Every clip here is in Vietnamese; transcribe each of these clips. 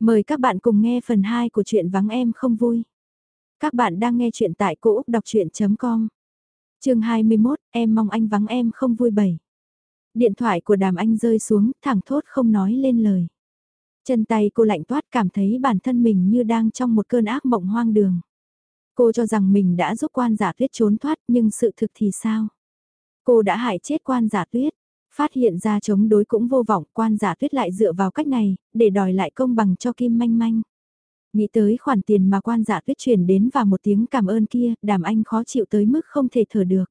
Mời các bạn cùng nghe phần 2 của truyện vắng em không vui. Các bạn đang nghe truyện tại cỗ đọc chuyện.com. Trường 21, em mong anh vắng em không vui bảy. Điện thoại của đàm anh rơi xuống, thẳng thốt không nói lên lời. Chân tay cô lạnh toát cảm thấy bản thân mình như đang trong một cơn ác mộng hoang đường. Cô cho rằng mình đã giúp quan giả tuyết trốn thoát nhưng sự thực thì sao? Cô đã hại chết quan giả tuyết, Phát hiện ra chống đối cũng vô vọng, quan giả tuyết lại dựa vào cách này, để đòi lại công bằng cho Kim Manh Manh. Nghĩ tới khoản tiền mà quan giả tuyết chuyển đến và một tiếng cảm ơn kia, đàm anh khó chịu tới mức không thể thở được.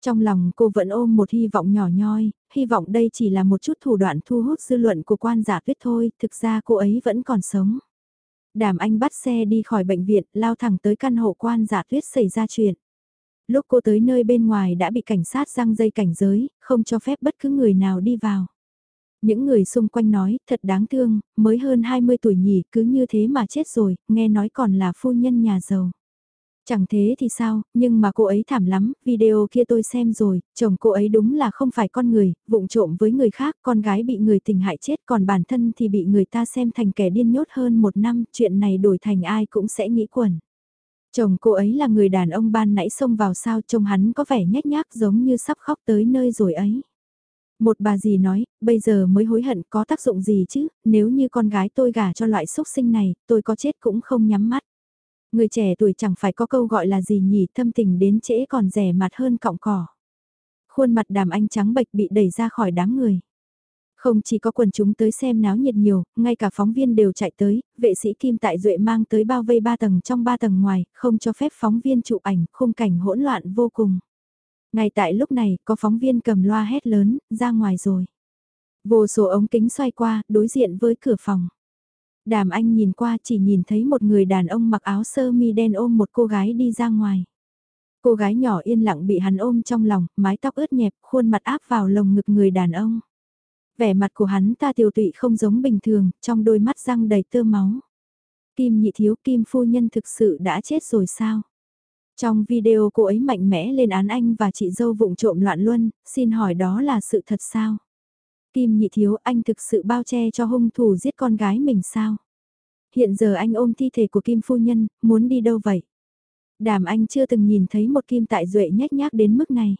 Trong lòng cô vẫn ôm một hy vọng nhỏ nhoi, hy vọng đây chỉ là một chút thủ đoạn thu hút dư luận của quan giả tuyết thôi, thực ra cô ấy vẫn còn sống. Đàm anh bắt xe đi khỏi bệnh viện, lao thẳng tới căn hộ quan giả tuyết xảy ra chuyện. Lúc cô tới nơi bên ngoài đã bị cảnh sát răng dây cảnh giới, không cho phép bất cứ người nào đi vào. Những người xung quanh nói, thật đáng thương, mới hơn 20 tuổi nhỉ, cứ như thế mà chết rồi, nghe nói còn là phu nhân nhà giàu. Chẳng thế thì sao, nhưng mà cô ấy thảm lắm, video kia tôi xem rồi, chồng cô ấy đúng là không phải con người, vụng trộm với người khác, con gái bị người tình hại chết còn bản thân thì bị người ta xem thành kẻ điên nhốt hơn một năm, chuyện này đổi thành ai cũng sẽ nghĩ quẩn. Chồng cô ấy là người đàn ông ban nãy xông vào sao trông hắn có vẻ nhếch nhác giống như sắp khóc tới nơi rồi ấy. Một bà dì nói, bây giờ mới hối hận có tác dụng gì chứ, nếu như con gái tôi gả cho loại xúc sinh này, tôi có chết cũng không nhắm mắt. Người trẻ tuổi chẳng phải có câu gọi là gì nhỉ, thâm tình đến trễ còn rẻ mặt hơn cọng cỏ. Khuôn mặt đàm anh trắng bệch bị đẩy ra khỏi đám người. Không chỉ có quần chúng tới xem náo nhiệt nhiều, ngay cả phóng viên đều chạy tới, vệ sĩ Kim Tại Duệ mang tới bao vây ba tầng trong ba tầng ngoài, không cho phép phóng viên chụp ảnh, khung cảnh hỗn loạn vô cùng. Ngay tại lúc này, có phóng viên cầm loa hét lớn, ra ngoài rồi. Vô số ống kính xoay qua, đối diện với cửa phòng. Đàm anh nhìn qua chỉ nhìn thấy một người đàn ông mặc áo sơ mi đen ôm một cô gái đi ra ngoài. Cô gái nhỏ yên lặng bị hắn ôm trong lòng, mái tóc ướt nhẹp, khuôn mặt áp vào lồng ngực người đàn ông. Vẻ mặt của hắn ta tiêu tụy không giống bình thường, trong đôi mắt răng đầy tơ máu. Kim nhị thiếu kim phu nhân thực sự đã chết rồi sao? Trong video cô ấy mạnh mẽ lên án anh và chị dâu vụng trộm loạn luân, xin hỏi đó là sự thật sao? Kim nhị thiếu anh thực sự bao che cho hung thủ giết con gái mình sao? Hiện giờ anh ôm thi thể của Kim phu nhân, muốn đi đâu vậy? Đàm anh chưa từng nhìn thấy một Kim tại duệ nhách nhác đến mức này.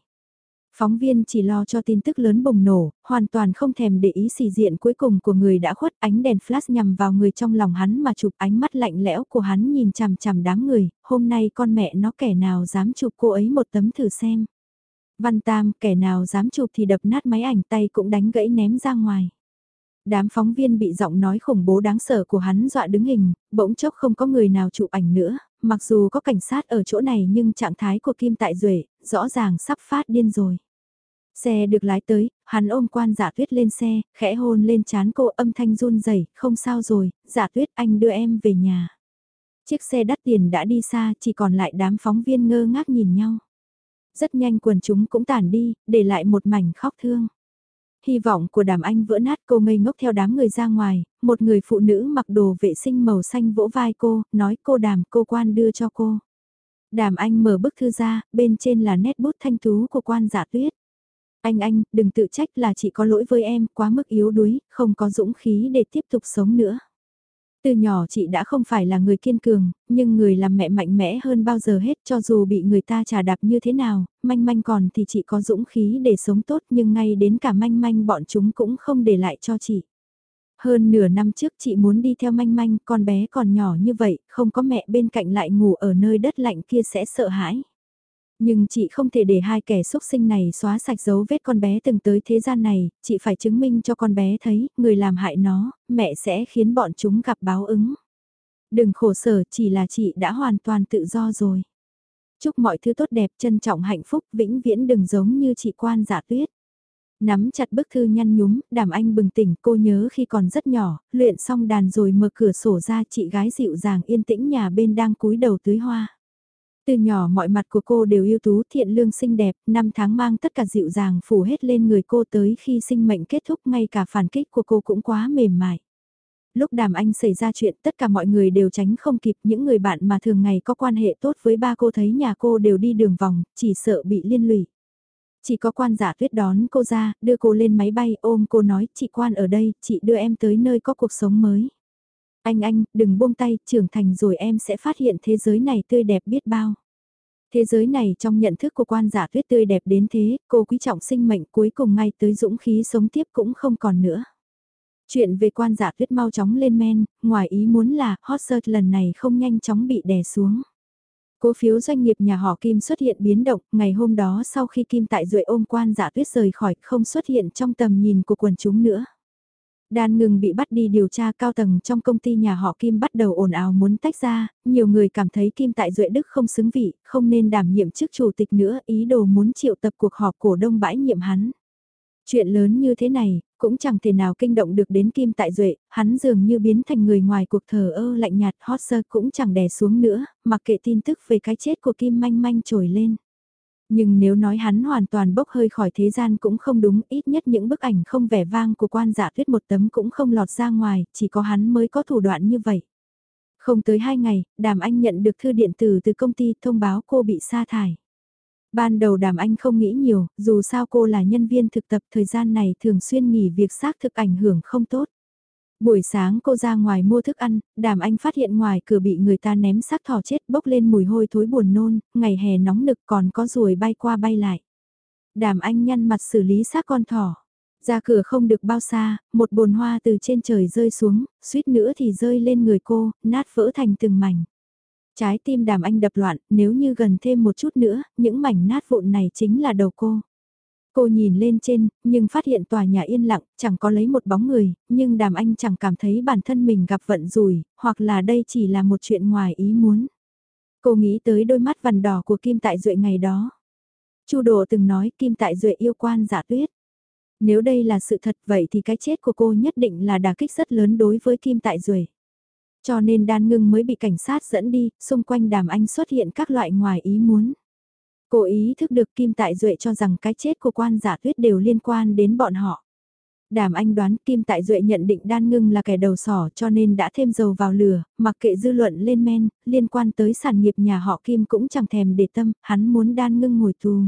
Phóng viên chỉ lo cho tin tức lớn bùng nổ, hoàn toàn không thèm để ý xì diện cuối cùng của người đã khuất ánh đèn flash nhằm vào người trong lòng hắn mà chụp ánh mắt lạnh lẽo của hắn nhìn chằm chằm đám người, hôm nay con mẹ nó kẻ nào dám chụp cô ấy một tấm thử xem. Văn Tam, kẻ nào dám chụp thì đập nát máy ảnh tay cũng đánh gãy ném ra ngoài. Đám phóng viên bị giọng nói khủng bố đáng sợ của hắn dọa đứng hình, bỗng chốc không có người nào chụp ảnh nữa, mặc dù có cảnh sát ở chỗ này nhưng trạng thái của Kim Tại Duệ rõ ràng sắp phát điên rồi. Xe được lái tới, hắn ôm quan giả tuyết lên xe, khẽ hôn lên chán cô âm thanh run rẩy không sao rồi, giả tuyết anh đưa em về nhà. Chiếc xe đắt tiền đã đi xa, chỉ còn lại đám phóng viên ngơ ngác nhìn nhau. Rất nhanh quần chúng cũng tản đi, để lại một mảnh khóc thương. Hy vọng của đàm anh vỡ nát cô ngây ngốc theo đám người ra ngoài, một người phụ nữ mặc đồ vệ sinh màu xanh vỗ vai cô, nói cô đàm cô quan đưa cho cô. Đàm anh mở bức thư ra, bên trên là nét bút thanh tú của quan giả tuyết. Anh anh, đừng tự trách là chị có lỗi với em, quá mức yếu đuối, không có dũng khí để tiếp tục sống nữa. Từ nhỏ chị đã không phải là người kiên cường, nhưng người làm mẹ mạnh mẽ hơn bao giờ hết cho dù bị người ta trà đạp như thế nào, manh manh còn thì chị có dũng khí để sống tốt nhưng ngay đến cả manh manh bọn chúng cũng không để lại cho chị. Hơn nửa năm trước chị muốn đi theo manh manh, con bé còn nhỏ như vậy, không có mẹ bên cạnh lại ngủ ở nơi đất lạnh kia sẽ sợ hãi. Nhưng chị không thể để hai kẻ xuất sinh này xóa sạch dấu vết con bé từng tới thế gian này, chị phải chứng minh cho con bé thấy, người làm hại nó, mẹ sẽ khiến bọn chúng gặp báo ứng. Đừng khổ sở, chỉ là chị đã hoàn toàn tự do rồi. Chúc mọi thứ tốt đẹp, trân trọng hạnh phúc, vĩnh viễn đừng giống như chị quan giả tuyết. Nắm chặt bức thư nhăn nhúm, đàm anh bừng tỉnh cô nhớ khi còn rất nhỏ, luyện xong đàn rồi mở cửa sổ ra chị gái dịu dàng yên tĩnh nhà bên đang cúi đầu tưới hoa. Từ nhỏ mọi mặt của cô đều ưu tú thiện lương xinh đẹp, năm tháng mang tất cả dịu dàng phủ hết lên người cô tới khi sinh mệnh kết thúc ngay cả phản kích của cô cũng quá mềm mại. Lúc đàm anh xảy ra chuyện tất cả mọi người đều tránh không kịp những người bạn mà thường ngày có quan hệ tốt với ba cô thấy nhà cô đều đi đường vòng, chỉ sợ bị liên lụy. Chỉ có quan giả tuyết đón cô ra, đưa cô lên máy bay ôm cô nói chị quan ở đây, chị đưa em tới nơi có cuộc sống mới. Anh anh, đừng buông tay, trưởng thành rồi em sẽ phát hiện thế giới này tươi đẹp biết bao. Thế giới này trong nhận thức của quan giả tuyết tươi đẹp đến thế, cô quý trọng sinh mệnh cuối cùng ngay tới dũng khí sống tiếp cũng không còn nữa. Chuyện về quan giả tuyết mau chóng lên men, ngoài ý muốn là hot search lần này không nhanh chóng bị đè xuống. Cố phiếu doanh nghiệp nhà họ Kim xuất hiện biến động, ngày hôm đó sau khi Kim Tại Duệ ôm quan giả tuyết rời khỏi không xuất hiện trong tầm nhìn của quần chúng nữa. Đan ngừng bị bắt đi điều tra cao tầng trong công ty nhà họ Kim bắt đầu ồn ào muốn tách ra, nhiều người cảm thấy Kim Tại Duệ Đức không xứng vị, không nên đảm nhiệm chức chủ tịch nữa, ý đồ muốn triệu tập cuộc họp cổ đông bãi nhiệm hắn. Chuyện lớn như thế này, cũng chẳng thể nào kinh động được đến Kim Tại Duệ, hắn dường như biến thành người ngoài cuộc thờ ơ lạnh nhạt hot sơ cũng chẳng đè xuống nữa, mặc kệ tin tức về cái chết của Kim manh manh trồi lên. Nhưng nếu nói hắn hoàn toàn bốc hơi khỏi thế gian cũng không đúng, ít nhất những bức ảnh không vẻ vang của quan giả tuyết một tấm cũng không lọt ra ngoài, chỉ có hắn mới có thủ đoạn như vậy. Không tới hai ngày, đàm anh nhận được thư điện tử từ công ty thông báo cô bị sa thải. Ban đầu đàm anh không nghĩ nhiều, dù sao cô là nhân viên thực tập thời gian này thường xuyên nghỉ việc xác thực ảnh hưởng không tốt. Buổi sáng cô ra ngoài mua thức ăn, đàm anh phát hiện ngoài cửa bị người ta ném xác thỏ chết bốc lên mùi hôi thối buồn nôn, ngày hè nóng nực còn có ruồi bay qua bay lại. Đàm anh nhăn mặt xử lý xác con thỏ. Ra cửa không được bao xa, một bồn hoa từ trên trời rơi xuống, suýt nữa thì rơi lên người cô, nát vỡ thành từng mảnh. Trái tim đàm anh đập loạn, nếu như gần thêm một chút nữa, những mảnh nát vụn này chính là đầu cô. Cô nhìn lên trên, nhưng phát hiện tòa nhà yên lặng, chẳng có lấy một bóng người, nhưng đàm anh chẳng cảm thấy bản thân mình gặp vận rủi, hoặc là đây chỉ là một chuyện ngoài ý muốn. Cô nghĩ tới đôi mắt vằn đỏ của Kim Tại Duệ ngày đó. Chu Đồ từng nói Kim Tại Duệ yêu quan giả tuyết. Nếu đây là sự thật vậy thì cái chết của cô nhất định là đả kích rất lớn đối với Kim Tại Duệ. Cho nên đan ngưng mới bị cảnh sát dẫn đi, xung quanh đàm anh xuất hiện các loại ngoài ý muốn. Cô ý thức được Kim Tại Duệ cho rằng cái chết của quan giả tuyết đều liên quan đến bọn họ. Đàm Anh đoán Kim Tại Duệ nhận định Đan Ngưng là kẻ đầu sỏ cho nên đã thêm dầu vào lửa, mặc kệ dư luận lên men, liên quan tới sản nghiệp nhà họ Kim cũng chẳng thèm để tâm, hắn muốn Đan Ngưng ngồi tù.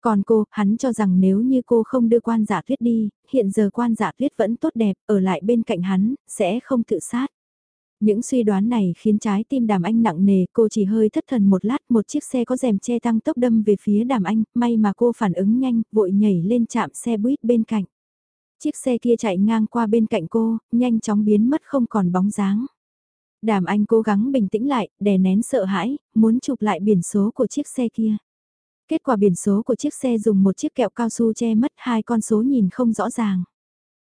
Còn cô, hắn cho rằng nếu như cô không đưa quan giả tuyết đi, hiện giờ quan giả tuyết vẫn tốt đẹp, ở lại bên cạnh hắn, sẽ không tự sát. Những suy đoán này khiến trái tim đàm anh nặng nề, cô chỉ hơi thất thần một lát, một chiếc xe có rèm che tăng tốc đâm về phía đàm anh, may mà cô phản ứng nhanh, vội nhảy lên chạm xe buýt bên cạnh. Chiếc xe kia chạy ngang qua bên cạnh cô, nhanh chóng biến mất không còn bóng dáng. Đàm anh cố gắng bình tĩnh lại, đè nén sợ hãi, muốn chụp lại biển số của chiếc xe kia. Kết quả biển số của chiếc xe dùng một chiếc kẹo cao su che mất hai con số nhìn không rõ ràng.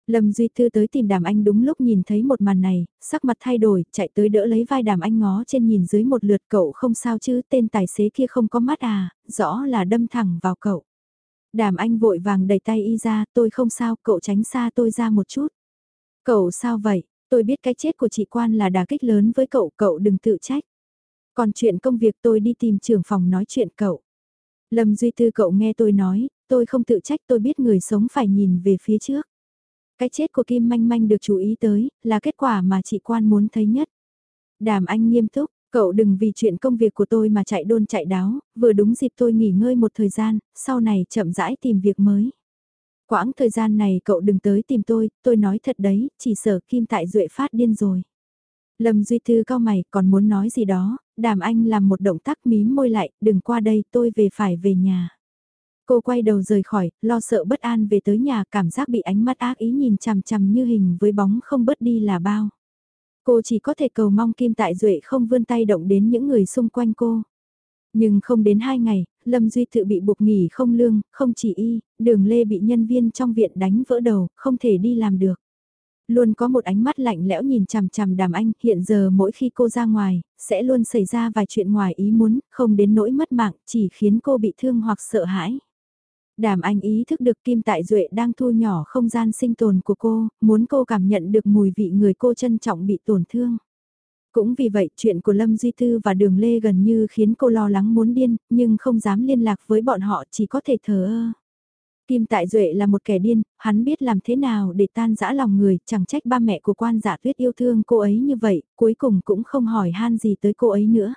Lâm Duy Tư tới tìm đàm anh đúng lúc nhìn thấy một màn này, sắc mặt thay đổi, chạy tới đỡ lấy vai đàm anh ngó trên nhìn dưới một lượt cậu không sao chứ, tên tài xế kia không có mắt à, rõ là đâm thẳng vào cậu. Đàm anh vội vàng đẩy tay y ra, tôi không sao, cậu tránh xa tôi ra một chút. Cậu sao vậy, tôi biết cái chết của chị quan là đà kích lớn với cậu, cậu đừng tự trách. Còn chuyện công việc tôi đi tìm trưởng phòng nói chuyện cậu. Lâm Duy Tư cậu nghe tôi nói, tôi không tự trách tôi biết người sống phải nhìn về phía trước. Cái chết của Kim Manh Manh được chú ý tới, là kết quả mà chị quan muốn thấy nhất. Đàm anh nghiêm túc, cậu đừng vì chuyện công việc của tôi mà chạy đôn chạy đáo, vừa đúng dịp tôi nghỉ ngơi một thời gian, sau này chậm rãi tìm việc mới. Quãng thời gian này cậu đừng tới tìm tôi, tôi nói thật đấy, chỉ sợ Kim Tại Duệ phát điên rồi. Lâm Duy thư cao mày còn muốn nói gì đó, đàm anh làm một động tác mím môi lại, đừng qua đây, tôi về phải về nhà. Cô quay đầu rời khỏi, lo sợ bất an về tới nhà, cảm giác bị ánh mắt ác ý nhìn chằm chằm như hình với bóng không bớt đi là bao. Cô chỉ có thể cầu mong Kim Tại Duệ không vươn tay động đến những người xung quanh cô. Nhưng không đến hai ngày, Lâm Duy tự bị buộc nghỉ không lương, không chỉ y, đường lê bị nhân viên trong viện đánh vỡ đầu, không thể đi làm được. Luôn có một ánh mắt lạnh lẽo nhìn chằm chằm đàm anh, hiện giờ mỗi khi cô ra ngoài, sẽ luôn xảy ra vài chuyện ngoài ý muốn, không đến nỗi mất mạng, chỉ khiến cô bị thương hoặc sợ hãi. Đàm anh ý thức được Kim Tại Duệ đang thu nhỏ không gian sinh tồn của cô, muốn cô cảm nhận được mùi vị người cô trân trọng bị tổn thương. Cũng vì vậy chuyện của Lâm Duy Tư và Đường Lê gần như khiến cô lo lắng muốn điên, nhưng không dám liên lạc với bọn họ chỉ có thể thờ ơ. Kim Tại Duệ là một kẻ điên, hắn biết làm thế nào để tan dã lòng người, chẳng trách ba mẹ của quan giả tuyết yêu thương cô ấy như vậy, cuối cùng cũng không hỏi han gì tới cô ấy nữa.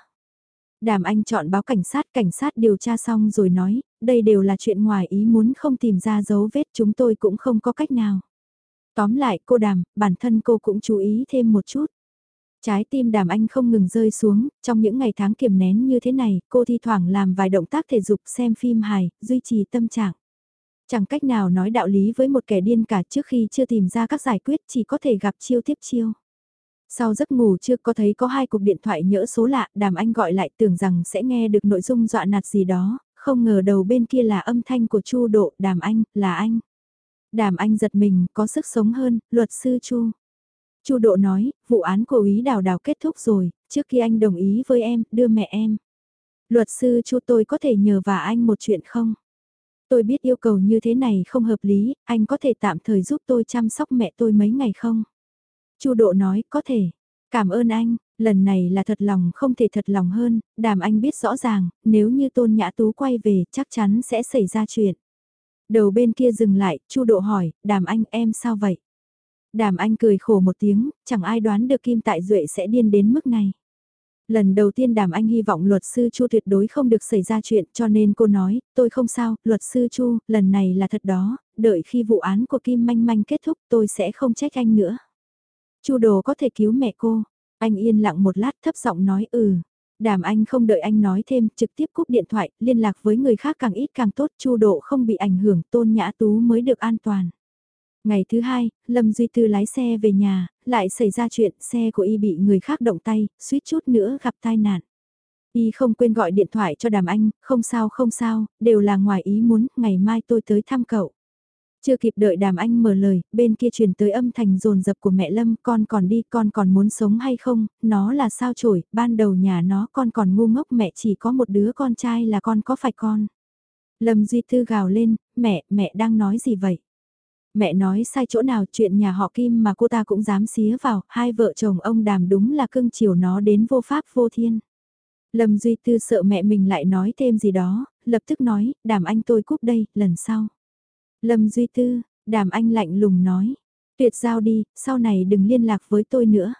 Đàm Anh chọn báo cảnh sát, cảnh sát điều tra xong rồi nói, đây đều là chuyện ngoài ý muốn không tìm ra dấu vết chúng tôi cũng không có cách nào. Tóm lại cô Đàm, bản thân cô cũng chú ý thêm một chút. Trái tim đàm anh không ngừng rơi xuống, trong những ngày tháng kiềm nén như thế này, cô thi thoảng làm vài động tác thể dục xem phim hài, duy trì tâm trạng. Chẳng cách nào nói đạo lý với một kẻ điên cả trước khi chưa tìm ra các giải quyết chỉ có thể gặp chiêu tiếp chiêu. Sau giấc ngủ chưa có thấy có hai cuộc điện thoại nhỡ số lạ, đàm anh gọi lại tưởng rằng sẽ nghe được nội dung dọa nạt gì đó, không ngờ đầu bên kia là âm thanh của Chu Độ, đàm anh, là anh. Đàm anh giật mình, có sức sống hơn, luật sư Chu. Chu Độ nói, vụ án của Ý đào đào kết thúc rồi, trước khi anh đồng ý với em, đưa mẹ em. Luật sư Chu tôi có thể nhờ và anh một chuyện không? Tôi biết yêu cầu như thế này không hợp lý, anh có thể tạm thời giúp tôi chăm sóc mẹ tôi mấy ngày không? Chu Độ nói, có thể. Cảm ơn anh, lần này là thật lòng không thể thật lòng hơn, đàm anh biết rõ ràng, nếu như Tôn Nhã Tú quay về chắc chắn sẽ xảy ra chuyện. Đầu bên kia dừng lại, Chu Độ hỏi, đàm anh em sao vậy? Đàm anh cười khổ một tiếng, chẳng ai đoán được Kim Tại Duệ sẽ điên đến mức này. Lần đầu tiên đàm anh hy vọng luật sư Chu tuyệt đối không được xảy ra chuyện cho nên cô nói, tôi không sao, luật sư Chu, lần này là thật đó, đợi khi vụ án của Kim Manh Manh kết thúc tôi sẽ không trách anh nữa. Chu đồ có thể cứu mẹ cô, anh yên lặng một lát thấp giọng nói ừ. Đàm anh không đợi anh nói thêm, trực tiếp cúp điện thoại, liên lạc với người khác càng ít càng tốt, chu độ không bị ảnh hưởng, tôn nhã tú mới được an toàn. Ngày thứ hai, Lâm Duy Tư lái xe về nhà, lại xảy ra chuyện xe của y bị người khác động tay, suýt chút nữa gặp tai nạn. Y không quên gọi điện thoại cho đàm anh, không sao không sao, đều là ngoài ý muốn, ngày mai tôi tới thăm cậu. Chưa kịp đợi đàm anh mở lời, bên kia truyền tới âm thanh rồn rập của mẹ Lâm, con còn đi, con còn muốn sống hay không, nó là sao chổi, ban đầu nhà nó con còn ngu ngốc mẹ chỉ có một đứa con trai là con có phải con. Lâm Duy Tư gào lên, mẹ, mẹ đang nói gì vậy? Mẹ nói sai chỗ nào chuyện nhà họ Kim mà cô ta cũng dám xía vào, hai vợ chồng ông đàm đúng là cưng chiều nó đến vô pháp vô thiên. Lâm Duy Tư sợ mẹ mình lại nói thêm gì đó, lập tức nói, đàm anh tôi cúp đây, lần sau. Lâm Duy Tư, đàm anh lạnh lùng nói, tuyệt giao đi, sau này đừng liên lạc với tôi nữa.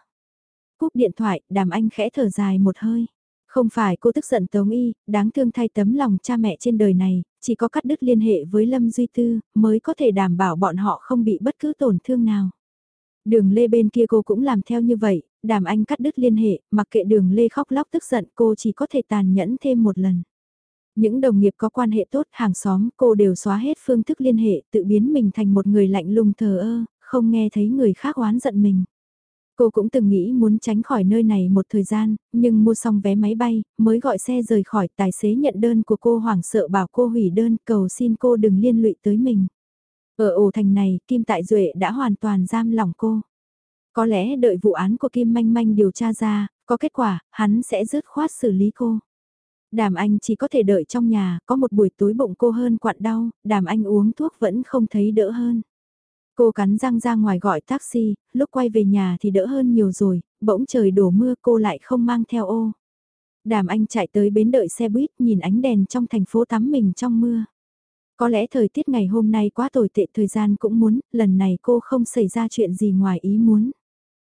Cúp điện thoại, đàm anh khẽ thở dài một hơi. Không phải cô tức giận Tống Y, đáng thương thay tấm lòng cha mẹ trên đời này, chỉ có cắt đứt liên hệ với Lâm Duy Tư, mới có thể đảm bảo bọn họ không bị bất cứ tổn thương nào. Đường Lê bên kia cô cũng làm theo như vậy, đàm anh cắt đứt liên hệ, mặc kệ đường Lê khóc lóc tức giận cô chỉ có thể tàn nhẫn thêm một lần. Những đồng nghiệp có quan hệ tốt hàng xóm cô đều xóa hết phương thức liên hệ tự biến mình thành một người lạnh lùng thờ ơ, không nghe thấy người khác oán giận mình. Cô cũng từng nghĩ muốn tránh khỏi nơi này một thời gian, nhưng mua xong vé máy bay, mới gọi xe rời khỏi tài xế nhận đơn của cô hoảng sợ bảo cô hủy đơn cầu xin cô đừng liên lụy tới mình. Ở ổ thành này, Kim Tại Duệ đã hoàn toàn giam lòng cô. Có lẽ đợi vụ án của Kim Manh Manh điều tra ra, có kết quả, hắn sẽ dứt khoát xử lý cô. Đàm Anh chỉ có thể đợi trong nhà, có một buổi tối bụng cô hơn quặn đau, Đàm Anh uống thuốc vẫn không thấy đỡ hơn. Cô cắn răng ra ngoài gọi taxi, lúc quay về nhà thì đỡ hơn nhiều rồi, bỗng trời đổ mưa cô lại không mang theo ô. Đàm Anh chạy tới bến đợi xe buýt nhìn ánh đèn trong thành phố tắm mình trong mưa. Có lẽ thời tiết ngày hôm nay quá tồi tệ thời gian cũng muốn, lần này cô không xảy ra chuyện gì ngoài ý muốn.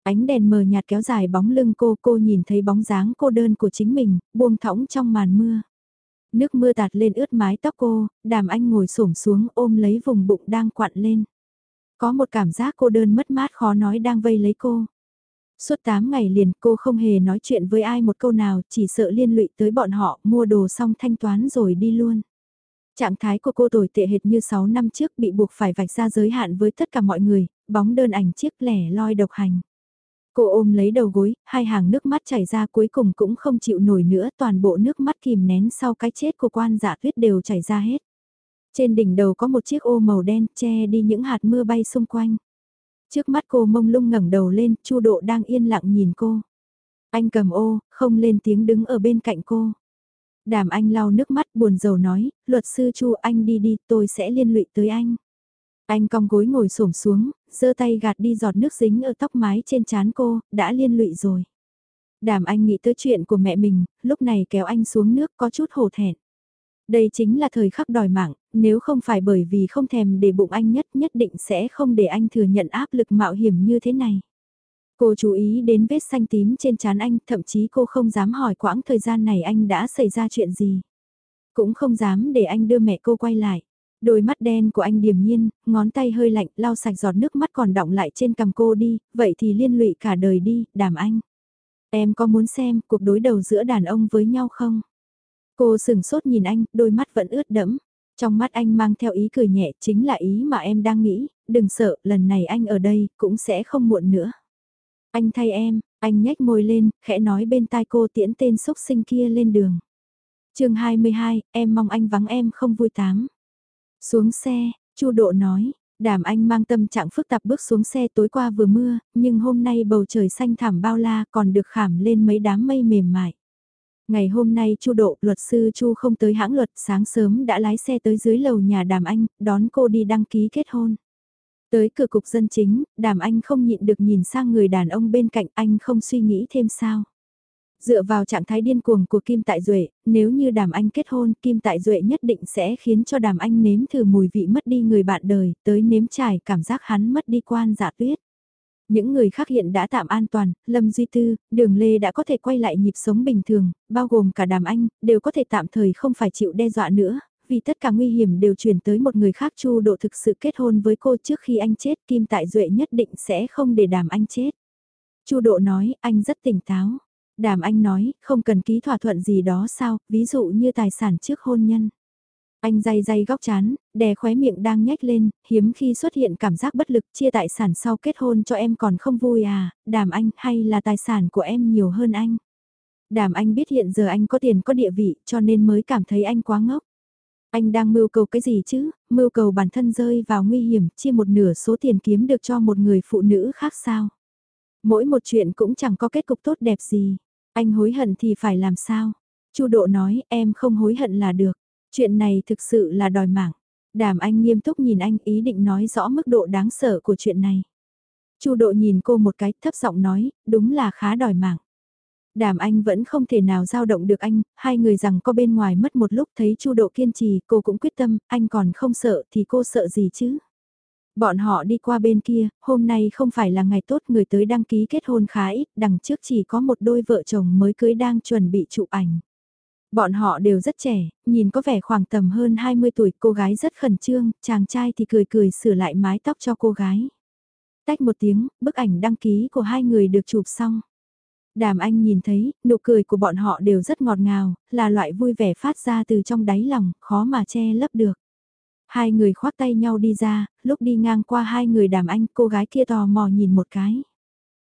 Ánh đèn mờ nhạt kéo dài bóng lưng cô, cô nhìn thấy bóng dáng cô đơn của chính mình, buông thõng trong màn mưa. Nước mưa tạt lên ướt mái tóc cô, đàm anh ngồi xổm xuống ôm lấy vùng bụng đang quặn lên. Có một cảm giác cô đơn mất mát khó nói đang vây lấy cô. Suốt 8 ngày liền cô không hề nói chuyện với ai một câu nào, chỉ sợ liên lụy tới bọn họ, mua đồ xong thanh toán rồi đi luôn. Trạng thái của cô tồi tệ hệt như 6 năm trước bị buộc phải vạch ra giới hạn với tất cả mọi người, bóng đơn ảnh chiếc lẻ loi độc hành. Cô ôm lấy đầu gối, hai hàng nước mắt chảy ra cuối cùng cũng không chịu nổi nữa, toàn bộ nước mắt kìm nén sau cái chết của quan dạ tuyết đều chảy ra hết. Trên đỉnh đầu có một chiếc ô màu đen che đi những hạt mưa bay xung quanh. Trước mắt cô mông lung ngẩng đầu lên, Chu Độ đang yên lặng nhìn cô. Anh cầm ô, không lên tiếng đứng ở bên cạnh cô. Đàm anh lau nước mắt buồn rầu nói, luật sư Chu anh đi đi, tôi sẽ liên lụy tới anh. Anh cong gối ngồi xổm xuống, giơ tay gạt đi giọt nước dính ở tóc mái trên trán cô, đã liên lụy rồi. Đàm anh nghĩ tới chuyện của mẹ mình, lúc này kéo anh xuống nước có chút hổ thẹn. Đây chính là thời khắc đòi mạng, nếu không phải bởi vì không thèm để bụng anh nhất nhất định sẽ không để anh thừa nhận áp lực mạo hiểm như thế này. Cô chú ý đến vết xanh tím trên trán anh, thậm chí cô không dám hỏi quãng thời gian này anh đã xảy ra chuyện gì. Cũng không dám để anh đưa mẹ cô quay lại. Đôi mắt đen của anh điềm nhiên, ngón tay hơi lạnh, lau sạch giọt nước mắt còn đọng lại trên cằm cô đi, vậy thì liên lụy cả đời đi, đàm anh. Em có muốn xem cuộc đối đầu giữa đàn ông với nhau không? Cô sừng sốt nhìn anh, đôi mắt vẫn ướt đẫm. Trong mắt anh mang theo ý cười nhẹ chính là ý mà em đang nghĩ, đừng sợ, lần này anh ở đây cũng sẽ không muộn nữa. Anh thay em, anh nhếch môi lên, khẽ nói bên tai cô tiễn tên xúc sinh kia lên đường. chương 22, em mong anh vắng em không vui tám. Xuống xe, Chu Độ nói, Đàm Anh mang tâm trạng phức tạp bước xuống xe tối qua vừa mưa, nhưng hôm nay bầu trời xanh thảm bao la còn được khảm lên mấy đám mây mềm mại. Ngày hôm nay Chu Độ, luật sư Chu không tới hãng luật, sáng sớm đã lái xe tới dưới lầu nhà Đàm Anh, đón cô đi đăng ký kết hôn. Tới cửa cục dân chính, Đàm Anh không nhịn được nhìn sang người đàn ông bên cạnh anh không suy nghĩ thêm sao. Dựa vào trạng thái điên cuồng của Kim Tại Duệ, nếu như Đàm Anh kết hôn, Kim Tại Duệ nhất định sẽ khiến cho Đàm Anh nếm thử mùi vị mất đi người bạn đời, tới nếm trải cảm giác hắn mất đi quan giả tuyết. Những người khác hiện đã tạm an toàn, Lâm Duy Tư, Đường Lê đã có thể quay lại nhịp sống bình thường, bao gồm cả Đàm Anh, đều có thể tạm thời không phải chịu đe dọa nữa, vì tất cả nguy hiểm đều chuyển tới một người khác Chu Độ thực sự kết hôn với cô trước khi anh chết, Kim Tại Duệ nhất định sẽ không để Đàm Anh chết. Chu Độ nói, anh rất tỉnh táo. Đàm Anh nói, không cần ký thỏa thuận gì đó sao, ví dụ như tài sản trước hôn nhân. Anh day day góc chán, đè khóe miệng đang nhếch lên, hiếm khi xuất hiện cảm giác bất lực chia tài sản sau kết hôn cho em còn không vui à, đàm anh hay là tài sản của em nhiều hơn anh. Đàm anh biết hiện giờ anh có tiền có địa vị cho nên mới cảm thấy anh quá ngốc. Anh đang mưu cầu cái gì chứ, mưu cầu bản thân rơi vào nguy hiểm chia một nửa số tiền kiếm được cho một người phụ nữ khác sao. Mỗi một chuyện cũng chẳng có kết cục tốt đẹp gì. Anh hối hận thì phải làm sao? Chu Độ nói em không hối hận là được. Chuyện này thực sự là đòi mạng. Đàm anh nghiêm túc nhìn anh ý định nói rõ mức độ đáng sợ của chuyện này. Chu Độ nhìn cô một cái thấp giọng nói, đúng là khá đòi mạng. Đàm anh vẫn không thể nào giao động được anh, hai người rằng có bên ngoài mất một lúc thấy Chu Độ kiên trì, cô cũng quyết tâm, anh còn không sợ thì cô sợ gì chứ? Bọn họ đi qua bên kia, hôm nay không phải là ngày tốt người tới đăng ký kết hôn khá ít, đằng trước chỉ có một đôi vợ chồng mới cưới đang chuẩn bị chụp ảnh. Bọn họ đều rất trẻ, nhìn có vẻ khoảng tầm hơn 20 tuổi, cô gái rất khẩn trương, chàng trai thì cười cười sửa lại mái tóc cho cô gái. Tách một tiếng, bức ảnh đăng ký của hai người được chụp xong. Đàm Anh nhìn thấy, nụ cười của bọn họ đều rất ngọt ngào, là loại vui vẻ phát ra từ trong đáy lòng, khó mà che lấp được. Hai người khoác tay nhau đi ra, lúc đi ngang qua hai người đàm anh, cô gái kia tò mò nhìn một cái.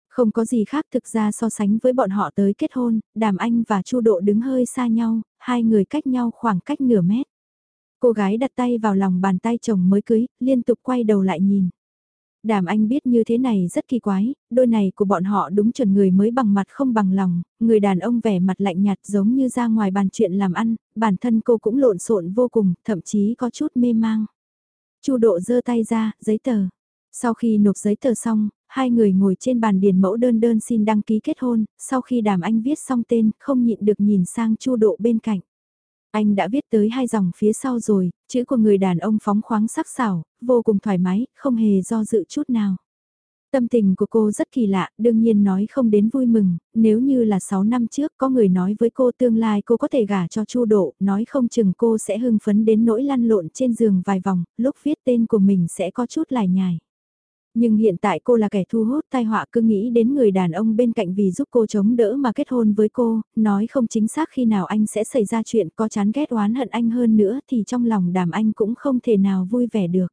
Không có gì khác thực ra so sánh với bọn họ tới kết hôn, đàm anh và chu độ đứng hơi xa nhau, hai người cách nhau khoảng cách nửa mét. Cô gái đặt tay vào lòng bàn tay chồng mới cưới, liên tục quay đầu lại nhìn. Đàm anh biết như thế này rất kỳ quái, đôi này của bọn họ đúng chuẩn người mới bằng mặt không bằng lòng, người đàn ông vẻ mặt lạnh nhạt giống như ra ngoài bàn chuyện làm ăn, bản thân cô cũng lộn xộn vô cùng, thậm chí có chút mê mang. Chu độ giơ tay ra, giấy tờ. Sau khi nộp giấy tờ xong, hai người ngồi trên bàn điền mẫu đơn đơn xin đăng ký kết hôn, sau khi đàm anh viết xong tên, không nhịn được nhìn sang chu độ bên cạnh. Anh đã viết tới hai dòng phía sau rồi, chữ của người đàn ông phóng khoáng sắc sảo, vô cùng thoải mái, không hề do dự chút nào. Tâm tình của cô rất kỳ lạ, đương nhiên nói không đến vui mừng, nếu như là 6 năm trước có người nói với cô tương lai cô có thể gả cho Chu Độ, nói không chừng cô sẽ hưng phấn đến nỗi lăn lộn trên giường vài vòng, lúc viết tên của mình sẽ có chút lải nhải. Nhưng hiện tại cô là kẻ thu hút tai họa cứ nghĩ đến người đàn ông bên cạnh vì giúp cô chống đỡ mà kết hôn với cô, nói không chính xác khi nào anh sẽ xảy ra chuyện có chán ghét oán hận anh hơn nữa thì trong lòng đàm anh cũng không thể nào vui vẻ được.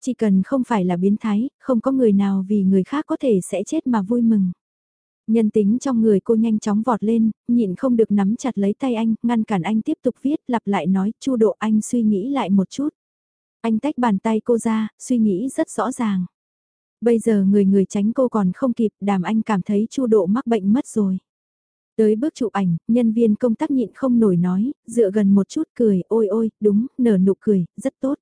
Chỉ cần không phải là biến thái, không có người nào vì người khác có thể sẽ chết mà vui mừng. Nhân tính trong người cô nhanh chóng vọt lên, nhịn không được nắm chặt lấy tay anh, ngăn cản anh tiếp tục viết, lặp lại nói, chu độ anh suy nghĩ lại một chút. Anh tách bàn tay cô ra, suy nghĩ rất rõ ràng. Bây giờ người người tránh cô còn không kịp, đàm anh cảm thấy chu độ mắc bệnh mất rồi. Tới bước chụp ảnh, nhân viên công tác nhịn không nổi nói, dựa gần một chút cười, ôi ôi, đúng, nở nụ cười, rất tốt.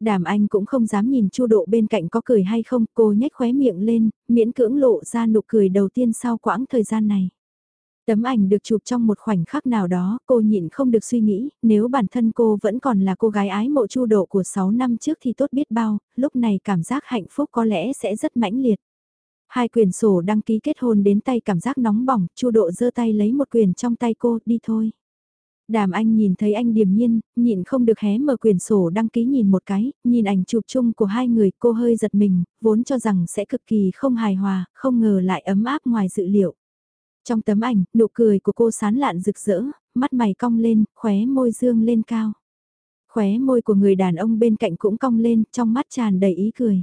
Đàm anh cũng không dám nhìn chu độ bên cạnh có cười hay không, cô nhếch khóe miệng lên, miễn cưỡng lộ ra nụ cười đầu tiên sau quãng thời gian này. Tấm ảnh được chụp trong một khoảnh khắc nào đó, cô nhịn không được suy nghĩ, nếu bản thân cô vẫn còn là cô gái ái mộ chu độ của 6 năm trước thì tốt biết bao, lúc này cảm giác hạnh phúc có lẽ sẽ rất mãnh liệt. Hai quyền sổ đăng ký kết hôn đến tay cảm giác nóng bỏng, chu độ giơ tay lấy một quyền trong tay cô, đi thôi. Đàm anh nhìn thấy anh điềm nhiên, nhịn không được hé mở quyền sổ đăng ký nhìn một cái, nhìn ảnh chụp chung của hai người cô hơi giật mình, vốn cho rằng sẽ cực kỳ không hài hòa, không ngờ lại ấm áp ngoài dự liệu. Trong tấm ảnh, nụ cười của cô sán lạn rực rỡ, mắt mày cong lên, khóe môi dương lên cao. Khóe môi của người đàn ông bên cạnh cũng cong lên, trong mắt tràn đầy ý cười.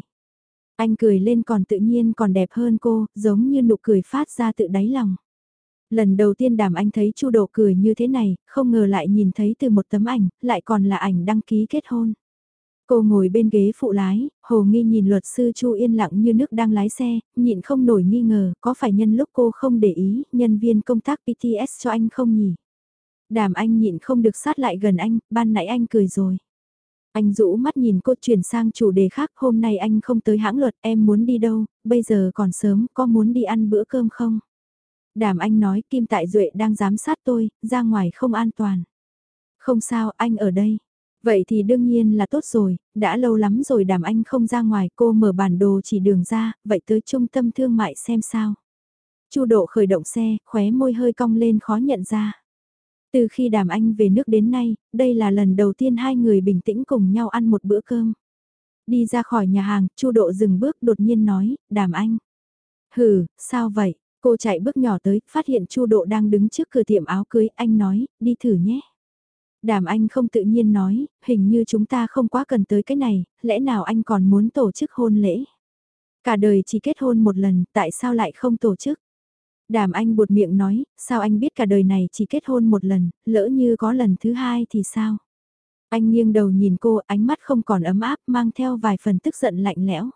Anh cười lên còn tự nhiên còn đẹp hơn cô, giống như nụ cười phát ra tự đáy lòng. Lần đầu tiên đàm anh thấy Chu Độ cười như thế này, không ngờ lại nhìn thấy từ một tấm ảnh, lại còn là ảnh đăng ký kết hôn. Cô ngồi bên ghế phụ lái, hồ nghi nhìn luật sư Chu yên lặng như nước đang lái xe, nhịn không nổi nghi ngờ, có phải nhân lúc cô không để ý, nhân viên công tác PTS cho anh không nhỉ? Đàm anh nhịn không được sát lại gần anh, ban nãy anh cười rồi. Anh rũ mắt nhìn cô chuyển sang chủ đề khác, hôm nay anh không tới hãng luật, em muốn đi đâu, bây giờ còn sớm, có muốn đi ăn bữa cơm không? Đàm anh nói, Kim Tại Duệ đang giám sát tôi, ra ngoài không an toàn. Không sao, anh ở đây. Vậy thì đương nhiên là tốt rồi, đã lâu lắm rồi đàm anh không ra ngoài cô mở bản đồ chỉ đường ra, vậy tới trung tâm thương mại xem sao. Chu độ khởi động xe, khóe môi hơi cong lên khó nhận ra. Từ khi đàm anh về nước đến nay, đây là lần đầu tiên hai người bình tĩnh cùng nhau ăn một bữa cơm. Đi ra khỏi nhà hàng, Chu độ dừng bước đột nhiên nói, đàm anh. Hừ, sao vậy? Cô chạy bước nhỏ tới, phát hiện Chu độ đang đứng trước cửa tiệm áo cưới, anh nói, đi thử nhé. Đàm anh không tự nhiên nói, hình như chúng ta không quá cần tới cái này, lẽ nào anh còn muốn tổ chức hôn lễ? Cả đời chỉ kết hôn một lần, tại sao lại không tổ chức? Đàm anh buột miệng nói, sao anh biết cả đời này chỉ kết hôn một lần, lỡ như có lần thứ hai thì sao? Anh nghiêng đầu nhìn cô, ánh mắt không còn ấm áp, mang theo vài phần tức giận lạnh lẽo.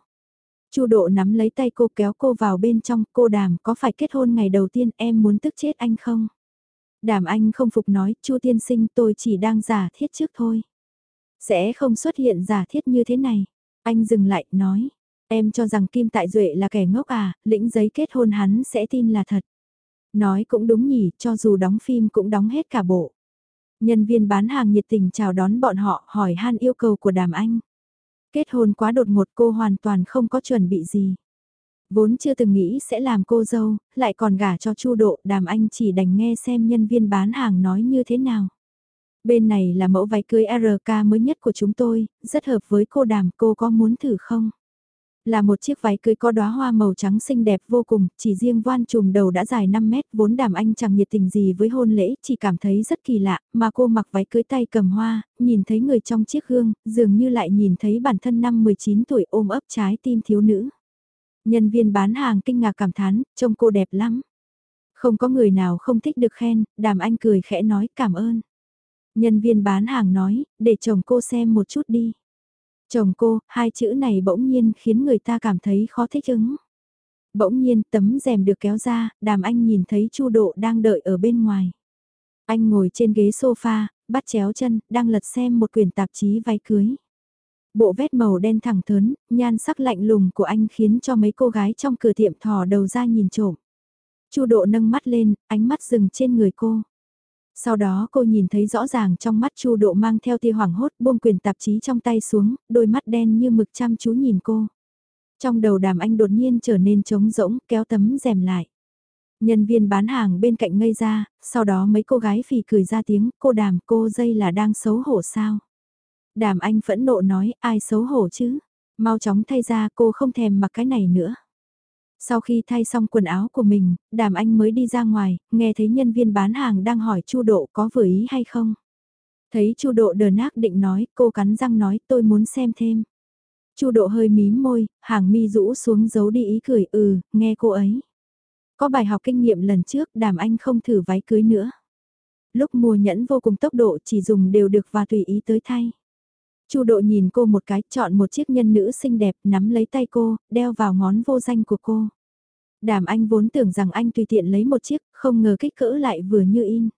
Chu độ nắm lấy tay cô kéo cô vào bên trong, cô đàm có phải kết hôn ngày đầu tiên em muốn tức chết anh không? Đàm anh không phục nói, Chu tiên sinh tôi chỉ đang giả thiết trước thôi. Sẽ không xuất hiện giả thiết như thế này. Anh dừng lại, nói. Em cho rằng Kim Tại Duệ là kẻ ngốc à, lĩnh giấy kết hôn hắn sẽ tin là thật. Nói cũng đúng nhỉ, cho dù đóng phim cũng đóng hết cả bộ. Nhân viên bán hàng nhiệt tình chào đón bọn họ hỏi han yêu cầu của đàm anh. Kết hôn quá đột ngột cô hoàn toàn không có chuẩn bị gì. Vốn chưa từng nghĩ sẽ làm cô dâu, lại còn gả cho chu độ, đàm anh chỉ đành nghe xem nhân viên bán hàng nói như thế nào. Bên này là mẫu váy cưới RK mới nhất của chúng tôi, rất hợp với cô đàm, cô có muốn thử không? Là một chiếc váy cưới có đóa hoa màu trắng xinh đẹp vô cùng, chỉ riêng voan trùm đầu đã dài 5 mét, vốn đàm anh chẳng nhiệt tình gì với hôn lễ, chỉ cảm thấy rất kỳ lạ, mà cô mặc váy cưới tay cầm hoa, nhìn thấy người trong chiếc gương, dường như lại nhìn thấy bản thân năm 19 tuổi ôm ấp trái tim thiếu nữ. Nhân viên bán hàng kinh ngạc cảm thán, trông cô đẹp lắm. Không có người nào không thích được khen, đàm anh cười khẽ nói cảm ơn. Nhân viên bán hàng nói, để chồng cô xem một chút đi. Chồng cô, hai chữ này bỗng nhiên khiến người ta cảm thấy khó thích ứng. Bỗng nhiên tấm rèm được kéo ra, đàm anh nhìn thấy Chu Độ đang đợi ở bên ngoài. Anh ngồi trên ghế sofa, bắt chéo chân, đang lật xem một quyển tạp chí váy cưới. Bộ vét màu đen thẳng thớn, nhan sắc lạnh lùng của anh khiến cho mấy cô gái trong cửa tiệm thò đầu ra nhìn trộm. Chu độ nâng mắt lên, ánh mắt dừng trên người cô. Sau đó cô nhìn thấy rõ ràng trong mắt Chu Độ mang theo tia hoảng hốt buông quyền tạp chí trong tay xuống, đôi mắt đen như mực chăm chú nhìn cô. Trong đầu đàm anh đột nhiên trở nên trống rỗng, kéo tấm rèm lại. Nhân viên bán hàng bên cạnh ngây ra, sau đó mấy cô gái phì cười ra tiếng, cô đàm cô dây là đang xấu hổ sao. Đàm anh phẫn nộ nói, ai xấu hổ chứ? Mau chóng thay ra cô không thèm mặc cái này nữa. Sau khi thay xong quần áo của mình, đàm anh mới đi ra ngoài, nghe thấy nhân viên bán hàng đang hỏi Chu Độ có vừa ý hay không. Thấy Chu Độ đờ nác định nói, cô cắn răng nói tôi muốn xem thêm. Chu Độ hơi mím môi, hàng mi rũ xuống giấu đi ý cười ừ, nghe cô ấy. Có bài học kinh nghiệm lần trước đàm anh không thử váy cưới nữa. Lúc mua nhẫn vô cùng tốc độ chỉ dùng đều được và tùy ý tới thay. Chu độ nhìn cô một cái, chọn một chiếc nhân nữ xinh đẹp, nắm lấy tay cô, đeo vào ngón vô danh của cô. Đàm anh vốn tưởng rằng anh tùy tiện lấy một chiếc, không ngờ kích cỡ lại vừa như in.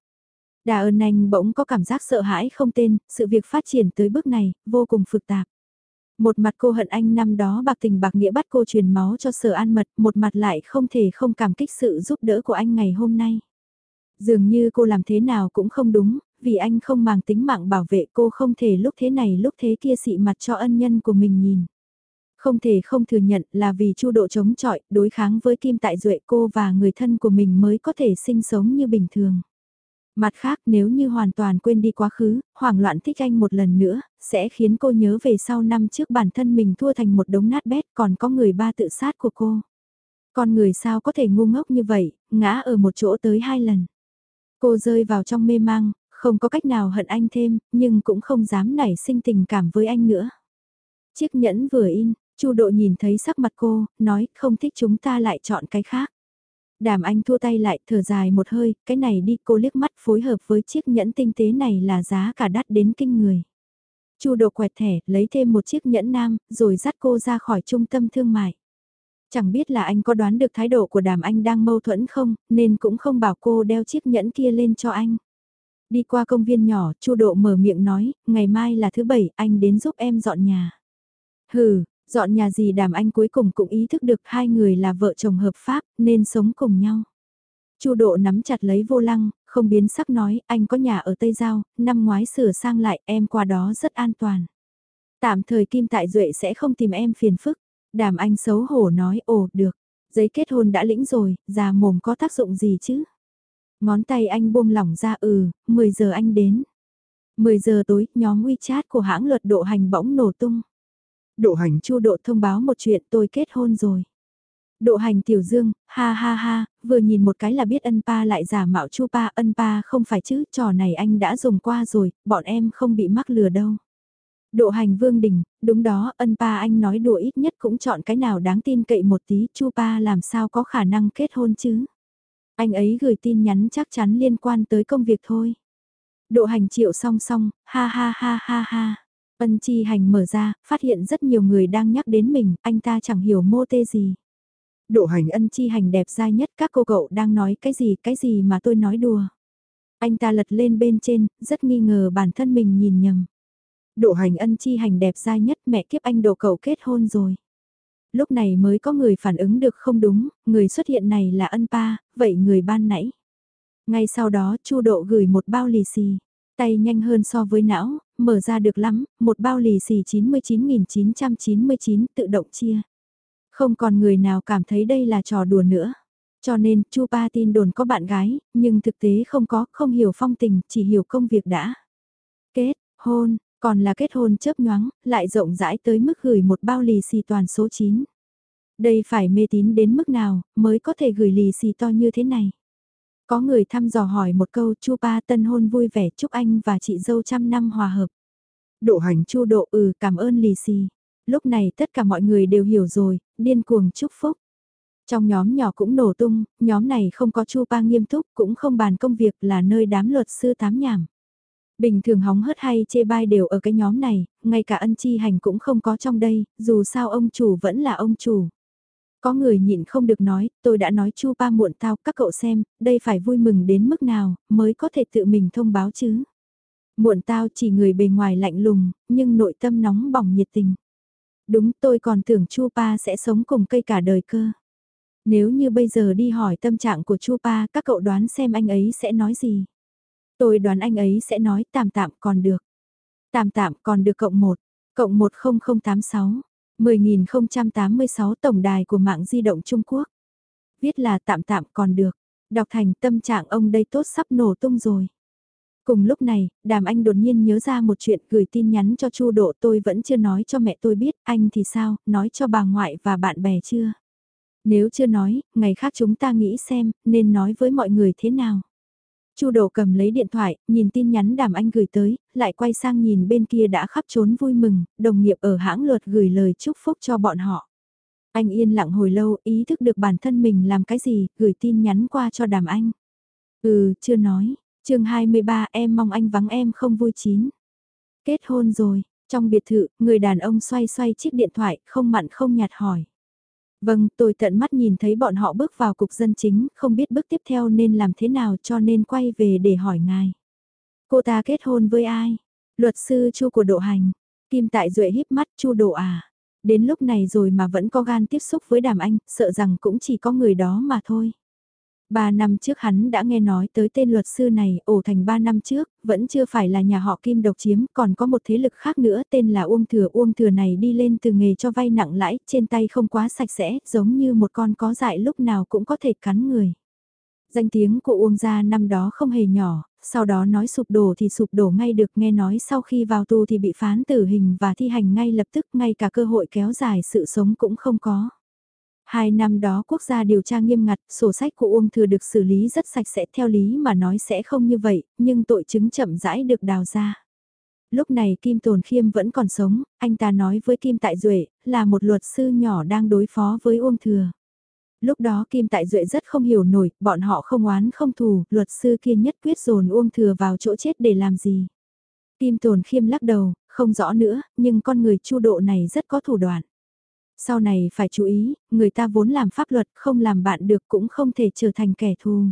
Đà ơn anh bỗng có cảm giác sợ hãi không tên, sự việc phát triển tới bước này, vô cùng phức tạp. Một mặt cô hận anh năm đó bạc tình bạc nghĩa bắt cô truyền máu cho sở an mật, một mặt lại không thể không cảm kích sự giúp đỡ của anh ngày hôm nay. Dường như cô làm thế nào cũng không đúng, vì anh không màng tính mạng bảo vệ cô không thể lúc thế này lúc thế kia xị mặt cho ân nhân của mình nhìn. Không thể không thừa nhận là vì chu độ chống chọi, đối kháng với Kim Tại Duệ cô và người thân của mình mới có thể sinh sống như bình thường. Mặt khác nếu như hoàn toàn quên đi quá khứ, hoảng loạn thích anh một lần nữa, sẽ khiến cô nhớ về sau năm trước bản thân mình thua thành một đống nát bét còn có người ba tự sát của cô. Con người sao có thể ngu ngốc như vậy, ngã ở một chỗ tới hai lần. Cô rơi vào trong mê mang, không có cách nào hận anh thêm, nhưng cũng không dám nảy sinh tình cảm với anh nữa. Chiếc nhẫn vừa in, Chu Độ nhìn thấy sắc mặt cô, nói không thích chúng ta lại chọn cái khác. Đàm anh thua tay lại, thở dài một hơi, cái này đi cô liếc mắt phối hợp với chiếc nhẫn tinh tế này là giá cả đắt đến kinh người. Chu Độ quẹt thẻ, lấy thêm một chiếc nhẫn nam, rồi dắt cô ra khỏi trung tâm thương mại. Chẳng biết là anh có đoán được thái độ của đàm anh đang mâu thuẫn không, nên cũng không bảo cô đeo chiếc nhẫn kia lên cho anh. Đi qua công viên nhỏ, Chu Độ mở miệng nói, ngày mai là thứ bảy, anh đến giúp em dọn nhà. Hừ, dọn nhà gì đàm anh cuối cùng cũng ý thức được hai người là vợ chồng hợp pháp, nên sống cùng nhau. Chu Độ nắm chặt lấy vô lăng, không biến sắc nói, anh có nhà ở Tây Giao, năm ngoái sửa sang lại, em qua đó rất an toàn. Tạm thời Kim Tại Duệ sẽ không tìm em phiền phức. Đàm anh xấu hổ nói, ồ, được, giấy kết hôn đã lĩnh rồi, già mồm có tác dụng gì chứ? Ngón tay anh buông lỏng ra ừ, 10 giờ anh đến. 10 giờ tối, nhóm WeChat của hãng luật độ hành bỗng nổ tung. Độ hành chu độ thông báo một chuyện tôi kết hôn rồi. Độ hành tiểu dương, ha ha ha, vừa nhìn một cái là biết ân pa lại giả mạo chu pa, ân pa không phải chứ, trò này anh đã dùng qua rồi, bọn em không bị mắc lừa đâu. Độ hành vương đình, đúng đó, ân pa anh nói đùa ít nhất cũng chọn cái nào đáng tin cậy một tí, chu pa làm sao có khả năng kết hôn chứ. Anh ấy gửi tin nhắn chắc chắn liên quan tới công việc thôi. Độ hành triệu song song, ha ha ha ha ha. Ân chi hành mở ra, phát hiện rất nhiều người đang nhắc đến mình, anh ta chẳng hiểu mô tê gì. Độ hành ân chi hành đẹp dai nhất các cô cậu đang nói cái gì cái gì mà tôi nói đùa. Anh ta lật lên bên trên, rất nghi ngờ bản thân mình nhìn nhầm. Độ hành ân chi hành đẹp dai nhất mẹ kiếp anh độ cậu kết hôn rồi. Lúc này mới có người phản ứng được không đúng, người xuất hiện này là ân pa, vậy người ban nãy. Ngay sau đó chu độ gửi một bao lì xì. Tay nhanh hơn so với não, mở ra được lắm, một bao lì xì 99.999 tự động chia. Không còn người nào cảm thấy đây là trò đùa nữa. Cho nên, Chu Pa tin đồn có bạn gái, nhưng thực tế không có, không hiểu phong tình, chỉ hiểu công việc đã. Kết, hôn, còn là kết hôn chớp nhoáng, lại rộng rãi tới mức gửi một bao lì xì toàn số 9. Đây phải mê tín đến mức nào, mới có thể gửi lì xì to như thế này. Có người thăm dò hỏi một câu chu ba tân hôn vui vẻ chúc anh và chị dâu trăm năm hòa hợp. Độ hành chu độ ừ cảm ơn lì xì. Lúc này tất cả mọi người đều hiểu rồi, điên cuồng chúc phúc. Trong nhóm nhỏ cũng nổ tung, nhóm này không có chu ba nghiêm túc cũng không bàn công việc là nơi đám luật sư tám nhảm. Bình thường hóng hớt hay chê bai đều ở cái nhóm này, ngay cả ân chi hành cũng không có trong đây, dù sao ông chủ vẫn là ông chủ. Có người nhịn không được nói, tôi đã nói chu ba muộn tao, các cậu xem, đây phải vui mừng đến mức nào, mới có thể tự mình thông báo chứ. Muộn tao chỉ người bề ngoài lạnh lùng, nhưng nội tâm nóng bỏng nhiệt tình. Đúng tôi còn tưởng chu pa sẽ sống cùng cây cả đời cơ. Nếu như bây giờ đi hỏi tâm trạng của chu pa, các cậu đoán xem anh ấy sẽ nói gì. Tôi đoán anh ấy sẽ nói tạm tạm còn được. Tạm tạm còn được cộng 1, cộng 10086. 10.086 tổng đài của mạng di động Trung Quốc. Viết là tạm tạm còn được, đọc thành tâm trạng ông đây tốt sắp nổ tung rồi. Cùng lúc này, đàm anh đột nhiên nhớ ra một chuyện gửi tin nhắn cho chu độ tôi vẫn chưa nói cho mẹ tôi biết, anh thì sao, nói cho bà ngoại và bạn bè chưa? Nếu chưa nói, ngày khác chúng ta nghĩ xem, nên nói với mọi người thế nào? Chu đầu cầm lấy điện thoại, nhìn tin nhắn đàm anh gửi tới, lại quay sang nhìn bên kia đã khắp trốn vui mừng, đồng nghiệp ở hãng luật gửi lời chúc phúc cho bọn họ. Anh yên lặng hồi lâu, ý thức được bản thân mình làm cái gì, gửi tin nhắn qua cho đàm anh. Ừ, chưa nói, chương 23 em mong anh vắng em không vui chín. Kết hôn rồi, trong biệt thự, người đàn ông xoay xoay chiếc điện thoại, không mặn không nhạt hỏi. Vâng, tôi tận mắt nhìn thấy bọn họ bước vào cục dân chính, không biết bước tiếp theo nên làm thế nào cho nên quay về để hỏi ngài. Cô ta kết hôn với ai? Luật sư Chu của độ hành. Kim Tại Duệ híp mắt Chu độ à. Đến lúc này rồi mà vẫn có gan tiếp xúc với đàm anh, sợ rằng cũng chỉ có người đó mà thôi. Ba năm trước hắn đã nghe nói tới tên luật sư này, ổ thành ba năm trước, vẫn chưa phải là nhà họ Kim độc chiếm, còn có một thế lực khác nữa tên là Uông Thừa. Uông Thừa này đi lên từ nghề cho vay nặng lãi, trên tay không quá sạch sẽ, giống như một con có dại lúc nào cũng có thể cắn người. Danh tiếng của Uông gia năm đó không hề nhỏ, sau đó nói sụp đổ thì sụp đổ ngay được nghe nói sau khi vào tù thì bị phán tử hình và thi hành ngay lập tức ngay cả cơ hội kéo dài sự sống cũng không có. Hai năm đó quốc gia điều tra nghiêm ngặt, sổ sách của Uông Thừa được xử lý rất sạch sẽ theo lý mà nói sẽ không như vậy, nhưng tội chứng chậm rãi được đào ra. Lúc này Kim Tồn Khiêm vẫn còn sống, anh ta nói với Kim Tại Duệ, là một luật sư nhỏ đang đối phó với Uông Thừa. Lúc đó Kim Tại Duệ rất không hiểu nổi, bọn họ không oán không thù, luật sư kia nhất quyết dồn Uông Thừa vào chỗ chết để làm gì. Kim Tồn Khiêm lắc đầu, không rõ nữa, nhưng con người chu độ này rất có thủ đoạn. Sau này phải chú ý, người ta vốn làm pháp luật không làm bạn được cũng không thể trở thành kẻ thù.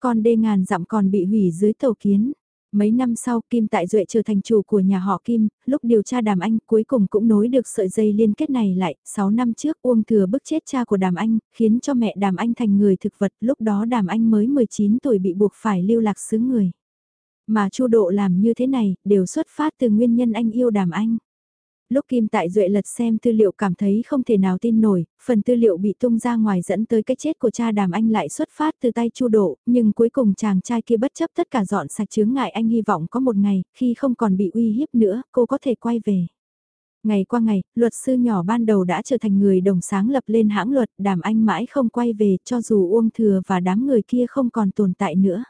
Con đê ngàn dặm còn bị hủy dưới tàu kiến. Mấy năm sau Kim Tại Duệ trở thành chủ của nhà họ Kim, lúc điều tra Đàm Anh cuối cùng cũng nối được sợi dây liên kết này lại, 6 năm trước Uông Thừa bức chết cha của Đàm Anh, khiến cho mẹ Đàm Anh thành người thực vật, lúc đó Đàm Anh mới 19 tuổi bị buộc phải lưu lạc xứ người. Mà Chu Độ làm như thế này, đều xuất phát từ nguyên nhân anh yêu Đàm Anh. Lúc Kim Tại Duệ lật xem tư liệu cảm thấy không thể nào tin nổi, phần tư liệu bị tung ra ngoài dẫn tới cái chết của cha đàm anh lại xuất phát từ tay chu độ, nhưng cuối cùng chàng trai kia bất chấp tất cả dọn sạch chướng ngại anh hy vọng có một ngày, khi không còn bị uy hiếp nữa, cô có thể quay về. Ngày qua ngày, luật sư nhỏ ban đầu đã trở thành người đồng sáng lập lên hãng luật, đàm anh mãi không quay về cho dù Uông Thừa và đám người kia không còn tồn tại nữa.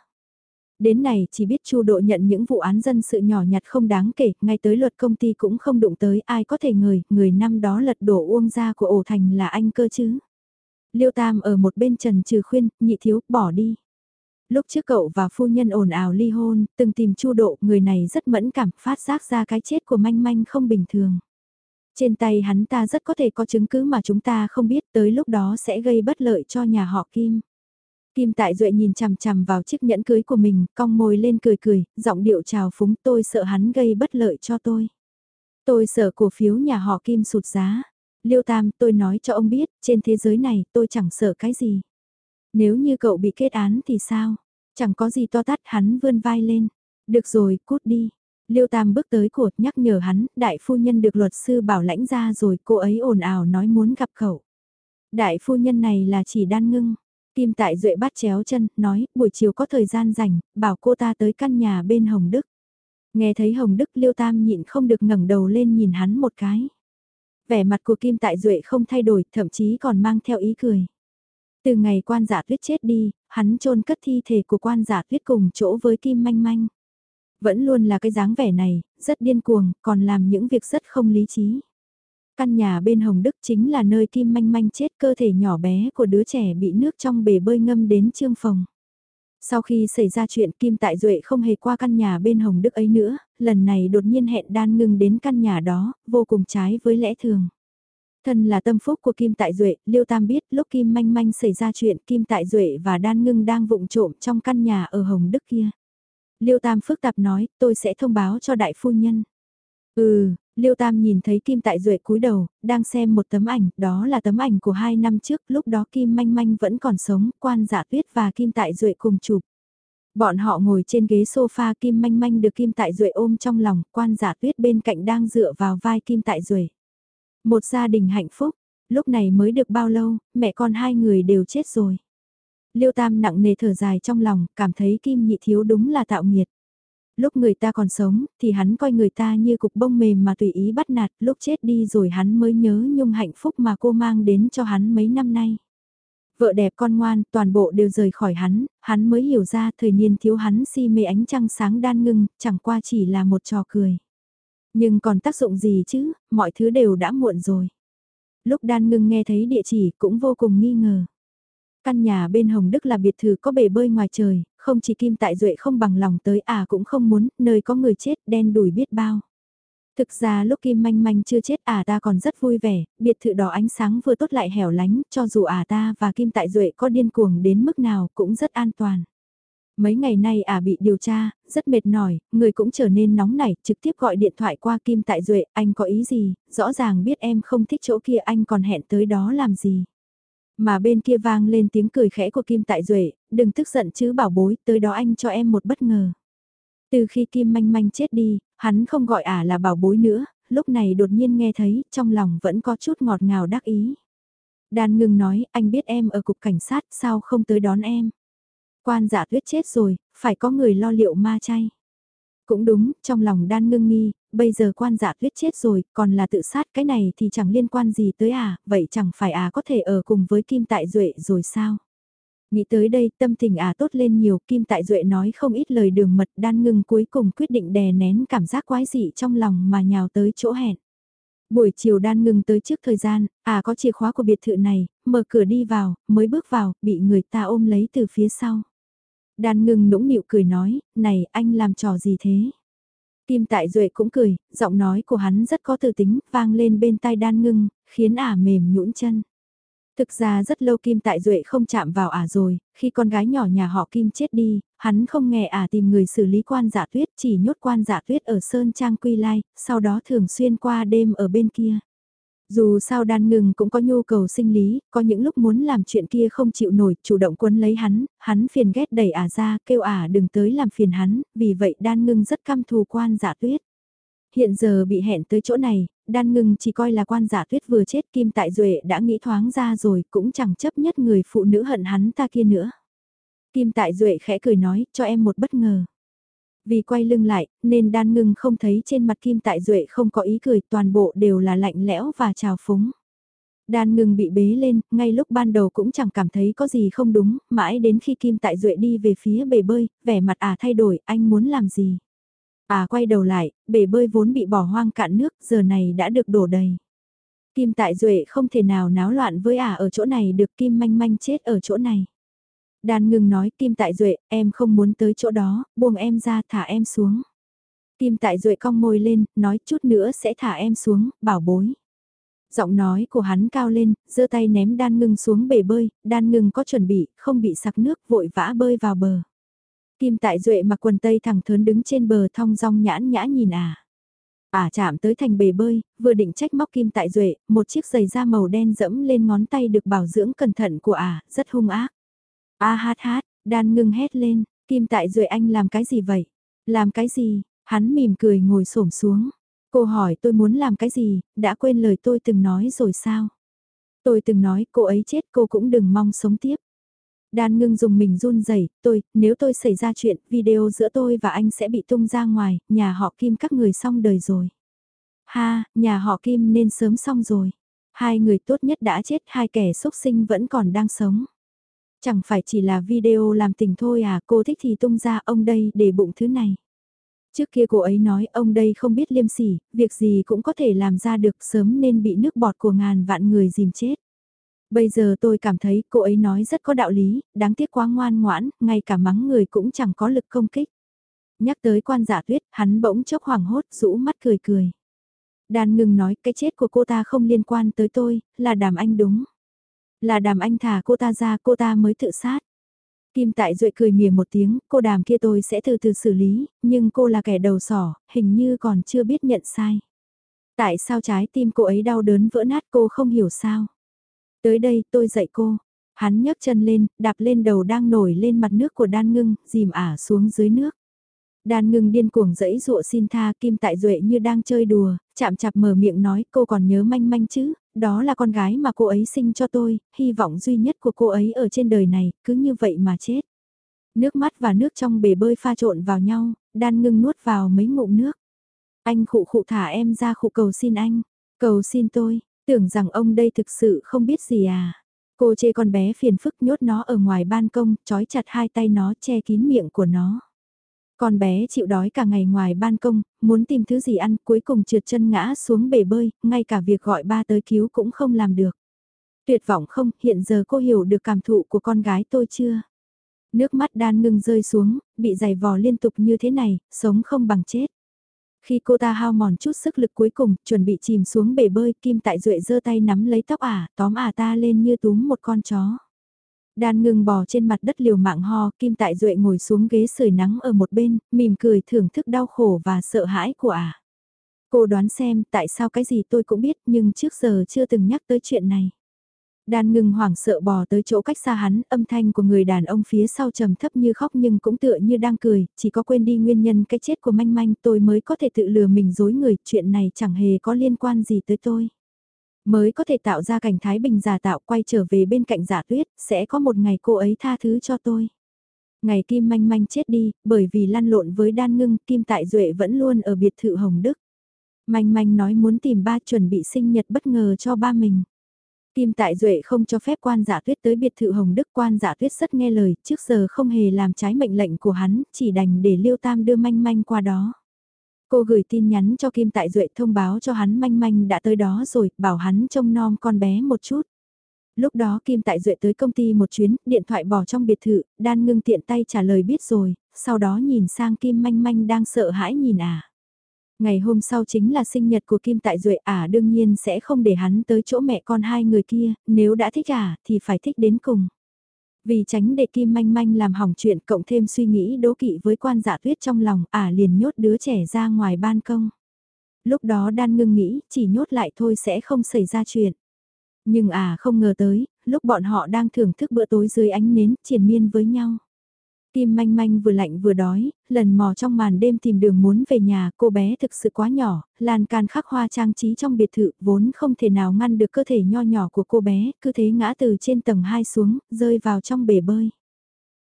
Đến này chỉ biết Chu Độ nhận những vụ án dân sự nhỏ nhặt không đáng kể, ngay tới luật công ty cũng không đụng tới ai có thể ngờ, người năm đó lật đổ uông gia của ổ thành là anh cơ chứ. Liêu Tam ở một bên trần trừ khuyên, nhị thiếu, bỏ đi. Lúc trước cậu và phu nhân ồn ào ly hôn, từng tìm Chu Độ, người này rất mẫn cảm, phát giác ra cái chết của manh manh không bình thường. Trên tay hắn ta rất có thể có chứng cứ mà chúng ta không biết tới lúc đó sẽ gây bất lợi cho nhà họ Kim. Kim Tại Duệ nhìn chằm chằm vào chiếc nhẫn cưới của mình, cong môi lên cười cười, giọng điệu chào phúng tôi sợ hắn gây bất lợi cho tôi. Tôi sợ cổ phiếu nhà họ Kim sụt giá. Liêu Tam, tôi nói cho ông biết, trên thế giới này tôi chẳng sợ cái gì. Nếu như cậu bị kết án thì sao? Chẳng có gì to tát hắn vươn vai lên. Được rồi, cút đi. Liêu Tam bước tới cột nhắc nhở hắn, đại phu nhân được luật sư bảo lãnh ra rồi cô ấy ồn ào nói muốn gặp cậu. Đại phu nhân này là chỉ đan ngưng. Kim Tại Duệ bắt chéo chân, nói, buổi chiều có thời gian rảnh, bảo cô ta tới căn nhà bên Hồng Đức. Nghe thấy Hồng Đức Liêu Tam nhịn không được ngẩng đầu lên nhìn hắn một cái. Vẻ mặt của Kim Tại Duệ không thay đổi, thậm chí còn mang theo ý cười. Từ ngày quan giả tuyết chết đi, hắn chôn cất thi thể của quan giả tuyết cùng chỗ với Kim Manh Manh. Vẫn luôn là cái dáng vẻ này, rất điên cuồng, còn làm những việc rất không lý trí. Căn nhà bên Hồng Đức chính là nơi Kim Manh Manh chết cơ thể nhỏ bé của đứa trẻ bị nước trong bể bơi ngâm đến trương phòng. Sau khi xảy ra chuyện Kim Tại Duệ không hề qua căn nhà bên Hồng Đức ấy nữa, lần này đột nhiên hẹn đan ngưng đến căn nhà đó, vô cùng trái với lẽ thường. Thân là tâm phúc của Kim Tại Duệ, Liêu Tam biết lúc Kim Manh Manh xảy ra chuyện Kim Tại Duệ và Đan Ngưng đang vụng trộm trong căn nhà ở Hồng Đức kia. Liêu Tam phức tạp nói, tôi sẽ thông báo cho đại phu nhân. Ừ, Liêu Tam nhìn thấy Kim Tại Duệ cúi đầu, đang xem một tấm ảnh, đó là tấm ảnh của hai năm trước, lúc đó Kim Manh Manh vẫn còn sống, quan giả tuyết và Kim Tại Duệ cùng chụp. Bọn họ ngồi trên ghế sofa Kim Manh Manh được Kim Tại Duệ ôm trong lòng, quan giả tuyết bên cạnh đang dựa vào vai Kim Tại Duệ. Một gia đình hạnh phúc, lúc này mới được bao lâu, mẹ con hai người đều chết rồi. Liêu Tam nặng nề thở dài trong lòng, cảm thấy Kim Nhị Thiếu đúng là tạo nghiệt. Lúc người ta còn sống, thì hắn coi người ta như cục bông mềm mà tùy ý bắt nạt, lúc chết đi rồi hắn mới nhớ nhung hạnh phúc mà cô mang đến cho hắn mấy năm nay. Vợ đẹp con ngoan, toàn bộ đều rời khỏi hắn, hắn mới hiểu ra thời niên thiếu hắn si mê ánh trăng sáng đan ngưng, chẳng qua chỉ là một trò cười. Nhưng còn tác dụng gì chứ, mọi thứ đều đã muộn rồi. Lúc đan ngưng nghe thấy địa chỉ cũng vô cùng nghi ngờ. Căn nhà bên Hồng Đức là biệt thự có bể bơi ngoài trời, không chỉ Kim Tại Duệ không bằng lòng tới à cũng không muốn, nơi có người chết đen đùi biết bao. Thực ra lúc Kim Manh Manh chưa chết à ta còn rất vui vẻ, biệt thự đỏ ánh sáng vừa tốt lại hẻo lánh, cho dù à ta và Kim Tại Duệ có điên cuồng đến mức nào cũng rất an toàn. Mấy ngày nay à bị điều tra, rất mệt mỏi, người cũng trở nên nóng nảy, trực tiếp gọi điện thoại qua Kim Tại Duệ, anh có ý gì, rõ ràng biết em không thích chỗ kia anh còn hẹn tới đó làm gì. Mà bên kia vang lên tiếng cười khẽ của Kim Tại Duệ, đừng tức giận chứ bảo bối, tới đó anh cho em một bất ngờ. Từ khi Kim manh manh chết đi, hắn không gọi ả là bảo bối nữa, lúc này đột nhiên nghe thấy, trong lòng vẫn có chút ngọt ngào đắc ý. Đan ngừng nói, anh biết em ở cục cảnh sát, sao không tới đón em? Quan giả tuyết chết rồi, phải có người lo liệu ma chay. Cũng đúng, trong lòng đan ngưng nghi, bây giờ quan dạ tuyết chết rồi, còn là tự sát cái này thì chẳng liên quan gì tới à, vậy chẳng phải à có thể ở cùng với Kim Tại Duệ rồi sao? Nghĩ tới đây tâm tình à tốt lên nhiều Kim Tại Duệ nói không ít lời đường mật đan ngưng cuối cùng quyết định đè nén cảm giác quái dị trong lòng mà nhào tới chỗ hẹn. Buổi chiều đan ngưng tới trước thời gian, à có chìa khóa của biệt thự này, mở cửa đi vào, mới bước vào, bị người ta ôm lấy từ phía sau. Đan ngưng nũng nịu cười nói, này anh làm trò gì thế? Kim Tại Duệ cũng cười, giọng nói của hắn rất có tự tính, vang lên bên tai đan ngưng, khiến ả mềm nhũn chân. Thực ra rất lâu Kim Tại Duệ không chạm vào ả rồi, khi con gái nhỏ nhà họ Kim chết đi, hắn không nghe ả tìm người xử lý quan giả tuyết chỉ nhốt quan giả tuyết ở Sơn Trang Quy Lai, sau đó thường xuyên qua đêm ở bên kia. Dù sao đan ngừng cũng có nhu cầu sinh lý, có những lúc muốn làm chuyện kia không chịu nổi, chủ động quấn lấy hắn, hắn phiền ghét đẩy ả ra, kêu ả đừng tới làm phiền hắn, vì vậy đan ngưng rất căm thù quan giả tuyết. Hiện giờ bị hẹn tới chỗ này, đan ngưng chỉ coi là quan giả tuyết vừa chết Kim Tại Duệ đã nghĩ thoáng ra rồi cũng chẳng chấp nhất người phụ nữ hận hắn ta kia nữa. Kim Tại Duệ khẽ cười nói cho em một bất ngờ. Vì quay lưng lại, nên đan ngưng không thấy trên mặt Kim Tại Duệ không có ý cười, toàn bộ đều là lạnh lẽo và trào phúng. Đan ngừng bị bế lên, ngay lúc ban đầu cũng chẳng cảm thấy có gì không đúng, mãi đến khi Kim Tại Duệ đi về phía bể bơi, vẻ mặt à thay đổi, anh muốn làm gì? À quay đầu lại, bể bơi vốn bị bỏ hoang cạn nước, giờ này đã được đổ đầy. Kim Tại Duệ không thể nào náo loạn với à ở chỗ này được Kim Manh Manh chết ở chỗ này. Đan ngừng nói Kim Tại Duệ, em không muốn tới chỗ đó, buông em ra thả em xuống. Kim Tại Duệ cong môi lên, nói chút nữa sẽ thả em xuống, bảo bối. Giọng nói của hắn cao lên, giơ tay ném đan ngưng xuống bể bơi, đan ngưng có chuẩn bị, không bị sặc nước, vội vã bơi vào bờ. Kim Tại Duệ mặc quần tây thẳng thớn đứng trên bờ thong dong nhãn nhã nhìn à. À chạm tới thành bể bơi, vừa định trách móc Kim Tại Duệ, một chiếc giày da màu đen dẫm lên ngón tay được bảo dưỡng cẩn thận của à, rất hung ác. A hát hát, đan ngưng hét lên, Kim Tại Duệ anh làm cái gì vậy? Làm cái gì? Hắn mỉm cười ngồi xổm xuống. Cô hỏi tôi muốn làm cái gì, đã quên lời tôi từng nói rồi sao? Tôi từng nói cô ấy chết cô cũng đừng mong sống tiếp. Đan ngưng dùng mình run rẩy, tôi, nếu tôi xảy ra chuyện, video giữa tôi và anh sẽ bị tung ra ngoài, nhà họ Kim các người xong đời rồi. Ha, nhà họ Kim nên sớm xong rồi. Hai người tốt nhất đã chết, hai kẻ xúc sinh vẫn còn đang sống. Chẳng phải chỉ là video làm tình thôi à, cô thích thì tung ra ông đây để bụng thứ này. Trước kia cô ấy nói ông đây không biết liêm sỉ, việc gì cũng có thể làm ra được sớm nên bị nước bọt của ngàn vạn người dìm chết. Bây giờ tôi cảm thấy cô ấy nói rất có đạo lý, đáng tiếc quá ngoan ngoãn, ngay cả mắng người cũng chẳng có lực công kích. Nhắc tới quan giả tuyết, hắn bỗng chốc hoảng hốt, rũ mắt cười cười. Đàn ngừng nói cái chết của cô ta không liên quan tới tôi, là đàm anh đúng. Là đàm anh thả cô ta ra cô ta mới tự sát. Kim Tại Duệ cười mỉa một tiếng, cô đàm kia tôi sẽ từ từ xử lý, nhưng cô là kẻ đầu sỏ, hình như còn chưa biết nhận sai. Tại sao trái tim cô ấy đau đớn vỡ nát cô không hiểu sao? Tới đây tôi dạy cô. Hắn nhấc chân lên, đạp lên đầu đang nổi lên mặt nước của đan ngưng, dìm ả xuống dưới nước. Đan ngưng điên cuồng dẫy dụa xin tha Kim Tại Duệ như đang chơi đùa, chạm chạp mở miệng nói cô còn nhớ manh manh chứ, đó là con gái mà cô ấy sinh cho tôi, hy vọng duy nhất của cô ấy ở trên đời này, cứ như vậy mà chết. Nước mắt và nước trong bể bơi pha trộn vào nhau, đan ngưng nuốt vào mấy ngụm nước. Anh khụ khụ thả em ra khụ cầu xin anh, cầu xin tôi, tưởng rằng ông đây thực sự không biết gì à. Cô chê con bé phiền phức nhốt nó ở ngoài ban công, trói chặt hai tay nó che kín miệng của nó. Con bé chịu đói cả ngày ngoài ban công, muốn tìm thứ gì ăn cuối cùng trượt chân ngã xuống bể bơi, ngay cả việc gọi ba tới cứu cũng không làm được. Tuyệt vọng không, hiện giờ cô hiểu được cảm thụ của con gái tôi chưa? Nước mắt đan ngưng rơi xuống, bị giày vò liên tục như thế này, sống không bằng chết. Khi cô ta hao mòn chút sức lực cuối cùng, chuẩn bị chìm xuống bể bơi, Kim Tại Duệ giơ tay nắm lấy tóc ả, tóm ả ta lên như túm một con chó. Đan ngừng bò trên mặt đất liều mạng ho, Kim Tại Duệ ngồi xuống ghế sưởi nắng ở một bên, mỉm cười thưởng thức đau khổ và sợ hãi của ả. Cô đoán xem tại sao cái gì tôi cũng biết nhưng trước giờ chưa từng nhắc tới chuyện này. Đan ngừng hoảng sợ bò tới chỗ cách xa hắn, âm thanh của người đàn ông phía sau trầm thấp như khóc nhưng cũng tựa như đang cười, chỉ có quên đi nguyên nhân cái chết của manh manh tôi mới có thể tự lừa mình dối người, chuyện này chẳng hề có liên quan gì tới tôi. Mới có thể tạo ra cảnh Thái Bình giả tạo quay trở về bên cạnh giả tuyết, sẽ có một ngày cô ấy tha thứ cho tôi. Ngày Kim manh manh chết đi, bởi vì lăn lộn với đan ngưng, Kim Tại Duệ vẫn luôn ở biệt thự Hồng Đức. Manh manh nói muốn tìm ba chuẩn bị sinh nhật bất ngờ cho ba mình. Kim Tại Duệ không cho phép quan giả tuyết tới biệt thự Hồng Đức quan giả tuyết rất nghe lời, trước giờ không hề làm trái mệnh lệnh của hắn, chỉ đành để Liêu Tam đưa manh manh qua đó. Cô gửi tin nhắn cho Kim Tại Duệ thông báo cho hắn manh manh đã tới đó rồi, bảo hắn trông nom con bé một chút. Lúc đó Kim Tại Duệ tới công ty một chuyến, điện thoại bỏ trong biệt thự, đan ngưng tiện tay trả lời biết rồi, sau đó nhìn sang Kim manh manh đang sợ hãi nhìn à. Ngày hôm sau chính là sinh nhật của Kim Tại Duệ à đương nhiên sẽ không để hắn tới chỗ mẹ con hai người kia, nếu đã thích à thì phải thích đến cùng. Vì tránh để Kim manh manh làm hỏng chuyện cộng thêm suy nghĩ đố kỵ với quan dạ tuyết trong lòng à liền nhốt đứa trẻ ra ngoài ban công. Lúc đó đan ngưng nghĩ chỉ nhốt lại thôi sẽ không xảy ra chuyện. Nhưng à không ngờ tới, lúc bọn họ đang thưởng thức bữa tối dưới ánh nến triền miên với nhau tim manh manh vừa lạnh vừa đói, lần mò trong màn đêm tìm đường muốn về nhà, cô bé thực sự quá nhỏ, lan can khắc hoa trang trí trong biệt thự vốn không thể nào ngăn được cơ thể nho nhỏ của cô bé, cứ thế ngã từ trên tầng 2 xuống, rơi vào trong bể bơi.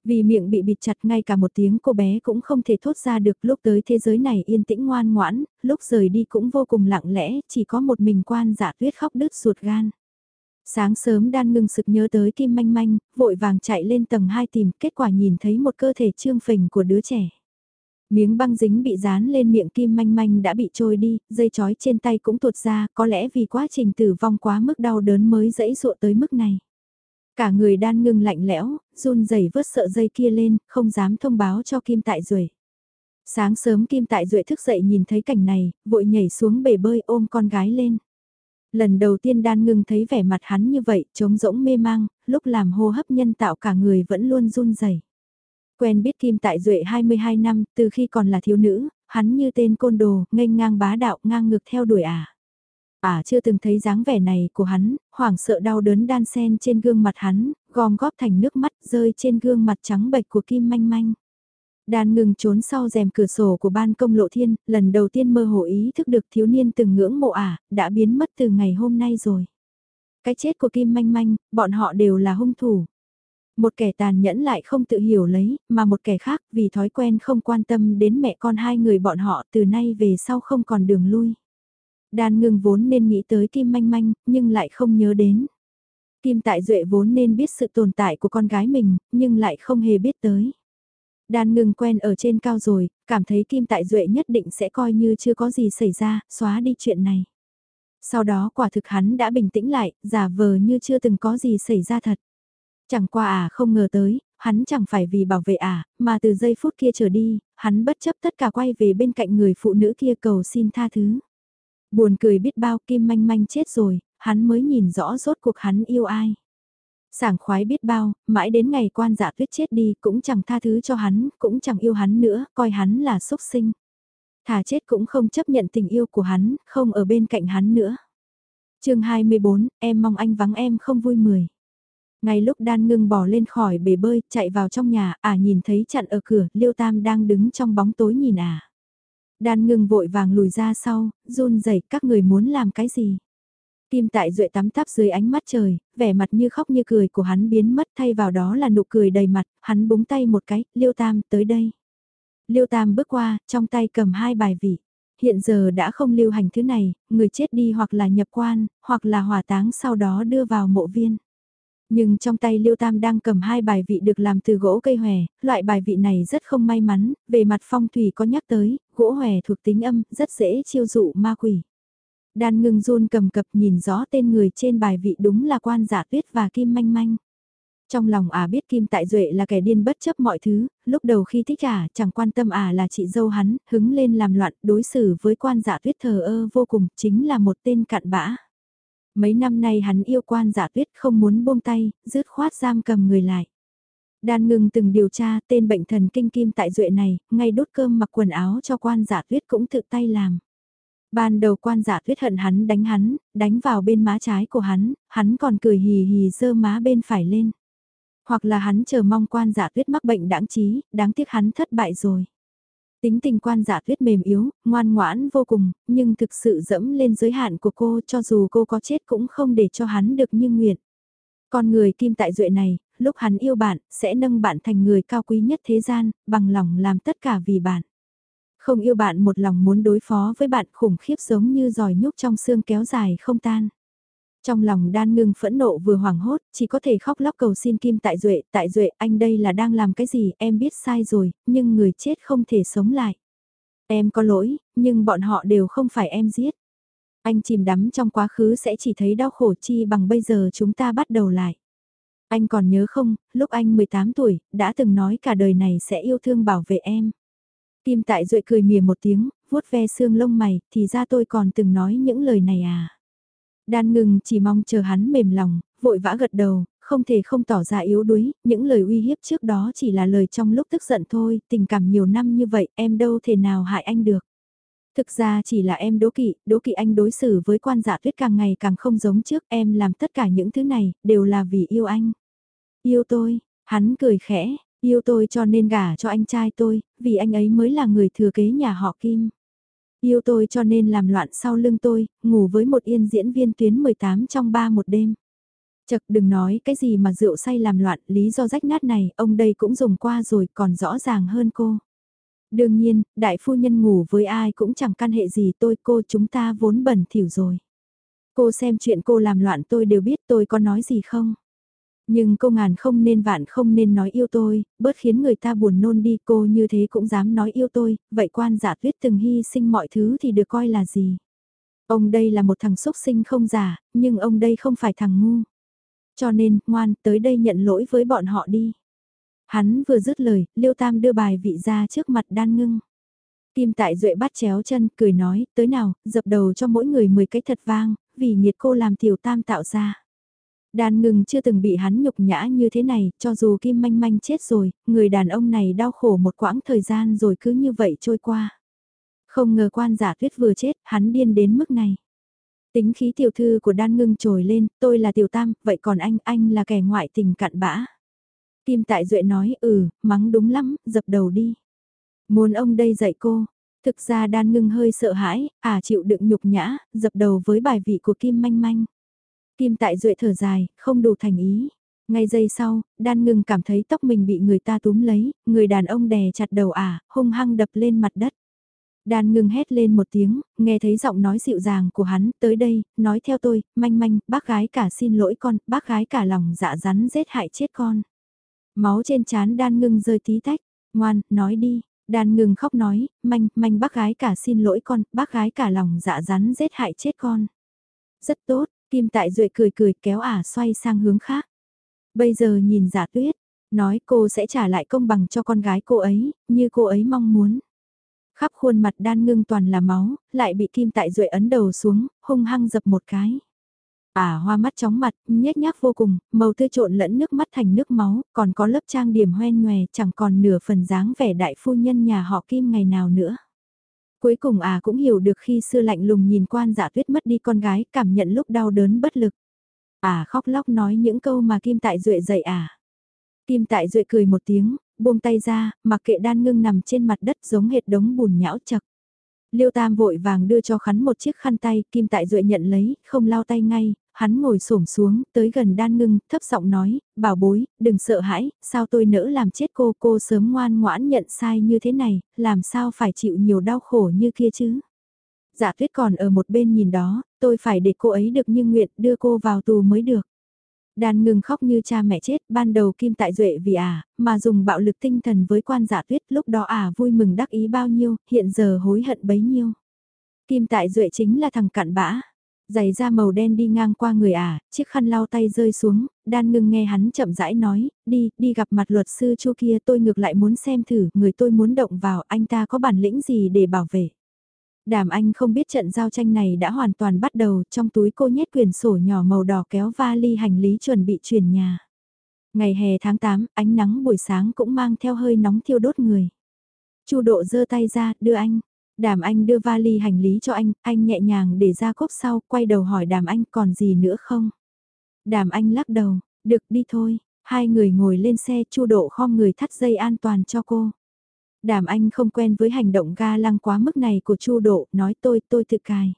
Vì miệng bị bịt chặt ngay cả một tiếng cô bé cũng không thể thốt ra được lúc tới thế giới này yên tĩnh ngoan ngoãn, lúc rời đi cũng vô cùng lặng lẽ, chỉ có một mình quan giả tuyết khóc đứt ruột gan. Sáng sớm đan ngưng sực nhớ tới Kim Manh Manh, vội vàng chạy lên tầng 2 tìm, kết quả nhìn thấy một cơ thể trương phình của đứa trẻ. Miếng băng dính bị dán lên miệng Kim Manh Manh đã bị trôi đi, dây chói trên tay cũng tuột ra, có lẽ vì quá trình tử vong quá mức đau đớn mới dẫy dụa tới mức này. Cả người đan ngưng lạnh lẽo, run rẩy vớt sợ dây kia lên, không dám thông báo cho Kim Tại Duệ. Sáng sớm Kim Tại Duệ thức dậy nhìn thấy cảnh này, vội nhảy xuống bể bơi ôm con gái lên. Lần đầu tiên đan ngưng thấy vẻ mặt hắn như vậy, trống rỗng mê mang, lúc làm hô hấp nhân tạo cả người vẫn luôn run rẩy. Quen biết Kim Tại Duệ 22 năm, từ khi còn là thiếu nữ, hắn như tên côn đồ, nghênh ngang bá đạo, ngang ngược theo đuổi ả. À. Chưa từng thấy dáng vẻ này của hắn, hoảng sợ đau đớn đan sen trên gương mặt hắn, gom góp thành nước mắt rơi trên gương mặt trắng bệch của Kim Manh Manh. Đan ngừng trốn sau rèm cửa sổ của ban công lộ thiên, lần đầu tiên mơ hồ ý thức được thiếu niên từng ngưỡng mộ ả, đã biến mất từ ngày hôm nay rồi. Cái chết của Kim Manh Manh, bọn họ đều là hung thủ. Một kẻ tàn nhẫn lại không tự hiểu lấy, mà một kẻ khác vì thói quen không quan tâm đến mẹ con hai người bọn họ từ nay về sau không còn đường lui. Đan ngừng vốn nên nghĩ tới Kim Manh Manh, nhưng lại không nhớ đến. Kim Tại Duệ vốn nên biết sự tồn tại của con gái mình, nhưng lại không hề biết tới. Đan ngừng quen ở trên cao rồi, cảm thấy Kim Tại Duệ nhất định sẽ coi như chưa có gì xảy ra, xóa đi chuyện này. Sau đó quả thực hắn đã bình tĩnh lại, giả vờ như chưa từng có gì xảy ra thật. Chẳng qua à không ngờ tới, hắn chẳng phải vì bảo vệ à, mà từ giây phút kia trở đi, hắn bất chấp tất cả quay về bên cạnh người phụ nữ kia cầu xin tha thứ. Buồn cười biết bao Kim manh manh chết rồi, hắn mới nhìn rõ rốt cuộc hắn yêu ai. Sảng khoái biết bao, mãi đến ngày quan dạ tuyết chết đi cũng chẳng tha thứ cho hắn, cũng chẳng yêu hắn nữa, coi hắn là xúc sinh. Thà chết cũng không chấp nhận tình yêu của hắn, không ở bên cạnh hắn nữa. chương 24, em mong anh vắng em không vui mười. Ngay lúc đan ngưng bỏ lên khỏi bể bơi, chạy vào trong nhà, à nhìn thấy chặn ở cửa, Liêu Tam đang đứng trong bóng tối nhìn à. Đan ngưng vội vàng lùi ra sau, run rẩy các người muốn làm cái gì. Kim tại duệ tắm táp dưới ánh mắt trời, vẻ mặt như khóc như cười của hắn biến mất thay vào đó là nụ cười đầy mặt, hắn búng tay một cái, Liêu Tam tới đây. Liêu Tam bước qua, trong tay cầm hai bài vị. Hiện giờ đã không lưu hành thứ này, người chết đi hoặc là nhập quan, hoặc là hỏa táng sau đó đưa vào mộ viên. Nhưng trong tay Liêu Tam đang cầm hai bài vị được làm từ gỗ cây hòe, loại bài vị này rất không may mắn, về mặt phong thủy có nhắc tới, gỗ hòe thuộc tính âm, rất dễ chiêu dụ ma quỷ. Đan ngưng run cầm cập nhìn rõ tên người trên bài vị đúng là quan giả tuyết và kim manh manh. Trong lòng à biết Kim Tại Duệ là kẻ điên bất chấp mọi thứ, lúc đầu khi thích à, chẳng quan tâm à là chị dâu hắn, hứng lên làm loạn, đối xử với quan giả tuyết thờ ơ vô cùng, chính là một tên cặn bã. Mấy năm nay hắn yêu quan giả tuyết không muốn buông tay, rứt khoát giam cầm người lại. Đan ngưng từng điều tra tên bệnh thần kinh Kim Tại Duệ này, ngay đốt cơm mặc quần áo cho quan giả tuyết cũng tự tay làm. Ban đầu quan giả tuyết hận hắn đánh hắn, đánh vào bên má trái của hắn, hắn còn cười hì hì dơ má bên phải lên. Hoặc là hắn chờ mong quan giả tuyết mắc bệnh đáng trí, đáng tiếc hắn thất bại rồi. Tính tình quan giả tuyết mềm yếu, ngoan ngoãn vô cùng, nhưng thực sự dẫm lên giới hạn của cô cho dù cô có chết cũng không để cho hắn được như nguyện. Con người kim tại duệ này, lúc hắn yêu bạn, sẽ nâng bạn thành người cao quý nhất thế gian, bằng lòng làm tất cả vì bạn. Không yêu bạn một lòng muốn đối phó với bạn khủng khiếp giống như giỏi nhúc trong xương kéo dài không tan. Trong lòng đan ngưng phẫn nộ vừa hoảng hốt, chỉ có thể khóc lóc cầu xin Kim Tại Duệ, Tại Duệ, anh đây là đang làm cái gì, em biết sai rồi, nhưng người chết không thể sống lại. Em có lỗi, nhưng bọn họ đều không phải em giết. Anh chìm đắm trong quá khứ sẽ chỉ thấy đau khổ chi bằng bây giờ chúng ta bắt đầu lại. Anh còn nhớ không, lúc anh 18 tuổi, đã từng nói cả đời này sẽ yêu thương bảo vệ em. Kim Tại Duệ cười mỉa một tiếng, vuốt ve xương lông mày, thì ra tôi còn từng nói những lời này à. Đan ngừng chỉ mong chờ hắn mềm lòng, vội vã gật đầu, không thể không tỏ ra yếu đuối, những lời uy hiếp trước đó chỉ là lời trong lúc tức giận thôi, tình cảm nhiều năm như vậy em đâu thể nào hại anh được. Thực ra chỉ là em đố kỵ, đố kỵ anh đối xử với quan dạ tuyết càng ngày càng không giống trước em làm tất cả những thứ này, đều là vì yêu anh. Yêu tôi, hắn cười khẽ, yêu tôi cho nên gả cho anh trai tôi, vì anh ấy mới là người thừa kế nhà họ Kim. Yêu tôi cho nên làm loạn sau lưng tôi, ngủ với một yên diễn viên tuyến 18 trong ba một đêm. Chật đừng nói cái gì mà rượu say làm loạn, lý do rách nát này, ông đây cũng dùng qua rồi còn rõ ràng hơn cô. Đương nhiên, đại phu nhân ngủ với ai cũng chẳng căn hệ gì tôi cô chúng ta vốn bẩn thỉu rồi. Cô xem chuyện cô làm loạn tôi đều biết tôi có nói gì không. Nhưng cô ngàn không nên vạn không nên nói yêu tôi, bớt khiến người ta buồn nôn đi cô như thế cũng dám nói yêu tôi, vậy quan giả tuyết từng hy sinh mọi thứ thì được coi là gì. Ông đây là một thằng xúc sinh không giả, nhưng ông đây không phải thằng ngu. Cho nên, ngoan, tới đây nhận lỗi với bọn họ đi. Hắn vừa dứt lời, Liêu Tam đưa bài vị ra trước mặt đan ngưng. Kim Tại Duệ bắt chéo chân, cười nói, tới nào, dập đầu cho mỗi người 10 cái thật vang, vì nhiệt cô làm tiểu tam tạo ra. Đan ngừng chưa từng bị hắn nhục nhã như thế này, cho dù Kim Manh Manh chết rồi, người đàn ông này đau khổ một quãng thời gian rồi cứ như vậy trôi qua. Không ngờ quan giả tuyết vừa chết, hắn điên đến mức này. Tính khí tiểu thư của đan ngưng trồi lên, tôi là tiểu tam, vậy còn anh, anh là kẻ ngoại tình cặn bã. Kim Tại Duệ nói, ừ, mắng đúng lắm, dập đầu đi. Muốn ông đây dạy cô. Thực ra đan ngưng hơi sợ hãi, à chịu đựng nhục nhã, dập đầu với bài vị của Kim Manh Manh. Kim Tại Duệ thở dài, không đủ thành ý. Ngay giây sau, đan ngừng cảm thấy tóc mình bị người ta túm lấy, người đàn ông đè chặt đầu ả, hung hăng đập lên mặt đất. Đan ngừng hét lên một tiếng, nghe thấy giọng nói dịu dàng của hắn, tới đây, nói theo tôi, manh manh, bác gái cả xin lỗi con, bác gái cả lòng dạ rắn giết hại chết con. Máu trên trán đan ngừng rơi tí tách, ngoan, nói đi, đan ngừng khóc nói, manh, manh bác gái cả xin lỗi con, bác gái cả lòng dạ rắn giết hại chết con. Rất tốt, Kim Tại Duệ cười cười kéo ả xoay sang hướng khác. Bây giờ nhìn giả tuyết, nói cô sẽ trả lại công bằng cho con gái cô ấy, như cô ấy mong muốn. Khắp khuôn mặt đan ngưng toàn là máu, lại bị Kim Tại Duệ ấn đầu xuống, hung hăng dập một cái. À hoa mắt chóng mặt, nhếch nhác vô cùng, màu tươi trộn lẫn nước mắt thành nước máu, còn có lớp trang điểm hoen nhòe chẳng còn nửa phần dáng vẻ đại phu nhân nhà họ Kim ngày nào nữa. Cuối cùng à cũng hiểu được khi xưa lạnh lùng nhìn quan giả tuyết mất đi con gái, cảm nhận lúc đau đớn bất lực. À khóc lóc nói những câu mà Kim Tại Duệ dạy à. Kim Tại Duệ cười một tiếng, buông tay ra, mặc kệ đan ngưng nằm trên mặt đất giống hệt đống bùn nhão chật. Liêu Tam vội vàng đưa cho khắn một chiếc khăn tay, Kim Tại Duệ nhận lấy, không lau tay ngay, hắn ngồi xổm xuống, tới gần đan ngưng, thấp giọng nói, bảo bối, đừng sợ hãi, sao tôi nỡ làm chết cô, cô sớm ngoan ngoãn nhận sai như thế này, làm sao phải chịu nhiều đau khổ như kia chứ. Dạ tuyết còn ở một bên nhìn đó, tôi phải để cô ấy được như nguyện, đưa cô vào tù mới được. Đan ngừng khóc như cha mẹ chết, ban đầu Kim Tại Duệ vì à, mà dùng bạo lực tinh thần với quan giả tuyết, lúc đó à vui mừng đắc ý bao nhiêu, hiện giờ hối hận bấy nhiêu. Kim Tại Duệ chính là thằng cặn bã. Giày da màu đen đi ngang qua người à, chiếc khăn lau tay rơi xuống, đan ngưng nghe hắn chậm rãi nói, đi, đi gặp mặt luật sư chu kia tôi ngược lại muốn xem thử, người tôi muốn động vào, anh ta có bản lĩnh gì để bảo vệ. Đàm Anh không biết trận giao tranh này đã hoàn toàn bắt đầu, trong túi cô nhét quyển sổ nhỏ màu đỏ kéo vali hành lý chuẩn bị chuyển nhà. Ngày hè tháng 8, ánh nắng buổi sáng cũng mang theo hơi nóng thiêu đốt người. Chu độ giơ tay ra, đưa anh. Đàm Anh đưa vali hành lý cho anh, anh nhẹ nhàng để ra cốp sau, quay đầu hỏi Đàm Anh còn gì nữa không? Đàm Anh lắc đầu, được đi thôi, hai người ngồi lên xe chu độ khom người thắt dây an toàn cho cô. Đàm Anh không quen với hành động ga lăng quá mức này của Chu Độ, nói tôi tôi tự cài.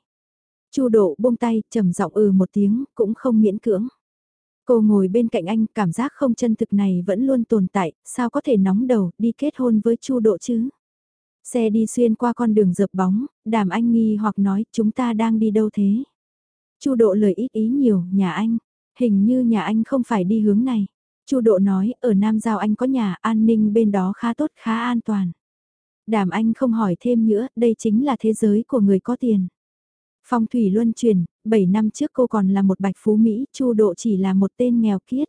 Chu Độ buông tay, trầm giọng ừ một tiếng, cũng không miễn cưỡng. Cô ngồi bên cạnh anh, cảm giác không chân thực này vẫn luôn tồn tại, sao có thể nóng đầu, đi kết hôn với Chu Độ chứ? Xe đi xuyên qua con đường dợp bóng, đàm anh nghi hoặc nói chúng ta đang đi đâu thế? Chu độ lời ít ý nhiều, nhà anh. Hình như nhà anh không phải đi hướng này. Chu độ nói, ở Nam Giao anh có nhà, an ninh bên đó khá tốt, khá an toàn. Đàm anh không hỏi thêm nữa, đây chính là thế giới của người có tiền. Phong thủy luân truyền, 7 năm trước cô còn là một bạch phú Mỹ, Chu độ chỉ là một tên nghèo kiết.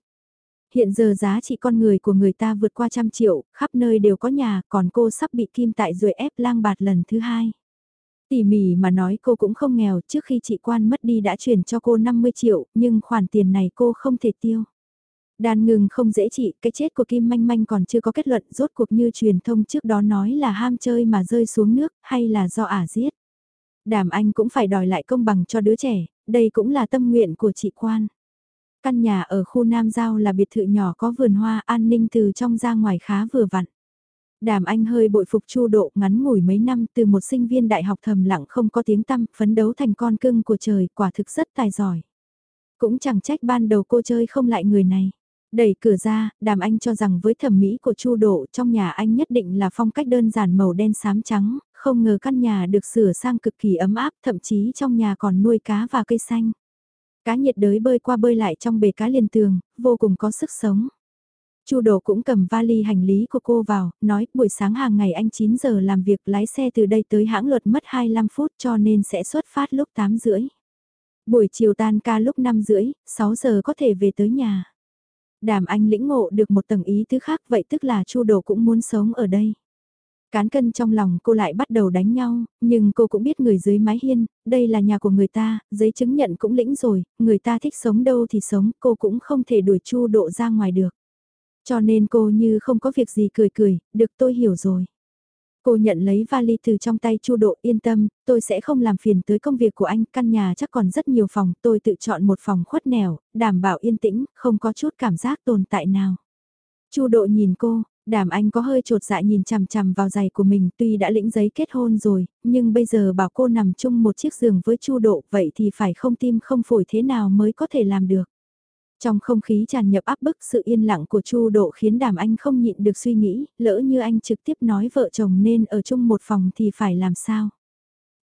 Hiện giờ giá trị con người của người ta vượt qua trăm triệu, khắp nơi đều có nhà, còn cô sắp bị kim tại rồi ép lang bạt lần thứ hai. Tỉ mỉ mà nói cô cũng không nghèo, trước khi chị quan mất đi đã chuyển cho cô 50 triệu, nhưng khoản tiền này cô không thể tiêu. Đàn ngừng không dễ trị, cái chết của Kim Manh Manh còn chưa có kết luận rốt cuộc như truyền thông trước đó nói là ham chơi mà rơi xuống nước, hay là do ả giết. Đàm Anh cũng phải đòi lại công bằng cho đứa trẻ, đây cũng là tâm nguyện của chị Quan. Căn nhà ở khu Nam Giao là biệt thự nhỏ có vườn hoa an ninh từ trong ra ngoài khá vừa vặn. Đàm Anh hơi bội phục Chu Độ ngắn ngủi mấy năm từ một sinh viên đại học thầm lặng không có tiếng tăm, phấn đấu thành con cưng của trời, quả thực rất tài giỏi. Cũng chẳng trách ban đầu cô chơi không lại người này. Đẩy cửa ra, Đàm Anh cho rằng với thẩm mỹ của Chu Độ trong nhà anh nhất định là phong cách đơn giản màu đen xám trắng, không ngờ căn nhà được sửa sang cực kỳ ấm áp, thậm chí trong nhà còn nuôi cá và cây xanh. Cá nhiệt đới bơi qua bơi lại trong bể cá liền tường, vô cùng có sức sống. Chu Đồ cũng cầm vali hành lý của cô vào, nói buổi sáng hàng ngày anh 9 giờ làm việc lái xe từ đây tới hãng luật mất 25 phút cho nên sẽ xuất phát lúc 8 rưỡi. Buổi chiều tan ca lúc 5 rưỡi, 6 giờ có thể về tới nhà. Đàm anh lĩnh ngộ được một tầng ý thứ khác vậy tức là Chu Đồ cũng muốn sống ở đây. Cán cân trong lòng cô lại bắt đầu đánh nhau, nhưng cô cũng biết người dưới mái hiên, đây là nhà của người ta, giấy chứng nhận cũng lĩnh rồi, người ta thích sống đâu thì sống, cô cũng không thể đuổi chu độ ra ngoài được. Cho nên cô như không có việc gì cười cười, được tôi hiểu rồi. Cô nhận lấy vali từ trong tay Chu Độ yên tâm, tôi sẽ không làm phiền tới công việc của anh, căn nhà chắc còn rất nhiều phòng, tôi tự chọn một phòng khuất nẻo, đảm bảo yên tĩnh, không có chút cảm giác tồn tại nào. Chu Độ nhìn cô, Đàm Anh có hơi trột dạ nhìn chằm chằm vào giày của mình tuy đã lĩnh giấy kết hôn rồi, nhưng bây giờ bảo cô nằm chung một chiếc giường với Chu Độ vậy thì phải không tim không phổi thế nào mới có thể làm được. Trong không khí tràn nhập áp bức sự yên lặng của Chu Độ khiến Đàm Anh không nhịn được suy nghĩ, lỡ như anh trực tiếp nói vợ chồng nên ở chung một phòng thì phải làm sao.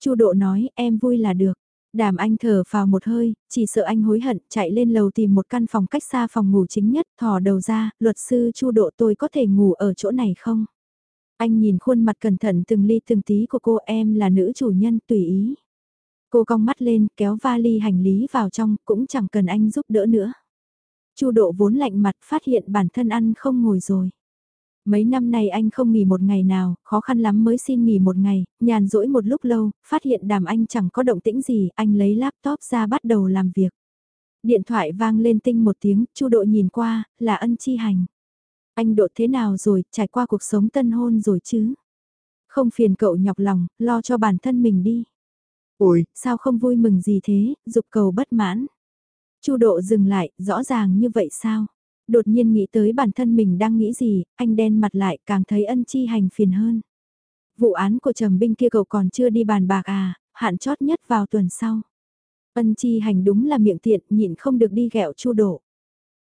Chu Độ nói em vui là được. Đàm anh thở vào một hơi, chỉ sợ anh hối hận, chạy lên lầu tìm một căn phòng cách xa phòng ngủ chính nhất, thò đầu ra, luật sư chu độ tôi có thể ngủ ở chỗ này không? Anh nhìn khuôn mặt cẩn thận từng ly từng tí của cô em là nữ chủ nhân tùy ý. Cô cong mắt lên, kéo vali hành lý vào trong, cũng chẳng cần anh giúp đỡ nữa. Chu độ vốn lạnh mặt phát hiện bản thân ăn không ngồi rồi. Mấy năm nay anh không nghỉ một ngày nào, khó khăn lắm mới xin nghỉ một ngày, nhàn rỗi một lúc lâu, phát hiện đàm anh chẳng có động tĩnh gì, anh lấy laptop ra bắt đầu làm việc. Điện thoại vang lên tinh một tiếng, chu độ nhìn qua, là ân chi hành. Anh độ thế nào rồi, trải qua cuộc sống tân hôn rồi chứ? Không phiền cậu nhọc lòng, lo cho bản thân mình đi. Ôi, sao không vui mừng gì thế, dục cầu bất mãn. Chu độ dừng lại, rõ ràng như vậy sao? Đột nhiên nghĩ tới bản thân mình đang nghĩ gì, anh đen mặt lại càng thấy ân chi hành phiền hơn. Vụ án của trầm binh kia cậu còn chưa đi bàn bạc à, hạn chót nhất vào tuần sau. Ân chi hành đúng là miệng tiện nhịn không được đi ghẹo chu độ.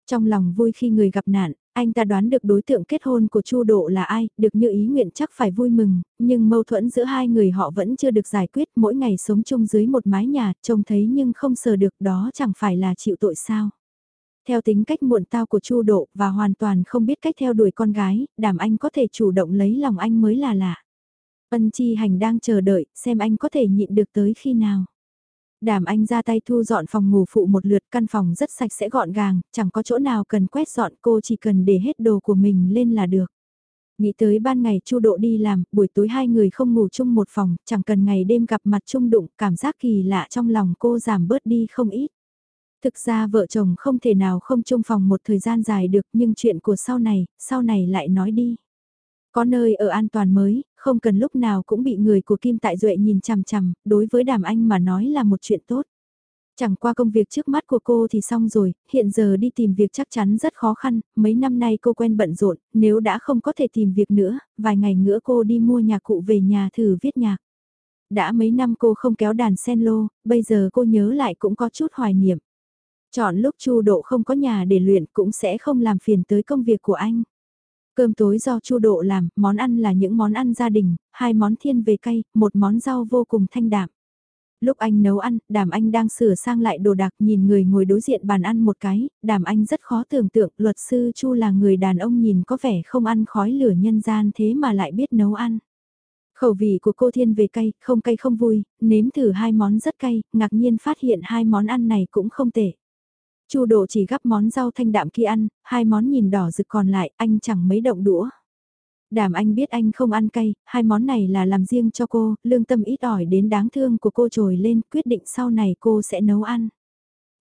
Trong lòng vui khi người gặp nạn, anh ta đoán được đối tượng kết hôn của Chu Độ là ai, được như ý nguyện chắc phải vui mừng, nhưng mâu thuẫn giữa hai người họ vẫn chưa được giải quyết, mỗi ngày sống chung dưới một mái nhà, trông thấy nhưng không sờ được đó chẳng phải là chịu tội sao. Theo tính cách muộn tao của Chu Độ và hoàn toàn không biết cách theo đuổi con gái, đảm anh có thể chủ động lấy lòng anh mới là lạ. Ân Chi Hành đang chờ đợi, xem anh có thể nhịn được tới khi nào. Đàm anh ra tay thu dọn phòng ngủ phụ một lượt căn phòng rất sạch sẽ gọn gàng, chẳng có chỗ nào cần quét dọn cô chỉ cần để hết đồ của mình lên là được. Nghĩ tới ban ngày Chu Độ đi làm, buổi tối hai người không ngủ chung một phòng, chẳng cần ngày đêm gặp mặt chung đụng, cảm giác kỳ lạ trong lòng cô giảm bớt đi không ít. Thực ra vợ chồng không thể nào không chung phòng một thời gian dài được nhưng chuyện của sau này, sau này lại nói đi. Có nơi ở an toàn mới, không cần lúc nào cũng bị người của Kim Tại Duệ nhìn chằm chằm, đối với đàm anh mà nói là một chuyện tốt. Chẳng qua công việc trước mắt của cô thì xong rồi, hiện giờ đi tìm việc chắc chắn rất khó khăn, mấy năm nay cô quen bận rộn, nếu đã không có thể tìm việc nữa, vài ngày nữa cô đi mua nhạc cụ về nhà thử viết nhạc. Đã mấy năm cô không kéo đàn sen lô, bây giờ cô nhớ lại cũng có chút hoài niệm. Chọn lúc Chu Độ không có nhà để luyện cũng sẽ không làm phiền tới công việc của anh. Cơm tối do Chu Độ làm, món ăn là những món ăn gia đình, hai món thiên về cay, một món rau vô cùng thanh đạm. Lúc anh nấu ăn, đàm anh đang sửa sang lại đồ đạc nhìn người ngồi đối diện bàn ăn một cái, đàm anh rất khó tưởng tượng luật sư Chu là người đàn ông nhìn có vẻ không ăn khói lửa nhân gian thế mà lại biết nấu ăn. Khẩu vị của cô thiên về cay, không cay không vui, nếm thử hai món rất cay, ngạc nhiên phát hiện hai món ăn này cũng không tệ. Chu độ chỉ gắp món rau thanh đạm kia ăn, hai món nhìn đỏ rực còn lại, anh chẳng mấy động đũa. Đàm anh biết anh không ăn cay, hai món này là làm riêng cho cô, lương tâm ít ỏi đến đáng thương của cô trồi lên, quyết định sau này cô sẽ nấu ăn.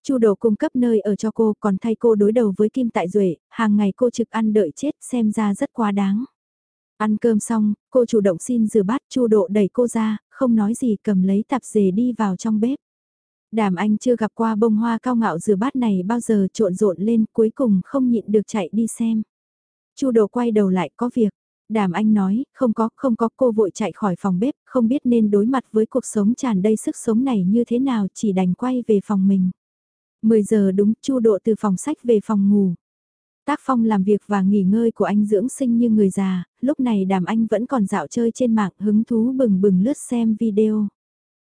Chu độ cung cấp nơi ở cho cô, còn thay cô đối đầu với Kim Tại Duệ, hàng ngày cô trực ăn đợi chết xem ra rất quá đáng. Ăn cơm xong, cô chủ động xin rửa bát, Chu độ đẩy cô ra, không nói gì cầm lấy tạp dề đi vào trong bếp. Đàm anh chưa gặp qua bông hoa cao ngạo rửa bát này bao giờ trộn rộn lên cuối cùng không nhịn được chạy đi xem. Chu đồ quay đầu lại có việc. Đàm anh nói, không có, không có cô vội chạy khỏi phòng bếp, không biết nên đối mặt với cuộc sống tràn đầy sức sống này như thế nào chỉ đành quay về phòng mình. 10 giờ đúng, chu độ từ phòng sách về phòng ngủ. Tác phong làm việc và nghỉ ngơi của anh dưỡng sinh như người già, lúc này đàm anh vẫn còn dạo chơi trên mạng hứng thú bừng bừng lướt xem video.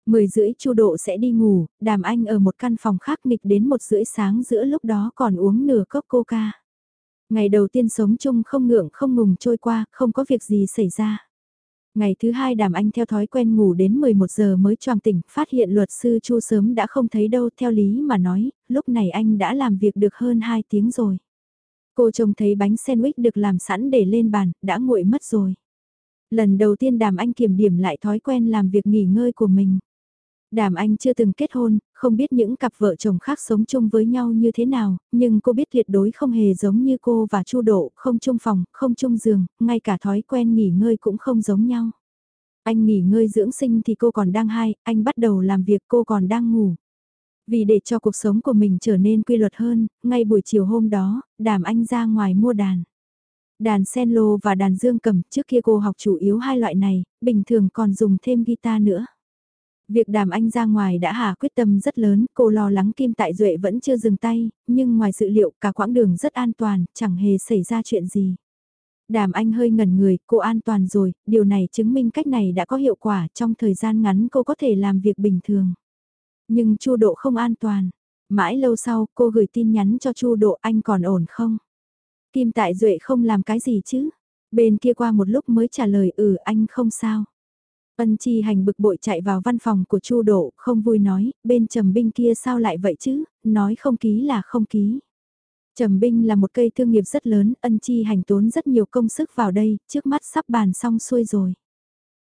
Mười rưỡi chu độ sẽ đi ngủ, đàm anh ở một căn phòng khác nghịch đến một rưỡi sáng giữa lúc đó còn uống nửa cốc coca. Ngày đầu tiên sống chung không ngượng không ngùng trôi qua, không có việc gì xảy ra. Ngày thứ hai đàm anh theo thói quen ngủ đến 11 giờ mới choàng tỉnh, phát hiện luật sư Chu sớm đã không thấy đâu theo lý mà nói, lúc này anh đã làm việc được hơn 2 tiếng rồi. Cô trông thấy bánh sandwich được làm sẵn để lên bàn, đã nguội mất rồi. Lần đầu tiên đàm anh kiểm điểm lại thói quen làm việc nghỉ ngơi của mình. Đàm Anh chưa từng kết hôn, không biết những cặp vợ chồng khác sống chung với nhau như thế nào, nhưng cô biết tuyệt đối không hề giống như cô và Chu Độ, không chung phòng, không chung giường, ngay cả thói quen nghỉ ngơi cũng không giống nhau. Anh nghỉ ngơi dưỡng sinh thì cô còn đang hai, anh bắt đầu làm việc cô còn đang ngủ. Vì để cho cuộc sống của mình trở nên quy luật hơn, ngay buổi chiều hôm đó, đàm anh ra ngoài mua đàn. Đàn sen lô và đàn dương cầm, trước kia cô học chủ yếu hai loại này, bình thường còn dùng thêm guitar nữa. Việc đàm anh ra ngoài đã hà quyết tâm rất lớn, cô lo lắng Kim Tại Duệ vẫn chưa dừng tay, nhưng ngoài dự liệu cả quãng đường rất an toàn, chẳng hề xảy ra chuyện gì. Đàm anh hơi ngẩn người, cô an toàn rồi, điều này chứng minh cách này đã có hiệu quả trong thời gian ngắn cô có thể làm việc bình thường. Nhưng Chu Độ không an toàn. Mãi lâu sau, cô gửi tin nhắn cho Chu Độ anh còn ổn không? Kim Tại Duệ không làm cái gì chứ? Bên kia qua một lúc mới trả lời ừ anh không sao. Ân chi hành bực bội chạy vào văn phòng của Chu Độ, không vui nói, bên trầm binh kia sao lại vậy chứ, nói không ký là không ký. Trầm binh là một cây thương nghiệp rất lớn, ân chi hành tốn rất nhiều công sức vào đây, trước mắt sắp bàn xong xuôi rồi.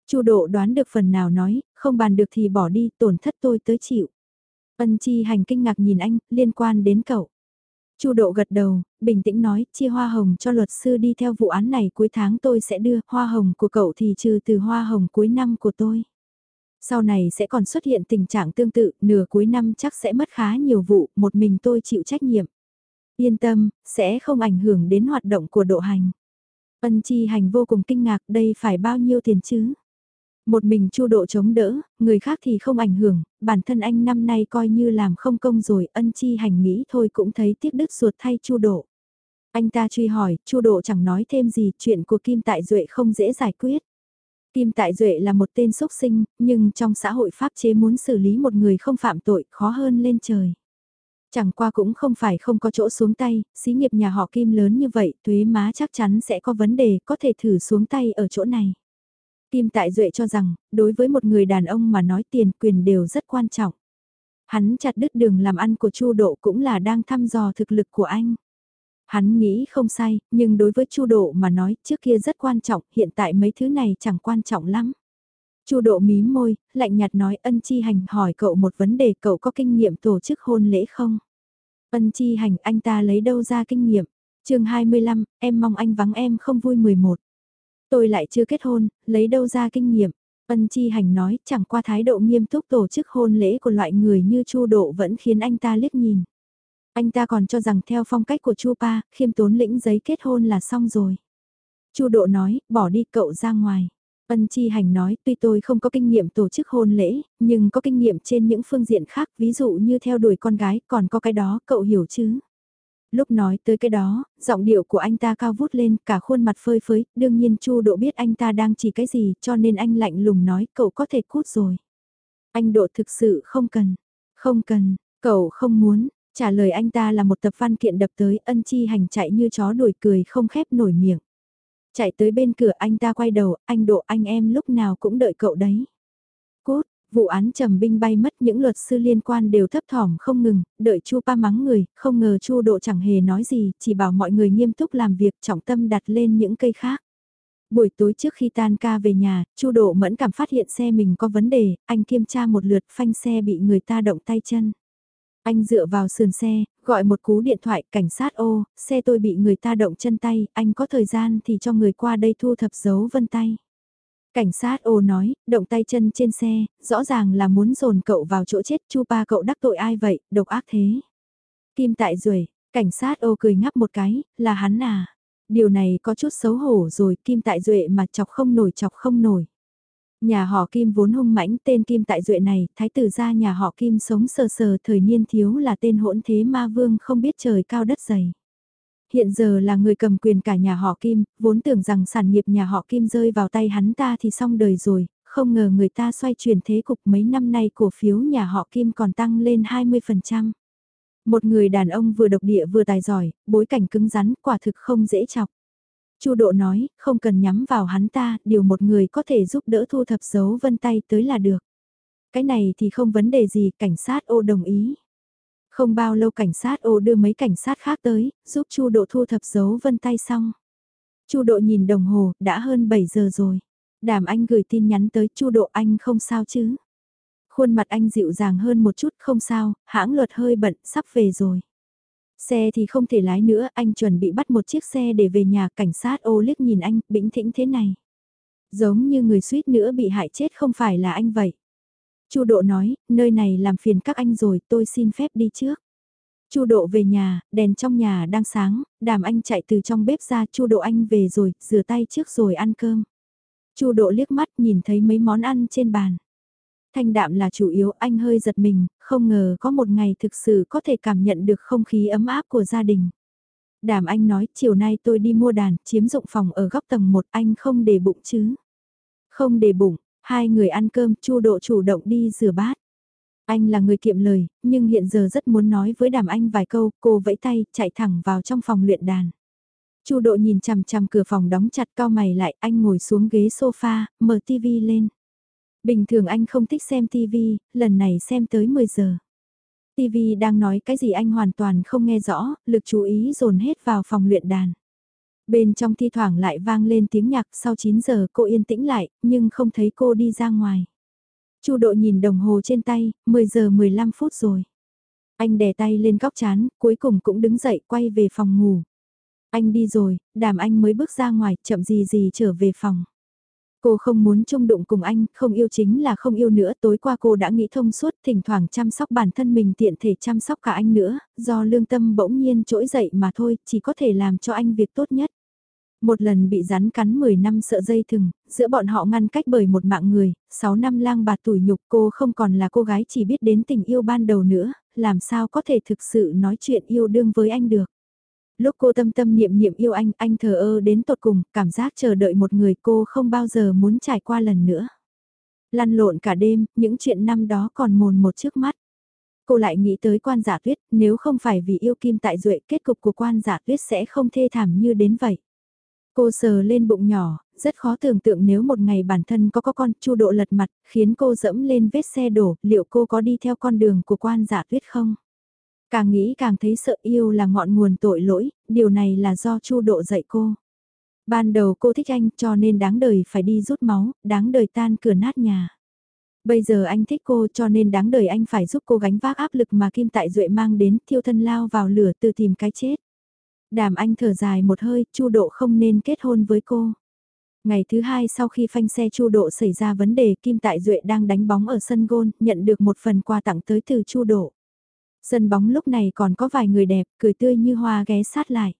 Chu Độ đoán được phần nào nói, không bàn được thì bỏ đi, tổn thất tôi tới chịu. Ân chi hành kinh ngạc nhìn anh, liên quan đến cậu. Chu Độ gật đầu, bình tĩnh nói, chia hoa hồng cho luật sư đi theo vụ án này cuối tháng tôi sẽ đưa, hoa hồng của cậu thì trừ từ hoa hồng cuối năm của tôi. Sau này sẽ còn xuất hiện tình trạng tương tự, nửa cuối năm chắc sẽ mất khá nhiều vụ, một mình tôi chịu trách nhiệm. Yên tâm, sẽ không ảnh hưởng đến hoạt động của độ hành. Ân chi hành vô cùng kinh ngạc đây phải bao nhiêu tiền chứ? Một mình chu độ chống đỡ, người khác thì không ảnh hưởng, bản thân anh năm nay coi như làm không công rồi, ân chi hành nghĩ thôi cũng thấy tiếc đứt ruột thay chu độ. Anh ta truy hỏi, chu độ chẳng nói thêm gì, chuyện của Kim Tại Duệ không dễ giải quyết. Kim Tại Duệ là một tên xúc sinh, nhưng trong xã hội pháp chế muốn xử lý một người không phạm tội khó hơn lên trời. Chẳng qua cũng không phải không có chỗ xuống tay, xí nghiệp nhà họ Kim lớn như vậy, thuế má chắc chắn sẽ có vấn đề, có thể thử xuống tay ở chỗ này. Kim Tại Duệ cho rằng, đối với một người đàn ông mà nói tiền quyền đều rất quan trọng. Hắn chặt đứt đường làm ăn của Chu Độ cũng là đang thăm dò thực lực của anh. Hắn nghĩ không sai, nhưng đối với Chu Độ mà nói, trước kia rất quan trọng, hiện tại mấy thứ này chẳng quan trọng lắm. Chu Độ mím môi, lạnh nhạt nói ân chi hành hỏi cậu một vấn đề cậu có kinh nghiệm tổ chức hôn lễ không? Ân chi hành anh ta lấy đâu ra kinh nghiệm? chương 25, em mong anh vắng em không vui 11. Tôi lại chưa kết hôn, lấy đâu ra kinh nghiệm. Ân Chi Hành nói chẳng qua thái độ nghiêm túc tổ chức hôn lễ của loại người như Chu Độ vẫn khiến anh ta liếc nhìn. Anh ta còn cho rằng theo phong cách của Chu Pa, khiêm tốn lĩnh giấy kết hôn là xong rồi. Chu Độ nói, bỏ đi cậu ra ngoài. Ân Chi Hành nói, tuy tôi không có kinh nghiệm tổ chức hôn lễ, nhưng có kinh nghiệm trên những phương diện khác, ví dụ như theo đuổi con gái, còn có cái đó, cậu hiểu chứ? Lúc nói tới cái đó, giọng điệu của anh ta cao vút lên, cả khuôn mặt phơi phới, đương nhiên Chu Độ biết anh ta đang chỉ cái gì, cho nên anh lạnh lùng nói, cậu có thể cút rồi. Anh Độ thực sự không cần, không cần, cậu không muốn, trả lời anh ta là một tập văn kiện đập tới, ân chi hành chạy như chó đuổi cười không khép nổi miệng. Chạy tới bên cửa anh ta quay đầu, anh Độ anh em lúc nào cũng đợi cậu đấy. Vụ án trầm binh bay mất những luật sư liên quan đều thấp thỏm không ngừng, đợi Chu Pa mắng người, không ngờ Chu Độ chẳng hề nói gì, chỉ bảo mọi người nghiêm túc làm việc trọng tâm đặt lên những cây khác. Buổi tối trước khi tan ca về nhà, Chu Độ mẫn cảm phát hiện xe mình có vấn đề, anh kiểm tra một lượt phanh xe bị người ta động tay chân. Anh dựa vào sườn xe, gọi một cú điện thoại cảnh sát ô, xe tôi bị người ta động chân tay, anh có thời gian thì cho người qua đây thu thập dấu vân tay. Cảnh sát ô nói, động tay chân trên xe, rõ ràng là muốn dồn cậu vào chỗ chết, chu pa cậu đắc tội ai vậy, độc ác thế. Kim tại ruồi, cảnh sát ô cười ngắp một cái, là hắn à. Điều này có chút xấu hổ rồi, Kim tại duệ mà chọc không nổi chọc không nổi. Nhà họ Kim vốn hung mãnh tên Kim tại duệ này, thái tử gia nhà họ Kim sống sờ sờ thời niên thiếu là tên hỗn thế ma vương không biết trời cao đất dày. Hiện giờ là người cầm quyền cả nhà họ Kim, vốn tưởng rằng sản nghiệp nhà họ Kim rơi vào tay hắn ta thì xong đời rồi, không ngờ người ta xoay chuyển thế cục mấy năm nay cổ phiếu nhà họ Kim còn tăng lên 20%. Một người đàn ông vừa độc địa vừa tài giỏi, bối cảnh cứng rắn, quả thực không dễ chọc. Chu Độ nói, không cần nhắm vào hắn ta, điều một người có thể giúp đỡ thu thập dấu vân tay tới là được. Cái này thì không vấn đề gì, cảnh sát ô đồng ý. Không bao lâu cảnh sát ô đưa mấy cảnh sát khác tới, giúp Chu Độ thu thập dấu vân tay xong. Chu Độ nhìn đồng hồ, đã hơn 7 giờ rồi. Đàm anh gửi tin nhắn tới Chu Độ anh không sao chứ. Khuôn mặt anh dịu dàng hơn một chút không sao, hãng luật hơi bận, sắp về rồi. Xe thì không thể lái nữa, anh chuẩn bị bắt một chiếc xe để về nhà, cảnh sát ô liếc nhìn anh, bĩnh thĩnh thế này. Giống như người suýt nữa bị hại chết không phải là anh vậy. Chu Độ nói, nơi này làm phiền các anh rồi, tôi xin phép đi trước. Chu Độ về nhà, đèn trong nhà đang sáng, Đàm Anh chạy từ trong bếp ra, Chu Độ anh về rồi, rửa tay trước rồi ăn cơm. Chu Độ liếc mắt nhìn thấy mấy món ăn trên bàn. Thanh đạm là chủ yếu, anh hơi giật mình, không ngờ có một ngày thực sự có thể cảm nhận được không khí ấm áp của gia đình. Đàm Anh nói, chiều nay tôi đi mua đàn, chiếm dụng phòng ở góc tầng 1, anh không để bụng chứ? Không để bụng, Hai người ăn cơm, Chu Độ chủ động đi rửa bát. Anh là người kiệm lời, nhưng hiện giờ rất muốn nói với Đàm Anh vài câu, cô vẫy tay, chạy thẳng vào trong phòng luyện đàn. Chu Độ nhìn chằm chằm cửa phòng đóng chặt cao mày lại, anh ngồi xuống ghế sofa, mở tivi lên. Bình thường anh không thích xem tivi, lần này xem tới 10 giờ. TV đang nói cái gì anh hoàn toàn không nghe rõ, lực chú ý dồn hết vào phòng luyện đàn. Bên trong thi thoảng lại vang lên tiếng nhạc sau 9 giờ cô yên tĩnh lại, nhưng không thấy cô đi ra ngoài. Chu độ nhìn đồng hồ trên tay, 10 giờ 15 phút rồi. Anh đè tay lên góc chán, cuối cùng cũng đứng dậy quay về phòng ngủ. Anh đi rồi, đàm anh mới bước ra ngoài, chậm gì gì trở về phòng. Cô không muốn chung đụng cùng anh, không yêu chính là không yêu nữa. Tối qua cô đã nghĩ thông suốt, thỉnh thoảng chăm sóc bản thân mình tiện thể chăm sóc cả anh nữa, do lương tâm bỗng nhiên trỗi dậy mà thôi, chỉ có thể làm cho anh việc tốt nhất. Một lần bị rắn cắn 10 năm sợ dây thừng, giữa bọn họ ngăn cách bởi một mạng người, 6 năm lang bạt tủi nhục cô không còn là cô gái chỉ biết đến tình yêu ban đầu nữa, làm sao có thể thực sự nói chuyện yêu đương với anh được. Lúc cô tâm tâm niệm niệm yêu anh, anh thờ ơ đến tột cùng, cảm giác chờ đợi một người cô không bao giờ muốn trải qua lần nữa. Lăn lộn cả đêm, những chuyện năm đó còn mồn một trước mắt. Cô lại nghĩ tới quan giả tuyết, nếu không phải vì yêu kim tại duệ kết cục của quan giả tuyết sẽ không thê thảm như đến vậy. Cô sờ lên bụng nhỏ, rất khó tưởng tượng nếu một ngày bản thân có có con chu độ lật mặt, khiến cô dẫm lên vết xe đổ, liệu cô có đi theo con đường của quan giả tuyết không? Càng nghĩ càng thấy sợ yêu là ngọn nguồn tội lỗi, điều này là do chu độ dạy cô. Ban đầu cô thích anh cho nên đáng đời phải đi rút máu, đáng đời tan cửa nát nhà. Bây giờ anh thích cô cho nên đáng đời anh phải giúp cô gánh vác áp lực mà Kim Tại Duệ mang đến thiêu thân lao vào lửa tự tìm cái chết. Đàm anh thở dài một hơi, Chu Độ không nên kết hôn với cô. Ngày thứ hai sau khi phanh xe Chu Độ xảy ra vấn đề Kim Tại Duệ đang đánh bóng ở sân gôn, nhận được một phần quà tặng tới từ Chu Độ. Sân bóng lúc này còn có vài người đẹp, cười tươi như hoa ghé sát lại.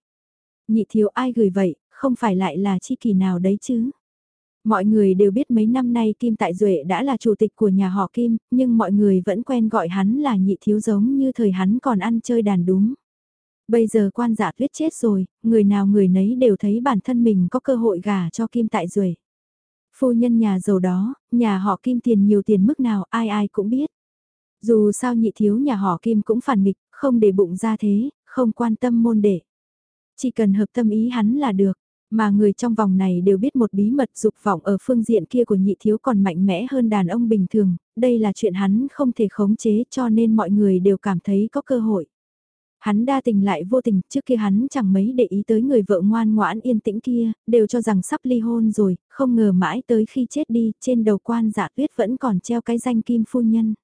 Nhị thiếu ai gửi vậy, không phải lại là chi kỳ nào đấy chứ. Mọi người đều biết mấy năm nay Kim Tại Duệ đã là chủ tịch của nhà họ Kim, nhưng mọi người vẫn quen gọi hắn là nhị thiếu giống như thời hắn còn ăn chơi đàn đúng. Bây giờ quan giả tuyết chết rồi, người nào người nấy đều thấy bản thân mình có cơ hội gả cho Kim Tại Duệ. Phu nhân nhà giàu đó, nhà họ Kim tiền nhiều tiền mức nào ai ai cũng biết. Dù sao nhị thiếu nhà họ Kim cũng phản nghịch, không để bụng ra thế, không quan tâm môn đệ. Chỉ cần hợp tâm ý hắn là được, mà người trong vòng này đều biết một bí mật dục vọng ở phương diện kia của nhị thiếu còn mạnh mẽ hơn đàn ông bình thường, đây là chuyện hắn không thể khống chế cho nên mọi người đều cảm thấy có cơ hội. Hắn đa tình lại vô tình, trước kia hắn chẳng mấy để ý tới người vợ ngoan ngoãn yên tĩnh kia, đều cho rằng sắp ly hôn rồi, không ngờ mãi tới khi chết đi, trên đầu quan giả tuyết vẫn còn treo cái danh kim phu nhân.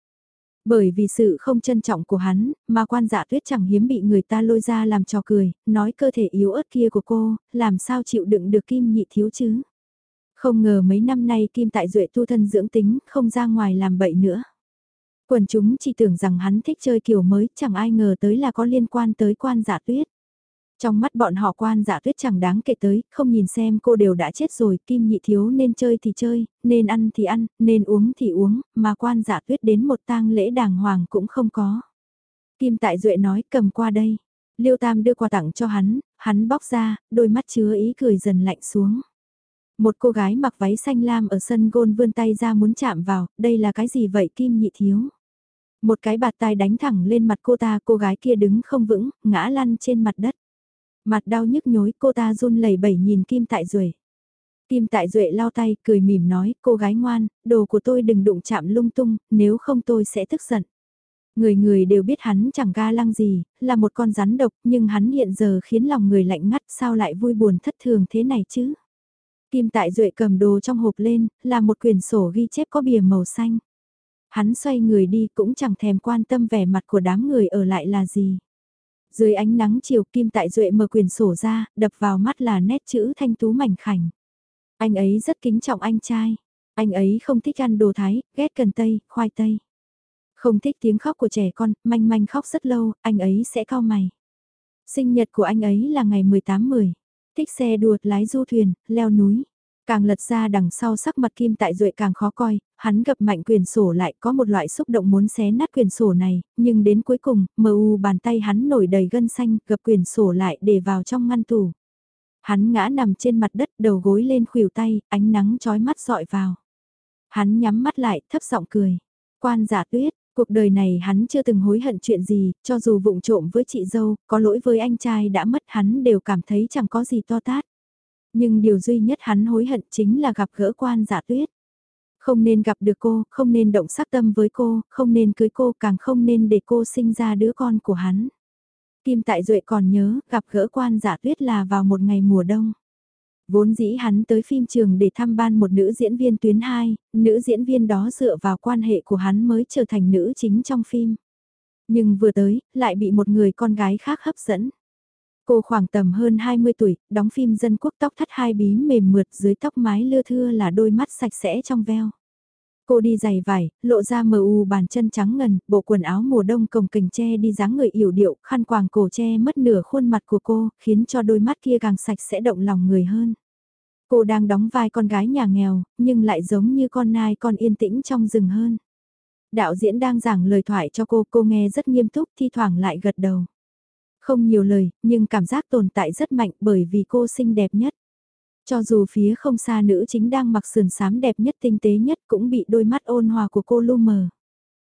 Bởi vì sự không trân trọng của hắn, mà quan dạ tuyết chẳng hiếm bị người ta lôi ra làm trò cười, nói cơ thể yếu ớt kia của cô, làm sao chịu đựng được kim nhị thiếu chứ. Không ngờ mấy năm nay kim tại duệ tu thân dưỡng tính, không ra ngoài làm bậy nữa. Quần chúng chỉ tưởng rằng hắn thích chơi kiểu mới, chẳng ai ngờ tới là có liên quan tới quan dạ tuyết. Trong mắt bọn họ quan dạ tuyết chẳng đáng kể tới, không nhìn xem cô đều đã chết rồi, kim nhị thiếu nên chơi thì chơi, nên ăn thì ăn, nên uống thì uống, mà quan dạ tuyết đến một tang lễ đàng hoàng cũng không có. Kim tại duệ nói cầm qua đây. Liêu Tam đưa quà tặng cho hắn, hắn bóc ra, đôi mắt chứa ý cười dần lạnh xuống. Một cô gái mặc váy xanh lam ở sân gôn vươn tay ra muốn chạm vào, đây là cái gì vậy Kim nhị thiếu? Một cái bạt tai đánh thẳng lên mặt cô ta, cô gái kia đứng không vững, ngã lăn trên mặt đất. Mặt đau nhức nhối cô ta run lẩy bẩy nhìn Kim Tại Duệ. Kim Tại Duệ lau tay cười mỉm nói cô gái ngoan, đồ của tôi đừng đụng chạm lung tung, nếu không tôi sẽ tức giận. Người người đều biết hắn chẳng ga lăng gì, là một con rắn độc nhưng hắn hiện giờ khiến lòng người lạnh ngắt sao lại vui buồn thất thường thế này chứ. Kim Tại Duệ cầm đồ trong hộp lên, là một quyển sổ ghi chép có bìa màu xanh. Hắn xoay người đi cũng chẳng thèm quan tâm vẻ mặt của đám người ở lại là gì. Dưới ánh nắng chiều Kim Tại Duệ mở quyền sổ ra, đập vào mắt là nét chữ thanh tú mảnh khảnh. Anh ấy rất kính trọng anh trai. Anh ấy không thích ăn đồ thái, ghét cần tây, khoai tây. Không thích tiếng khóc của trẻ con, manh manh khóc rất lâu, anh ấy sẽ cao mày. Sinh nhật của anh ấy là ngày 18-10. Thích xe đùa, lái du thuyền, leo núi. Càng lật ra đằng sau sắc mặt kim tại duệ càng khó coi, hắn gặp mạnh quyền sổ lại có một loại xúc động muốn xé nát quyền sổ này, nhưng đến cuối cùng, mờ u bàn tay hắn nổi đầy gân xanh, gập quyền sổ lại để vào trong ngăn tủ. Hắn ngã nằm trên mặt đất đầu gối lên khuỷu tay, ánh nắng chói mắt dọi vào. Hắn nhắm mắt lại, thấp giọng cười. Quan giả tuyết, cuộc đời này hắn chưa từng hối hận chuyện gì, cho dù vụng trộm với chị dâu, có lỗi với anh trai đã mất hắn đều cảm thấy chẳng có gì to tát. Nhưng điều duy nhất hắn hối hận chính là gặp gỡ quan giả tuyết. Không nên gặp được cô, không nên động sắc tâm với cô, không nên cưới cô, càng không nên để cô sinh ra đứa con của hắn. Kim Tại Duệ còn nhớ, gặp gỡ quan giả tuyết là vào một ngày mùa đông. Vốn dĩ hắn tới phim trường để thăm ban một nữ diễn viên tuyến 2, nữ diễn viên đó dựa vào quan hệ của hắn mới trở thành nữ chính trong phim. Nhưng vừa tới, lại bị một người con gái khác hấp dẫn. Cô khoảng tầm hơn 20 tuổi, đóng phim dân quốc tóc thắt hai bí mềm mượt dưới tóc mái lưa thưa là đôi mắt sạch sẽ trong veo. Cô đi giày vải, lộ ra mờ u bàn chân trắng ngần, bộ quần áo mùa đông cồng kềnh che đi dáng người yểu điệu, khăn quàng cổ che mất nửa khuôn mặt của cô, khiến cho đôi mắt kia càng sạch sẽ động lòng người hơn. Cô đang đóng vai con gái nhà nghèo, nhưng lại giống như con nai con yên tĩnh trong rừng hơn. Đạo diễn đang giảng lời thoại cho cô, cô nghe rất nghiêm túc, thi thoảng lại gật đầu. Không nhiều lời, nhưng cảm giác tồn tại rất mạnh bởi vì cô xinh đẹp nhất. Cho dù phía không xa nữ chính đang mặc sườn xám đẹp nhất tinh tế nhất cũng bị đôi mắt ôn hòa của cô lu mờ.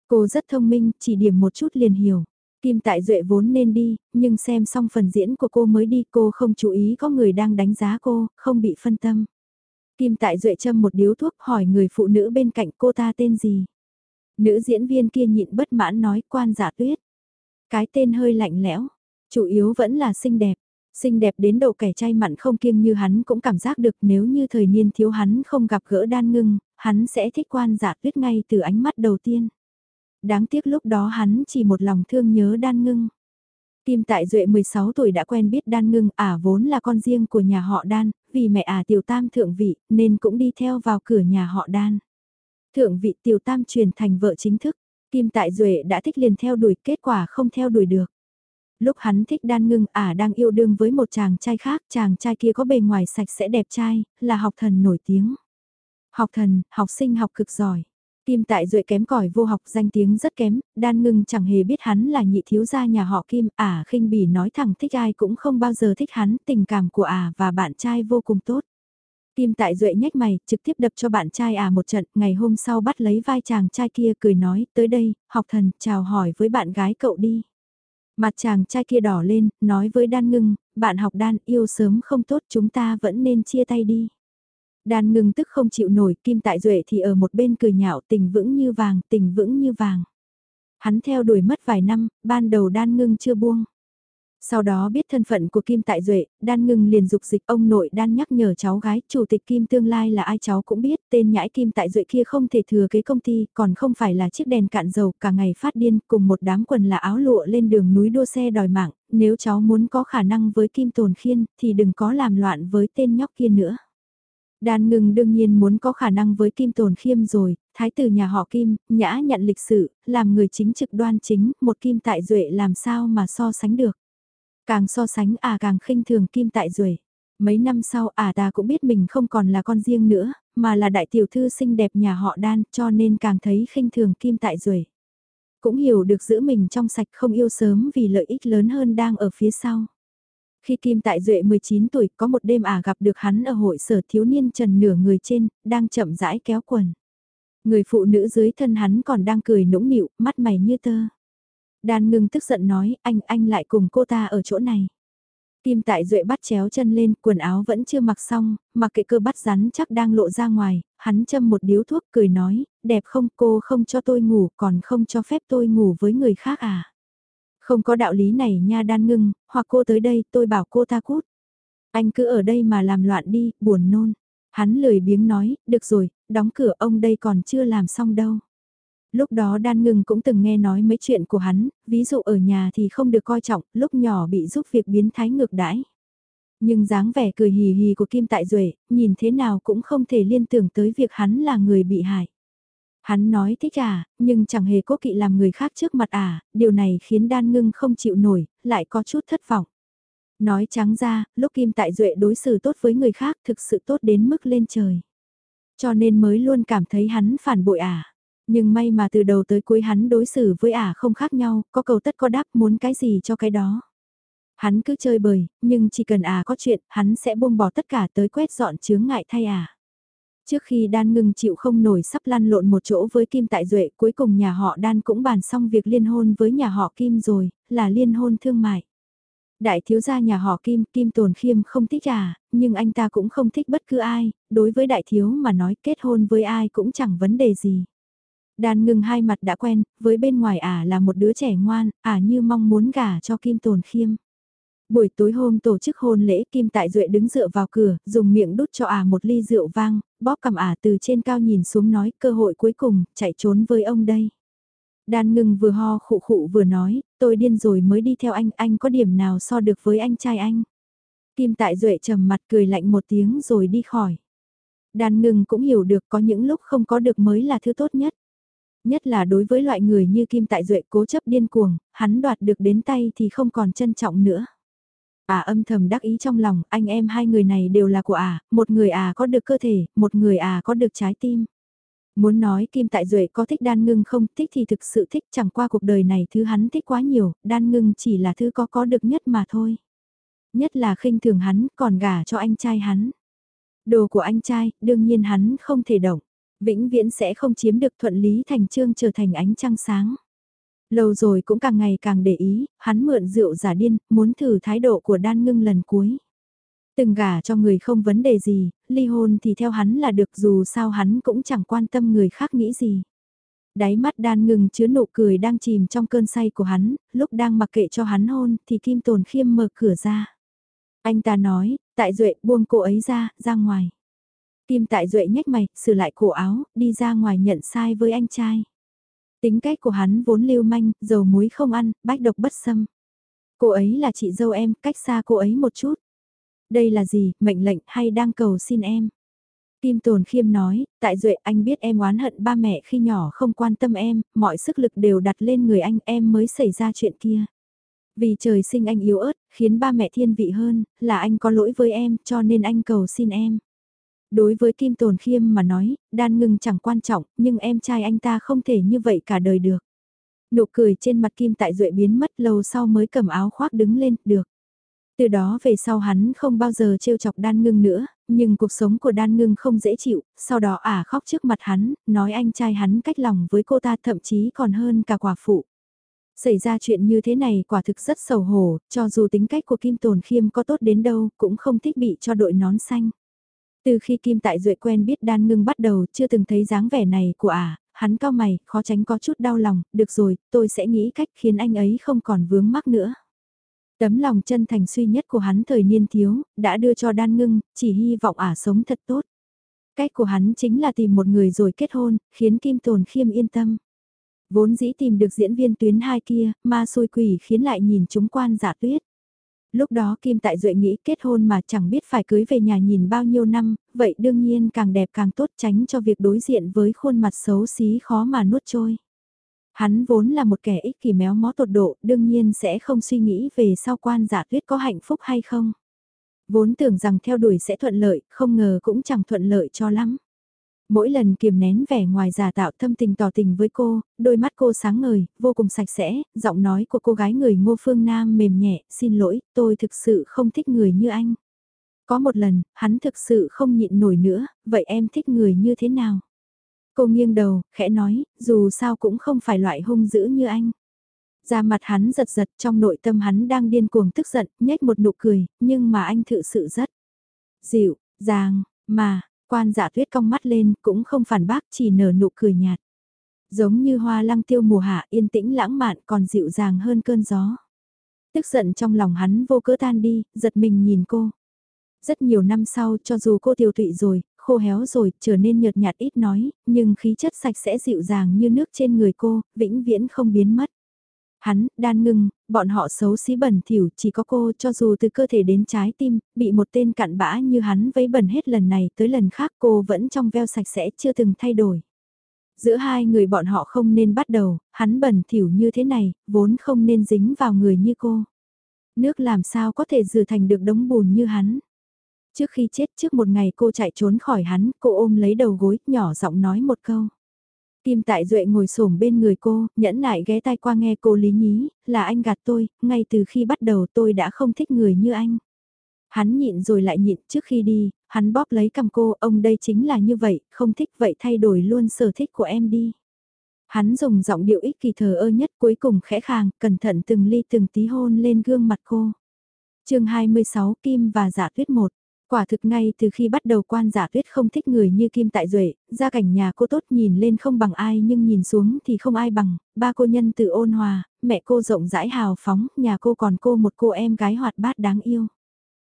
Cô rất thông minh, chỉ điểm một chút liền hiểu. Kim Tại Duệ vốn nên đi, nhưng xem xong phần diễn của cô mới đi cô không chú ý có người đang đánh giá cô, không bị phân tâm. Kim Tại Duệ châm một điếu thuốc hỏi người phụ nữ bên cạnh cô ta tên gì. Nữ diễn viên kia nhịn bất mãn nói quan giả tuyết. Cái tên hơi lạnh lẽo, Chủ yếu vẫn là xinh đẹp. Xinh đẹp đến độ kẻ trai mặn không kiêng như hắn cũng cảm giác được nếu như thời niên thiếu hắn không gặp gỡ đan ngưng, hắn sẽ thích quan giả tuyết ngay từ ánh mắt đầu tiên. Đáng tiếc lúc đó hắn chỉ một lòng thương nhớ đan ngưng. Kim Tại Duệ 16 tuổi đã quen biết Đan Ngưng, ả vốn là con riêng của nhà họ Đan, vì mẹ ả tiểu tam thượng vị, nên cũng đi theo vào cửa nhà họ Đan. Thượng vị tiểu tam truyền thành vợ chính thức, Kim Tại Duệ đã thích liền theo đuổi, kết quả không theo đuổi được. Lúc hắn thích đan ngưng ả đang yêu đương với một chàng trai khác, chàng trai kia có bề ngoài sạch sẽ đẹp trai, là học thần nổi tiếng. Học thần, học sinh học cực giỏi. Kim Tại Duệ kém cỏi vô học danh tiếng rất kém, đan ngưng chẳng hề biết hắn là nhị thiếu gia nhà họ Kim, ả à, khinh bỉ nói thẳng thích ai cũng không bao giờ thích hắn, tình cảm của ả à và bạn trai vô cùng tốt. Kim Tại Duệ nhếch mày, trực tiếp đập cho bạn trai ả à một trận, ngày hôm sau bắt lấy vai chàng trai kia cười nói, tới đây, học thần, chào hỏi với bạn gái cậu đi. Mặt chàng trai kia đỏ lên, nói với đan ngưng, bạn học đan yêu sớm không tốt chúng ta vẫn nên chia tay đi. Đan ngưng tức không chịu nổi, Kim Tại Duệ thì ở một bên cười nhạo tình vững như vàng, tình vững như vàng. Hắn theo đuổi mất vài năm, ban đầu đan ngưng chưa buông. Sau đó biết thân phận của Kim Tại Duệ, đan ngưng liền dục dịch ông nội đan nhắc nhở cháu gái, chủ tịch Kim tương lai là ai cháu cũng biết, tên nhãi Kim Tại Duệ kia không thể thừa kế công ty, còn không phải là chiếc đèn cạn dầu, cả ngày phát điên, cùng một đám quần là áo lụa lên đường núi đua xe đòi mạng, nếu cháu muốn có khả năng với Kim Tồn Khiên, thì đừng có làm loạn với tên nhóc kia nữa. Đan ngừng đương nhiên muốn có khả năng với Kim Tồn Khiêm rồi, thái tử nhà họ Kim, nhã nhận lịch sự, làm người chính trực đoan chính, một Kim Tại Duệ làm sao mà so sánh được. Càng so sánh à càng khinh thường Kim Tại Duệ. Mấy năm sau à ta cũng biết mình không còn là con riêng nữa, mà là đại tiểu thư xinh đẹp nhà họ Đan cho nên càng thấy khinh thường Kim Tại Duệ. Cũng hiểu được giữ mình trong sạch không yêu sớm vì lợi ích lớn hơn đang ở phía sau. Khi Kim Tại Duệ 19 tuổi có một đêm à gặp được hắn ở hội sở thiếu niên trần nửa người trên, đang chậm rãi kéo quần. Người phụ nữ dưới thân hắn còn đang cười nũng nịu, mắt mày như tơ. Đan ngưng tức giận nói, anh, anh lại cùng cô ta ở chỗ này. Kim Tại Duệ bắt chéo chân lên, quần áo vẫn chưa mặc xong, mặc kệ cơ bắt rắn chắc đang lộ ra ngoài, hắn châm một điếu thuốc cười nói, đẹp không cô không cho tôi ngủ còn không cho phép tôi ngủ với người khác à. Không có đạo lý này nha đan ngưng, hoặc cô tới đây tôi bảo cô ta cút. Anh cứ ở đây mà làm loạn đi, buồn nôn. Hắn lười biếng nói, được rồi, đóng cửa ông đây còn chưa làm xong đâu. Lúc đó đan ngưng cũng từng nghe nói mấy chuyện của hắn, ví dụ ở nhà thì không được coi trọng, lúc nhỏ bị giúp việc biến thái ngược đãi. Nhưng dáng vẻ cười hì hì của Kim Tại Duệ, nhìn thế nào cũng không thể liên tưởng tới việc hắn là người bị hại. Hắn nói thích à, nhưng chẳng hề cố kỵ làm người khác trước mặt à, điều này khiến đan ngưng không chịu nổi, lại có chút thất vọng. Nói trắng ra, lúc Kim Tại Duệ đối xử tốt với người khác thực sự tốt đến mức lên trời. Cho nên mới luôn cảm thấy hắn phản bội à. Nhưng may mà từ đầu tới cuối hắn đối xử với ả không khác nhau, có cầu tất có đáp muốn cái gì cho cái đó. Hắn cứ chơi bời, nhưng chỉ cần ả có chuyện, hắn sẽ buông bỏ tất cả tới quét dọn chướng ngại thay ả. Trước khi đan ngừng chịu không nổi sắp lăn lộn một chỗ với Kim Tại Duệ, cuối cùng nhà họ đan cũng bàn xong việc liên hôn với nhà họ Kim rồi, là liên hôn thương mại. Đại thiếu gia nhà họ Kim, Kim Tồn Khiêm không thích à, nhưng anh ta cũng không thích bất cứ ai, đối với đại thiếu mà nói kết hôn với ai cũng chẳng vấn đề gì. Đan ngưng hai mặt đã quen, với bên ngoài ả là một đứa trẻ ngoan, ả như mong muốn gả cho Kim Tồn Khiêm. Buổi tối hôm tổ chức hôn lễ Kim Tại Duệ đứng dựa vào cửa, dùng miệng đút cho ả một ly rượu vang, bóp cầm ả từ trên cao nhìn xuống nói cơ hội cuối cùng, chạy trốn với ông đây. Đan ngưng vừa ho khụ khụ vừa nói, tôi điên rồi mới đi theo anh, anh có điểm nào so được với anh trai anh. Kim Tại Duệ trầm mặt cười lạnh một tiếng rồi đi khỏi. Đan ngưng cũng hiểu được có những lúc không có được mới là thứ tốt nhất. Nhất là đối với loại người như Kim Tại Duệ cố chấp điên cuồng, hắn đoạt được đến tay thì không còn trân trọng nữa. À âm thầm đắc ý trong lòng, anh em hai người này đều là của à, một người à có được cơ thể, một người à có được trái tim. Muốn nói Kim Tại Duệ có thích đan ngưng không thích thì thực sự thích chẳng qua cuộc đời này thứ hắn thích quá nhiều, đan ngưng chỉ là thứ có có được nhất mà thôi. Nhất là khinh thường hắn còn gả cho anh trai hắn. Đồ của anh trai, đương nhiên hắn không thể động vĩnh viễn sẽ không chiếm được thuận lý thành trương trở thành ánh trăng sáng. Lâu rồi cũng càng ngày càng để ý, hắn mượn rượu giả điên, muốn thử thái độ của đan ngưng lần cuối. Từng gả cho người không vấn đề gì, ly hôn thì theo hắn là được dù sao hắn cũng chẳng quan tâm người khác nghĩ gì. Đáy mắt đan ngừng chứa nụ cười đang chìm trong cơn say của hắn, lúc đang mặc kệ cho hắn hôn thì Kim Tồn Khiêm mở cửa ra. Anh ta nói, tại duệ buông cô ấy ra, ra ngoài. Kim Tại Duệ nhếch mày, sửa lại cổ áo, đi ra ngoài nhận sai với anh trai. Tính cách của hắn vốn lưu manh, dầu muối không ăn, bách độc bất xâm. Cô ấy là chị dâu em, cách xa cô ấy một chút. Đây là gì, mệnh lệnh hay đang cầu xin em? Kim Tồn Khiêm nói, tại Duệ anh biết em oán hận ba mẹ khi nhỏ không quan tâm em, mọi sức lực đều đặt lên người anh em mới xảy ra chuyện kia. Vì trời sinh anh yếu ớt, khiến ba mẹ thiên vị hơn, là anh có lỗi với em cho nên anh cầu xin em. Đối với Kim Tồn Khiêm mà nói, đan ngưng chẳng quan trọng, nhưng em trai anh ta không thể như vậy cả đời được. Nụ cười trên mặt Kim Tại Duệ biến mất lâu sau mới cầm áo khoác đứng lên, được. Từ đó về sau hắn không bao giờ trêu chọc đan ngưng nữa, nhưng cuộc sống của đan ngưng không dễ chịu, sau đó ả khóc trước mặt hắn, nói anh trai hắn cách lòng với cô ta thậm chí còn hơn cả quả phụ. Xảy ra chuyện như thế này quả thực rất sầu hổ, cho dù tính cách của Kim Tồn Khiêm có tốt đến đâu, cũng không thích bị cho đội nón xanh. Từ khi Kim Tại Duệ quen biết đan ngưng bắt đầu chưa từng thấy dáng vẻ này của ả, hắn cao mày, khó tránh có chút đau lòng, được rồi, tôi sẽ nghĩ cách khiến anh ấy không còn vướng mắc nữa. Tấm lòng chân thành suy nhất của hắn thời niên thiếu, đã đưa cho đan ngưng, chỉ hy vọng ả sống thật tốt. Cách của hắn chính là tìm một người rồi kết hôn, khiến Kim Tồn Khiêm yên tâm. Vốn dĩ tìm được diễn viên tuyến hai kia, ma xôi quỷ khiến lại nhìn chúng quan giả tuyết. Lúc đó Kim Tại Duệ nghĩ kết hôn mà chẳng biết phải cưới về nhà nhìn bao nhiêu năm, vậy đương nhiên càng đẹp càng tốt tránh cho việc đối diện với khuôn mặt xấu xí khó mà nuốt trôi. Hắn vốn là một kẻ ích kỷ méo mó tột độ, đương nhiên sẽ không suy nghĩ về sau quan giả tuyết có hạnh phúc hay không. Vốn tưởng rằng theo đuổi sẽ thuận lợi, không ngờ cũng chẳng thuận lợi cho lắm. Mỗi lần kiềm nén vẻ ngoài giả tạo thâm tình tỏ tình với cô, đôi mắt cô sáng ngời, vô cùng sạch sẽ, giọng nói của cô gái người ngô phương nam mềm nhẹ, xin lỗi, tôi thực sự không thích người như anh. Có một lần, hắn thực sự không nhịn nổi nữa, vậy em thích người như thế nào? Cô nghiêng đầu, khẽ nói, dù sao cũng không phải loại hung dữ như anh. Ra mặt hắn giật giật trong nội tâm hắn đang điên cuồng tức giận, nhếch một nụ cười, nhưng mà anh thực sự rất dịu, dàng, mà, quan dạ tuyết cong mắt lên, cũng không phản bác, chỉ nở nụ cười nhạt. Giống như hoa lăng tiêu mùa hạ yên tĩnh lãng mạn còn dịu dàng hơn cơn gió. Tức giận trong lòng hắn vô cớ tan đi, giật mình nhìn cô. Rất nhiều năm sau cho dù cô tiêu tụy rồi, khô héo rồi, trở nên nhợt nhạt ít nói, nhưng khí chất sạch sẽ dịu dàng như nước trên người cô, vĩnh viễn không biến mất. Hắn, đan ngưng, bọn họ xấu xí bẩn thỉu chỉ có cô cho dù từ cơ thể đến trái tim, bị một tên cặn bã như hắn vấy bẩn hết lần này tới lần khác cô vẫn trong veo sạch sẽ chưa từng thay đổi. Giữa hai người bọn họ không nên bắt đầu, hắn bẩn thỉu như thế này, vốn không nên dính vào người như cô. Nước làm sao có thể rửa thành được đống bùn như hắn. Trước khi chết trước một ngày cô chạy trốn khỏi hắn, cô ôm lấy đầu gối, nhỏ giọng nói một câu. Kim Tại Duệ ngồi xổm bên người cô, nhẫn nại ghé tai qua nghe cô lý nhí, là anh gạt tôi, ngay từ khi bắt đầu tôi đã không thích người như anh. Hắn nhịn rồi lại nhịn trước khi đi, hắn bóp lấy cầm cô, ông đây chính là như vậy, không thích vậy thay đổi luôn sở thích của em đi. Hắn dùng giọng điệu ích kỳ thờ ơ nhất cuối cùng khẽ khàng, cẩn thận từng ly từng tí hôn lên gương mặt cô. chương 26 Kim và Giả Tuyết 1 Quả thực ngay từ khi bắt đầu quan giả tuyết không thích người như Kim Tại Duệ, gia cảnh nhà cô tốt nhìn lên không bằng ai nhưng nhìn xuống thì không ai bằng, ba cô nhân từ ôn hòa, mẹ cô rộng rãi hào phóng, nhà cô còn cô một cô em gái hoạt bát đáng yêu.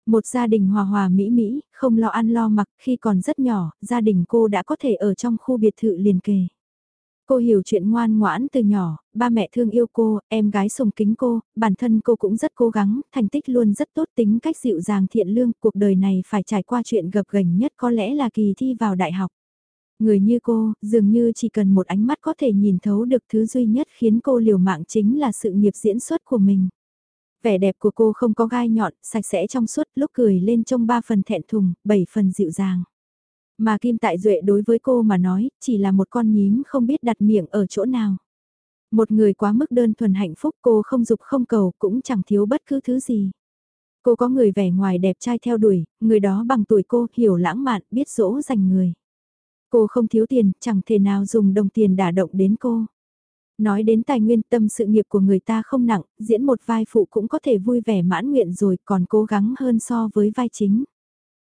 Một gia đình hòa hòa mỹ mỹ, không lo ăn lo mặc khi còn rất nhỏ, gia đình cô đã có thể ở trong khu biệt thự liền kề. Cô hiểu chuyện ngoan ngoãn từ nhỏ, ba mẹ thương yêu cô, em gái sùng kính cô, bản thân cô cũng rất cố gắng, thành tích luôn rất tốt tính cách dịu dàng thiện lương, cuộc đời này phải trải qua chuyện gập ghềnh nhất có lẽ là kỳ thi vào đại học. Người như cô, dường như chỉ cần một ánh mắt có thể nhìn thấu được thứ duy nhất khiến cô liều mạng chính là sự nghiệp diễn xuất của mình. Vẻ đẹp của cô không có gai nhọn, sạch sẽ trong suốt, lúc cười lên trông ba phần thẹn thùng, bảy phần dịu dàng. Mà Kim Tại Duệ đối với cô mà nói, chỉ là một con nhím không biết đặt miệng ở chỗ nào. Một người quá mức đơn thuần hạnh phúc cô không dục không cầu cũng chẳng thiếu bất cứ thứ gì. Cô có người vẻ ngoài đẹp trai theo đuổi, người đó bằng tuổi cô, hiểu lãng mạn, biết dỗ dành người. Cô không thiếu tiền, chẳng thể nào dùng đồng tiền đả động đến cô. Nói đến tài nguyên tâm sự nghiệp của người ta không nặng, diễn một vai phụ cũng có thể vui vẻ mãn nguyện rồi còn cố gắng hơn so với vai chính.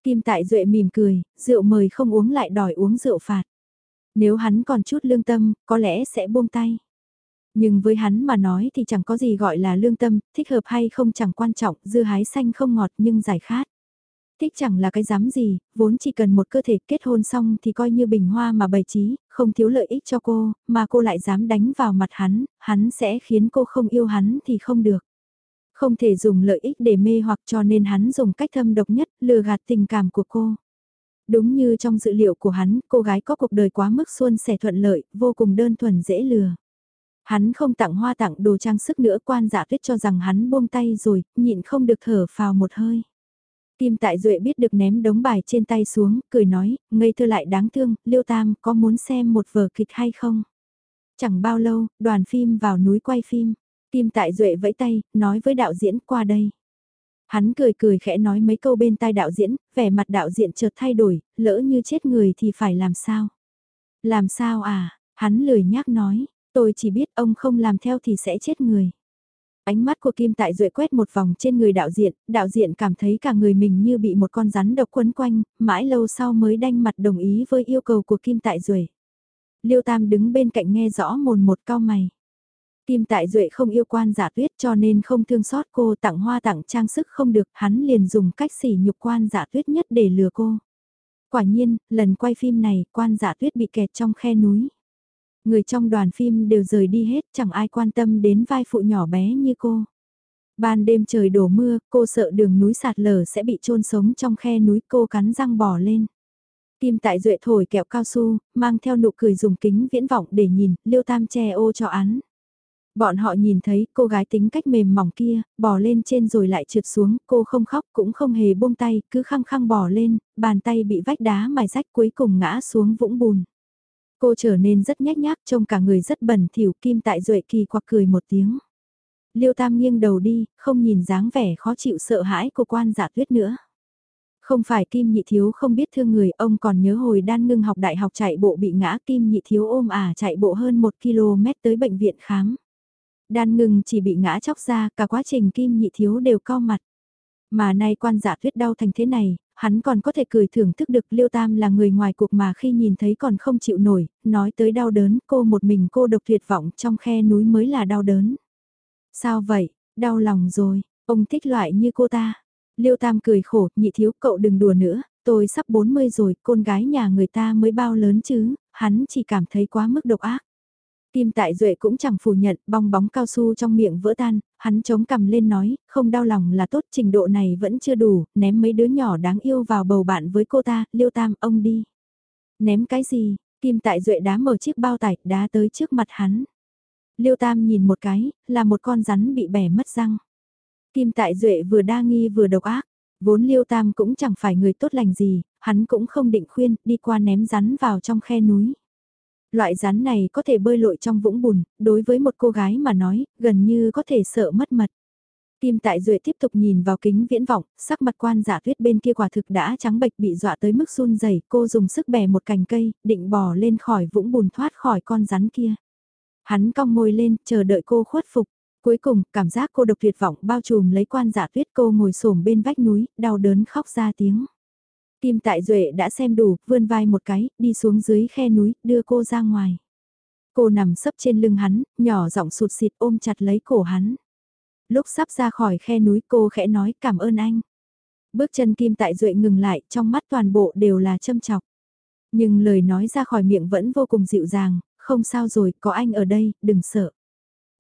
Kim Tại Duệ mỉm cười, rượu mời không uống lại đòi uống rượu phạt. Nếu hắn còn chút lương tâm, có lẽ sẽ buông tay. Nhưng với hắn mà nói thì chẳng có gì gọi là lương tâm, thích hợp hay không chẳng quan trọng, dưa hái xanh không ngọt nhưng giải khát. Thích chẳng là cái dám gì, vốn chỉ cần một cơ thể kết hôn xong thì coi như bình hoa mà bày trí, không thiếu lợi ích cho cô, mà cô lại dám đánh vào mặt hắn, hắn sẽ khiến cô không yêu hắn thì không được. Không thể dùng lợi ích để mê hoặc cho nên hắn dùng cách thâm độc nhất lừa gạt tình cảm của cô. Đúng như trong dự liệu của hắn, cô gái có cuộc đời quá mức xuân sẻ thuận lợi, vô cùng đơn thuần dễ lừa. Hắn không tặng hoa tặng đồ trang sức nữa quan giả tuyết cho rằng hắn buông tay rồi, nhịn không được thở phào một hơi. Kim Tại Duệ biết được ném đống bài trên tay xuống, cười nói, ngây thơ lại đáng thương, Liêu Tam có muốn xem một vở kịch hay không? Chẳng bao lâu, đoàn phim vào núi quay phim. Kim Tại Duệ vẫy tay, nói với đạo diễn qua đây. Hắn cười cười khẽ nói mấy câu bên tai đạo diễn, vẻ mặt đạo diễn chợt thay đổi, lỡ như chết người thì phải làm sao? Làm sao à? Hắn lười nhác nói, tôi chỉ biết ông không làm theo thì sẽ chết người. Ánh mắt của Kim Tại Duệ quét một vòng trên người đạo diện, đạo diện cảm thấy cả người mình như bị một con rắn độc quấn quanh, mãi lâu sau mới đanh mặt đồng ý với yêu cầu của Kim Tại Duệ. Liêu Tam đứng bên cạnh nghe rõ mồn một cao mày. Kim Tại Duệ không yêu quan giả tuyết cho nên không thương xót cô tặng hoa tặng trang sức không được, hắn liền dùng cách sỉ nhục quan giả tuyết nhất để lừa cô. Quả nhiên, lần quay phim này, quan giả tuyết bị kẹt trong khe núi. Người trong đoàn phim đều rời đi hết, chẳng ai quan tâm đến vai phụ nhỏ bé như cô. Ban đêm trời đổ mưa, cô sợ đường núi sạt lở sẽ bị trôn sống trong khe núi cô cắn răng bỏ lên. Kim tại duệ thổi kẹo cao su, mang theo nụ cười dùng kính viễn vọng để nhìn, liêu tam che ô cho án. Bọn họ nhìn thấy cô gái tính cách mềm mỏng kia, bò lên trên rồi lại trượt xuống, cô không khóc cũng không hề buông tay, cứ khăng khăng bò lên, bàn tay bị vách đá mài rách cuối cùng ngã xuống vũng bùn. Cô trở nên rất nhách nhác trông cả người rất bẩn thỉu kim tại duệ kỳ quặc cười một tiếng. Liêu Tam nghiêng đầu đi, không nhìn dáng vẻ khó chịu sợ hãi của quan giả tuyết nữa. Không phải Kim Nhị Thiếu không biết thương người, ông còn nhớ hồi đan ngưng học đại học chạy bộ bị ngã Kim Nhị Thiếu ôm ả chạy bộ hơn một km tới bệnh viện khám. Đan ngừng chỉ bị ngã chóc ra, cả quá trình Kim Nhị Thiếu đều co mặt. Mà nay quan giả tuyết đau thành thế này, hắn còn có thể cười thưởng thức được Liêu Tam là người ngoài cuộc mà khi nhìn thấy còn không chịu nổi, nói tới đau đớn, cô một mình cô độc tuyệt vọng trong khe núi mới là đau đớn. Sao vậy, đau lòng rồi, ông thích loại như cô ta. Liêu Tam cười khổ, nhị thiếu cậu đừng đùa nữa, tôi sắp 40 rồi, con gái nhà người ta mới bao lớn chứ, hắn chỉ cảm thấy quá mức độc ác. Kim Tại Duệ cũng chẳng phủ nhận, bong bóng cao su trong miệng vỡ tan, hắn chống cầm lên nói, không đau lòng là tốt, trình độ này vẫn chưa đủ, ném mấy đứa nhỏ đáng yêu vào bầu bạn với cô ta, liêu tam, ông đi. Ném cái gì, Kim Tại Duệ đá mở chiếc bao tải, đá tới trước mặt hắn. Liêu tam nhìn một cái, là một con rắn bị bẻ mất răng. Kim Tại Duệ vừa đa nghi vừa độc ác, vốn Liêu Tam cũng chẳng phải người tốt lành gì, hắn cũng không định khuyên, đi qua ném rắn vào trong khe núi. Loại rắn này có thể bơi lội trong vũng bùn, đối với một cô gái mà nói, gần như có thể sợ mất mật. Kim Tại Duệ tiếp tục nhìn vào kính viễn vọng, sắc mặt quan giả tuyết bên kia quả thực đã trắng bệch bị dọa tới mức run rẩy cô dùng sức bẻ một cành cây, định bò lên khỏi vũng bùn thoát khỏi con rắn kia. Hắn cong môi lên, chờ đợi cô khuất phục. Cuối cùng, cảm giác cô độc tuyệt vọng bao trùm lấy quan giả tuyết cô ngồi xổm bên vách núi, đau đớn khóc ra tiếng. Kim Tại Duệ đã xem đủ, vươn vai một cái, đi xuống dưới khe núi, đưa cô ra ngoài. Cô nằm sấp trên lưng hắn, nhỏ giọng sụt xịt ôm chặt lấy cổ hắn. Lúc sắp ra khỏi khe núi cô khẽ nói cảm ơn anh. Bước chân Kim Tại Duệ ngừng lại, trong mắt toàn bộ đều là châm chọc. Nhưng lời nói ra khỏi miệng vẫn vô cùng dịu dàng, không sao rồi, có anh ở đây, đừng sợ.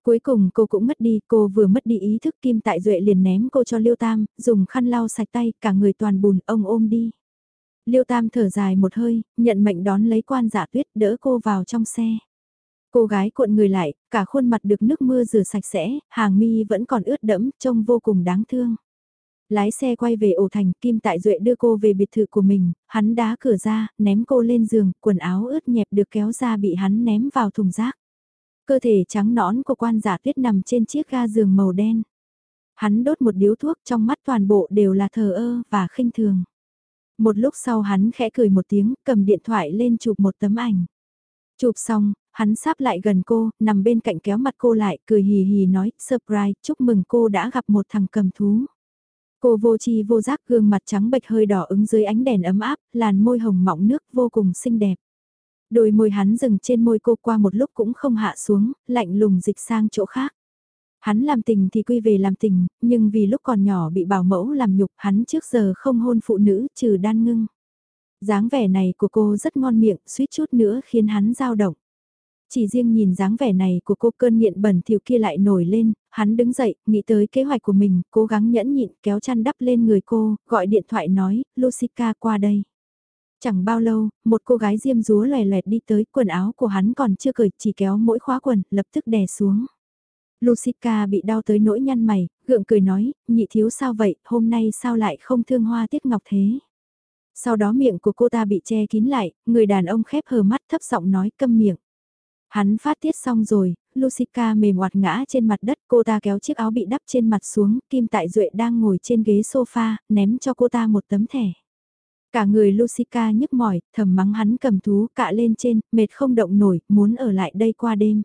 Cuối cùng cô cũng mất đi, cô vừa mất đi ý thức Kim Tại Duệ liền ném cô cho Liêu Tam, dùng khăn lau sạch tay, cả người toàn bùn, ông ôm đi. Liêu Tam thở dài một hơi, nhận mệnh đón lấy quan giả tuyết đỡ cô vào trong xe. Cô gái cuộn người lại, cả khuôn mặt được nước mưa rửa sạch sẽ, hàng mi vẫn còn ướt đẫm, trông vô cùng đáng thương. Lái xe quay về ổ thành, Kim Tại Duệ đưa cô về biệt thự của mình, hắn đá cửa ra, ném cô lên giường, quần áo ướt nhẹp được kéo ra bị hắn ném vào thùng rác. Cơ thể trắng nõn của quan giả tuyết nằm trên chiếc ga giường màu đen. Hắn đốt một điếu thuốc trong mắt toàn bộ đều là thờ ơ và khinh thường. Một lúc sau hắn khẽ cười một tiếng, cầm điện thoại lên chụp một tấm ảnh. Chụp xong, hắn sáp lại gần cô, nằm bên cạnh kéo mặt cô lại, cười hì hì nói, surprise, chúc mừng cô đã gặp một thằng cầm thú. Cô vô chi vô giác gương mặt trắng bệch hơi đỏ ứng dưới ánh đèn ấm áp, làn môi hồng mọng nước vô cùng xinh đẹp. Đôi môi hắn dừng trên môi cô qua một lúc cũng không hạ xuống, lạnh lùng dịch sang chỗ khác. Hắn làm tình thì quy về làm tình, nhưng vì lúc còn nhỏ bị bảo mẫu làm nhục hắn trước giờ không hôn phụ nữ trừ đan ngưng. dáng vẻ này của cô rất ngon miệng, suýt chút nữa khiến hắn dao động. Chỉ riêng nhìn dáng vẻ này của cô cơn nghiện bẩn thỉu kia lại nổi lên, hắn đứng dậy, nghĩ tới kế hoạch của mình, cố gắng nhẫn nhịn kéo chăn đắp lên người cô, gọi điện thoại nói, Lucica qua đây. Chẳng bao lâu, một cô gái diêm rúa lòe loẹt đi tới, quần áo của hắn còn chưa cởi, chỉ kéo mỗi khóa quần, lập tức đè xuống. Lucica bị đau tới nỗi nhăn mày, gượng cười nói, nhị thiếu sao vậy, hôm nay sao lại không thương hoa tiếc ngọc thế. Sau đó miệng của cô ta bị che kín lại, người đàn ông khép hờ mắt thấp giọng nói câm miệng. Hắn phát tiết xong rồi, Lucica mềm oạt ngã trên mặt đất, cô ta kéo chiếc áo bị đắp trên mặt xuống, Kim Tại Duệ đang ngồi trên ghế sofa, ném cho cô ta một tấm thẻ. Cả người Lucica nhức mỏi, thầm mắng hắn cầm thú cạ lên trên, mệt không động nổi, muốn ở lại đây qua đêm.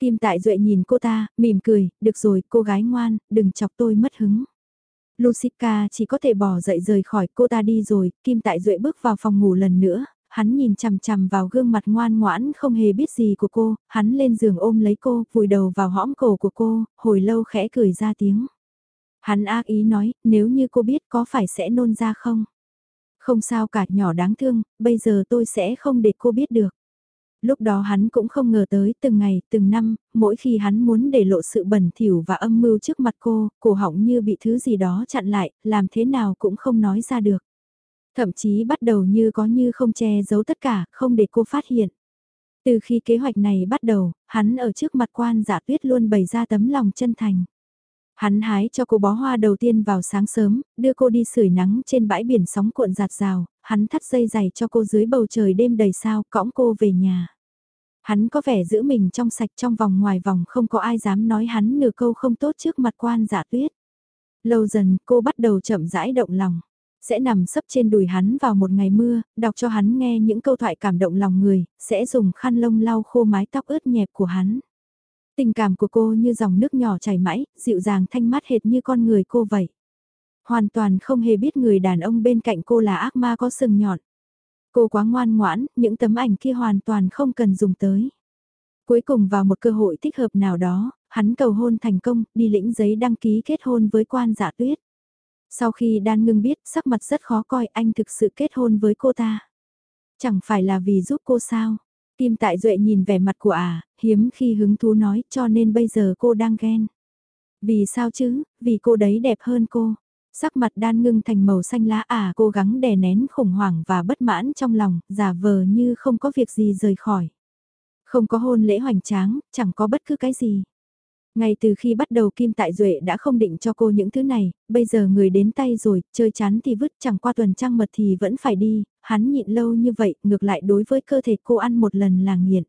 Kim Tại Duệ nhìn cô ta, mỉm cười, được rồi, cô gái ngoan, đừng chọc tôi mất hứng. Lucica chỉ có thể bỏ dậy rời khỏi cô ta đi rồi, Kim Tại Duệ bước vào phòng ngủ lần nữa, hắn nhìn chằm chằm vào gương mặt ngoan ngoãn không hề biết gì của cô, hắn lên giường ôm lấy cô, vùi đầu vào hõm cổ của cô, hồi lâu khẽ cười ra tiếng. Hắn ác ý nói, nếu như cô biết có phải sẽ nôn ra không? Không sao cả nhỏ đáng thương, bây giờ tôi sẽ không để cô biết được. Lúc đó hắn cũng không ngờ tới từng ngày, từng năm, mỗi khi hắn muốn để lộ sự bẩn thỉu và âm mưu trước mặt cô, cổ họng như bị thứ gì đó chặn lại, làm thế nào cũng không nói ra được. Thậm chí bắt đầu như có như không che giấu tất cả, không để cô phát hiện. Từ khi kế hoạch này bắt đầu, hắn ở trước mặt quan giả tuyết luôn bày ra tấm lòng chân thành. Hắn hái cho cô bó hoa đầu tiên vào sáng sớm, đưa cô đi sưởi nắng trên bãi biển sóng cuộn giạt rào, hắn thắt dây giày cho cô dưới bầu trời đêm đầy sao, cõng cô về nhà. Hắn có vẻ giữ mình trong sạch trong vòng ngoài vòng không có ai dám nói hắn nửa câu không tốt trước mặt quan giả tuyết. Lâu dần cô bắt đầu chậm rãi động lòng sẽ nằm sấp trên đùi hắn vào một ngày mưa, đọc cho hắn nghe những câu thoại cảm động lòng người, sẽ dùng khăn lông lau khô mái tóc ướt nhẹp của hắn. Tình cảm của cô như dòng nước nhỏ chảy mãi, dịu dàng thanh mát hệt như con người cô vậy. Hoàn toàn không hề biết người đàn ông bên cạnh cô là ác ma có sừng nhọn. Cô quá ngoan ngoãn, những tấm ảnh kia hoàn toàn không cần dùng tới. Cuối cùng vào một cơ hội thích hợp nào đó, hắn cầu hôn thành công, đi lĩnh giấy đăng ký kết hôn với quan giả tuyết. Sau khi đan ngưng biết sắc mặt rất khó coi anh thực sự kết hôn với cô ta. Chẳng phải là vì giúp cô sao? Kim Tại Duệ nhìn vẻ mặt của à, hiếm khi hứng thú nói cho nên bây giờ cô đang ghen. Vì sao chứ, vì cô đấy đẹp hơn cô. Sắc mặt đan ngưng thành màu xanh lá à cố gắng đè nén khủng hoảng và bất mãn trong lòng, giả vờ như không có việc gì rời khỏi. Không có hôn lễ hoành tráng, chẳng có bất cứ cái gì. Ngay từ khi bắt đầu Kim Tại Duệ đã không định cho cô những thứ này, bây giờ người đến tay rồi, chơi chán thì vứt chẳng qua tuần trăng mật thì vẫn phải đi, hắn nhịn lâu như vậy, ngược lại đối với cơ thể cô ăn một lần là nghiện.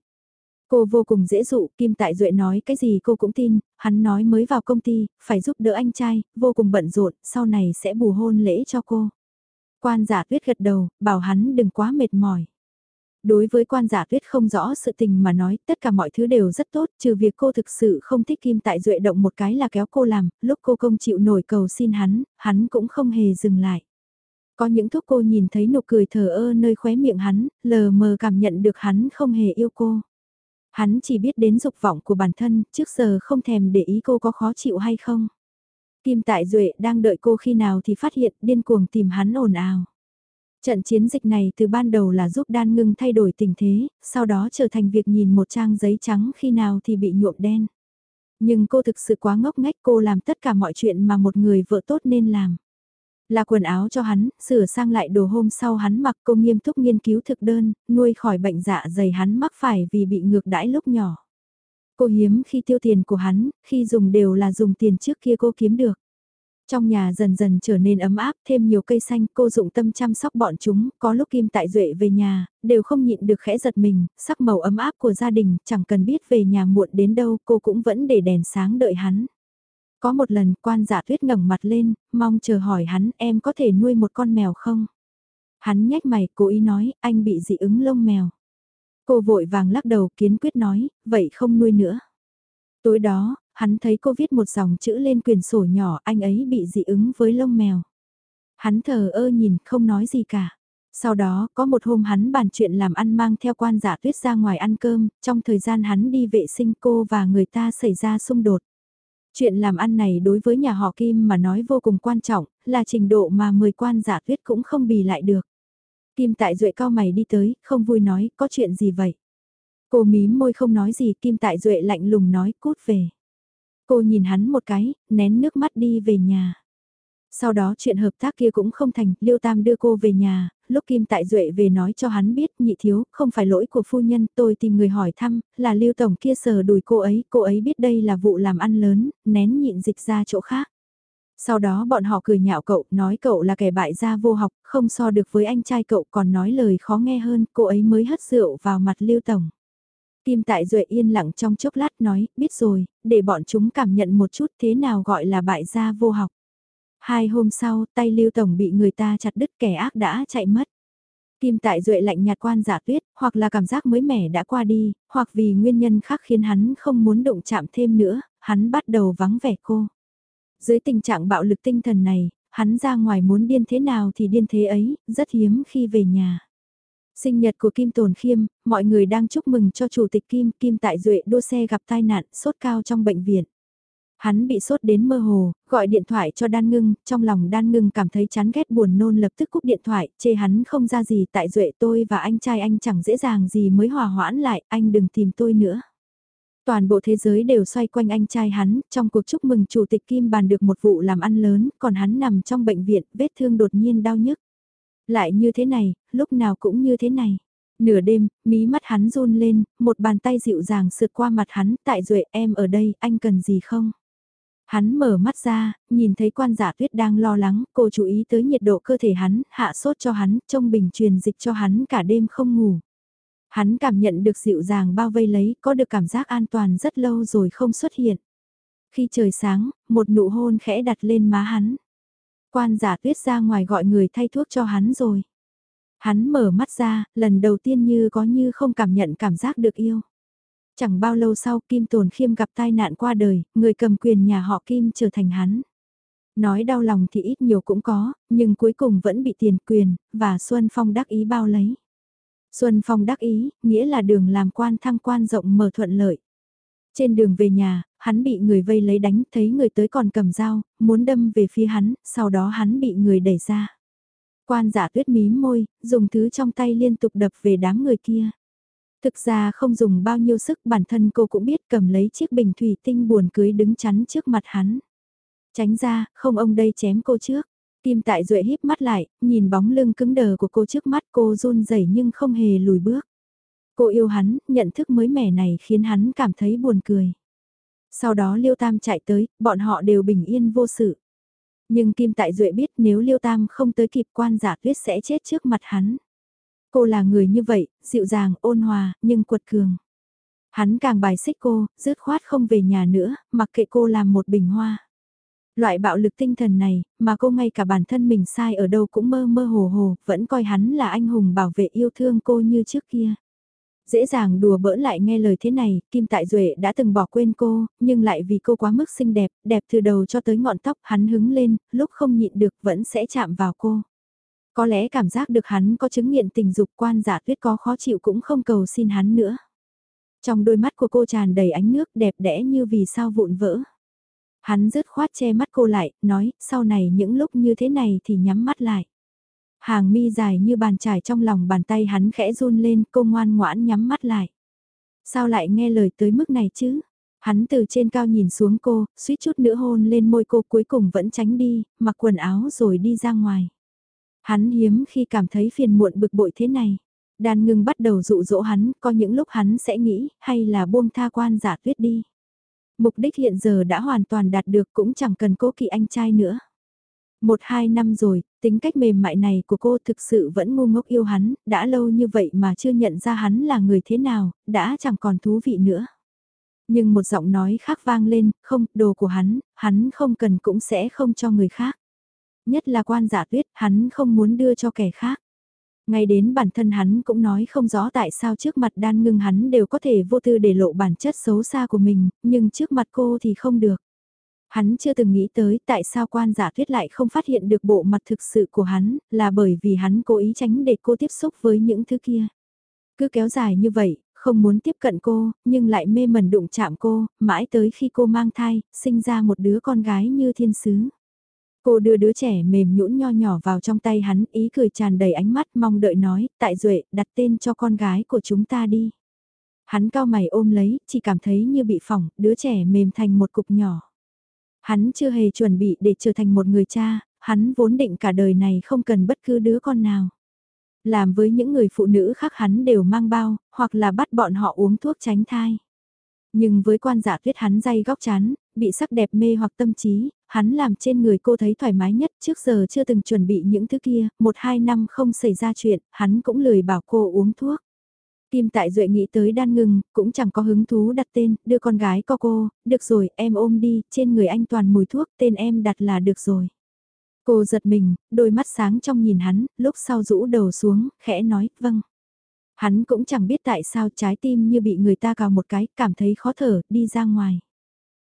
Cô vô cùng dễ dụ, Kim Tại Duệ nói cái gì cô cũng tin, hắn nói mới vào công ty, phải giúp đỡ anh trai, vô cùng bận rộn, sau này sẽ bù hôn lễ cho cô. Quan giả tuyết gật đầu, bảo hắn đừng quá mệt mỏi. Đối với quan giả tuyết không rõ sự tình mà nói, tất cả mọi thứ đều rất tốt, trừ việc cô thực sự không thích Kim Tại Duệ động một cái là kéo cô làm, lúc cô công chịu nổi cầu xin hắn, hắn cũng không hề dừng lại. Có những thuốc cô nhìn thấy nụ cười thờ ơ nơi khóe miệng hắn, lờ mờ cảm nhận được hắn không hề yêu cô. Hắn chỉ biết đến dục vọng của bản thân, trước giờ không thèm để ý cô có khó chịu hay không. Kim Tại Duệ đang đợi cô khi nào thì phát hiện điên cuồng tìm hắn ồn ào. Trận chiến dịch này từ ban đầu là giúp đan ngưng thay đổi tình thế, sau đó trở thành việc nhìn một trang giấy trắng khi nào thì bị nhuộm đen. Nhưng cô thực sự quá ngốc nghếch cô làm tất cả mọi chuyện mà một người vợ tốt nên làm. Là quần áo cho hắn, sửa sang lại đồ hôm sau hắn mặc cô nghiêm túc nghiên cứu thực đơn, nuôi khỏi bệnh dạ dày hắn mắc phải vì bị ngược đãi lúc nhỏ. Cô hiếm khi tiêu tiền của hắn, khi dùng đều là dùng tiền trước kia cô kiếm được. Trong nhà dần dần trở nên ấm áp, thêm nhiều cây xanh, cô dụng tâm chăm sóc bọn chúng, có lúc Kim Tại Duệ về nhà, đều không nhịn được khẽ giật mình, sắc màu ấm áp của gia đình, chẳng cần biết về nhà muộn đến đâu, cô cũng vẫn để đèn sáng đợi hắn. Có một lần, quan giả tuyết ngẩng mặt lên, mong chờ hỏi hắn, em có thể nuôi một con mèo không? Hắn nhếch mày, cố ý nói, anh bị dị ứng lông mèo. Cô vội vàng lắc đầu kiến quyết nói, vậy không nuôi nữa. Tối đó, hắn thấy cô viết một dòng chữ lên quyển sổ nhỏ anh ấy bị dị ứng với lông mèo. Hắn thờ ơ nhìn không nói gì cả. Sau đó có một hôm hắn bàn chuyện làm ăn mang theo quan giả tuyết ra ngoài ăn cơm, trong thời gian hắn đi vệ sinh cô và người ta xảy ra xung đột. Chuyện làm ăn này đối với nhà họ Kim mà nói vô cùng quan trọng, là trình độ mà 10 quan giả tuyết cũng không bì lại được. Kim tại duệ cao mày đi tới, không vui nói, có chuyện gì vậy? Cô mím môi không nói gì, Kim tại duệ lạnh lùng nói, cút về. Cô nhìn hắn một cái, nén nước mắt đi về nhà. Sau đó chuyện hợp tác kia cũng không thành, Liêu Tam đưa cô về nhà, lúc Kim Tại Duệ về nói cho hắn biết nhị thiếu, không phải lỗi của phu nhân, tôi tìm người hỏi thăm, là Lưu Tổng kia sờ đùi cô ấy, cô ấy biết đây là vụ làm ăn lớn, nén nhịn dịch ra chỗ khác. Sau đó bọn họ cười nhạo cậu, nói cậu là kẻ bại gia vô học, không so được với anh trai cậu còn nói lời khó nghe hơn, cô ấy mới hất rượu vào mặt Lưu Tổng. Kim Tại Duệ yên lặng trong chốc lát nói, biết rồi, để bọn chúng cảm nhận một chút thế nào gọi là bại gia vô học. Hai hôm sau, tay Lưu Tổng bị người ta chặt đứt kẻ ác đã chạy mất. Kim Tại Duệ lạnh nhạt quan giả tuyết, hoặc là cảm giác mới mẻ đã qua đi, hoặc vì nguyên nhân khác khiến hắn không muốn động chạm thêm nữa, hắn bắt đầu vắng vẻ cô. Dưới tình trạng bạo lực tinh thần này, hắn ra ngoài muốn điên thế nào thì điên thế ấy, rất hiếm khi về nhà. Sinh nhật của Kim Tồn Khiêm, mọi người đang chúc mừng cho Chủ tịch Kim, Kim Tại Duệ đua xe gặp tai nạn, sốt cao trong bệnh viện. Hắn bị sốt đến mơ hồ, gọi điện thoại cho Đan Ngưng, trong lòng Đan Ngưng cảm thấy chán ghét buồn nôn lập tức cúp điện thoại, chê hắn không ra gì tại Duệ tôi và anh trai anh chẳng dễ dàng gì mới hòa hoãn lại, anh đừng tìm tôi nữa. Toàn bộ thế giới đều xoay quanh anh trai hắn, trong cuộc chúc mừng Chủ tịch Kim bàn được một vụ làm ăn lớn, còn hắn nằm trong bệnh viện, vết thương đột nhiên đau nhức. Lại như thế này, lúc nào cũng như thế này. Nửa đêm, mí mắt hắn run lên, một bàn tay dịu dàng sượt qua mặt hắn, tại duệ em ở đây, anh cần gì không? Hắn mở mắt ra, nhìn thấy quan giả tuyết đang lo lắng, cô chú ý tới nhiệt độ cơ thể hắn, hạ sốt cho hắn, trông bình truyền dịch cho hắn cả đêm không ngủ. Hắn cảm nhận được dịu dàng bao vây lấy, có được cảm giác an toàn rất lâu rồi không xuất hiện. Khi trời sáng, một nụ hôn khẽ đặt lên má hắn. Quan giả tuyết ra ngoài gọi người thay thuốc cho hắn rồi. Hắn mở mắt ra, lần đầu tiên như có như không cảm nhận cảm giác được yêu. Chẳng bao lâu sau Kim Tồn Khiêm gặp tai nạn qua đời, người cầm quyền nhà họ Kim trở thành hắn. Nói đau lòng thì ít nhiều cũng có, nhưng cuối cùng vẫn bị tiền quyền, và Xuân Phong đắc ý bao lấy. Xuân Phong đắc ý, nghĩa là đường làm quan thăng quan rộng mở thuận lợi. Trên đường về nhà, hắn bị người vây lấy đánh, thấy người tới còn cầm dao, muốn đâm về phía hắn, sau đó hắn bị người đẩy ra. Quan giả tuyết mím môi, dùng thứ trong tay liên tục đập về đám người kia. Thực ra không dùng bao nhiêu sức bản thân cô cũng biết cầm lấy chiếc bình thủy tinh buồn cưới đứng chắn trước mặt hắn. Tránh ra, không ông đây chém cô trước. Kim tại duệ híp mắt lại, nhìn bóng lưng cứng đờ của cô trước mắt cô run rẩy nhưng không hề lùi bước. Cô yêu hắn, nhận thức mới mẻ này khiến hắn cảm thấy buồn cười. Sau đó Liêu Tam chạy tới, bọn họ đều bình yên vô sự. Nhưng Kim Tại Duệ biết nếu Liêu Tam không tới kịp quan giả tuyết sẽ chết trước mặt hắn. Cô là người như vậy, dịu dàng, ôn hòa, nhưng quật cường. Hắn càng bài xích cô, dứt khoát không về nhà nữa, mặc kệ cô làm một bình hoa. Loại bạo lực tinh thần này, mà cô ngay cả bản thân mình sai ở đâu cũng mơ mơ hồ hồ, vẫn coi hắn là anh hùng bảo vệ yêu thương cô như trước kia dễ dàng đùa bỡn lại nghe lời thế này, Kim Tại Duệ đã từng bỏ quên cô, nhưng lại vì cô quá mức xinh đẹp, đẹp từ đầu cho tới ngọn tóc hắn hứng lên, lúc không nhịn được vẫn sẽ chạm vào cô. Có lẽ cảm giác được hắn có chứng nghiện tình dục quan giả tuyết có khó chịu cũng không cầu xin hắn nữa. Trong đôi mắt của cô tràn đầy ánh nước đẹp đẽ như vì sao vụn vỡ. Hắn rứt khoát che mắt cô lại, nói, sau này những lúc như thế này thì nhắm mắt lại. Hàng mi dài như bàn trải trong lòng bàn tay hắn khẽ run lên, cô ngoan ngoãn nhắm mắt lại. Sao lại nghe lời tới mức này chứ? Hắn từ trên cao nhìn xuống cô, suýt chút nữa hôn lên môi cô cuối cùng vẫn tránh đi, mặc quần áo rồi đi ra ngoài. Hắn hiếm khi cảm thấy phiền muộn bực bội thế này. Đàn ngừng bắt đầu dụ dỗ hắn, có những lúc hắn sẽ nghĩ, hay là buông tha quan giả tuyết đi. Mục đích hiện giờ đã hoàn toàn đạt được cũng chẳng cần cố kỵ anh trai nữa. Một hai năm rồi, tính cách mềm mại này của cô thực sự vẫn ngu ngốc yêu hắn, đã lâu như vậy mà chưa nhận ra hắn là người thế nào, đã chẳng còn thú vị nữa. Nhưng một giọng nói khác vang lên, không, đồ của hắn, hắn không cần cũng sẽ không cho người khác. Nhất là quan giả tuyết, hắn không muốn đưa cho kẻ khác. Ngay đến bản thân hắn cũng nói không rõ tại sao trước mặt đan ngưng hắn đều có thể vô tư để lộ bản chất xấu xa của mình, nhưng trước mặt cô thì không được. Hắn chưa từng nghĩ tới tại sao quan giả tuyết lại không phát hiện được bộ mặt thực sự của hắn, là bởi vì hắn cố ý tránh để cô tiếp xúc với những thứ kia. Cứ kéo dài như vậy, không muốn tiếp cận cô, nhưng lại mê mẩn đụng chạm cô, mãi tới khi cô mang thai, sinh ra một đứa con gái như thiên sứ. Cô đưa đứa trẻ mềm nhũn nho nhỏ vào trong tay hắn, ý cười tràn đầy ánh mắt mong đợi nói, tại duệ đặt tên cho con gái của chúng ta đi. Hắn cao mày ôm lấy, chỉ cảm thấy như bị phỏng, đứa trẻ mềm thành một cục nhỏ. Hắn chưa hề chuẩn bị để trở thành một người cha, hắn vốn định cả đời này không cần bất cứ đứa con nào. Làm với những người phụ nữ khác hắn đều mang bao, hoặc là bắt bọn họ uống thuốc tránh thai. Nhưng với quan giả tuyết hắn dây góc chán, bị sắc đẹp mê hoặc tâm trí, hắn làm trên người cô thấy thoải mái nhất trước giờ chưa từng chuẩn bị những thứ kia, một hai năm không xảy ra chuyện, hắn cũng lười bảo cô uống thuốc. Kim Tại Duệ nghĩ tới đan ngừng, cũng chẳng có hứng thú đặt tên, đưa con gái co cô, được rồi, em ôm đi, trên người anh toàn mùi thuốc, tên em đặt là được rồi. Cô giật mình, đôi mắt sáng trong nhìn hắn, lúc sau rũ đầu xuống, khẽ nói, vâng. Hắn cũng chẳng biết tại sao trái tim như bị người ta cào một cái, cảm thấy khó thở, đi ra ngoài.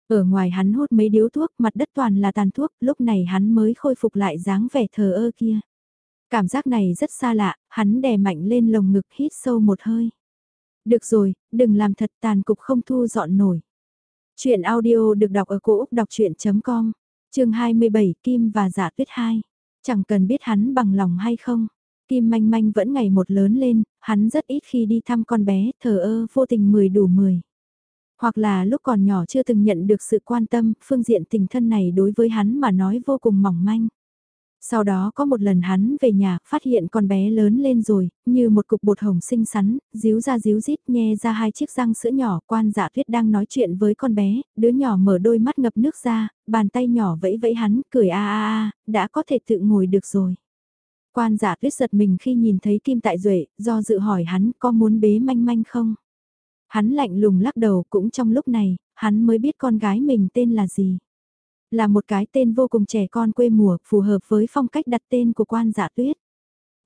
Ở ngoài hắn hút mấy điếu thuốc, mặt đất toàn là tàn thuốc, lúc này hắn mới khôi phục lại dáng vẻ thờ ơ kia. Cảm giác này rất xa lạ, hắn đè mạnh lên lồng ngực hít sâu một hơi. Được rồi, đừng làm thật tàn cục không thu dọn nổi. Chuyện audio được đọc ở cổ Úc đọc chuyện.com, trường 27 Kim và Giả Tuyết 2. Chẳng cần biết hắn bằng lòng hay không. Kim manh manh vẫn ngày một lớn lên, hắn rất ít khi đi thăm con bé, thờ ơ vô tình mười đủ mười. Hoặc là lúc còn nhỏ chưa từng nhận được sự quan tâm, phương diện tình thân này đối với hắn mà nói vô cùng mỏng manh. Sau đó có một lần hắn về nhà, phát hiện con bé lớn lên rồi, như một cục bột hồng xinh xắn, díu ra díu rít nhe ra hai chiếc răng sữa nhỏ, quan dạ tuyết đang nói chuyện với con bé, đứa nhỏ mở đôi mắt ngập nước ra, bàn tay nhỏ vẫy vẫy hắn, cười a a a, đã có thể tự ngồi được rồi. Quan giả tuyết giật mình khi nhìn thấy Kim Tại Duệ, do dự hỏi hắn có muốn bế manh manh không? Hắn lạnh lùng lắc đầu cũng trong lúc này, hắn mới biết con gái mình tên là gì. Là một cái tên vô cùng trẻ con quê mùa, phù hợp với phong cách đặt tên của quan giả tuyết.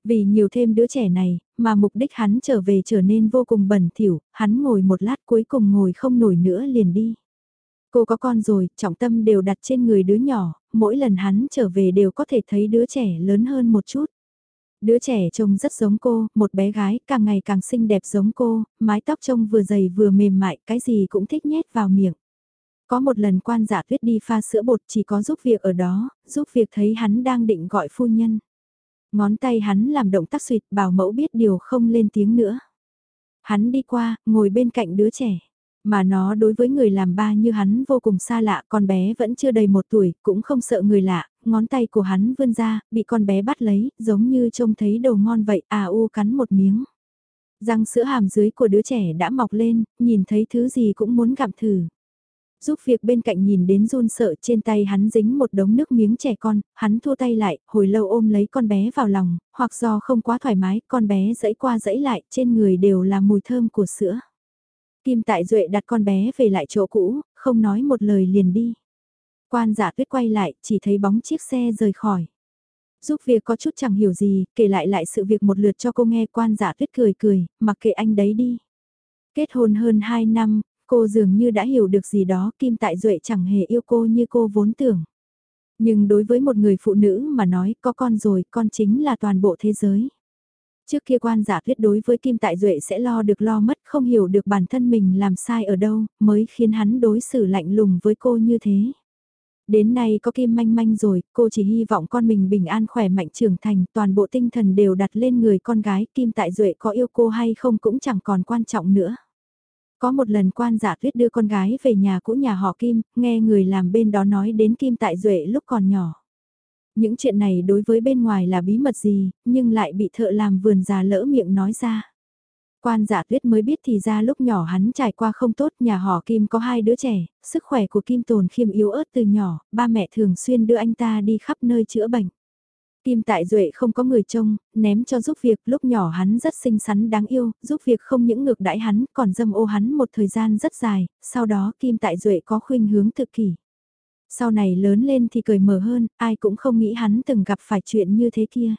Vì nhiều thêm đứa trẻ này, mà mục đích hắn trở về trở nên vô cùng bẩn thỉu, hắn ngồi một lát cuối cùng ngồi không nổi nữa liền đi. Cô có con rồi, trọng tâm đều đặt trên người đứa nhỏ, mỗi lần hắn trở về đều có thể thấy đứa trẻ lớn hơn một chút. Đứa trẻ trông rất giống cô, một bé gái càng ngày càng xinh đẹp giống cô, mái tóc trông vừa dày vừa mềm mại, cái gì cũng thích nhét vào miệng. Có một lần quan giả tuyết đi pha sữa bột chỉ có giúp việc ở đó, giúp việc thấy hắn đang định gọi phu nhân. Ngón tay hắn làm động tác suyệt bảo mẫu biết điều không lên tiếng nữa. Hắn đi qua, ngồi bên cạnh đứa trẻ. Mà nó đối với người làm ba như hắn vô cùng xa lạ, con bé vẫn chưa đầy một tuổi, cũng không sợ người lạ, ngón tay của hắn vươn ra, bị con bé bắt lấy, giống như trông thấy đầu ngon vậy, à u cắn một miếng. Răng sữa hàm dưới của đứa trẻ đã mọc lên, nhìn thấy thứ gì cũng muốn gặm thử. Giúp việc bên cạnh nhìn đến run sợ trên tay hắn dính một đống nước miếng trẻ con, hắn thua tay lại, hồi lâu ôm lấy con bé vào lòng, hoặc do không quá thoải mái, con bé dẫy qua dẫy lại, trên người đều là mùi thơm của sữa. Kim Tại Duệ đặt con bé về lại chỗ cũ, không nói một lời liền đi. Quan giả tuyết quay lại, chỉ thấy bóng chiếc xe rời khỏi. Giúp việc có chút chẳng hiểu gì, kể lại lại sự việc một lượt cho cô nghe quan giả tuyết cười cười, mặc kệ anh đấy đi. Kết hôn hơn 2 năm, cô dường như đã hiểu được gì đó, Kim Tại Duệ chẳng hề yêu cô như cô vốn tưởng. Nhưng đối với một người phụ nữ mà nói có con rồi, con chính là toàn bộ thế giới. Trước kia quan giả thuyết đối với Kim Tại Duệ sẽ lo được lo mất không hiểu được bản thân mình làm sai ở đâu mới khiến hắn đối xử lạnh lùng với cô như thế. Đến nay có Kim manh manh rồi, cô chỉ hy vọng con mình bình an khỏe mạnh trưởng thành, toàn bộ tinh thần đều đặt lên người con gái, Kim Tại Duệ có yêu cô hay không cũng chẳng còn quan trọng nữa. Có một lần quan giả tuyết đưa con gái về nhà cũ nhà họ Kim, nghe người làm bên đó nói đến Kim Tại Duệ lúc còn nhỏ. Những chuyện này đối với bên ngoài là bí mật gì, nhưng lại bị thợ làm vườn già lỡ miệng nói ra. Quan giả tuyết mới biết thì ra lúc nhỏ hắn trải qua không tốt, nhà họ Kim có hai đứa trẻ, sức khỏe của Kim tồn khiêm yếu ớt từ nhỏ, ba mẹ thường xuyên đưa anh ta đi khắp nơi chữa bệnh. Kim Tại Duệ không có người trông, ném cho giúp việc, lúc nhỏ hắn rất xinh xắn đáng yêu, giúp việc không những ngược đãi hắn, còn dâm ô hắn một thời gian rất dài, sau đó Kim Tại Duệ có khuynh hướng thực kỷ. Sau này lớn lên thì cười mở hơn, ai cũng không nghĩ hắn từng gặp phải chuyện như thế kia.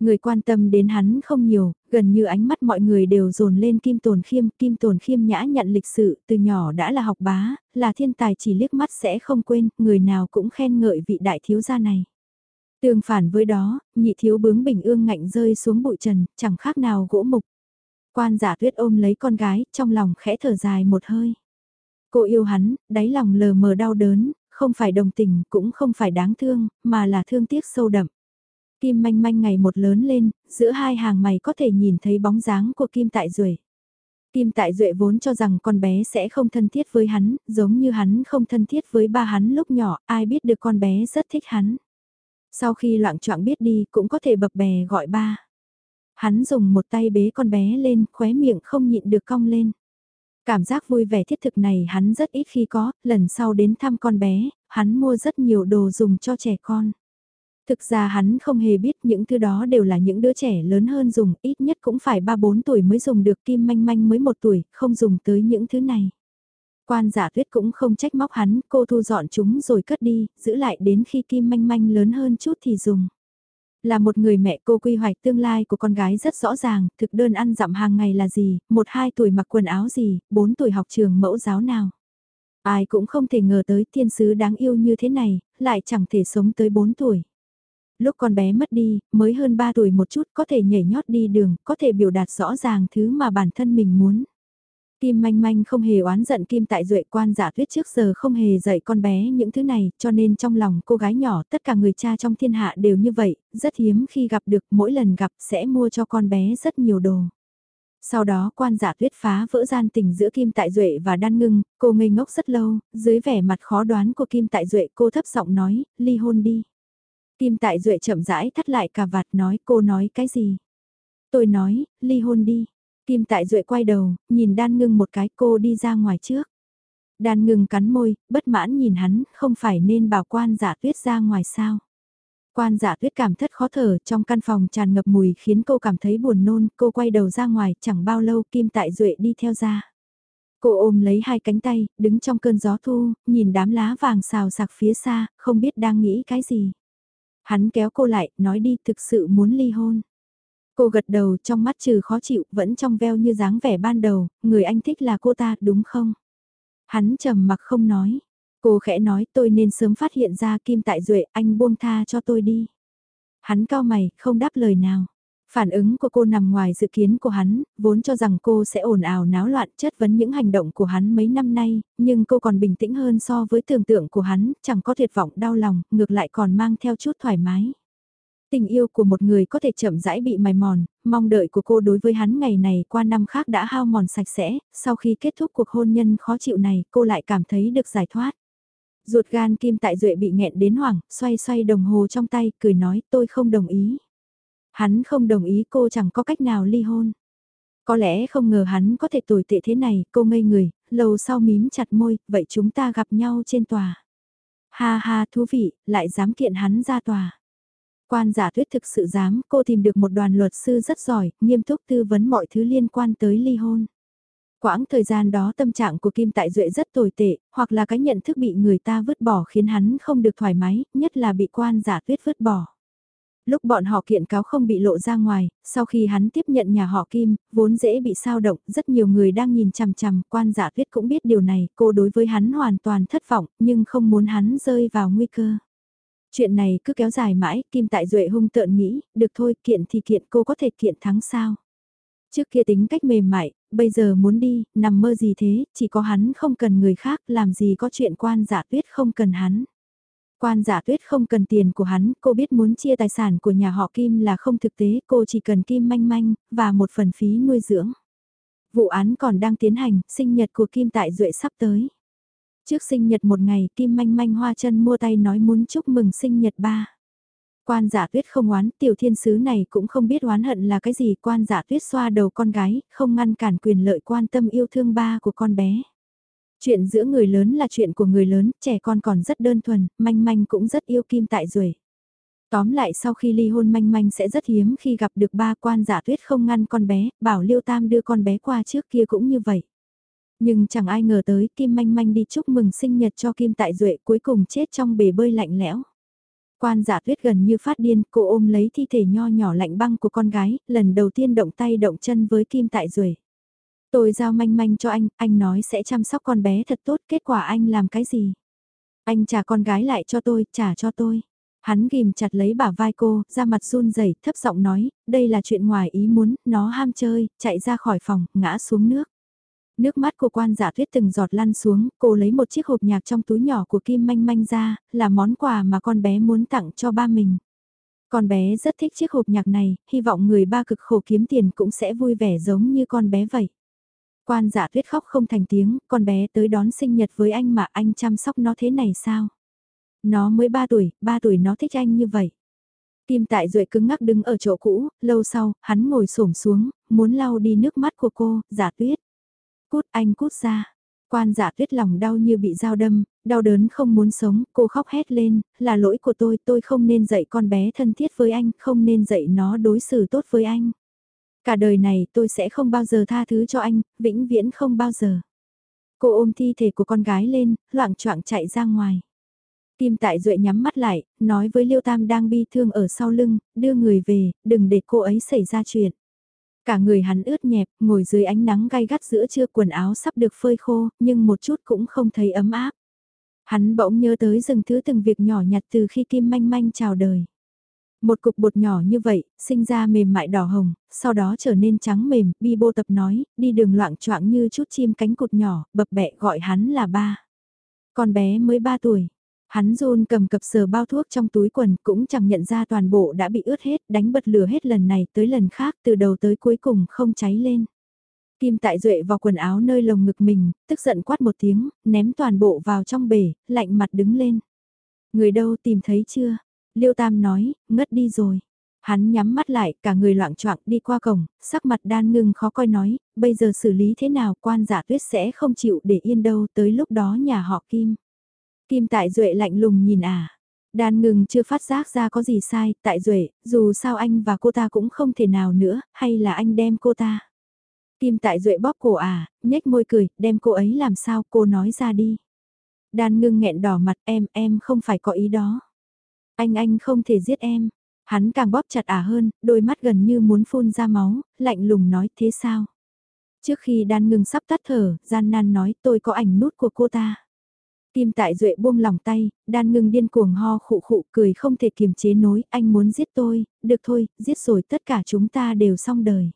Người quan tâm đến hắn không nhiều, gần như ánh mắt mọi người đều dồn lên Kim Tồn Khiêm. Kim Tồn Khiêm nhã nhận lịch sự, từ nhỏ đã là học bá, là thiên tài chỉ liếc mắt sẽ không quên, người nào cũng khen ngợi vị đại thiếu gia này. Tương phản với đó, nhị thiếu bướng bình ương ngạnh rơi xuống bụi trần, chẳng khác nào gỗ mục. Quan giả tuyết ôm lấy con gái, trong lòng khẽ thở dài một hơi. Cô yêu hắn, đáy lòng lờ mờ đau đớn, không phải đồng tình, cũng không phải đáng thương, mà là thương tiếc sâu đậm. Kim manh manh ngày một lớn lên, giữa hai hàng mày có thể nhìn thấy bóng dáng của Kim Tại Duệ. Kim Tại Duệ vốn cho rằng con bé sẽ không thân thiết với hắn, giống như hắn không thân thiết với ba hắn lúc nhỏ, ai biết được con bé rất thích hắn. Sau khi loạn trọng biết đi cũng có thể bập bè gọi ba. Hắn dùng một tay bế con bé lên, khóe miệng không nhịn được cong lên. Cảm giác vui vẻ thiết thực này hắn rất ít khi có, lần sau đến thăm con bé, hắn mua rất nhiều đồ dùng cho trẻ con. Thực ra hắn không hề biết những thứ đó đều là những đứa trẻ lớn hơn dùng, ít nhất cũng phải 3-4 tuổi mới dùng được kim manh manh mới 1 tuổi, không dùng tới những thứ này. Quan giả tuyết cũng không trách móc hắn, cô thu dọn chúng rồi cất đi, giữ lại đến khi kim manh manh lớn hơn chút thì dùng. Là một người mẹ cô quy hoạch tương lai của con gái rất rõ ràng, thực đơn ăn dặm hàng ngày là gì, 1-2 tuổi mặc quần áo gì, 4 tuổi học trường mẫu giáo nào. Ai cũng không thể ngờ tới thiên sứ đáng yêu như thế này, lại chẳng thể sống tới 4 tuổi. Lúc con bé mất đi, mới hơn 3 tuổi một chút có thể nhảy nhót đi đường, có thể biểu đạt rõ ràng thứ mà bản thân mình muốn. Kim manh manh không hề oán giận Kim tại duệ quan giả tuyết trước giờ không hề dạy con bé những thứ này, cho nên trong lòng cô gái nhỏ tất cả người cha trong thiên hạ đều như vậy, rất hiếm khi gặp được, mỗi lần gặp sẽ mua cho con bé rất nhiều đồ. Sau đó quan giả tuyết phá vỡ gian tình giữa Kim Tại Duệ và Đan Ngưng, cô ngây ngốc rất lâu, dưới vẻ mặt khó đoán của Kim Tại Duệ cô thấp giọng nói, ly hôn đi. Kim Tại Duệ chậm rãi thắt lại cà vạt nói cô nói cái gì? Tôi nói, ly hôn đi. Kim Tại Duệ quay đầu, nhìn Đan Ngưng một cái cô đi ra ngoài trước. Đan Ngưng cắn môi, bất mãn nhìn hắn, không phải nên bảo quan giả tuyết ra ngoài sao? Quan giả tuyết cảm thất khó thở trong căn phòng tràn ngập mùi khiến cô cảm thấy buồn nôn, cô quay đầu ra ngoài, chẳng bao lâu Kim Tại Duệ đi theo ra. Cô ôm lấy hai cánh tay, đứng trong cơn gió thu, nhìn đám lá vàng xào sạc phía xa, không biết đang nghĩ cái gì. Hắn kéo cô lại, nói đi thực sự muốn ly hôn. Cô gật đầu trong mắt trừ khó chịu, vẫn trong veo như dáng vẻ ban đầu, người anh thích là cô ta, đúng không? Hắn trầm mặc không nói. Cô khẽ nói tôi nên sớm phát hiện ra Kim Tại Duệ, anh buông tha cho tôi đi. Hắn cao mày, không đáp lời nào. Phản ứng của cô nằm ngoài dự kiến của hắn, vốn cho rằng cô sẽ ồn ào náo loạn chất vấn những hành động của hắn mấy năm nay, nhưng cô còn bình tĩnh hơn so với tưởng tượng của hắn, chẳng có tuyệt vọng đau lòng, ngược lại còn mang theo chút thoải mái. Tình yêu của một người có thể chậm rãi bị mài mòn, mong đợi của cô đối với hắn ngày này qua năm khác đã hao mòn sạch sẽ, sau khi kết thúc cuộc hôn nhân khó chịu này cô lại cảm thấy được giải thoát. Ruột gan kim tại duệ bị nghẹn đến hoảng, xoay xoay đồng hồ trong tay, cười nói tôi không đồng ý. Hắn không đồng ý cô chẳng có cách nào ly hôn. Có lẽ không ngờ hắn có thể tồi tệ thế này, cô ngây người, lâu sau mím chặt môi, vậy chúng ta gặp nhau trên tòa. Ha ha thú vị, lại dám kiện hắn ra tòa. Quan giả thuyết thực sự dám, cô tìm được một đoàn luật sư rất giỏi, nghiêm túc tư vấn mọi thứ liên quan tới ly hôn. Quãng thời gian đó tâm trạng của Kim Tại Duệ rất tồi tệ, hoặc là cái nhận thức bị người ta vứt bỏ khiến hắn không được thoải mái, nhất là bị quan giả tuyết vứt bỏ. Lúc bọn họ kiện cáo không bị lộ ra ngoài, sau khi hắn tiếp nhận nhà họ Kim, vốn dễ bị sao động, rất nhiều người đang nhìn chằm chằm, quan giả tuyết cũng biết điều này, cô đối với hắn hoàn toàn thất vọng, nhưng không muốn hắn rơi vào nguy cơ. Chuyện này cứ kéo dài mãi, Kim Tại Duệ hung tợn nghĩ, được thôi, kiện thì kiện cô có thể kiện thắng sao. Trước kia tính cách mềm mại, bây giờ muốn đi, nằm mơ gì thế, chỉ có hắn không cần người khác, làm gì có chuyện quan giả tuyết không cần hắn. Quan giả tuyết không cần tiền của hắn, cô biết muốn chia tài sản của nhà họ Kim là không thực tế, cô chỉ cần Kim manh manh, và một phần phí nuôi dưỡng. Vụ án còn đang tiến hành, sinh nhật của Kim Tại Duệ sắp tới. Trước sinh nhật một ngày, Kim manh manh hoa chân mua tay nói muốn chúc mừng sinh nhật ba. Quan giả tuyết không oán, tiểu thiên sứ này cũng không biết oán hận là cái gì, quan giả tuyết xoa đầu con gái, không ngăn cản quyền lợi quan tâm yêu thương ba của con bé. Chuyện giữa người lớn là chuyện của người lớn, trẻ con còn rất đơn thuần, manh manh cũng rất yêu kim tại rồi. Tóm lại sau khi ly hôn manh manh sẽ rất hiếm khi gặp được ba quan giả tuyết không ngăn con bé, bảo Liêu Tam đưa con bé qua trước kia cũng như vậy. Nhưng chẳng ai ngờ tới Kim Manh Manh đi chúc mừng sinh nhật cho Kim Tại Duệ cuối cùng chết trong bể bơi lạnh lẽo. Quan giả tuyết gần như phát điên, cô ôm lấy thi thể nho nhỏ lạnh băng của con gái, lần đầu tiên động tay động chân với Kim Tại Duệ. Tôi giao manh manh cho anh, anh nói sẽ chăm sóc con bé thật tốt, kết quả anh làm cái gì? Anh trả con gái lại cho tôi, trả cho tôi. Hắn ghim chặt lấy bả vai cô, ra mặt run rẩy thấp giọng nói, đây là chuyện ngoài ý muốn, nó ham chơi, chạy ra khỏi phòng, ngã xuống nước. Nước mắt của quan giả thuyết từng giọt lăn xuống, cô lấy một chiếc hộp nhạc trong túi nhỏ của Kim Manh Manh ra, là món quà mà con bé muốn tặng cho ba mình. Con bé rất thích chiếc hộp nhạc này, hy vọng người ba cực khổ kiếm tiền cũng sẽ vui vẻ giống như con bé vậy. Quan giả tuyết khóc không thành tiếng, con bé tới đón sinh nhật với anh mà anh chăm sóc nó thế này sao? Nó mới 3 tuổi, 3 tuổi nó thích anh như vậy. Kim Tại Duệ cứng ngắc đứng ở chỗ cũ, lâu sau, hắn ngồi xổm xuống, muốn lau đi nước mắt của cô, giả tuyết. Cút anh cút ra. Quan giả tuyết lòng đau như bị dao đâm, đau đớn không muốn sống, cô khóc hét lên, là lỗi của tôi, tôi không nên dạy con bé thân thiết với anh, không nên dạy nó đối xử tốt với anh. Cả đời này tôi sẽ không bao giờ tha thứ cho anh, vĩnh viễn không bao giờ. Cô ôm thi thể của con gái lên, loạn choạng chạy ra ngoài. Kim Tại Duệ nhắm mắt lại, nói với Liêu Tam đang bi thương ở sau lưng, đưa người về, đừng để cô ấy xảy ra chuyện. Cả người hắn ướt nhẹp, ngồi dưới ánh nắng gai gắt giữa trưa quần áo sắp được phơi khô, nhưng một chút cũng không thấy ấm áp. Hắn bỗng nhớ tới từng thứ từng việc nhỏ nhặt từ khi Kim Manh Manh chào đời. Một cục bột nhỏ như vậy, sinh ra mềm mại đỏ hồng, sau đó trở nên trắng mềm, bi bô tập nói, đi đường loạn choạng như chút chim cánh cụt nhỏ, bập bẹ gọi hắn là ba. Con bé mới ba tuổi, Hắn run cầm cập sờ bao thuốc trong túi quần cũng chẳng nhận ra toàn bộ đã bị ướt hết, đánh bật lửa hết lần này tới lần khác từ đầu tới cuối cùng không cháy lên. Kim tại duệ vào quần áo nơi lồng ngực mình, tức giận quát một tiếng, ném toàn bộ vào trong bể, lạnh mặt đứng lên. Người đâu tìm thấy chưa? Liêu Tam nói, ngất đi rồi. Hắn nhắm mắt lại, cả người loạn choạng đi qua cổng, sắc mặt đan ngưng khó coi nói, bây giờ xử lý thế nào quan giả tuyết sẽ không chịu để yên đâu tới lúc đó nhà họ Kim. Kim Tại Duệ lạnh lùng nhìn à. Đan ngừng chưa phát giác ra có gì sai, Tại Duệ, dù sao anh và cô ta cũng không thể nào nữa, hay là anh đem cô ta. Kim Tại Duệ bóp cổ à, nhếch môi cười, đem cô ấy làm sao cô nói ra đi. Đan ngưng nghẹn đỏ mặt em, em không phải có ý đó. Anh anh không thể giết em. Hắn càng bóp chặt à hơn, đôi mắt gần như muốn phun ra máu, lạnh lùng nói thế sao. Trước khi đan ngưng sắp tắt thở, gian nan nói tôi có ảnh nút của cô ta. Kim Tại Duệ buông lòng tay, đan ngưng điên cuồng ho khụ khụ cười không thể kiềm chế nối, anh muốn giết tôi, được thôi, giết rồi tất cả chúng ta đều xong đời.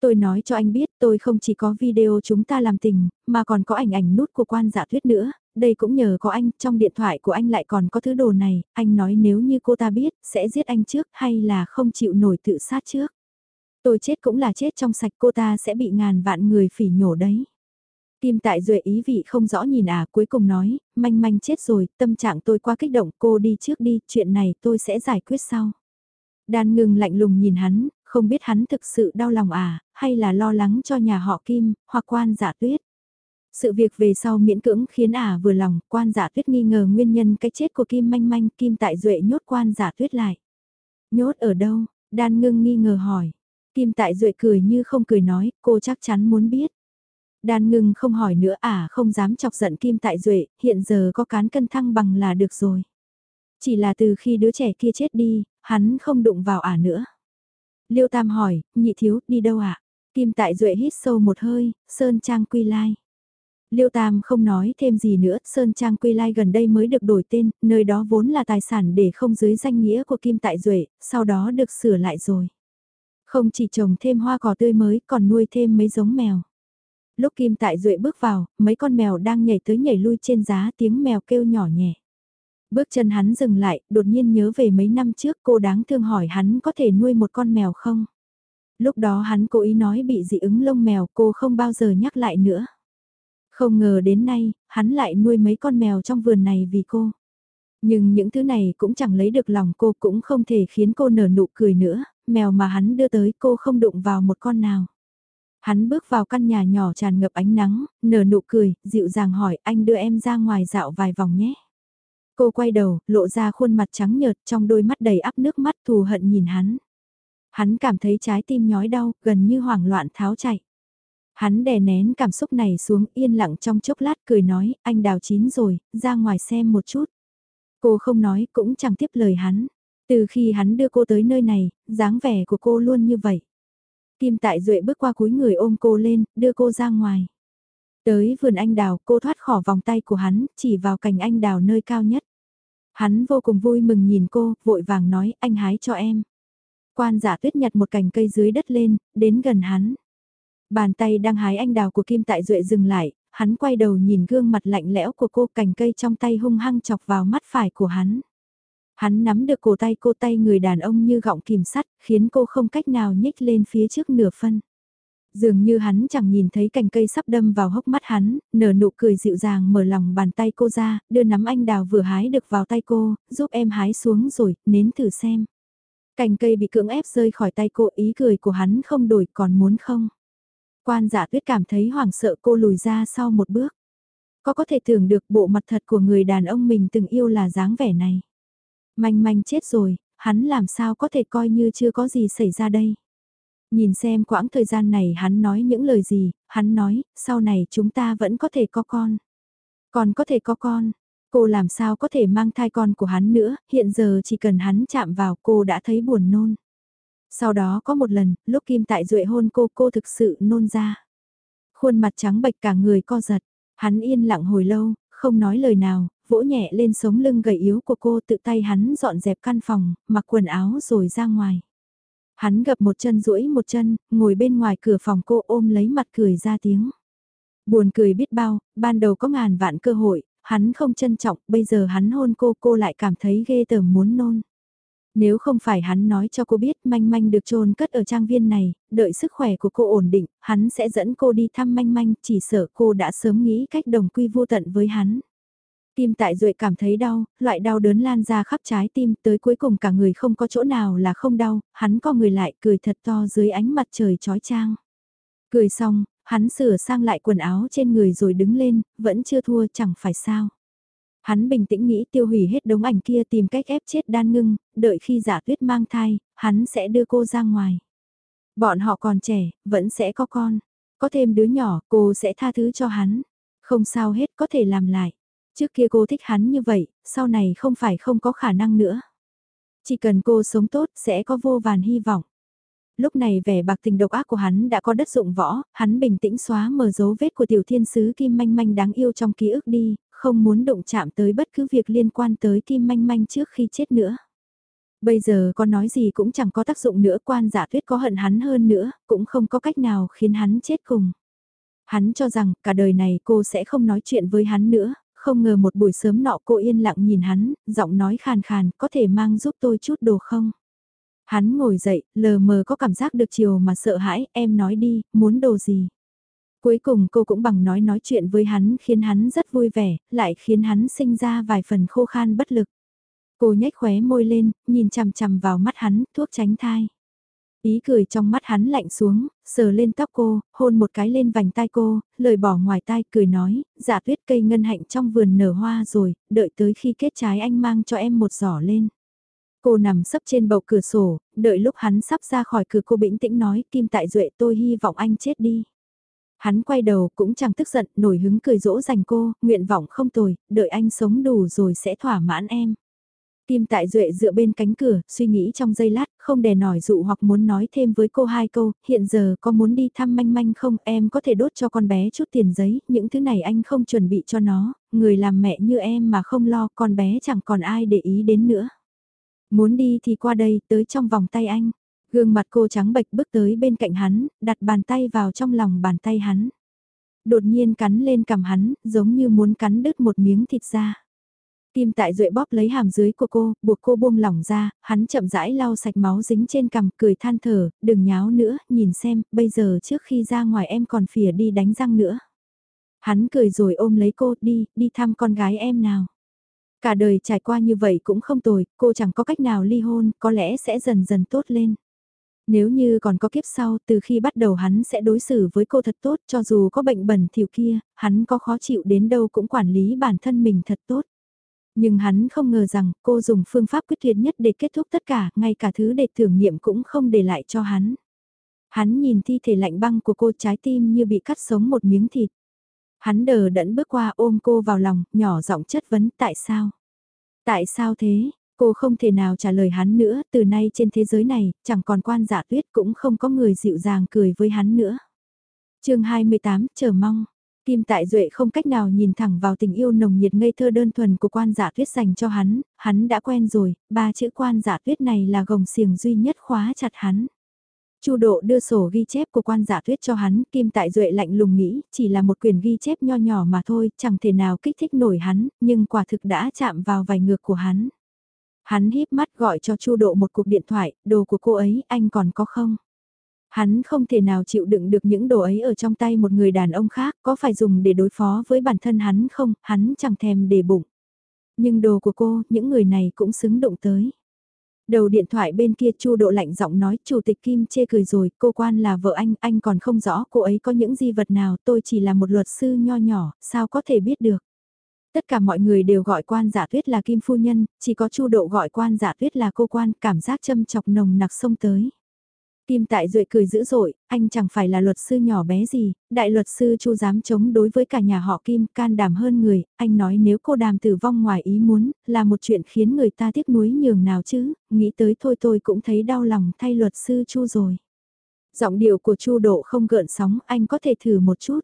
Tôi nói cho anh biết tôi không chỉ có video chúng ta làm tình, mà còn có ảnh ảnh nút của quan giả thuyết nữa, đây cũng nhờ có anh, trong điện thoại của anh lại còn có thứ đồ này, anh nói nếu như cô ta biết, sẽ giết anh trước hay là không chịu nổi tự sát trước. Tôi chết cũng là chết trong sạch cô ta sẽ bị ngàn vạn người phỉ nhổ đấy. Kim Tại Duệ ý vị không rõ nhìn à cuối cùng nói, manh manh chết rồi, tâm trạng tôi quá kích động cô đi trước đi, chuyện này tôi sẽ giải quyết sau. Đan ngừng lạnh lùng nhìn hắn, không biết hắn thực sự đau lòng à, hay là lo lắng cho nhà họ Kim, hoặc quan giả tuyết. Sự việc về sau miễn cưỡng khiến ả à vừa lòng, quan giả tuyết nghi ngờ nguyên nhân cái chết của Kim manh manh, Kim Tại Duệ nhốt quan giả tuyết lại. Nhốt ở đâu? Đan ngưng nghi ngờ hỏi. Kim Tại Duệ cười như không cười nói, cô chắc chắn muốn biết. Đan ngưng không hỏi nữa à không dám chọc giận Kim Tại Duệ, hiện giờ có cán cân thăng bằng là được rồi. Chỉ là từ khi đứa trẻ kia chết đi, hắn không đụng vào ả à nữa. Liêu Tam hỏi, nhị thiếu, đi đâu ạ? À? Kim Tại Duệ hít sâu một hơi, Sơn Trang Quy Lai. Liêu Tam không nói thêm gì nữa, Sơn Trang Quy Lai gần đây mới được đổi tên, nơi đó vốn là tài sản để không dưới danh nghĩa của Kim Tại Duệ, sau đó được sửa lại rồi. Không chỉ trồng thêm hoa cỏ tươi mới, còn nuôi thêm mấy giống mèo. Lúc Kim Tại Duệ bước vào, mấy con mèo đang nhảy tới nhảy lui trên giá tiếng mèo kêu nhỏ nhẹ. Bước chân hắn dừng lại, đột nhiên nhớ về mấy năm trước cô đáng thương hỏi hắn có thể nuôi một con mèo không? Lúc đó hắn cố ý nói bị dị ứng lông mèo cô không bao giờ nhắc lại nữa. Không ngờ đến nay, hắn lại nuôi mấy con mèo trong vườn này vì cô. Nhưng những thứ này cũng chẳng lấy được lòng cô cũng không thể khiến cô nở nụ cười nữa, mèo mà hắn đưa tới cô không đụng vào một con nào. Hắn bước vào căn nhà nhỏ tràn ngập ánh nắng, nở nụ cười, dịu dàng hỏi anh đưa em ra ngoài dạo vài vòng nhé. Cô quay đầu, lộ ra khuôn mặt trắng nhợt trong đôi mắt đầy áp nước mắt thù hận nhìn hắn. Hắn cảm thấy trái tim nhói đau, gần như hoảng loạn tháo chạy. Hắn đè nén cảm xúc này xuống yên lặng trong chốc lát cười nói, anh đào chín rồi, ra ngoài xem một chút. Cô không nói cũng chẳng tiếp lời hắn. Từ khi hắn đưa cô tới nơi này, dáng vẻ của cô luôn như vậy. Kim Tại Duệ bước qua cúi người ôm cô lên, đưa cô ra ngoài. Tới vườn anh đào, cô thoát khỏi vòng tay của hắn, chỉ vào cành anh đào nơi cao nhất. Hắn vô cùng vui mừng nhìn cô, vội vàng nói, anh hái cho em. Quan giả tuyết nhặt một cành cây dưới đất lên, đến gần hắn. Bàn tay đang hái anh đào của Kim Tại Duệ dừng lại, hắn quay đầu nhìn gương mặt lạnh lẽo của cô cành cây trong tay hung hăng chọc vào mắt phải của hắn. Hắn nắm được cổ tay cô tay người đàn ông như gọng kìm sắt, khiến cô không cách nào nhích lên phía trước nửa phân. Dường như hắn chẳng nhìn thấy cành cây sắp đâm vào hốc mắt hắn, nở nụ cười dịu dàng mở lòng bàn tay cô ra, đưa nắm anh đào vừa hái được vào tay cô, giúp em hái xuống rồi, nến thử xem. Cành cây bị cưỡng ép rơi khỏi tay cô ý cười của hắn không đổi còn muốn không. Quan giả tuyết cảm thấy hoảng sợ cô lùi ra sau một bước. Có có thể tưởng được bộ mặt thật của người đàn ông mình từng yêu là dáng vẻ này. Manh manh chết rồi, hắn làm sao có thể coi như chưa có gì xảy ra đây. Nhìn xem quãng thời gian này hắn nói những lời gì, hắn nói, sau này chúng ta vẫn có thể có con. Còn có thể có con, cô làm sao có thể mang thai con của hắn nữa, hiện giờ chỉ cần hắn chạm vào cô đã thấy buồn nôn. Sau đó có một lần, lúc Kim Tại Duệ hôn cô, cô thực sự nôn ra. Khuôn mặt trắng bệch cả người co giật, hắn yên lặng hồi lâu, không nói lời nào, vỗ nhẹ lên sống lưng gầy yếu của cô tự tay hắn dọn dẹp căn phòng, mặc quần áo rồi ra ngoài. Hắn gập một chân duỗi một chân, ngồi bên ngoài cửa phòng cô ôm lấy mặt cười ra tiếng. Buồn cười biết bao, ban đầu có ngàn vạn cơ hội, hắn không trân trọng, bây giờ hắn hôn cô cô lại cảm thấy ghê tởm muốn nôn. Nếu không phải hắn nói cho cô biết manh manh được chôn cất ở trang viên này, đợi sức khỏe của cô ổn định, hắn sẽ dẫn cô đi thăm manh manh, chỉ sợ cô đã sớm nghĩ cách đồng quy vô tận với hắn tim tại duệ cảm thấy đau, loại đau đớn lan ra khắp trái tim tới cuối cùng cả người không có chỗ nào là không đau, hắn co người lại cười thật to dưới ánh mặt trời chói chang. Cười xong, hắn sửa sang lại quần áo trên người rồi đứng lên, vẫn chưa thua chẳng phải sao. Hắn bình tĩnh nghĩ tiêu hủy hết đống ảnh kia tìm cách ép chết đan ngưng, đợi khi giả tuyết mang thai, hắn sẽ đưa cô ra ngoài. Bọn họ còn trẻ, vẫn sẽ có con. Có thêm đứa nhỏ, cô sẽ tha thứ cho hắn. Không sao hết có thể làm lại. Trước kia cô thích hắn như vậy, sau này không phải không có khả năng nữa. Chỉ cần cô sống tốt sẽ có vô vàn hy vọng. Lúc này vẻ bạc tình độc ác của hắn đã có đất dụng võ, hắn bình tĩnh xóa mờ dấu vết của tiểu thiên sứ Kim Manh Manh đáng yêu trong ký ức đi, không muốn động chạm tới bất cứ việc liên quan tới Kim Manh Manh trước khi chết nữa. Bây giờ có nói gì cũng chẳng có tác dụng nữa quan giả tuyết có hận hắn hơn nữa, cũng không có cách nào khiến hắn chết cùng. Hắn cho rằng cả đời này cô sẽ không nói chuyện với hắn nữa, không ngờ một buổi sớm nọ cô yên lặng nhìn hắn, giọng nói khàn khàn, có thể mang giúp tôi chút đồ không? Hắn ngồi dậy, lờ mờ có cảm giác được chiều mà sợ hãi, em nói đi, muốn đồ gì? Cuối cùng cô cũng bằng nói nói chuyện với hắn khiến hắn rất vui vẻ, lại khiến hắn sinh ra vài phần khô khan bất lực. Cô nhếch khóe môi lên, nhìn chằm chằm vào mắt hắn, thuốc tránh thai. Ý cười trong mắt hắn lạnh xuống, sờ lên tóc cô, hôn một cái lên vành tai cô, lời bỏ ngoài tai cười nói, giả tuyết cây ngân hạnh trong vườn nở hoa rồi, đợi tới khi kết trái anh mang cho em một giỏ lên. Cô nằm sấp trên bầu cửa sổ, đợi lúc hắn sắp ra khỏi cửa cô bĩnh tĩnh nói, Kim Tại Duệ tôi hy vọng anh chết đi. Hắn quay đầu cũng chẳng tức giận, nổi hứng cười dỗ dành cô, nguyện vọng không tồi, đợi anh sống đủ rồi sẽ thỏa mãn em. Tim Tại Duệ dựa bên cánh cửa, suy nghĩ trong giây lát, không đè nổi dụ hoặc muốn nói thêm với cô hai câu, hiện giờ có muốn đi thăm manh manh không, em có thể đốt cho con bé chút tiền giấy, những thứ này anh không chuẩn bị cho nó, người làm mẹ như em mà không lo, con bé chẳng còn ai để ý đến nữa. Muốn đi thì qua đây, tới trong vòng tay anh. Gương mặt cô trắng bệch bước tới bên cạnh hắn, đặt bàn tay vào trong lòng bàn tay hắn. Đột nhiên cắn lên cằm hắn, giống như muốn cắn đứt một miếng thịt ra. Kim tại duệ bóp lấy hàm dưới của cô, buộc cô buông lỏng ra, hắn chậm rãi lau sạch máu dính trên cằm, cười than thở, đừng nháo nữa, nhìn xem, bây giờ trước khi ra ngoài em còn phìa đi đánh răng nữa. Hắn cười rồi ôm lấy cô, đi, đi thăm con gái em nào. Cả đời trải qua như vậy cũng không tồi, cô chẳng có cách nào ly hôn, có lẽ sẽ dần dần tốt lên. Nếu như còn có kiếp sau, từ khi bắt đầu hắn sẽ đối xử với cô thật tốt, cho dù có bệnh bẩn thiểu kia, hắn có khó chịu đến đâu cũng quản lý bản thân mình thật tốt. Nhưng hắn không ngờ rằng cô dùng phương pháp quyết liệt nhất để kết thúc tất cả, ngay cả thứ để thử nghiệm cũng không để lại cho hắn. Hắn nhìn thi thể lạnh băng của cô trái tim như bị cắt sống một miếng thịt. Hắn đờ đẫn bước qua ôm cô vào lòng, nhỏ giọng chất vấn tại sao? Tại sao thế? Cô không thể nào trả lời hắn nữa, từ nay trên thế giới này, chẳng còn quan giả tuyết cũng không có người dịu dàng cười với hắn nữa. chương 28, chờ mong. Kim Tại Duệ không cách nào nhìn thẳng vào tình yêu nồng nhiệt ngây thơ đơn thuần của quan giả tuyết dành cho hắn, hắn đã quen rồi, ba chữ quan giả tuyết này là gồng xiềng duy nhất khóa chặt hắn. Chu độ đưa sổ ghi chép của quan giả tuyết cho hắn, Kim Tại Duệ lạnh lùng nghĩ, chỉ là một quyền ghi chép nho nhỏ mà thôi, chẳng thể nào kích thích nổi hắn, nhưng quả thực đã chạm vào vài ngược của hắn. Hắn híp mắt gọi cho Chu độ một cuộc điện thoại, đồ của cô ấy, anh còn có không? Hắn không thể nào chịu đựng được những đồ ấy ở trong tay một người đàn ông khác, có phải dùng để đối phó với bản thân hắn không, hắn chẳng thèm để bụng. Nhưng đồ của cô, những người này cũng xứng đụng tới. Đầu điện thoại bên kia Chu Độ lạnh giọng nói, chủ tịch Kim chê cười rồi, cô quan là vợ anh, anh còn không rõ cô ấy có những di vật nào, tôi chỉ là một luật sư nho nhỏ, sao có thể biết được. Tất cả mọi người đều gọi quan giả tuyết là Kim Phu Nhân, chỉ có Chu Độ gọi quan giả tuyết là cô quan, cảm giác châm chọc nồng nặc sông tới. Kim Tại Duệ cười dữ dội, anh chẳng phải là luật sư nhỏ bé gì, đại luật sư Chu dám chống đối với cả nhà họ Kim, can đảm hơn người, anh nói nếu cô đàm tử vong ngoài ý muốn, là một chuyện khiến người ta tiếc nuối nhường nào chứ, nghĩ tới thôi tôi cũng thấy đau lòng thay luật sư Chu rồi. Giọng điệu của Chu Độ không gợn sóng, anh có thể thử một chút.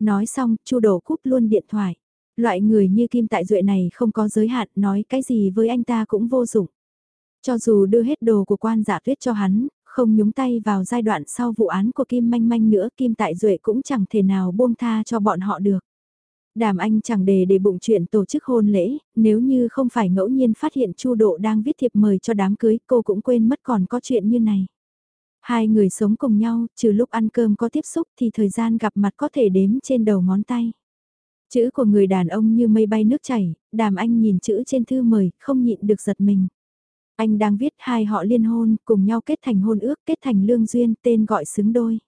Nói xong, Chu Độ cúp luôn điện thoại. Loại người như Kim Tại Duệ này không có giới hạn, nói cái gì với anh ta cũng vô dụng. Cho dù đưa hết đồ của quan giả tuyết cho hắn, không nhúng tay vào giai đoạn sau vụ án của Kim Manh Manh nữa, Kim Tại Duệ cũng chẳng thể nào buông tha cho bọn họ được. Đàm Anh chẳng đề để bụng chuyện tổ chức hôn lễ, nếu như không phải ngẫu nhiên phát hiện Chu Độ đang viết thiệp mời cho đám cưới, cô cũng quên mất còn có chuyện như này. Hai người sống cùng nhau, trừ lúc ăn cơm có tiếp xúc thì thời gian gặp mặt có thể đếm trên đầu ngón tay. Chữ của người đàn ông như mây bay nước chảy, đàm anh nhìn chữ trên thư mời, không nhịn được giật mình. Anh đang viết hai họ liên hôn, cùng nhau kết thành hôn ước, kết thành lương duyên, tên gọi xứng đôi.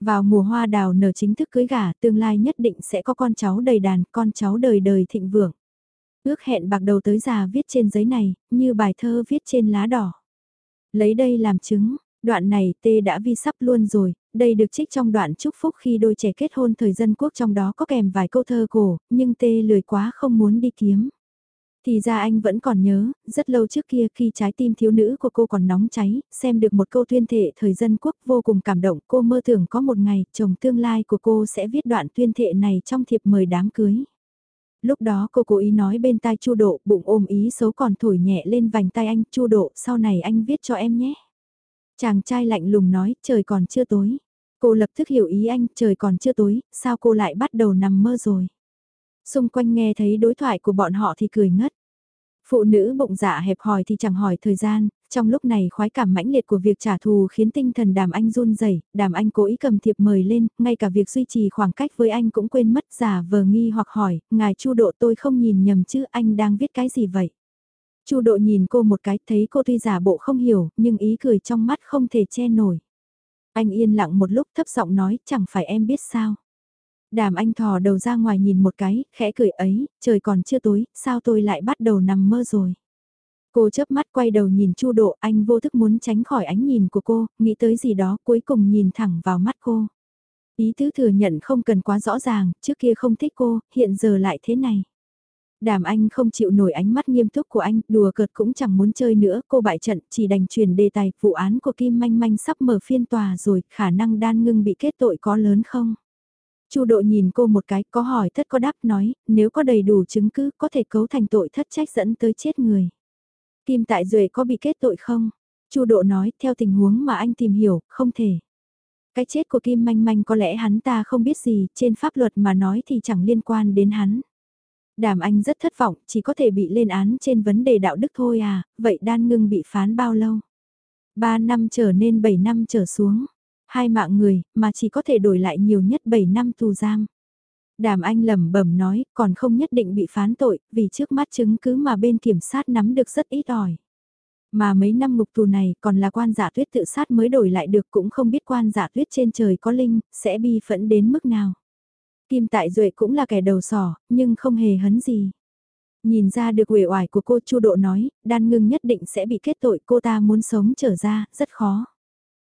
Vào mùa hoa đào nở chính thức cưới gả, tương lai nhất định sẽ có con cháu đầy đàn, con cháu đời đời thịnh vượng. Ước hẹn bạc đầu tới già viết trên giấy này, như bài thơ viết trên lá đỏ. Lấy đây làm chứng, đoạn này tê đã vi sắp luôn rồi, đây được trích trong đoạn chúc phúc khi đôi trẻ kết hôn thời dân quốc trong đó có kèm vài câu thơ cổ, nhưng tê lười quá không muốn đi kiếm. Thì ra anh vẫn còn nhớ, rất lâu trước kia khi trái tim thiếu nữ của cô còn nóng cháy, xem được một câu tuyên thệ thời dân quốc vô cùng cảm động. Cô mơ tưởng có một ngày, chồng tương lai của cô sẽ viết đoạn tuyên thệ này trong thiệp mời đám cưới. Lúc đó cô cố ý nói bên tai Chu Độ, bụng ôm ý xấu còn thổi nhẹ lên vành tay anh, Chu Độ, sau này anh viết cho em nhé. Chàng trai lạnh lùng nói, trời còn chưa tối. Cô lập tức hiểu ý anh, trời còn chưa tối, sao cô lại bắt đầu nằm mơ rồi. Xung quanh nghe thấy đối thoại của bọn họ thì cười ngất. Phụ nữ bụng dạ hẹp hòi thì chẳng hỏi thời gian, trong lúc này khoái cảm mãnh liệt của việc trả thù khiến tinh thần đàm anh run rẩy đàm anh cố ý cầm thiệp mời lên, ngay cả việc duy trì khoảng cách với anh cũng quên mất giả vờ nghi hoặc hỏi, ngài chu độ tôi không nhìn nhầm chứ anh đang viết cái gì vậy? chu độ nhìn cô một cái thấy cô tuy giả bộ không hiểu, nhưng ý cười trong mắt không thể che nổi. Anh yên lặng một lúc thấp giọng nói chẳng phải em biết sao. Đàm anh thò đầu ra ngoài nhìn một cái, khẽ cười ấy, trời còn chưa tối, sao tôi lại bắt đầu nằm mơ rồi. Cô chớp mắt quay đầu nhìn Chu Độ, anh vô thức muốn tránh khỏi ánh nhìn của cô, nghĩ tới gì đó, cuối cùng nhìn thẳng vào mắt cô. Ý tứ thừa nhận không cần quá rõ ràng, trước kia không thích cô, hiện giờ lại thế này. Đàm anh không chịu nổi ánh mắt nghiêm túc của anh, đùa cợt cũng chẳng muốn chơi nữa, cô bại trận, chỉ đành chuyển đề tài, vụ án của Kim Manh Manh sắp mở phiên tòa rồi, khả năng đan ngưng bị kết tội có lớn không? Chu độ nhìn cô một cái, có hỏi thất có đáp nói, nếu có đầy đủ chứng cứ có thể cấu thành tội thất trách dẫn tới chết người. Kim Tại Duệ có bị kết tội không? Chu độ nói, theo tình huống mà anh tìm hiểu, không thể. Cái chết của Kim Manh Manh có lẽ hắn ta không biết gì, trên pháp luật mà nói thì chẳng liên quan đến hắn. Đàm Anh rất thất vọng, chỉ có thể bị lên án trên vấn đề đạo đức thôi à, vậy đan ngưng bị phán bao lâu? Ba năm trở nên 7 năm trở xuống hai mạng người, mà chỉ có thể đổi lại nhiều nhất 7 năm tù giam. Đàm Anh lẩm bẩm nói, còn không nhất định bị phán tội, vì trước mắt chứng cứ mà bên kiểm sát nắm được rất ít ỏi. Mà mấy năm ngục tù này còn là quan giả tuyết tự sát mới đổi lại được cũng không biết quan giả tuyết trên trời có linh, sẽ bi phẫn đến mức nào. Kim Tại Duệ cũng là kẻ đầu sỏ, nhưng không hề hấn gì. Nhìn ra được uể oải của cô Chu Độ nói, đan ngưng nhất định sẽ bị kết tội cô ta muốn sống trở ra, rất khó.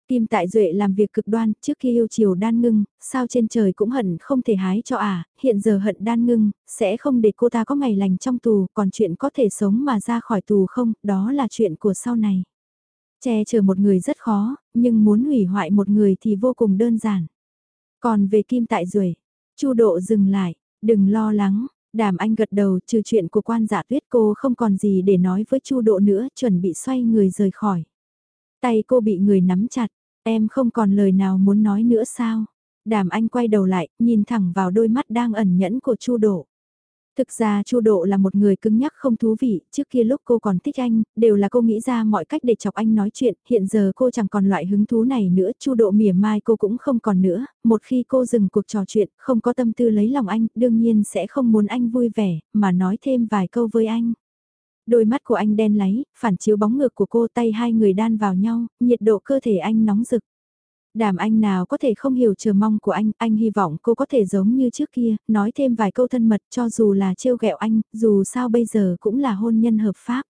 Kim Tại Duệ làm việc cực đoan, trước khi yêu chiều đan ngưng, sao trên trời cũng hận không thể hái cho à, hiện giờ hận đan ngưng, sẽ không để cô ta có ngày lành trong tù, còn chuyện có thể sống mà ra khỏi tù không, đó là chuyện của sau này. Che chở một người rất khó, nhưng muốn hủy hoại một người thì vô cùng đơn giản. Còn về Kim Tại Duệ, Chu Độ dừng lại, đừng lo lắng, Đàm Anh gật đầu trừ chuyện của quan giả tuyết cô không còn gì để nói với Chu Độ nữa, chuẩn bị xoay người rời khỏi. Tay cô bị người nắm chặt, em không còn lời nào muốn nói nữa sao? Đàm anh quay đầu lại, nhìn thẳng vào đôi mắt đang ẩn nhẫn của Chu Độ. Thực ra Chu Độ là một người cứng nhắc không thú vị, trước kia lúc cô còn thích anh, đều là cô nghĩ ra mọi cách để chọc anh nói chuyện, hiện giờ cô chẳng còn loại hứng thú này nữa, Chu Độ mỉa mai cô cũng không còn nữa, một khi cô dừng cuộc trò chuyện, không có tâm tư lấy lòng anh, đương nhiên sẽ không muốn anh vui vẻ, mà nói thêm vài câu với anh. Đôi mắt của anh đen láy, phản chiếu bóng ngược của cô tay hai người đan vào nhau, nhiệt độ cơ thể anh nóng rực. Đàm anh nào có thể không hiểu chờ mong của anh, anh hy vọng cô có thể giống như trước kia, nói thêm vài câu thân mật cho dù là trêu ghẹo anh, dù sao bây giờ cũng là hôn nhân hợp pháp.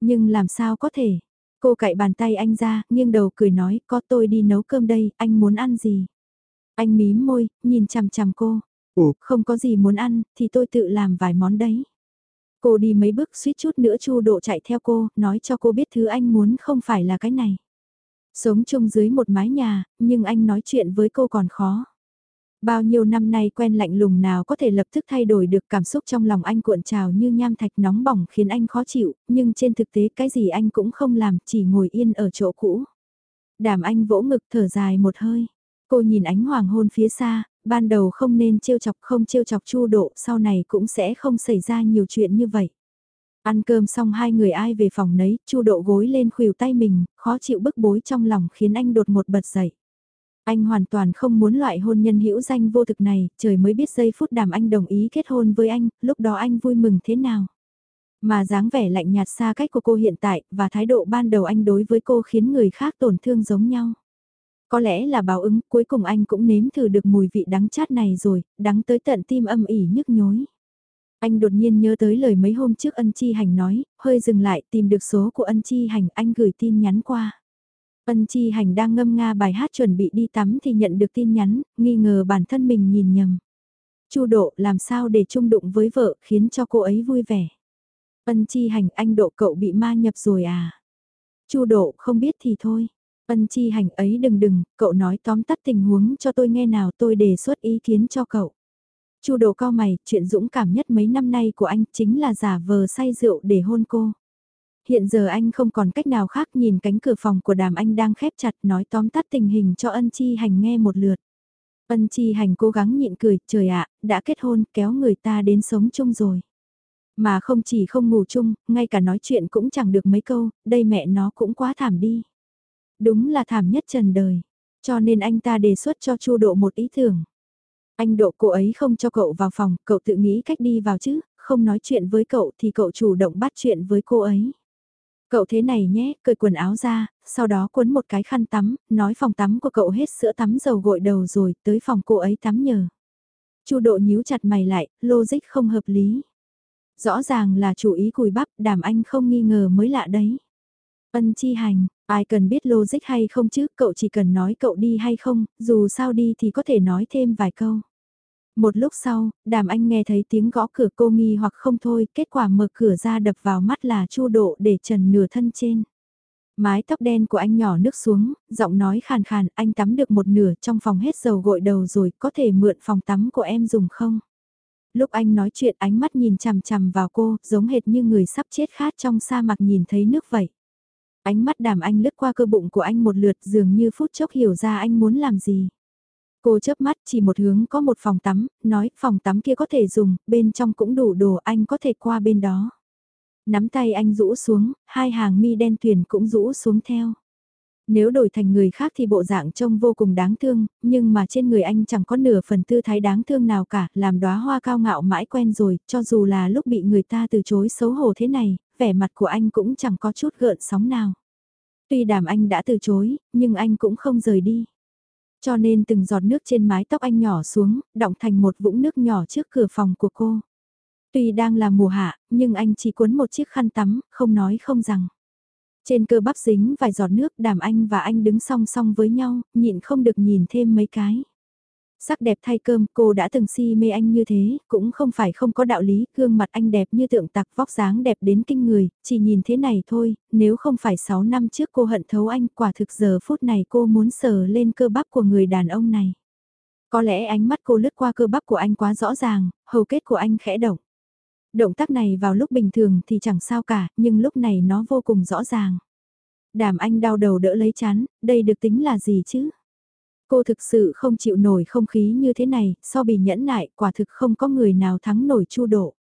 Nhưng làm sao có thể? Cô cạy bàn tay anh ra, nghiêng đầu cười nói, có tôi đi nấu cơm đây, anh muốn ăn gì? Anh mím môi, nhìn chằm chằm cô. Ủa, không có gì muốn ăn, thì tôi tự làm vài món đấy. Cô đi mấy bước suýt chút nữa chu độ chạy theo cô, nói cho cô biết thứ anh muốn không phải là cái này. Sống chung dưới một mái nhà, nhưng anh nói chuyện với cô còn khó. Bao nhiêu năm nay quen lạnh lùng nào có thể lập tức thay đổi được cảm xúc trong lòng anh cuộn trào như nham thạch nóng bỏng khiến anh khó chịu, nhưng trên thực tế cái gì anh cũng không làm, chỉ ngồi yên ở chỗ cũ. Đàm anh vỗ ngực thở dài một hơi. Cô nhìn ánh hoàng hôn phía xa, ban đầu không nên trêu chọc không trêu chọc chu độ, sau này cũng sẽ không xảy ra nhiều chuyện như vậy. Ăn cơm xong hai người ai về phòng nấy, chu độ gối lên khuỷu tay mình, khó chịu bức bối trong lòng khiến anh đột một bật dậy. Anh hoàn toàn không muốn loại hôn nhân hữu danh vô thực này, trời mới biết giây phút đàm anh đồng ý kết hôn với anh, lúc đó anh vui mừng thế nào. Mà dáng vẻ lạnh nhạt xa cách của cô hiện tại, và thái độ ban đầu anh đối với cô khiến người khác tổn thương giống nhau. Có lẽ là báo ứng, cuối cùng anh cũng nếm thử được mùi vị đắng chát này rồi, đắng tới tận tim âm ỉ nhức nhối. Anh đột nhiên nhớ tới lời mấy hôm trước ân chi hành nói, hơi dừng lại tìm được số của ân chi hành anh gửi tin nhắn qua. Ân chi hành đang ngâm nga bài hát chuẩn bị đi tắm thì nhận được tin nhắn, nghi ngờ bản thân mình nhìn nhầm. Chu độ làm sao để chung đụng với vợ khiến cho cô ấy vui vẻ. Ân chi hành anh độ cậu bị ma nhập rồi à? Chu độ không biết thì thôi. Ân chi hành ấy đừng đừng, cậu nói tóm tắt tình huống cho tôi nghe nào tôi đề xuất ý kiến cho cậu. Chu đồ cao mày, chuyện dũng cảm nhất mấy năm nay của anh chính là giả vờ say rượu để hôn cô. Hiện giờ anh không còn cách nào khác nhìn cánh cửa phòng của đàm anh đang khép chặt nói tóm tắt tình hình cho ân chi hành nghe một lượt. Ân chi hành cố gắng nhịn cười, trời ạ, đã kết hôn kéo người ta đến sống chung rồi. Mà không chỉ không ngủ chung, ngay cả nói chuyện cũng chẳng được mấy câu, đây mẹ nó cũng quá thảm đi. Đúng là thảm nhất trần đời. Cho nên anh ta đề xuất cho Chu Độ một ý tưởng. Anh Độ cô ấy không cho cậu vào phòng, cậu tự nghĩ cách đi vào chứ, không nói chuyện với cậu thì cậu chủ động bắt chuyện với cô ấy. Cậu thế này nhé, cởi quần áo ra, sau đó cuốn một cái khăn tắm, nói phòng tắm của cậu hết sữa tắm dầu gội đầu rồi, tới phòng cô ấy tắm nhờ. Chu độ nhíu chặt mày lại, logic không hợp lý. Rõ ràng là chủ ý cùi bắp, đàm anh không nghi ngờ mới lạ đấy. Ân chi hành, ai cần biết logic hay không chứ, cậu chỉ cần nói cậu đi hay không, dù sao đi thì có thể nói thêm vài câu. Một lúc sau, đàm anh nghe thấy tiếng gõ cửa cô nghi hoặc không thôi, kết quả mở cửa ra đập vào mắt là chu độ để trần nửa thân trên. Mái tóc đen của anh nhỏ nước xuống, giọng nói khàn khàn, anh tắm được một nửa trong phòng hết dầu gội đầu rồi, có thể mượn phòng tắm của em dùng không? Lúc anh nói chuyện ánh mắt nhìn chằm chằm vào cô, giống hệt như người sắp chết khát trong sa mạc nhìn thấy nước vậy. Ánh mắt đàm anh lướt qua cơ bụng của anh một lượt dường như phút chốc hiểu ra anh muốn làm gì. Cô chớp mắt chỉ một hướng có một phòng tắm, nói phòng tắm kia có thể dùng, bên trong cũng đủ đồ anh có thể qua bên đó. Nắm tay anh rũ xuống, hai hàng mi đen tuyền cũng rũ xuống theo. Nếu đổi thành người khác thì bộ dạng trông vô cùng đáng thương, nhưng mà trên người anh chẳng có nửa phần tư thái đáng thương nào cả, làm đóa hoa cao ngạo mãi quen rồi, cho dù là lúc bị người ta từ chối xấu hổ thế này, vẻ mặt của anh cũng chẳng có chút gợn sóng nào. Tuy đàm anh đã từ chối, nhưng anh cũng không rời đi. Cho nên từng giọt nước trên mái tóc anh nhỏ xuống, đọng thành một vũng nước nhỏ trước cửa phòng của cô. Tuy đang là mùa hạ, nhưng anh chỉ cuốn một chiếc khăn tắm, không nói không rằng. Trên cơ bắp dính vài giọt nước đàm anh và anh đứng song song với nhau, nhịn không được nhìn thêm mấy cái. Sắc đẹp thay cơm cô đã từng si mê anh như thế, cũng không phải không có đạo lý, gương mặt anh đẹp như tượng tạc, vóc dáng đẹp đến kinh người, chỉ nhìn thế này thôi, nếu không phải 6 năm trước cô hận thấu anh, quả thực giờ phút này cô muốn sờ lên cơ bắp của người đàn ông này. Có lẽ ánh mắt cô lướt qua cơ bắp của anh quá rõ ràng, hầu kết của anh khẽ động. Động tác này vào lúc bình thường thì chẳng sao cả, nhưng lúc này nó vô cùng rõ ràng. Đàm anh đau đầu đỡ lấy chán, đây được tính là gì chứ? Cô thực sự không chịu nổi không khí như thế này, so bì nhẫn nại, quả thực không có người nào thắng nổi chu độ.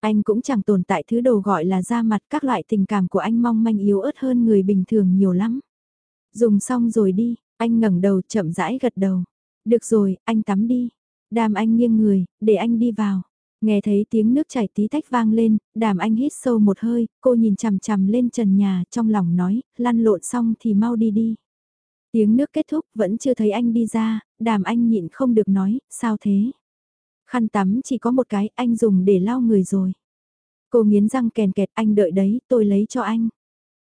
Anh cũng chẳng tồn tại thứ đồ gọi là da mặt các loại tình cảm của anh mong manh yếu ớt hơn người bình thường nhiều lắm. Dùng xong rồi đi, anh ngẩng đầu chậm rãi gật đầu. Được rồi, anh tắm đi. Đàm anh nghiêng người, để anh đi vào. Nghe thấy tiếng nước chảy tí tách vang lên, đàm anh hít sâu một hơi, cô nhìn chằm chằm lên trần nhà, trong lòng nói, lăn lộn xong thì mau đi đi. Tiếng nước kết thúc, vẫn chưa thấy anh đi ra, đàm anh nhịn không được nói, sao thế? Khăn tắm chỉ có một cái, anh dùng để lau người rồi. Cô nghiến răng kèn kẹt, anh đợi đấy, tôi lấy cho anh.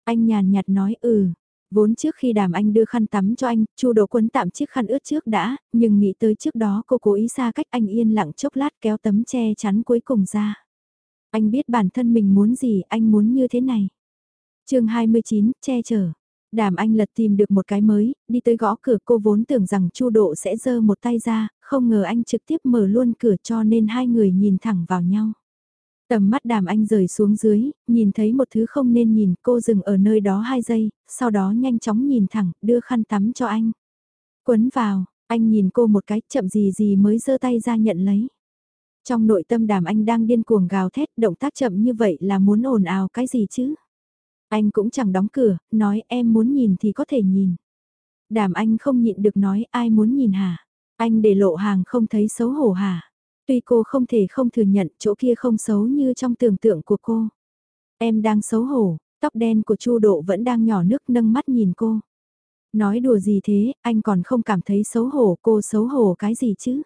Anh nhàn nhạt nói, ừ, Vốn trước khi đàm anh đưa khăn tắm cho anh, Chu đồ Quấn tạm chiếc khăn ướt trước đã, nhưng nghĩ tới trước đó cô cố ý xa cách anh yên lặng chốc lát kéo tấm che chắn cuối cùng ra. Anh biết bản thân mình muốn gì, anh muốn như thế này. chương 29, che chở. Đàm anh lật tìm được một cái mới, đi tới gõ cửa cô vốn tưởng rằng Chu Độ sẽ giơ một tay ra, không ngờ anh trực tiếp mở luôn cửa cho nên hai người nhìn thẳng vào nhau. Tầm mắt đàm anh rời xuống dưới, nhìn thấy một thứ không nên nhìn cô dừng ở nơi đó hai giây, sau đó nhanh chóng nhìn thẳng, đưa khăn tắm cho anh. Quấn vào, anh nhìn cô một cái chậm gì gì mới giơ tay ra nhận lấy. Trong nội tâm đàm anh đang điên cuồng gào thét, động tác chậm như vậy là muốn ồn ào cái gì chứ? Anh cũng chẳng đóng cửa, nói em muốn nhìn thì có thể nhìn. Đàm anh không nhịn được nói ai muốn nhìn hả? Anh để lộ hàng không thấy xấu hổ hả? Tuy cô không thể không thừa nhận chỗ kia không xấu như trong tưởng tượng của cô. Em đang xấu hổ, tóc đen của Chu Độ vẫn đang nhỏ nước nâng mắt nhìn cô. Nói đùa gì thế, anh còn không cảm thấy xấu hổ, cô xấu hổ cái gì chứ?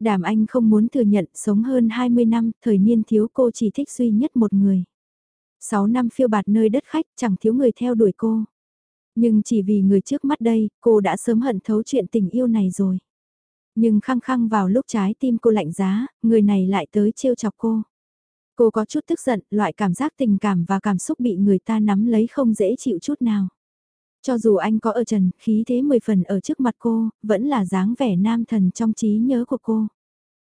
Đàm anh không muốn thừa nhận sống hơn 20 năm, thời niên thiếu cô chỉ thích duy nhất một người. 6 năm phiêu bạt nơi đất khách chẳng thiếu người theo đuổi cô. Nhưng chỉ vì người trước mắt đây, cô đã sớm hận thấu chuyện tình yêu này rồi. Nhưng khăng khăng vào lúc trái tim cô lạnh giá, người này lại tới trêu chọc cô. Cô có chút tức giận, loại cảm giác tình cảm và cảm xúc bị người ta nắm lấy không dễ chịu chút nào. Cho dù anh có ở trần, khí thế mười phần ở trước mặt cô, vẫn là dáng vẻ nam thần trong trí nhớ của cô.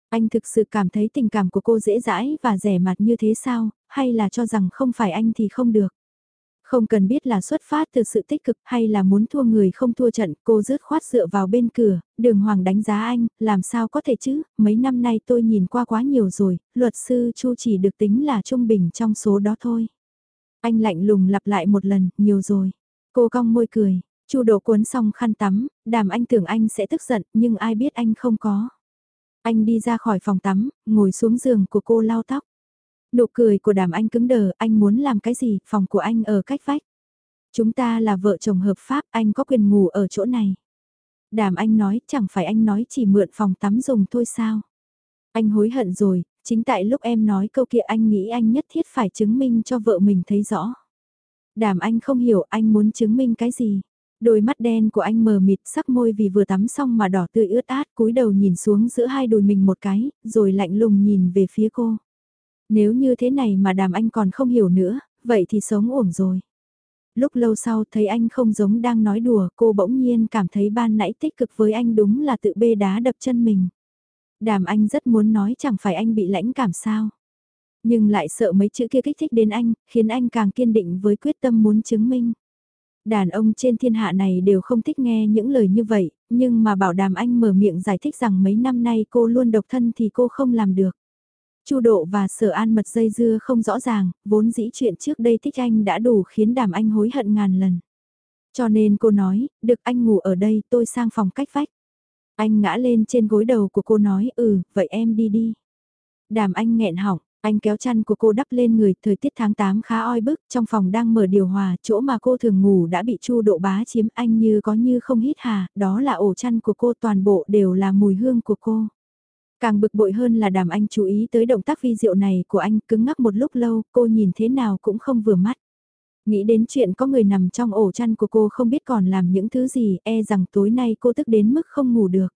Anh thực sự cảm thấy tình cảm của cô dễ dãi và rẻ mặt như thế sao, hay là cho rằng không phải anh thì không được. Không cần biết là xuất phát từ sự tích cực hay là muốn thua người không thua trận, cô rớt khoát dựa vào bên cửa, đường hoàng đánh giá anh, làm sao có thể chứ, mấy năm nay tôi nhìn qua quá nhiều rồi, luật sư Chu chỉ được tính là trung bình trong số đó thôi. Anh lạnh lùng lặp lại một lần, nhiều rồi. Cô cong môi cười, Chu đổ cuốn xong khăn tắm, đàm anh tưởng anh sẽ tức giận, nhưng ai biết anh không có. Anh đi ra khỏi phòng tắm, ngồi xuống giường của cô lau tóc. Nụ cười của đàm anh cứng đờ, anh muốn làm cái gì, phòng của anh ở cách vách. Chúng ta là vợ chồng hợp pháp, anh có quyền ngủ ở chỗ này. Đàm anh nói, chẳng phải anh nói chỉ mượn phòng tắm dùng thôi sao. Anh hối hận rồi, chính tại lúc em nói câu kia anh nghĩ anh nhất thiết phải chứng minh cho vợ mình thấy rõ. Đàm anh không hiểu anh muốn chứng minh cái gì. Đôi mắt đen của anh mờ mịt sắc môi vì vừa tắm xong mà đỏ tươi ướt át cúi đầu nhìn xuống giữa hai đùi mình một cái, rồi lạnh lùng nhìn về phía cô. Nếu như thế này mà đàm anh còn không hiểu nữa, vậy thì sống uổng rồi. Lúc lâu sau thấy anh không giống đang nói đùa, cô bỗng nhiên cảm thấy ban nãy tích cực với anh đúng là tự bê đá đập chân mình. Đàm anh rất muốn nói chẳng phải anh bị lãnh cảm sao. Nhưng lại sợ mấy chữ kia kích thích đến anh, khiến anh càng kiên định với quyết tâm muốn chứng minh. Đàn ông trên thiên hạ này đều không thích nghe những lời như vậy, nhưng mà bảo đàm anh mở miệng giải thích rằng mấy năm nay cô luôn độc thân thì cô không làm được. Chu Độ và Sở An mật dây dưa không rõ ràng, vốn dĩ chuyện trước đây thích anh đã đủ khiến đàm anh hối hận ngàn lần. Cho nên cô nói, được anh ngủ ở đây tôi sang phòng cách vách. Anh ngã lên trên gối đầu của cô nói ừ, vậy em đi đi. Đàm anh nghẹn họng, anh kéo chăn của cô đắp lên người, thời tiết tháng 8 khá oi bức, trong phòng đang mở điều hòa, chỗ mà cô thường ngủ đã bị Chu Độ bá chiếm anh như có như không hít hà, đó là ổ chăn của cô toàn bộ đều là mùi hương của cô. Càng bực bội hơn là đàm anh chú ý tới động tác vi diệu này của anh cứng ngắc một lúc lâu, cô nhìn thế nào cũng không vừa mắt. Nghĩ đến chuyện có người nằm trong ổ chăn của cô không biết còn làm những thứ gì, e rằng tối nay cô tức đến mức không ngủ được.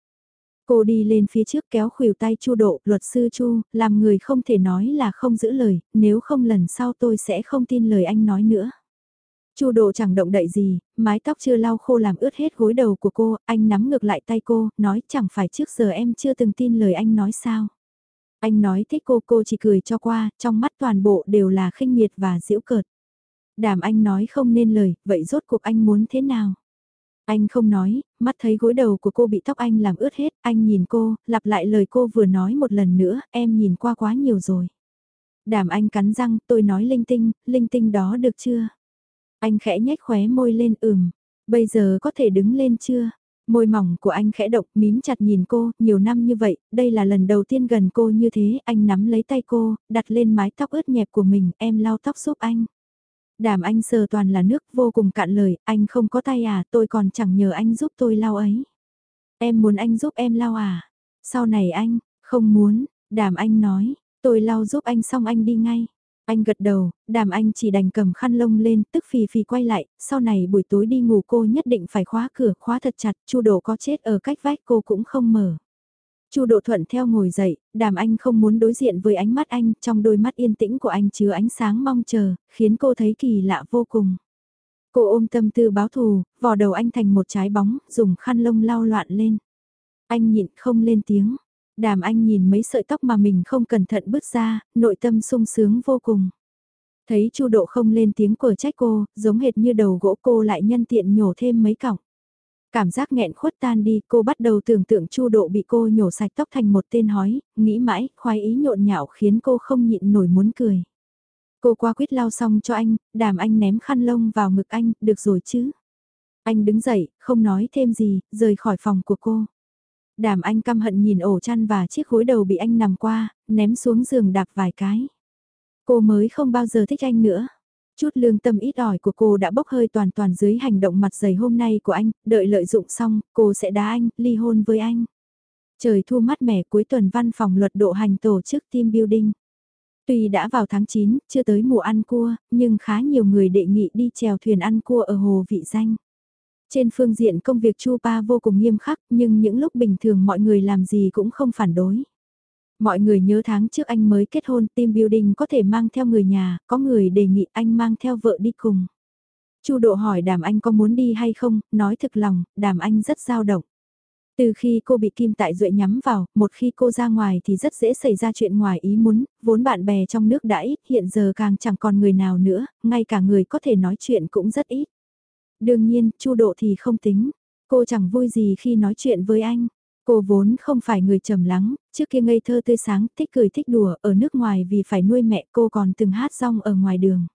Cô đi lên phía trước kéo khuỷu tay Chu Độ, luật sư Chu, làm người không thể nói là không giữ lời, nếu không lần sau tôi sẽ không tin lời anh nói nữa. Chu Độ chẳng động đậy gì, mái tóc chưa lau khô làm ướt hết gối đầu của cô, anh nắm ngược lại tay cô, nói chẳng phải trước giờ em chưa từng tin lời anh nói sao. Anh nói thích cô cô chỉ cười cho qua, trong mắt toàn bộ đều là khinh miệt và giễu cợt. Đàm anh nói không nên lời, vậy rốt cuộc anh muốn thế nào? Anh không nói, mắt thấy gối đầu của cô bị tóc anh làm ướt hết, anh nhìn cô, lặp lại lời cô vừa nói một lần nữa, em nhìn qua quá nhiều rồi. Đàm anh cắn răng, tôi nói linh tinh, linh tinh đó được chưa? Anh khẽ nhếch khóe môi lên ừm, bây giờ có thể đứng lên chưa? Môi mỏng của anh khẽ động, mím chặt nhìn cô, nhiều năm như vậy, đây là lần đầu tiên gần cô như thế, anh nắm lấy tay cô, đặt lên mái tóc ướt nhẹp của mình, em lau tóc giúp anh. Đàm anh sờ toàn là nước, vô cùng cạn lời, anh không có tay à, tôi còn chẳng nhờ anh giúp tôi lau ấy. Em muốn anh giúp em lau à? Sau này anh, không muốn, đàm anh nói, tôi lau giúp anh xong anh đi ngay. Anh gật đầu, đàm anh chỉ đành cầm khăn lông lên, tức phì phì quay lại, sau này buổi tối đi ngủ cô nhất định phải khóa cửa, khóa thật chặt, chu độ có chết ở cách vách cô cũng không mở. chu độ thuận theo ngồi dậy, đàm anh không muốn đối diện với ánh mắt anh, trong đôi mắt yên tĩnh của anh chứa ánh sáng mong chờ, khiến cô thấy kỳ lạ vô cùng. Cô ôm tâm tư báo thù, vò đầu anh thành một trái bóng, dùng khăn lông lau loạn lên. Anh nhịn không lên tiếng. Đàm anh nhìn mấy sợi tóc mà mình không cẩn thận bứt ra, nội tâm sung sướng vô cùng. Thấy Chu Độ không lên tiếng của trách cô, giống hệt như đầu gỗ cô lại nhân tiện nhổ thêm mấy cọng. Cảm giác nghẹn khuất tan đi, cô bắt đầu tưởng tượng Chu Độ bị cô nhổ sạch tóc thành một tên hói, nghĩ mãi, khoái ý nhộn nhạo khiến cô không nhịn nổi muốn cười. Cô qua quyết lau xong cho anh, đàm anh ném khăn lông vào ngực anh, được rồi chứ. Anh đứng dậy, không nói thêm gì, rời khỏi phòng của cô. Đàm anh căm hận nhìn ổ chăn và chiếc gối đầu bị anh nằm qua, ném xuống giường đạp vài cái. Cô mới không bao giờ thích anh nữa. Chút lương tâm ít ỏi của cô đã bốc hơi toàn toàn dưới hành động mặt dày hôm nay của anh, đợi lợi dụng xong, cô sẽ đá anh, ly hôn với anh. Trời thu mát mẻ cuối tuần văn phòng luật độ hành tổ chức team building. Tuy đã vào tháng 9, chưa tới mùa ăn cua, nhưng khá nhiều người đề nghị đi chèo thuyền ăn cua ở hồ vị danh. Trên phương diện công việc Chu Pa vô cùng nghiêm khắc nhưng những lúc bình thường mọi người làm gì cũng không phản đối. Mọi người nhớ tháng trước anh mới kết hôn team building có thể mang theo người nhà, có người đề nghị anh mang theo vợ đi cùng. Chu Độ hỏi đàm anh có muốn đi hay không, nói thực lòng, đàm anh rất dao động. Từ khi cô bị Kim Tại Duệ nhắm vào, một khi cô ra ngoài thì rất dễ xảy ra chuyện ngoài ý muốn, vốn bạn bè trong nước đã ít, hiện giờ càng chẳng còn người nào nữa, ngay cả người có thể nói chuyện cũng rất ít. Đương nhiên, Chu Độ thì không tính. Cô chẳng vui gì khi nói chuyện với anh. Cô vốn không phải người trầm lắng, trước kia ngây thơ tươi sáng, thích cười thích đùa, ở nước ngoài vì phải nuôi mẹ cô còn từng hát rong ở ngoài đường.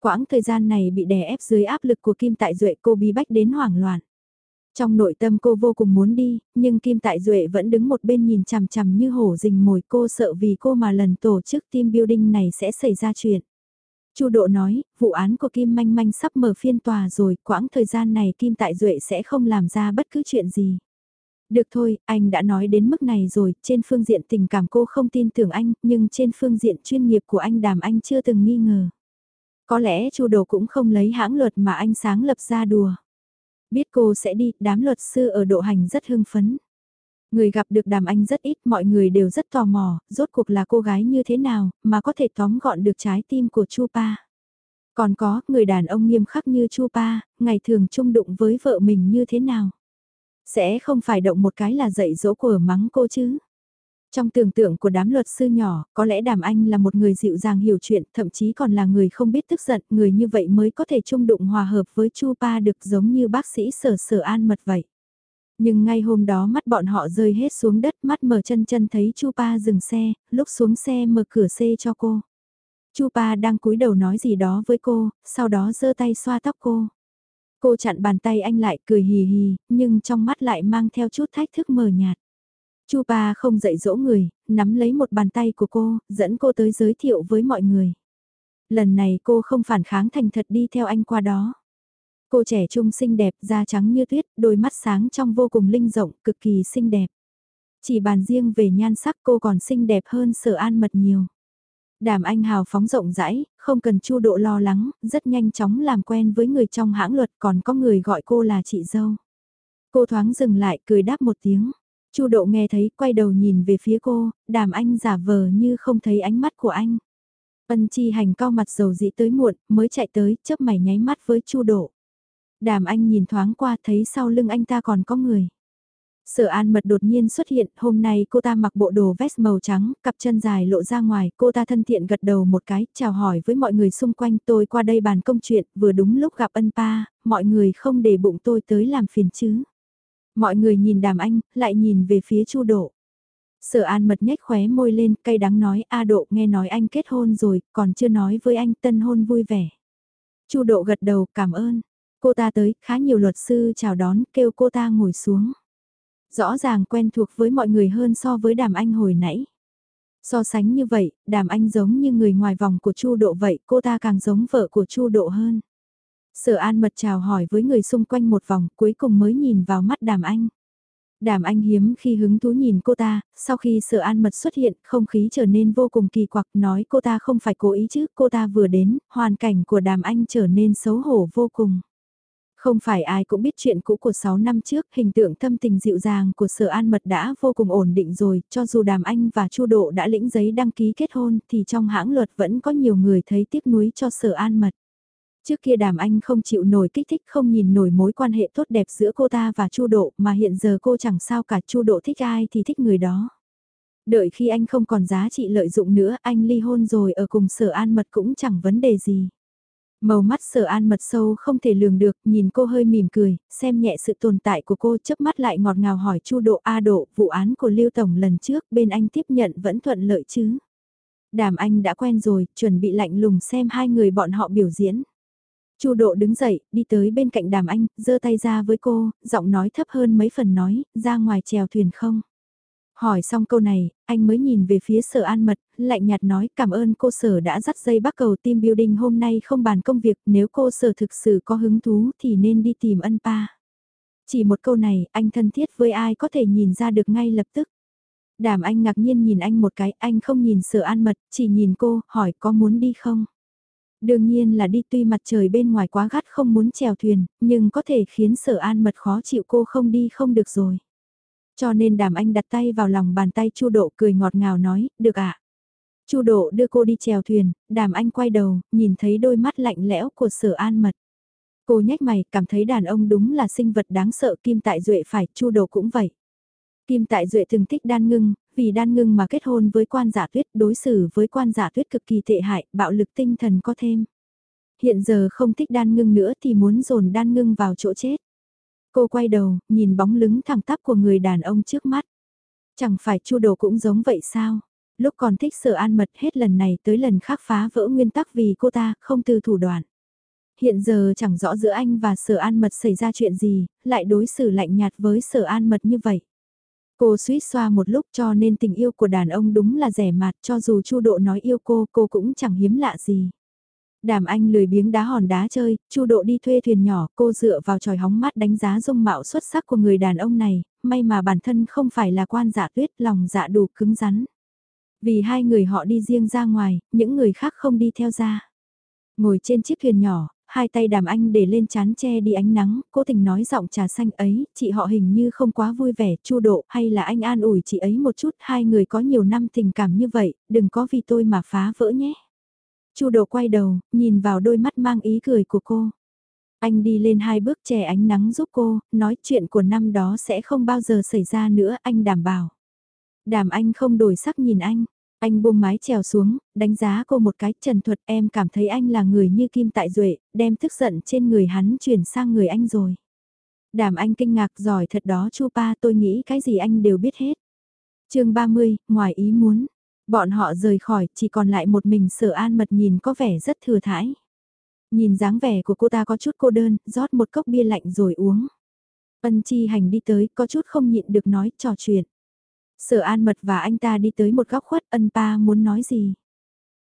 Quãng thời gian này bị đè ép dưới áp lực của Kim Tại Duệ cô bí bách đến hoảng loạn. Trong nội tâm cô vô cùng muốn đi, nhưng Kim Tại Duệ vẫn đứng một bên nhìn chằm chằm như hổ rình mồi cô sợ vì cô mà lần tổ chức team building này sẽ xảy ra chuyện. Chu Độ nói, vụ án của Kim Manh Manh sắp mở phiên tòa rồi, quãng thời gian này Kim Tại Duệ sẽ không làm ra bất cứ chuyện gì. Được thôi, anh đã nói đến mức này rồi, trên phương diện tình cảm cô không tin tưởng anh, nhưng trên phương diện chuyên nghiệp của anh đàm anh chưa từng nghi ngờ. Có lẽ Chu Độ cũng không lấy hãng luật mà anh sáng lập ra đùa. Biết cô sẽ đi, đám luật sư ở độ hành rất hưng phấn. Người gặp được đàm anh rất ít, mọi người đều rất tò mò, rốt cuộc là cô gái như thế nào, mà có thể tóm gọn được trái tim của Chu Pa. Còn có, người đàn ông nghiêm khắc như Chu Pa, ngày thường chung đụng với vợ mình như thế nào. Sẽ không phải động một cái là dạy dỗ của mắng cô chứ. Trong tưởng tượng của đám luật sư nhỏ, có lẽ Đàm Anh là một người dịu dàng hiểu chuyện, thậm chí còn là người không biết tức giận, người như vậy mới có thể chung đụng hòa hợp với Chu Pa được giống như bác sĩ sở sở an mật vậy. Nhưng ngay hôm đó mắt bọn họ rơi hết xuống đất mắt mở chân chân thấy Chu Pa dừng xe, lúc xuống xe mở cửa xe cho cô. Chu Pa đang cúi đầu nói gì đó với cô, sau đó giơ tay xoa tóc cô. Cô chặn bàn tay anh lại cười hì hì, nhưng trong mắt lại mang theo chút thách thức mờ nhạt. Chu Pa không dạy dỗ người, nắm lấy một bàn tay của cô, dẫn cô tới giới thiệu với mọi người. Lần này cô không phản kháng thành thật đi theo anh qua đó. Cô trẻ trung xinh đẹp, da trắng như tuyết, đôi mắt sáng trong vô cùng linh rộng, cực kỳ xinh đẹp. Chỉ bàn riêng về nhan sắc cô còn xinh đẹp hơn sở an mật nhiều. Đàm anh hào phóng rộng rãi, không cần chu độ lo lắng, rất nhanh chóng làm quen với người trong hãng luật còn có người gọi cô là chị dâu. Cô thoáng dừng lại cười đáp một tiếng. Chu độ nghe thấy quay đầu nhìn về phía cô, đàm anh giả vờ như không thấy ánh mắt của anh. Ân chi hành cao mặt dầu dĩ tới muộn, mới chạy tới, chớp mày nháy mắt với chu độ. Đàm anh nhìn thoáng qua thấy sau lưng anh ta còn có người. Sở An Mật đột nhiên xuất hiện, hôm nay cô ta mặc bộ đồ vest màu trắng, cặp chân dài lộ ra ngoài, cô ta thân thiện gật đầu một cái, chào hỏi với mọi người xung quanh tôi qua đây bàn công chuyện, vừa đúng lúc gặp ân pa, mọi người không để bụng tôi tới làm phiền chứ. Mọi người nhìn đàm anh, lại nhìn về phía chu độ. Sở An Mật nhếch khóe môi lên, cay đắng nói, A độ nghe nói anh kết hôn rồi, còn chưa nói với anh tân hôn vui vẻ. chu độ gật đầu, cảm ơn. Cô ta tới, khá nhiều luật sư chào đón, kêu cô ta ngồi xuống. Rõ ràng quen thuộc với mọi người hơn so với đàm anh hồi nãy. So sánh như vậy, đàm anh giống như người ngoài vòng của Chu Độ vậy, cô ta càng giống vợ của Chu Độ hơn. Sở An mật chào hỏi với người xung quanh một vòng, cuối cùng mới nhìn vào mắt đàm anh. Đàm anh hiếm khi hứng thú nhìn cô ta, sau khi sở an mật xuất hiện, không khí trở nên vô cùng kỳ quặc, nói cô ta không phải cố ý chứ, cô ta vừa đến, hoàn cảnh của đàm anh trở nên xấu hổ vô cùng. Không phải ai cũng biết chuyện cũ của 6 năm trước, hình tượng thâm tình dịu dàng của sở an mật đã vô cùng ổn định rồi, cho dù đàm anh và chu độ đã lĩnh giấy đăng ký kết hôn thì trong hãng luật vẫn có nhiều người thấy tiếc nuối cho sở an mật. Trước kia đàm anh không chịu nổi kích thích không nhìn nổi mối quan hệ tốt đẹp giữa cô ta và chu độ mà hiện giờ cô chẳng sao cả chu độ thích ai thì thích người đó. Đợi khi anh không còn giá trị lợi dụng nữa anh ly hôn rồi ở cùng sở an mật cũng chẳng vấn đề gì. Màu mắt sở an mật sâu không thể lường được, nhìn cô hơi mỉm cười, xem nhẹ sự tồn tại của cô chớp mắt lại ngọt ngào hỏi chu độ A độ, vụ án của Lưu Tổng lần trước bên anh tiếp nhận vẫn thuận lợi chứ. Đàm anh đã quen rồi, chuẩn bị lạnh lùng xem hai người bọn họ biểu diễn. Chu Độ đứng dậy, đi tới bên cạnh Đàm Anh, giơ tay ra với cô, giọng nói thấp hơn mấy phần nói, ra ngoài chèo thuyền không? Hỏi xong câu này, anh mới nhìn về phía sở an mật, lạnh nhạt nói cảm ơn cô sở đã dắt dây bắt cầu team building hôm nay không bàn công việc, nếu cô sở thực sự có hứng thú thì nên đi tìm ân pa. Chỉ một câu này, anh thân thiết với ai có thể nhìn ra được ngay lập tức. Đàm anh ngạc nhiên nhìn anh một cái, anh không nhìn sở an mật, chỉ nhìn cô, hỏi có muốn đi không? Đương nhiên là đi tuy mặt trời bên ngoài quá gắt không muốn chèo thuyền, nhưng có thể khiến sở an mật khó chịu cô không đi không được rồi. Cho nên đàm anh đặt tay vào lòng bàn tay chu độ cười ngọt ngào nói, được ạ. À? chu độ đưa cô đi chèo thuyền, đàm anh quay đầu, nhìn thấy đôi mắt lạnh lẽo của sở an mật. Cô nhếch mày, cảm thấy đàn ông đúng là sinh vật đáng sợ kim tại duệ phải, chu độ cũng vậy. Kim Tại Duệ từng thích đan ngưng, vì đan ngưng mà kết hôn với quan giả tuyết đối xử với quan giả tuyết cực kỳ tệ hại, bạo lực tinh thần có thêm. Hiện giờ không thích đan ngưng nữa thì muốn dồn đan ngưng vào chỗ chết. Cô quay đầu, nhìn bóng lưng thẳng tắp của người đàn ông trước mắt. Chẳng phải chu đồ cũng giống vậy sao? Lúc còn thích sở an mật hết lần này tới lần khác phá vỡ nguyên tắc vì cô ta không từ thủ đoạn. Hiện giờ chẳng rõ giữa anh và sở an mật xảy ra chuyện gì, lại đối xử lạnh nhạt với sở an mật như vậy. Cô suýt xoa một lúc cho nên tình yêu của đàn ông đúng là rẻ mạt cho dù Chu Độ nói yêu cô, cô cũng chẳng hiếm lạ gì. Đàm anh lười biếng đá hòn đá chơi, Chu Độ đi thuê thuyền nhỏ, cô dựa vào tròi hóng mắt đánh giá dung mạo xuất sắc của người đàn ông này, may mà bản thân không phải là quan dạ tuyết, lòng dạ đủ cứng rắn. Vì hai người họ đi riêng ra ngoài, những người khác không đi theo ra. Ngồi trên chiếc thuyền nhỏ, hai tay đàm anh để lên chán che đi ánh nắng, cố tình nói giọng trà xanh ấy, chị họ hình như không quá vui vẻ, chu độ, hay là anh an ủi chị ấy một chút, hai người có nhiều năm tình cảm như vậy, đừng có vì tôi mà phá vỡ nhé chu Đồ quay đầu, nhìn vào đôi mắt mang ý cười của cô. Anh đi lên hai bước che ánh nắng giúp cô, nói chuyện của năm đó sẽ không bao giờ xảy ra nữa, anh đảm bảo. Đàm anh không đổi sắc nhìn anh, anh buông mái trèo xuống, đánh giá cô một cái trần thuật em cảm thấy anh là người như kim tại duệ, đem tức giận trên người hắn chuyển sang người anh rồi. Đàm anh kinh ngạc giỏi thật đó chu pa tôi nghĩ cái gì anh đều biết hết. chương 30, ngoài ý muốn, bọn họ rời khỏi chỉ còn lại một mình sở an mật nhìn có vẻ rất thừa thãi. Nhìn dáng vẻ của cô ta có chút cô đơn, rót một cốc bia lạnh rồi uống. Ân chi hành đi tới có chút không nhịn được nói trò chuyện. Sở An Mật và anh ta đi tới một góc khuất ân pa muốn nói gì.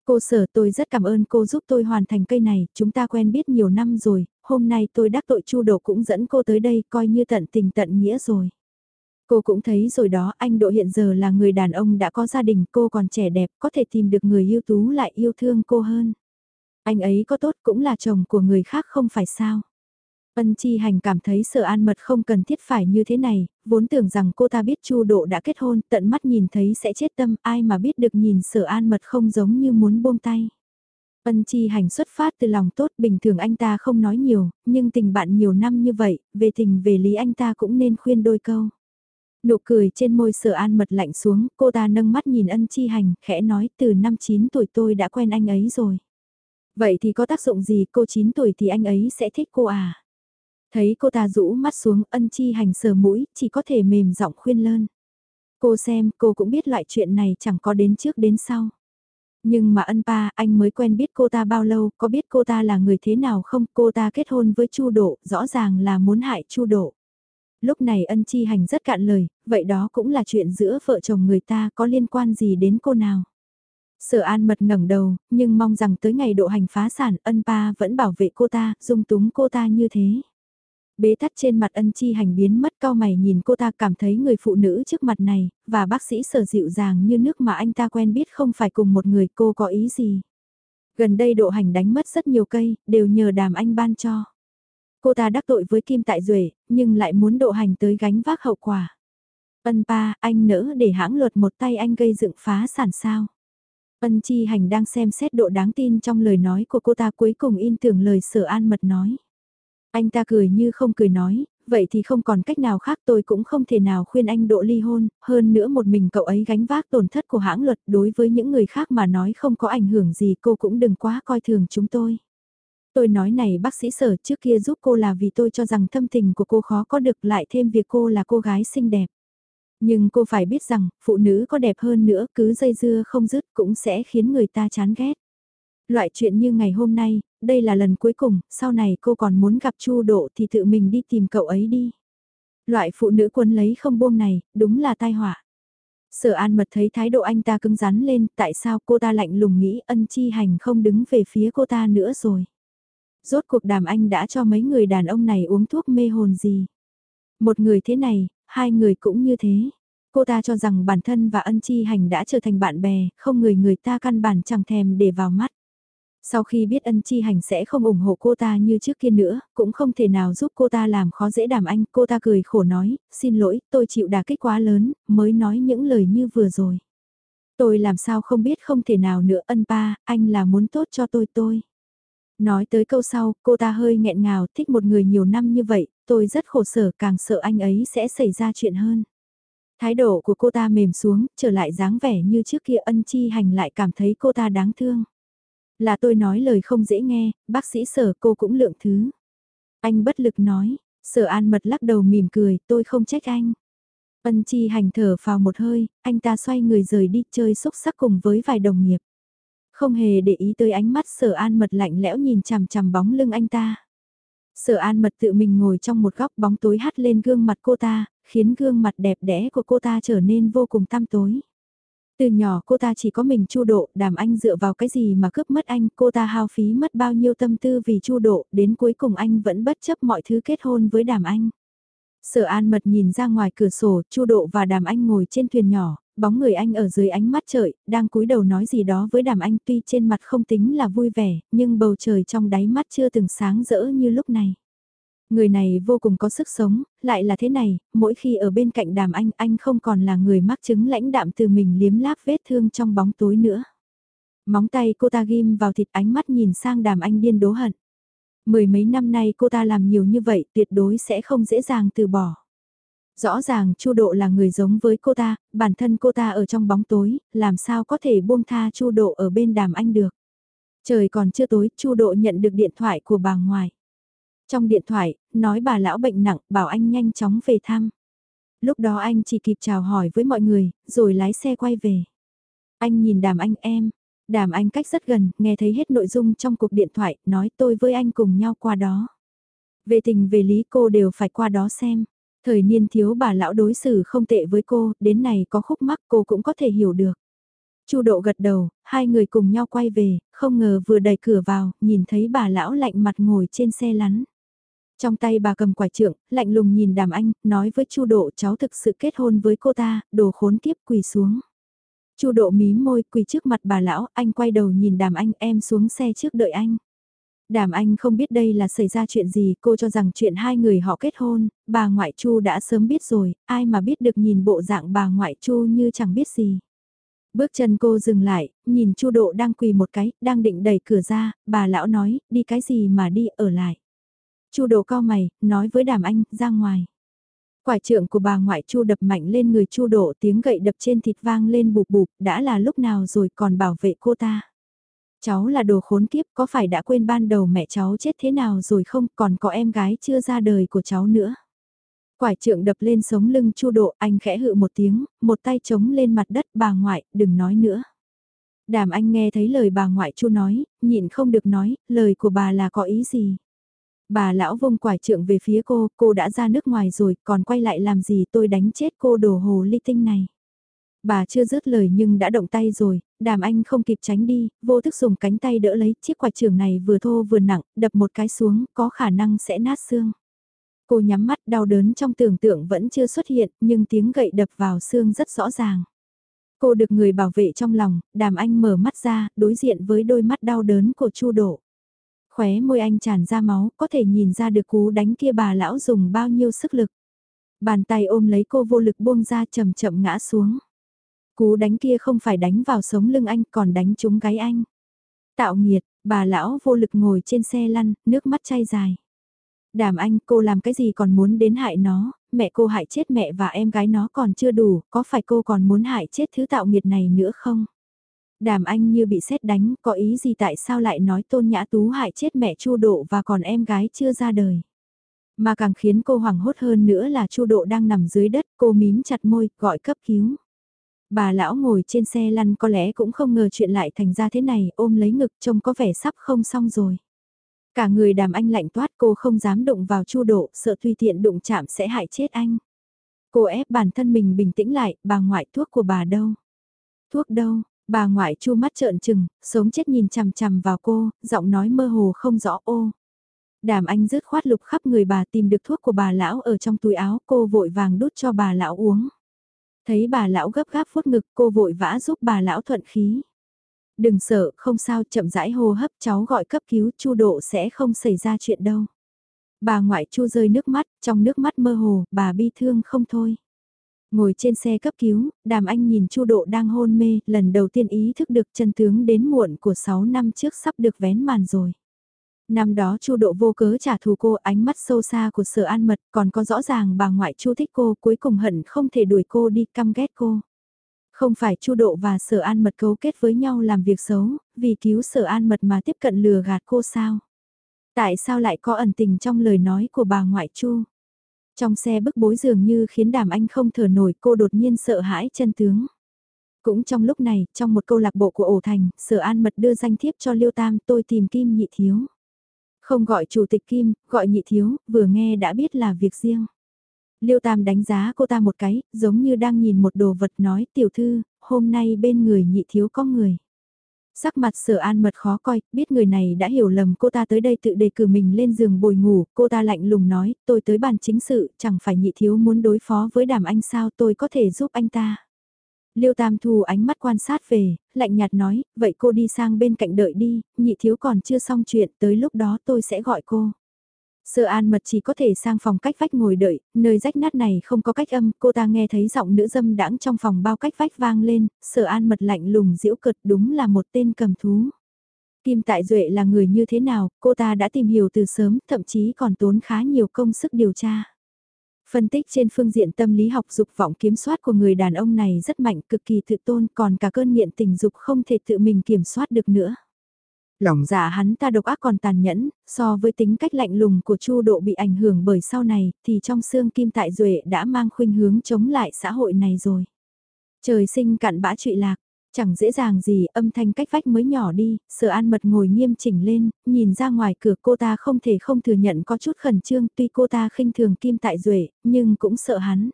Cô sở tôi rất cảm ơn cô giúp tôi hoàn thành cây này, chúng ta quen biết nhiều năm rồi, hôm nay tôi đắc tội chu đổ cũng dẫn cô tới đây coi như tận tình tận nghĩa rồi. Cô cũng thấy rồi đó, anh Độ hiện giờ là người đàn ông đã có gia đình, cô còn trẻ đẹp, có thể tìm được người yêu tú lại yêu thương cô hơn. Anh ấy có tốt cũng là chồng của người khác không phải sao. Ân Chi Hành cảm thấy sợ an mật không cần thiết phải như thế này, vốn tưởng rằng cô ta biết Chu Độ đã kết hôn, tận mắt nhìn thấy sẽ chết tâm, ai mà biết được nhìn sợ an mật không giống như muốn buông tay. Ân Chi Hành xuất phát từ lòng tốt, bình thường anh ta không nói nhiều, nhưng tình bạn nhiều năm như vậy, về tình về lý anh ta cũng nên khuyên đôi câu. Nụ cười trên môi sở an mật lạnh xuống, cô ta nâng mắt nhìn ân chi hành, khẽ nói từ năm 9 tuổi tôi đã quen anh ấy rồi. Vậy thì có tác dụng gì cô 9 tuổi thì anh ấy sẽ thích cô à? Thấy cô ta rũ mắt xuống ân chi hành sờ mũi, chỉ có thể mềm giọng khuyên lơn. Cô xem, cô cũng biết loại chuyện này chẳng có đến trước đến sau. Nhưng mà ân pa, anh mới quen biết cô ta bao lâu, có biết cô ta là người thế nào không? Cô ta kết hôn với Chu Độ, rõ ràng là muốn hại Chu Độ. Lúc này ân chi hành rất cạn lời, vậy đó cũng là chuyện giữa vợ chồng người ta có liên quan gì đến cô nào? Sở An mật ngẩng đầu, nhưng mong rằng tới ngày độ hành phá sản ân pa vẫn bảo vệ cô ta, dung túng cô ta như thế. Bế tắt trên mặt ân chi hành biến mất cao mày nhìn cô ta cảm thấy người phụ nữ trước mặt này, và bác sĩ sở dịu dàng như nước mà anh ta quen biết không phải cùng một người cô có ý gì. Gần đây độ hành đánh mất rất nhiều cây, đều nhờ đàm anh ban cho. Cô ta đắc tội với Kim Tại Duệ, nhưng lại muốn độ hành tới gánh vác hậu quả. Ân pa, anh nỡ để hãng luật một tay anh gây dựng phá sản sao. Ân chi hành đang xem xét độ đáng tin trong lời nói của cô ta cuối cùng in tưởng lời sở an mật nói. Anh ta cười như không cười nói, vậy thì không còn cách nào khác tôi cũng không thể nào khuyên anh độ ly hôn, hơn nữa một mình cậu ấy gánh vác tổn thất của hãng luật đối với những người khác mà nói không có ảnh hưởng gì cô cũng đừng quá coi thường chúng tôi. Tôi nói này bác sĩ sở trước kia giúp cô là vì tôi cho rằng thâm tình của cô khó có được lại thêm việc cô là cô gái xinh đẹp. Nhưng cô phải biết rằng, phụ nữ có đẹp hơn nữa cứ dây dưa không dứt cũng sẽ khiến người ta chán ghét. Loại chuyện như ngày hôm nay, đây là lần cuối cùng, sau này cô còn muốn gặp Chu Độ thì tự mình đi tìm cậu ấy đi. Loại phụ nữ quấn lấy không buông này, đúng là tai họa. Sở An Mật thấy thái độ anh ta cứng rắn lên, tại sao cô ta lạnh lùng nghĩ ân chi hành không đứng về phía cô ta nữa rồi. Rốt cuộc đàm anh đã cho mấy người đàn ông này uống thuốc mê hồn gì. Một người thế này, hai người cũng như thế. Cô ta cho rằng bản thân và ân chi hành đã trở thành bạn bè, không người người ta căn bản chẳng thèm để vào mắt. Sau khi biết ân chi hành sẽ không ủng hộ cô ta như trước kia nữa, cũng không thể nào giúp cô ta làm khó dễ đàm anh, cô ta cười khổ nói, xin lỗi, tôi chịu đả kích quá lớn, mới nói những lời như vừa rồi. Tôi làm sao không biết không thể nào nữa ân pa, anh là muốn tốt cho tôi tôi. Nói tới câu sau, cô ta hơi nghẹn ngào, thích một người nhiều năm như vậy, tôi rất khổ sở càng sợ anh ấy sẽ xảy ra chuyện hơn. Thái độ của cô ta mềm xuống, trở lại dáng vẻ như trước kia ân chi hành lại cảm thấy cô ta đáng thương. Là tôi nói lời không dễ nghe, bác sĩ sở cô cũng lượng thứ. Anh bất lực nói, sở an mật lắc đầu mỉm cười, tôi không trách anh. Ân chi hành thở vào một hơi, anh ta xoay người rời đi chơi xúc sắc cùng với vài đồng nghiệp. Không hề để ý tới ánh mắt sở an mật lạnh lẽo nhìn chằm chằm bóng lưng anh ta. Sở an mật tự mình ngồi trong một góc bóng tối hắt lên gương mặt cô ta, khiến gương mặt đẹp đẽ của cô ta trở nên vô cùng tăm tối. Từ nhỏ cô ta chỉ có mình chu độ, đàm anh dựa vào cái gì mà cướp mất anh, cô ta hao phí mất bao nhiêu tâm tư vì chu độ, đến cuối cùng anh vẫn bất chấp mọi thứ kết hôn với đàm anh. Sở An Mật nhìn ra ngoài cửa sổ, Chu Độ và Đàm Anh ngồi trên thuyền nhỏ, bóng người anh ở dưới ánh mắt trời, đang cúi đầu nói gì đó với Đàm Anh tuy trên mặt không tính là vui vẻ, nhưng bầu trời trong đáy mắt chưa từng sáng rỡ như lúc này. Người này vô cùng có sức sống, lại là thế này, mỗi khi ở bên cạnh đàm anh, anh không còn là người mắc chứng lãnh đạm từ mình liếm láp vết thương trong bóng tối nữa. Móng tay cô ta ghim vào thịt ánh mắt nhìn sang đàm anh điên đố hận. Mười mấy năm nay cô ta làm nhiều như vậy tuyệt đối sẽ không dễ dàng từ bỏ. Rõ ràng Chu Độ là người giống với cô ta, bản thân cô ta ở trong bóng tối, làm sao có thể buông tha Chu Độ ở bên đàm anh được. Trời còn chưa tối, Chu Độ nhận được điện thoại của bà ngoài. Trong điện thoại, nói bà lão bệnh nặng, bảo anh nhanh chóng về thăm. Lúc đó anh chỉ kịp chào hỏi với mọi người, rồi lái xe quay về. Anh nhìn đàm anh em, đàm anh cách rất gần, nghe thấy hết nội dung trong cuộc điện thoại, nói tôi với anh cùng nhau qua đó. Về tình về lý cô đều phải qua đó xem. Thời niên thiếu bà lão đối xử không tệ với cô, đến này có khúc mắc cô cũng có thể hiểu được. Chu độ gật đầu, hai người cùng nhau quay về, không ngờ vừa đẩy cửa vào, nhìn thấy bà lão lạnh mặt ngồi trên xe lắn. Trong tay bà cầm quả trượng, lạnh lùng nhìn đàm anh, nói với Chu Độ cháu thực sự kết hôn với cô ta, đồ khốn kiếp quỳ xuống. Chu Độ mí môi quỳ trước mặt bà lão, anh quay đầu nhìn đàm anh em xuống xe trước đợi anh. Đàm anh không biết đây là xảy ra chuyện gì, cô cho rằng chuyện hai người họ kết hôn, bà ngoại Chu đã sớm biết rồi, ai mà biết được nhìn bộ dạng bà ngoại Chu như chẳng biết gì. Bước chân cô dừng lại, nhìn Chu Độ đang quỳ một cái, đang định đẩy cửa ra, bà lão nói, đi cái gì mà đi, ở lại. Chu Độ cao mày, nói với Đàm Anh, ra ngoài. Quải trượng của bà ngoại Chu đập mạnh lên người Chu Độ, tiếng gậy đập trên thịt vang lên bụp bụp, đã là lúc nào rồi còn bảo vệ cô ta. Cháu là đồ khốn kiếp, có phải đã quên ban đầu mẹ cháu chết thế nào rồi không, còn có em gái chưa ra đời của cháu nữa. Quải trượng đập lên sống lưng Chu Độ, anh khẽ hự một tiếng, một tay chống lên mặt đất bà ngoại, đừng nói nữa. Đàm anh nghe thấy lời bà ngoại chu nói, nhịn không được nói, lời của bà là có ý gì. Bà lão vông quải trượng về phía cô, cô đã ra nước ngoài rồi, còn quay lại làm gì tôi đánh chết cô đồ hồ ly tinh này. Bà chưa dứt lời nhưng đã động tay rồi, đàm anh không kịp tránh đi, vô thức dùng cánh tay đỡ lấy chiếc quạt trường này vừa thô vừa nặng, đập một cái xuống, có khả năng sẽ nát xương. Cô nhắm mắt đau đớn trong tưởng tượng vẫn chưa xuất hiện, nhưng tiếng gậy đập vào xương rất rõ ràng. Cô được người bảo vệ trong lòng, đàm anh mở mắt ra, đối diện với đôi mắt đau đớn của Chu Độ. Khóe môi anh tràn ra máu, có thể nhìn ra được cú đánh kia bà lão dùng bao nhiêu sức lực. Bàn tay ôm lấy cô vô lực buông ra chậm chậm ngã xuống. Cú đánh kia không phải đánh vào sống lưng anh còn đánh trúng gáy anh. Tạo nghiệt, bà lão vô lực ngồi trên xe lăn, nước mắt chay dài. Đàm anh cô làm cái gì còn muốn đến hại nó, mẹ cô hại chết mẹ và em gái nó còn chưa đủ, có phải cô còn muốn hại chết thứ tạo nghiệt này nữa không? Đàm anh như bị xét đánh, có ý gì tại sao lại nói tôn nhã tú hại chết mẹ chu độ và còn em gái chưa ra đời? Mà càng khiến cô hoảng hốt hơn nữa là chu độ đang nằm dưới đất, cô mím chặt môi, gọi cấp cứu. Bà lão ngồi trên xe lăn có lẽ cũng không ngờ chuyện lại thành ra thế này, ôm lấy ngực trông có vẻ sắp không xong rồi. Cả người đàm anh lạnh toát cô không dám đụng vào chu độ, sợ tùy tiện đụng chạm sẽ hại chết anh. Cô ép bản thân mình bình tĩnh lại, bà ngoại thuốc của bà đâu? Thuốc đâu? Bà ngoại chu mắt trợn trừng, sống chết nhìn chằm chằm vào cô, giọng nói mơ hồ không rõ ô. Đàm anh rứt khoát lục khắp người bà tìm được thuốc của bà lão ở trong túi áo cô vội vàng đút cho bà lão uống. Thấy bà lão gấp gáp phút ngực cô vội vã giúp bà lão thuận khí. Đừng sợ, không sao, chậm rãi hô hấp cháu gọi cấp cứu, chu độ sẽ không xảy ra chuyện đâu. Bà ngoại chu rơi nước mắt, trong nước mắt mơ hồ, bà bi thương không thôi. Ngồi trên xe cấp cứu, đàm anh nhìn chu độ đang hôn mê, lần đầu tiên ý thức được chân tướng đến muộn của 6 năm trước sắp được vén màn rồi. Năm đó Chu Độ vô cớ trả thù cô, ánh mắt sâu xa của Sở An Mật, còn có rõ ràng bà ngoại Chu thích cô, cuối cùng hận không thể đuổi cô đi căm ghét cô. Không phải Chu Độ và Sở An Mật cấu kết với nhau làm việc xấu, vì cứu Sở An Mật mà tiếp cận lừa gạt cô sao? Tại sao lại có ẩn tình trong lời nói của bà ngoại Chu? Trong xe bức bối dường như khiến đàm anh không thở nổi cô đột nhiên sợ hãi chân tướng. Cũng trong lúc này, trong một câu lạc bộ của ổ thành, Sở An Mật đưa danh thiếp cho Liêu Tam tôi tìm Kim Nhị Thiếu. Không gọi chủ tịch Kim, gọi nhị thiếu, vừa nghe đã biết là việc riêng. Liêu Tam đánh giá cô ta một cái, giống như đang nhìn một đồ vật nói tiểu thư, hôm nay bên người nhị thiếu có người. Sắc mặt sở an mật khó coi, biết người này đã hiểu lầm cô ta tới đây tự đề cử mình lên giường bồi ngủ, cô ta lạnh lùng nói, tôi tới bàn chính sự, chẳng phải nhị thiếu muốn đối phó với đàm anh sao tôi có thể giúp anh ta. Liêu Tam Thu ánh mắt quan sát về, lạnh nhạt nói, vậy cô đi sang bên cạnh đợi đi, nhị thiếu còn chưa xong chuyện, tới lúc đó tôi sẽ gọi cô. Sơ an mật chỉ có thể sang phòng cách vách ngồi đợi, nơi rách nát này không có cách âm, cô ta nghe thấy giọng nữ dâm đãng trong phòng bao cách vách vang lên, Sơ an mật lạnh lùng diễu cợt đúng là một tên cầm thú. Kim Tại Duệ là người như thế nào, cô ta đã tìm hiểu từ sớm, thậm chí còn tốn khá nhiều công sức điều tra. Phân tích trên phương diện tâm lý học dục vọng kiểm soát của người đàn ông này rất mạnh, cực kỳ tự tôn, còn cả cơn nghiện tình dục không thể tự mình kiểm soát được nữa. Lòng dạ hắn ta độc ác còn tàn nhẫn, so với tính cách lạnh lùng của Chu Độ bị ảnh hưởng bởi sau này, thì trong xương Kim Tại Duệ đã mang khuynh hướng chống lại xã hội này rồi. Trời sinh cặn bã trụy lạc, Chẳng dễ dàng gì, âm thanh cách vách mới nhỏ đi, sở an mật ngồi nghiêm chỉnh lên, nhìn ra ngoài cửa cô ta không thể không thừa nhận có chút khẩn trương tuy cô ta khinh thường kim tại duệ nhưng cũng sợ hắn.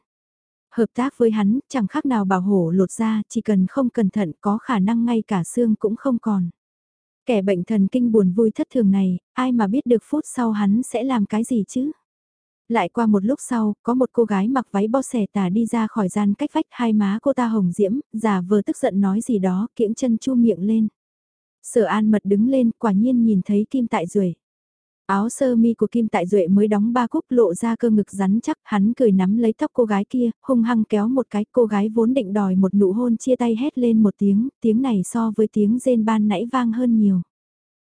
Hợp tác với hắn, chẳng khác nào bảo hổ lột ra, chỉ cần không cẩn thận có khả năng ngay cả xương cũng không còn. Kẻ bệnh thần kinh buồn vui thất thường này, ai mà biết được phút sau hắn sẽ làm cái gì chứ? Lại qua một lúc sau, có một cô gái mặc váy bo xẻ tà đi ra khỏi gian cách vách hai má cô ta hồng diễm, giả vờ tức giận nói gì đó, kiễng chân chu miệng lên. Sở an mật đứng lên, quả nhiên nhìn thấy Kim Tại Duệ. Áo sơ mi của Kim Tại Duệ mới đóng ba cúc lộ ra cơ ngực rắn chắc, hắn cười nắm lấy tóc cô gái kia, hung hăng kéo một cái, cô gái vốn định đòi một nụ hôn chia tay hét lên một tiếng, tiếng này so với tiếng rên ban nãy vang hơn nhiều.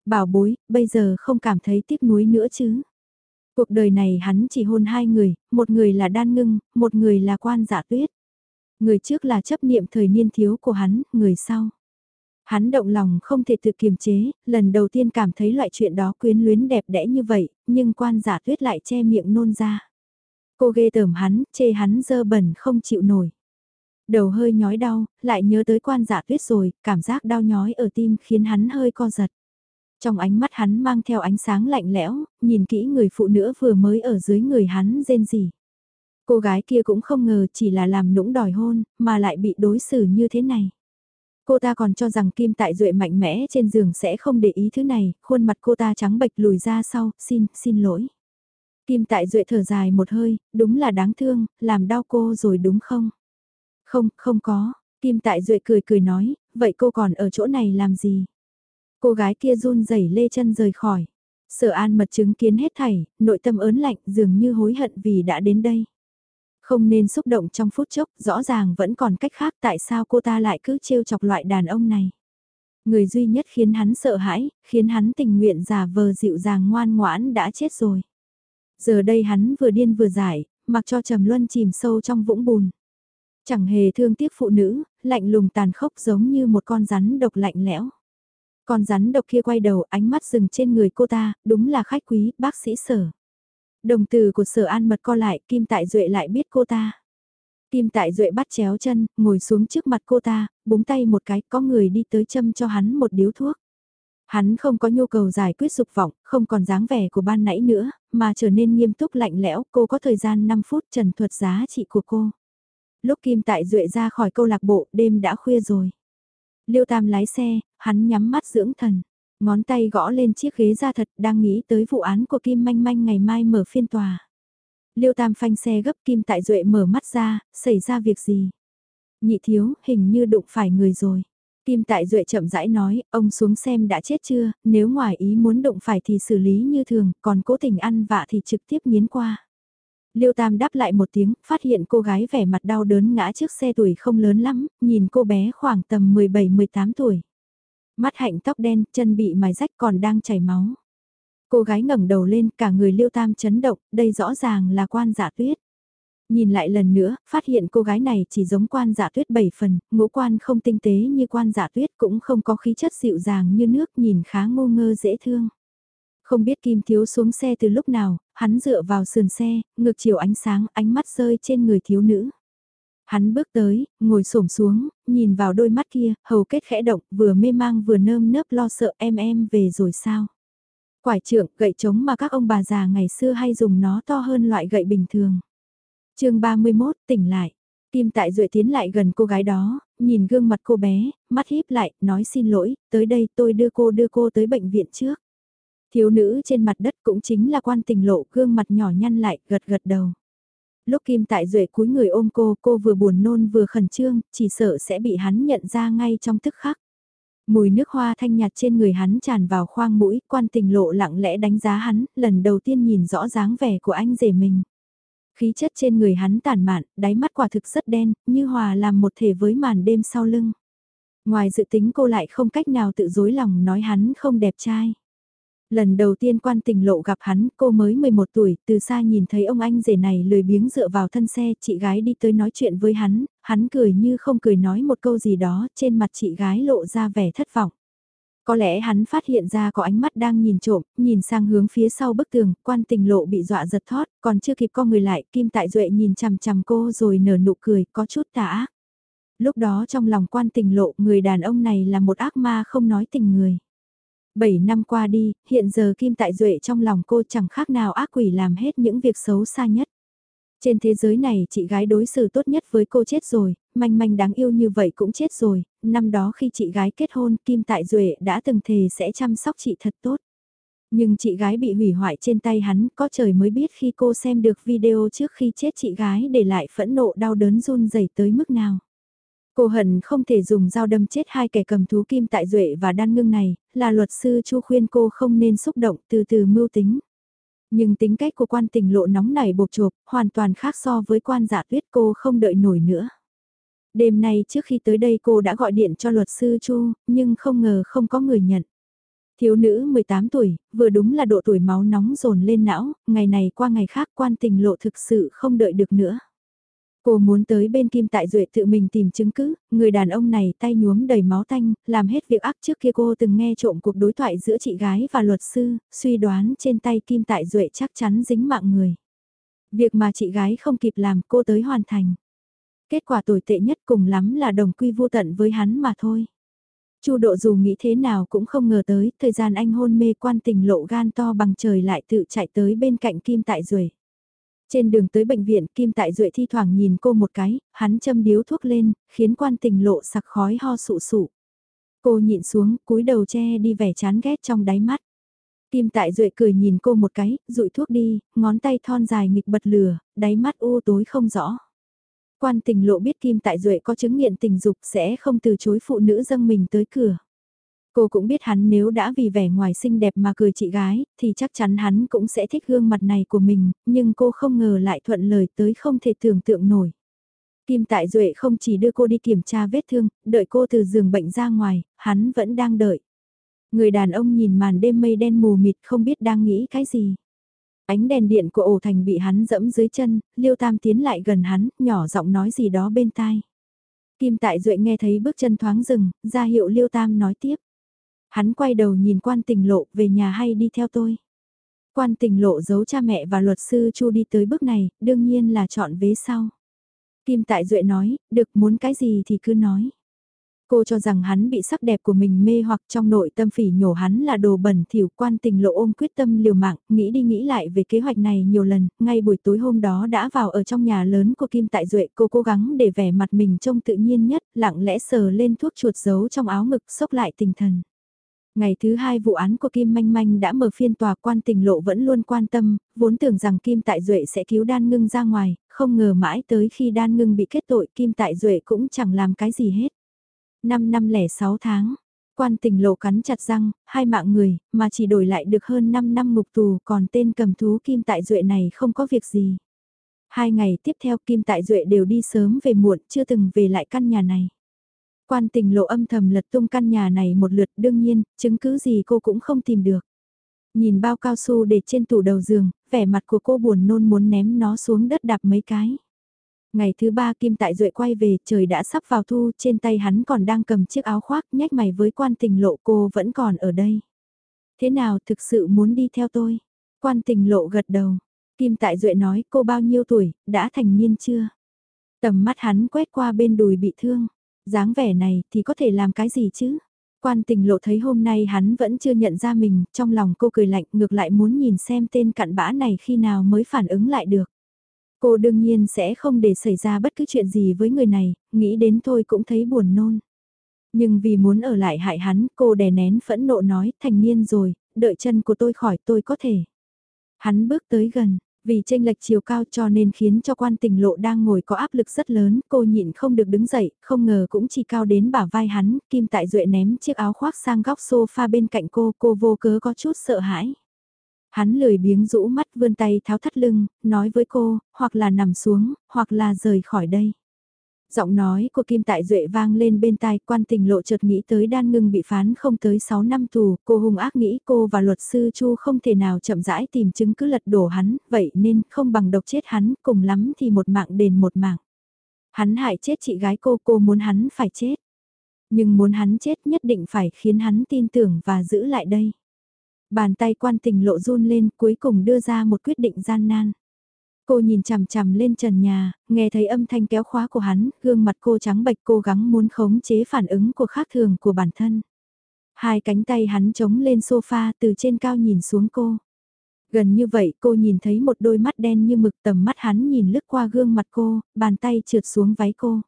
Bảo bối, bây giờ không cảm thấy tiếc nuối nữa chứ. Cuộc đời này hắn chỉ hôn hai người, một người là đan ngưng, một người là quan dạ tuyết. Người trước là chấp niệm thời niên thiếu của hắn, người sau. Hắn động lòng không thể tự kiềm chế, lần đầu tiên cảm thấy loại chuyện đó quyến luyến đẹp đẽ như vậy, nhưng quan giả tuyết lại che miệng nôn ra. Cô ghê tởm hắn, chê hắn dơ bẩn không chịu nổi. Đầu hơi nhói đau, lại nhớ tới quan dạ tuyết rồi, cảm giác đau nhói ở tim khiến hắn hơi co giật. Trong ánh mắt hắn mang theo ánh sáng lạnh lẽo, nhìn kỹ người phụ nữ vừa mới ở dưới người hắn rên gì. Cô gái kia cũng không ngờ chỉ là làm nũng đòi hôn, mà lại bị đối xử như thế này. Cô ta còn cho rằng Kim Tại Duệ mạnh mẽ trên giường sẽ không để ý thứ này, khuôn mặt cô ta trắng bệch lùi ra sau, xin, xin lỗi. Kim Tại Duệ thở dài một hơi, đúng là đáng thương, làm đau cô rồi đúng không? Không, không có, Kim Tại Duệ cười cười nói, vậy cô còn ở chỗ này làm gì? Cô gái kia run rẩy lê chân rời khỏi. Sở an mật chứng kiến hết thảy, nội tâm ớn lạnh dường như hối hận vì đã đến đây. Không nên xúc động trong phút chốc, rõ ràng vẫn còn cách khác tại sao cô ta lại cứ trêu chọc loại đàn ông này. Người duy nhất khiến hắn sợ hãi, khiến hắn tình nguyện giả vờ dịu dàng ngoan ngoãn đã chết rồi. Giờ đây hắn vừa điên vừa giải, mặc cho Trầm Luân chìm sâu trong vũng bùn. Chẳng hề thương tiếc phụ nữ, lạnh lùng tàn khốc giống như một con rắn độc lạnh lẽo. Con rắn độc kia quay đầu ánh mắt dừng trên người cô ta, đúng là khách quý, bác sĩ sở. Đồng từ của sở an mật co lại, Kim Tại Duệ lại biết cô ta. Kim Tại Duệ bắt chéo chân, ngồi xuống trước mặt cô ta, búng tay một cái, có người đi tới châm cho hắn một điếu thuốc. Hắn không có nhu cầu giải quyết dục vọng, không còn dáng vẻ của ban nãy nữa, mà trở nên nghiêm túc lạnh lẽo, cô có thời gian 5 phút trần thuật giá trị của cô. Lúc Kim Tại Duệ ra khỏi câu lạc bộ, đêm đã khuya rồi. Liêu Tam lái xe, hắn nhắm mắt dưỡng thần. Ngón tay gõ lên chiếc ghế ra thật đang nghĩ tới vụ án của Kim Manh Manh ngày mai mở phiên tòa. Liêu Tam phanh xe gấp Kim Tại Duệ mở mắt ra, xảy ra việc gì? Nhị thiếu, hình như đụng phải người rồi. Kim Tại Duệ chậm rãi nói, ông xuống xem đã chết chưa, nếu ngoài ý muốn đụng phải thì xử lý như thường, còn cố tình ăn vạ thì trực tiếp nghiến qua. Liêu Tam đáp lại một tiếng, phát hiện cô gái vẻ mặt đau đớn ngã trước xe tuổi không lớn lắm, nhìn cô bé khoảng tầm 17-18 tuổi. Mắt hạnh tóc đen, chân bị mài rách còn đang chảy máu. Cô gái ngẩng đầu lên, cả người Liêu Tam chấn động, đây rõ ràng là quan giả tuyết. Nhìn lại lần nữa, phát hiện cô gái này chỉ giống quan giả tuyết bảy phần, ngũ quan không tinh tế như quan giả tuyết cũng không có khí chất dịu dàng như nước nhìn khá ngô ngơ dễ thương. Không biết Kim Thiếu xuống xe từ lúc nào, hắn dựa vào sườn xe, ngược chiều ánh sáng, ánh mắt rơi trên người thiếu nữ. Hắn bước tới, ngồi xổm xuống, nhìn vào đôi mắt kia, hầu kết khẽ động, vừa mê mang vừa nơm nớp lo sợ em em về rồi sao. Quải trượng, gậy trống mà các ông bà già ngày xưa hay dùng nó to hơn loại gậy bình thường. chương 31, tỉnh lại. Kim Tại Duệ tiến lại gần cô gái đó, nhìn gương mặt cô bé, mắt híp lại, nói xin lỗi, tới đây tôi đưa cô đưa cô tới bệnh viện trước. Thiếu nữ trên mặt đất cũng chính là quan tình lộ, gương mặt nhỏ nhăn lại, gật gật đầu. Lúc Kim Tại Duệ cúi người ôm cô, cô vừa buồn nôn vừa khẩn trương, chỉ sợ sẽ bị hắn nhận ra ngay trong tức khắc. Mùi nước hoa thanh nhạt trên người hắn tràn vào khoang mũi, quan tình lộ lặng lẽ đánh giá hắn, lần đầu tiên nhìn rõ dáng vẻ của anh rể mình. Khí chất trên người hắn tàn mạn, đáy mắt quả thực rất đen, như hòa làm một thể với màn đêm sau lưng. Ngoài dự tính cô lại không cách nào tự dối lòng nói hắn không đẹp trai. Lần đầu tiên quan tình lộ gặp hắn, cô mới 11 tuổi, từ xa nhìn thấy ông anh rể này lười biếng dựa vào thân xe, chị gái đi tới nói chuyện với hắn, hắn cười như không cười nói một câu gì đó, trên mặt chị gái lộ ra vẻ thất vọng. Có lẽ hắn phát hiện ra có ánh mắt đang nhìn trộm, nhìn sang hướng phía sau bức tường, quan tình lộ bị dọa giật thót, còn chưa kịp co người lại, Kim Tại Duệ nhìn chằm chằm cô rồi nở nụ cười, có chút tà ác. Lúc đó trong lòng quan tình lộ, người đàn ông này là một ác ma không nói tình người. Bảy năm qua đi, hiện giờ Kim Tại Duệ trong lòng cô chẳng khác nào ác quỷ làm hết những việc xấu xa nhất. Trên thế giới này chị gái đối xử tốt nhất với cô chết rồi, manh manh đáng yêu như vậy cũng chết rồi, năm đó khi chị gái kết hôn Kim Tại Duệ đã từng thề sẽ chăm sóc chị thật tốt. Nhưng chị gái bị hủy hoại trên tay hắn có trời mới biết khi cô xem được video trước khi chết chị gái để lại phẫn nộ đau đớn run rẩy tới mức nào. Cô hận không thể dùng dao đâm chết hai kẻ cầm thú kim tại duệ và đan ngưng này, là luật sư Chu khuyên cô không nên xúc động từ từ mưu tính. Nhưng tính cách của quan tình lộ nóng này bột chộp, hoàn toàn khác so với quan giả tuyết cô không đợi nổi nữa. Đêm nay trước khi tới đây cô đã gọi điện cho luật sư Chu, nhưng không ngờ không có người nhận. Thiếu nữ 18 tuổi, vừa đúng là độ tuổi máu nóng dồn lên não, ngày này qua ngày khác quan tình lộ thực sự không đợi được nữa. Cô muốn tới bên Kim Tại Duệ tự mình tìm chứng cứ, người đàn ông này tay nhuốm đầy máu tanh, làm hết việc ác trước kia cô từng nghe trộm cuộc đối thoại giữa chị gái và luật sư, suy đoán trên tay Kim Tại Duệ chắc chắn dính mạng người. Việc mà chị gái không kịp làm cô tới hoàn thành. Kết quả tồi tệ nhất cùng lắm là đồng quy vô tận với hắn mà thôi. Chu độ dù nghĩ thế nào cũng không ngờ tới, thời gian anh hôn mê quan tình lộ gan to bằng trời lại tự chạy tới bên cạnh Kim Tại Duệ. Trên đường tới bệnh viện, Kim Tại Duệ thi thoảng nhìn cô một cái, hắn châm điếu thuốc lên, khiến quan tình lộ sặc khói ho sụ sụ. Cô nhịn xuống, cúi đầu che đi vẻ chán ghét trong đáy mắt. Kim Tại Duệ cười nhìn cô một cái, rụi thuốc đi, ngón tay thon dài nghịch bật lửa, đáy mắt u tối không rõ. Quan tình lộ biết Kim Tại Duệ có chứng nghiện tình dục sẽ không từ chối phụ nữ dâng mình tới cửa. Cô cũng biết hắn nếu đã vì vẻ ngoài xinh đẹp mà cười chị gái, thì chắc chắn hắn cũng sẽ thích gương mặt này của mình, nhưng cô không ngờ lại thuận lời tới không thể tưởng tượng nổi. Kim Tại Duệ không chỉ đưa cô đi kiểm tra vết thương, đợi cô từ giường bệnh ra ngoài, hắn vẫn đang đợi. Người đàn ông nhìn màn đêm mây đen mù mịt không biết đang nghĩ cái gì. Ánh đèn điện của ổ thành bị hắn dẫm dưới chân, Liêu Tam tiến lại gần hắn, nhỏ giọng nói gì đó bên tai. Kim Tại Duệ nghe thấy bước chân thoáng dừng, ra hiệu Liêu Tam nói tiếp. Hắn quay đầu nhìn quan tình lộ về nhà hay đi theo tôi. Quan tình lộ giấu cha mẹ và luật sư Chu đi tới bước này, đương nhiên là chọn vế sau. Kim Tại Duệ nói, được muốn cái gì thì cứ nói. Cô cho rằng hắn bị sắc đẹp của mình mê hoặc trong nội tâm phỉ nhổ hắn là đồ bẩn thỉu quan tình lộ ôm quyết tâm liều mạng, nghĩ đi nghĩ lại về kế hoạch này nhiều lần, ngay buổi tối hôm đó đã vào ở trong nhà lớn của Kim Tại Duệ cô cố gắng để vẻ mặt mình trông tự nhiên nhất, lặng lẽ sờ lên thuốc chuột giấu trong áo ngực sốc lại tinh thần. Ngày thứ hai vụ án của Kim Manh Manh đã mở phiên tòa quan tình lộ vẫn luôn quan tâm, vốn tưởng rằng Kim Tại Duệ sẽ cứu Đan Ngưng ra ngoài, không ngờ mãi tới khi Đan Ngưng bị kết tội Kim Tại Duệ cũng chẳng làm cái gì hết. 5 năm lẻ 6 tháng, quan tình lộ cắn chặt răng, hai mạng người, mà chỉ đổi lại được hơn 5 năm ngục tù còn tên cầm thú Kim Tại Duệ này không có việc gì. Hai ngày tiếp theo Kim Tại Duệ đều đi sớm về muộn chưa từng về lại căn nhà này. Quan tình lộ âm thầm lật tung căn nhà này một lượt đương nhiên, chứng cứ gì cô cũng không tìm được. Nhìn bao cao su để trên tủ đầu giường, vẻ mặt của cô buồn nôn muốn ném nó xuống đất đạp mấy cái. Ngày thứ ba Kim Tại Duệ quay về, trời đã sắp vào thu, trên tay hắn còn đang cầm chiếc áo khoác, nhách mày với quan tình lộ cô vẫn còn ở đây. Thế nào thực sự muốn đi theo tôi? Quan tình lộ gật đầu. Kim Tại Duệ nói cô bao nhiêu tuổi, đã thành niên chưa? Tầm mắt hắn quét qua bên đùi bị thương dáng vẻ này thì có thể làm cái gì chứ? Quan tình lộ thấy hôm nay hắn vẫn chưa nhận ra mình, trong lòng cô cười lạnh ngược lại muốn nhìn xem tên cặn bã này khi nào mới phản ứng lại được. Cô đương nhiên sẽ không để xảy ra bất cứ chuyện gì với người này, nghĩ đến thôi cũng thấy buồn nôn. Nhưng vì muốn ở lại hại hắn, cô đè nén phẫn nộ nói, thành niên rồi, đợi chân của tôi khỏi tôi có thể. Hắn bước tới gần, vì tranh lệch chiều cao cho nên khiến cho quan tình lộ đang ngồi có áp lực rất lớn, cô nhịn không được đứng dậy, không ngờ cũng chỉ cao đến bả vai hắn, Kim Tại Duệ ném chiếc áo khoác sang góc sofa bên cạnh cô, cô vô cớ có chút sợ hãi. Hắn lười biếng rũ mắt vươn tay tháo thắt lưng, nói với cô, hoặc là nằm xuống, hoặc là rời khỏi đây. Giọng nói của Kim Tại Duệ vang lên bên tai quan tình lộ chợt nghĩ tới đan ngưng bị phán không tới 6 năm tù, cô hung ác nghĩ cô và luật sư Chu không thể nào chậm rãi tìm chứng cứ lật đổ hắn, vậy nên không bằng độc chết hắn, cùng lắm thì một mạng đền một mạng. Hắn hại chết chị gái cô, cô muốn hắn phải chết. Nhưng muốn hắn chết nhất định phải khiến hắn tin tưởng và giữ lại đây. Bàn tay quan tình lộ run lên cuối cùng đưa ra một quyết định gian nan. Cô nhìn chằm chằm lên trần nhà, nghe thấy âm thanh kéo khóa của hắn, gương mặt cô trắng bệch cố gắng muốn khống chế phản ứng của khác thường của bản thân. Hai cánh tay hắn chống lên sofa từ trên cao nhìn xuống cô. Gần như vậy cô nhìn thấy một đôi mắt đen như mực tầm mắt hắn nhìn lướt qua gương mặt cô, bàn tay trượt xuống váy cô.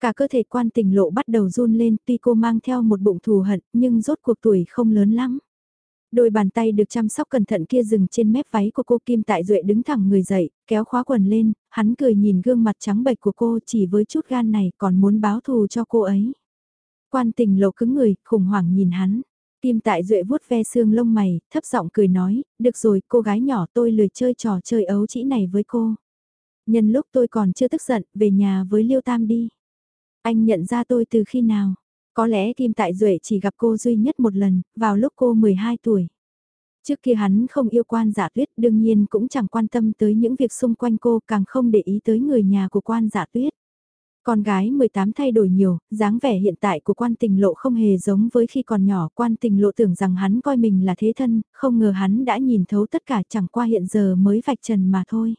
Cả cơ thể quan tình lộ bắt đầu run lên tuy cô mang theo một bụng thù hận nhưng rốt cuộc tuổi không lớn lắm. Đôi bàn tay được chăm sóc cẩn thận kia dừng trên mép váy của cô Kim Tại Duệ đứng thẳng người dậy, kéo khóa quần lên, hắn cười nhìn gương mặt trắng bệch của cô chỉ với chút gan này còn muốn báo thù cho cô ấy. Quan tình lộ cứng người, khủng hoảng nhìn hắn. Kim Tại Duệ vuốt ve xương lông mày, thấp giọng cười nói, được rồi cô gái nhỏ tôi lười chơi trò chơi ấu chỉ này với cô. Nhân lúc tôi còn chưa tức giận, về nhà với Liêu Tam đi. Anh nhận ra tôi từ khi nào? Có lẽ Kim Tại Duệ chỉ gặp cô duy nhất một lần, vào lúc cô 12 tuổi. Trước kia hắn không yêu quan giả tuyết đương nhiên cũng chẳng quan tâm tới những việc xung quanh cô càng không để ý tới người nhà của quan giả tuyết. Con gái 18 thay đổi nhiều, dáng vẻ hiện tại của quan tình lộ không hề giống với khi còn nhỏ. Quan tình lộ tưởng rằng hắn coi mình là thế thân, không ngờ hắn đã nhìn thấu tất cả chẳng qua hiện giờ mới vạch trần mà thôi.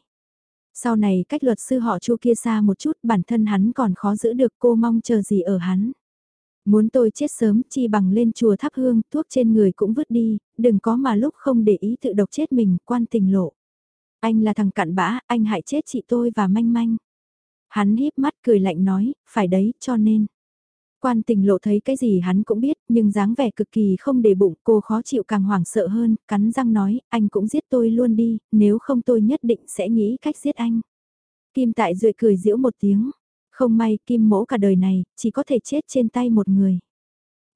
Sau này cách luật sư họ chu kia xa một chút bản thân hắn còn khó giữ được cô mong chờ gì ở hắn. Muốn tôi chết sớm chi bằng lên chùa thắp hương, thuốc trên người cũng vứt đi, đừng có mà lúc không để ý tự độc chết mình, quan tình lộ. Anh là thằng cặn bã, anh hại chết chị tôi và manh manh. Hắn híp mắt cười lạnh nói, phải đấy, cho nên. Quan tình lộ thấy cái gì hắn cũng biết, nhưng dáng vẻ cực kỳ không để bụng, cô khó chịu càng hoảng sợ hơn, cắn răng nói, anh cũng giết tôi luôn đi, nếu không tôi nhất định sẽ nghĩ cách giết anh. Kim Tại Duệ cười giễu một tiếng, không may Kim mỗ cả đời này, chỉ có thể chết trên tay một người.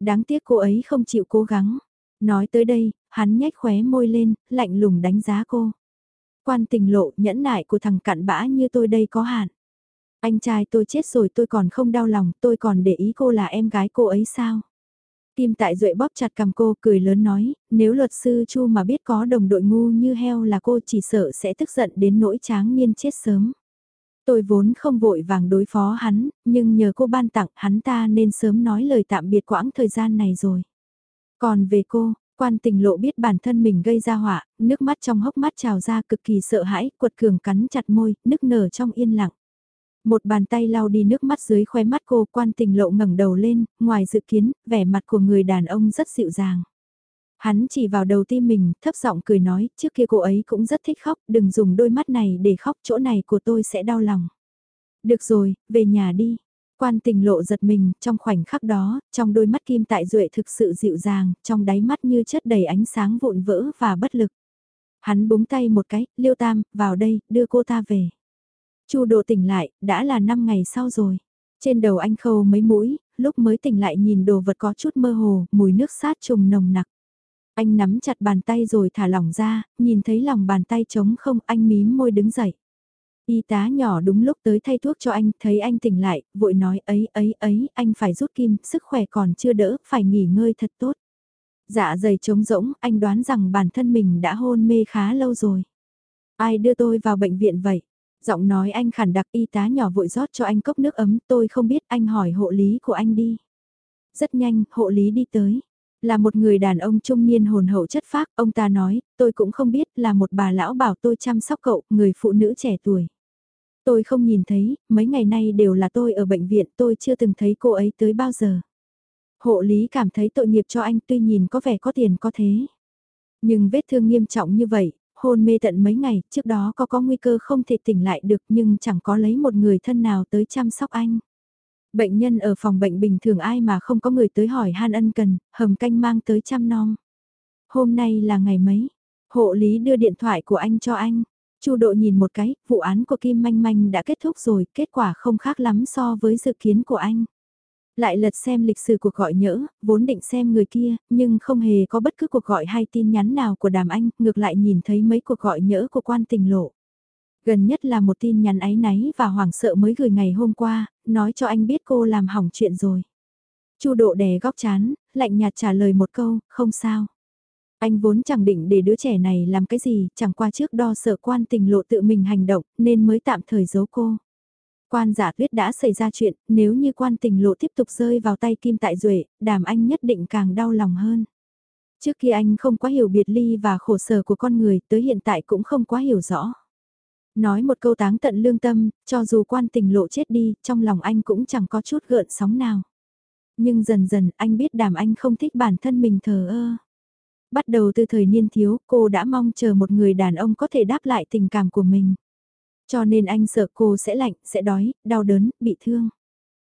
Đáng tiếc cô ấy không chịu cố gắng. Nói tới đây, hắn nhếch khóe môi lên, lạnh lùng đánh giá cô. Quan tình lộ nhẫn nại của thằng cặn bã như tôi đây có hạn. Anh trai tôi chết rồi tôi còn không đau lòng, tôi còn để ý cô là em gái cô ấy sao? Kim Tại Duệ bóp chặt cầm cô cười lớn nói, nếu luật sư Chu mà biết có đồng đội ngu như heo là cô chỉ sợ sẽ tức giận đến nỗi tráng niên chết sớm. Tôi vốn không vội vàng đối phó hắn, nhưng nhờ cô ban tặng hắn ta nên sớm nói lời tạm biệt quãng thời gian này rồi. Còn về cô, quan tình lộ biết bản thân mình gây ra họa, nước mắt trong hốc mắt trào ra cực kỳ sợ hãi, quật cường cắn chặt môi, nức nở trong yên lặng. Một bàn tay lau đi nước mắt dưới khóe mắt cô quan tình lộ ngẩng đầu lên, ngoài dự kiến, vẻ mặt của người đàn ông rất dịu dàng. Hắn chỉ vào đầu tim mình, thấp giọng cười nói, trước kia cô ấy cũng rất thích khóc, đừng dùng đôi mắt này để khóc, chỗ này của tôi sẽ đau lòng. Được rồi, về nhà đi. Quan tình lộ giật mình, trong khoảnh khắc đó, trong đôi mắt kim tại duệ thực sự dịu dàng, trong đáy mắt như chất đầy ánh sáng vụn vỡ và bất lực. Hắn búng tay một cái, liêu tam, vào đây, đưa cô ta về. Chu độ tỉnh lại, đã là 5 ngày sau rồi. Trên đầu anh khâu mấy mũi, lúc mới tỉnh lại nhìn đồ vật có chút mơ hồ, mùi nước sát trùng nồng nặc. Anh nắm chặt bàn tay rồi thả lỏng ra, nhìn thấy lòng bàn tay trống không, anh mím môi đứng dậy. Y tá nhỏ đúng lúc tới thay thuốc cho anh, thấy anh tỉnh lại, vội nói ấy ấy ấy, anh phải rút kim, sức khỏe còn chưa đỡ, phải nghỉ ngơi thật tốt. Dạ dày trống rỗng, anh đoán rằng bản thân mình đã hôn mê khá lâu rồi. Ai đưa tôi vào bệnh viện vậy? Giọng nói anh khản đặc y tá nhỏ vội rót cho anh cốc nước ấm, tôi không biết anh hỏi hộ lý của anh đi. Rất nhanh, hộ lý đi tới. Là một người đàn ông trung niên hồn hậu chất phác, ông ta nói, tôi cũng không biết là một bà lão bảo tôi chăm sóc cậu, người phụ nữ trẻ tuổi. Tôi không nhìn thấy, mấy ngày nay đều là tôi ở bệnh viện, tôi chưa từng thấy cô ấy tới bao giờ. Hộ lý cảm thấy tội nghiệp cho anh tuy nhìn có vẻ có tiền có thế. Nhưng vết thương nghiêm trọng như vậy, hôn mê tận mấy ngày, trước đó có có nguy cơ không thể tỉnh lại được nhưng chẳng có lấy một người thân nào tới chăm sóc anh. Bệnh nhân ở phòng bệnh bình thường ai mà không có người tới hỏi han ân cần, hầm canh mang tới chăm nom. Hôm nay là ngày mấy? Hộ lý đưa điện thoại của anh cho anh. Chu độ nhìn một cái, vụ án của Kim Manh Manh đã kết thúc rồi, kết quả không khác lắm so với dự kiến của anh. Lại lật xem lịch sử cuộc gọi nhỡ, vốn định xem người kia, nhưng không hề có bất cứ cuộc gọi hay tin nhắn nào của đàm anh, ngược lại nhìn thấy mấy cuộc gọi nhỡ của quan tình lộ. Gần nhất là một tin nhắn áy náy và hoảng sợ mới gửi ngày hôm qua, nói cho anh biết cô làm hỏng chuyện rồi. Chu độ đè góc chán, lạnh nhạt trả lời một câu, không sao. Anh vốn chẳng định để đứa trẻ này làm cái gì, chẳng qua trước đo sợ quan tình lộ tự mình hành động, nên mới tạm thời giấu cô. Quan giả tuyết đã xảy ra chuyện, nếu như quan tình lộ tiếp tục rơi vào tay Kim Tại Duệ, đàm anh nhất định càng đau lòng hơn. Trước kia anh không quá hiểu biệt ly và khổ sở của con người, tới hiện tại cũng không quá hiểu rõ. Nói một câu táng tận lương tâm, cho dù quan tình lộ chết đi, trong lòng anh cũng chẳng có chút gợn sóng nào. Nhưng dần dần anh biết đàm anh không thích bản thân mình thờ ơ. Bắt đầu từ thời niên thiếu, cô đã mong chờ một người đàn ông có thể đáp lại tình cảm của mình. Cho nên anh sợ cô sẽ lạnh, sẽ đói, đau đớn, bị thương.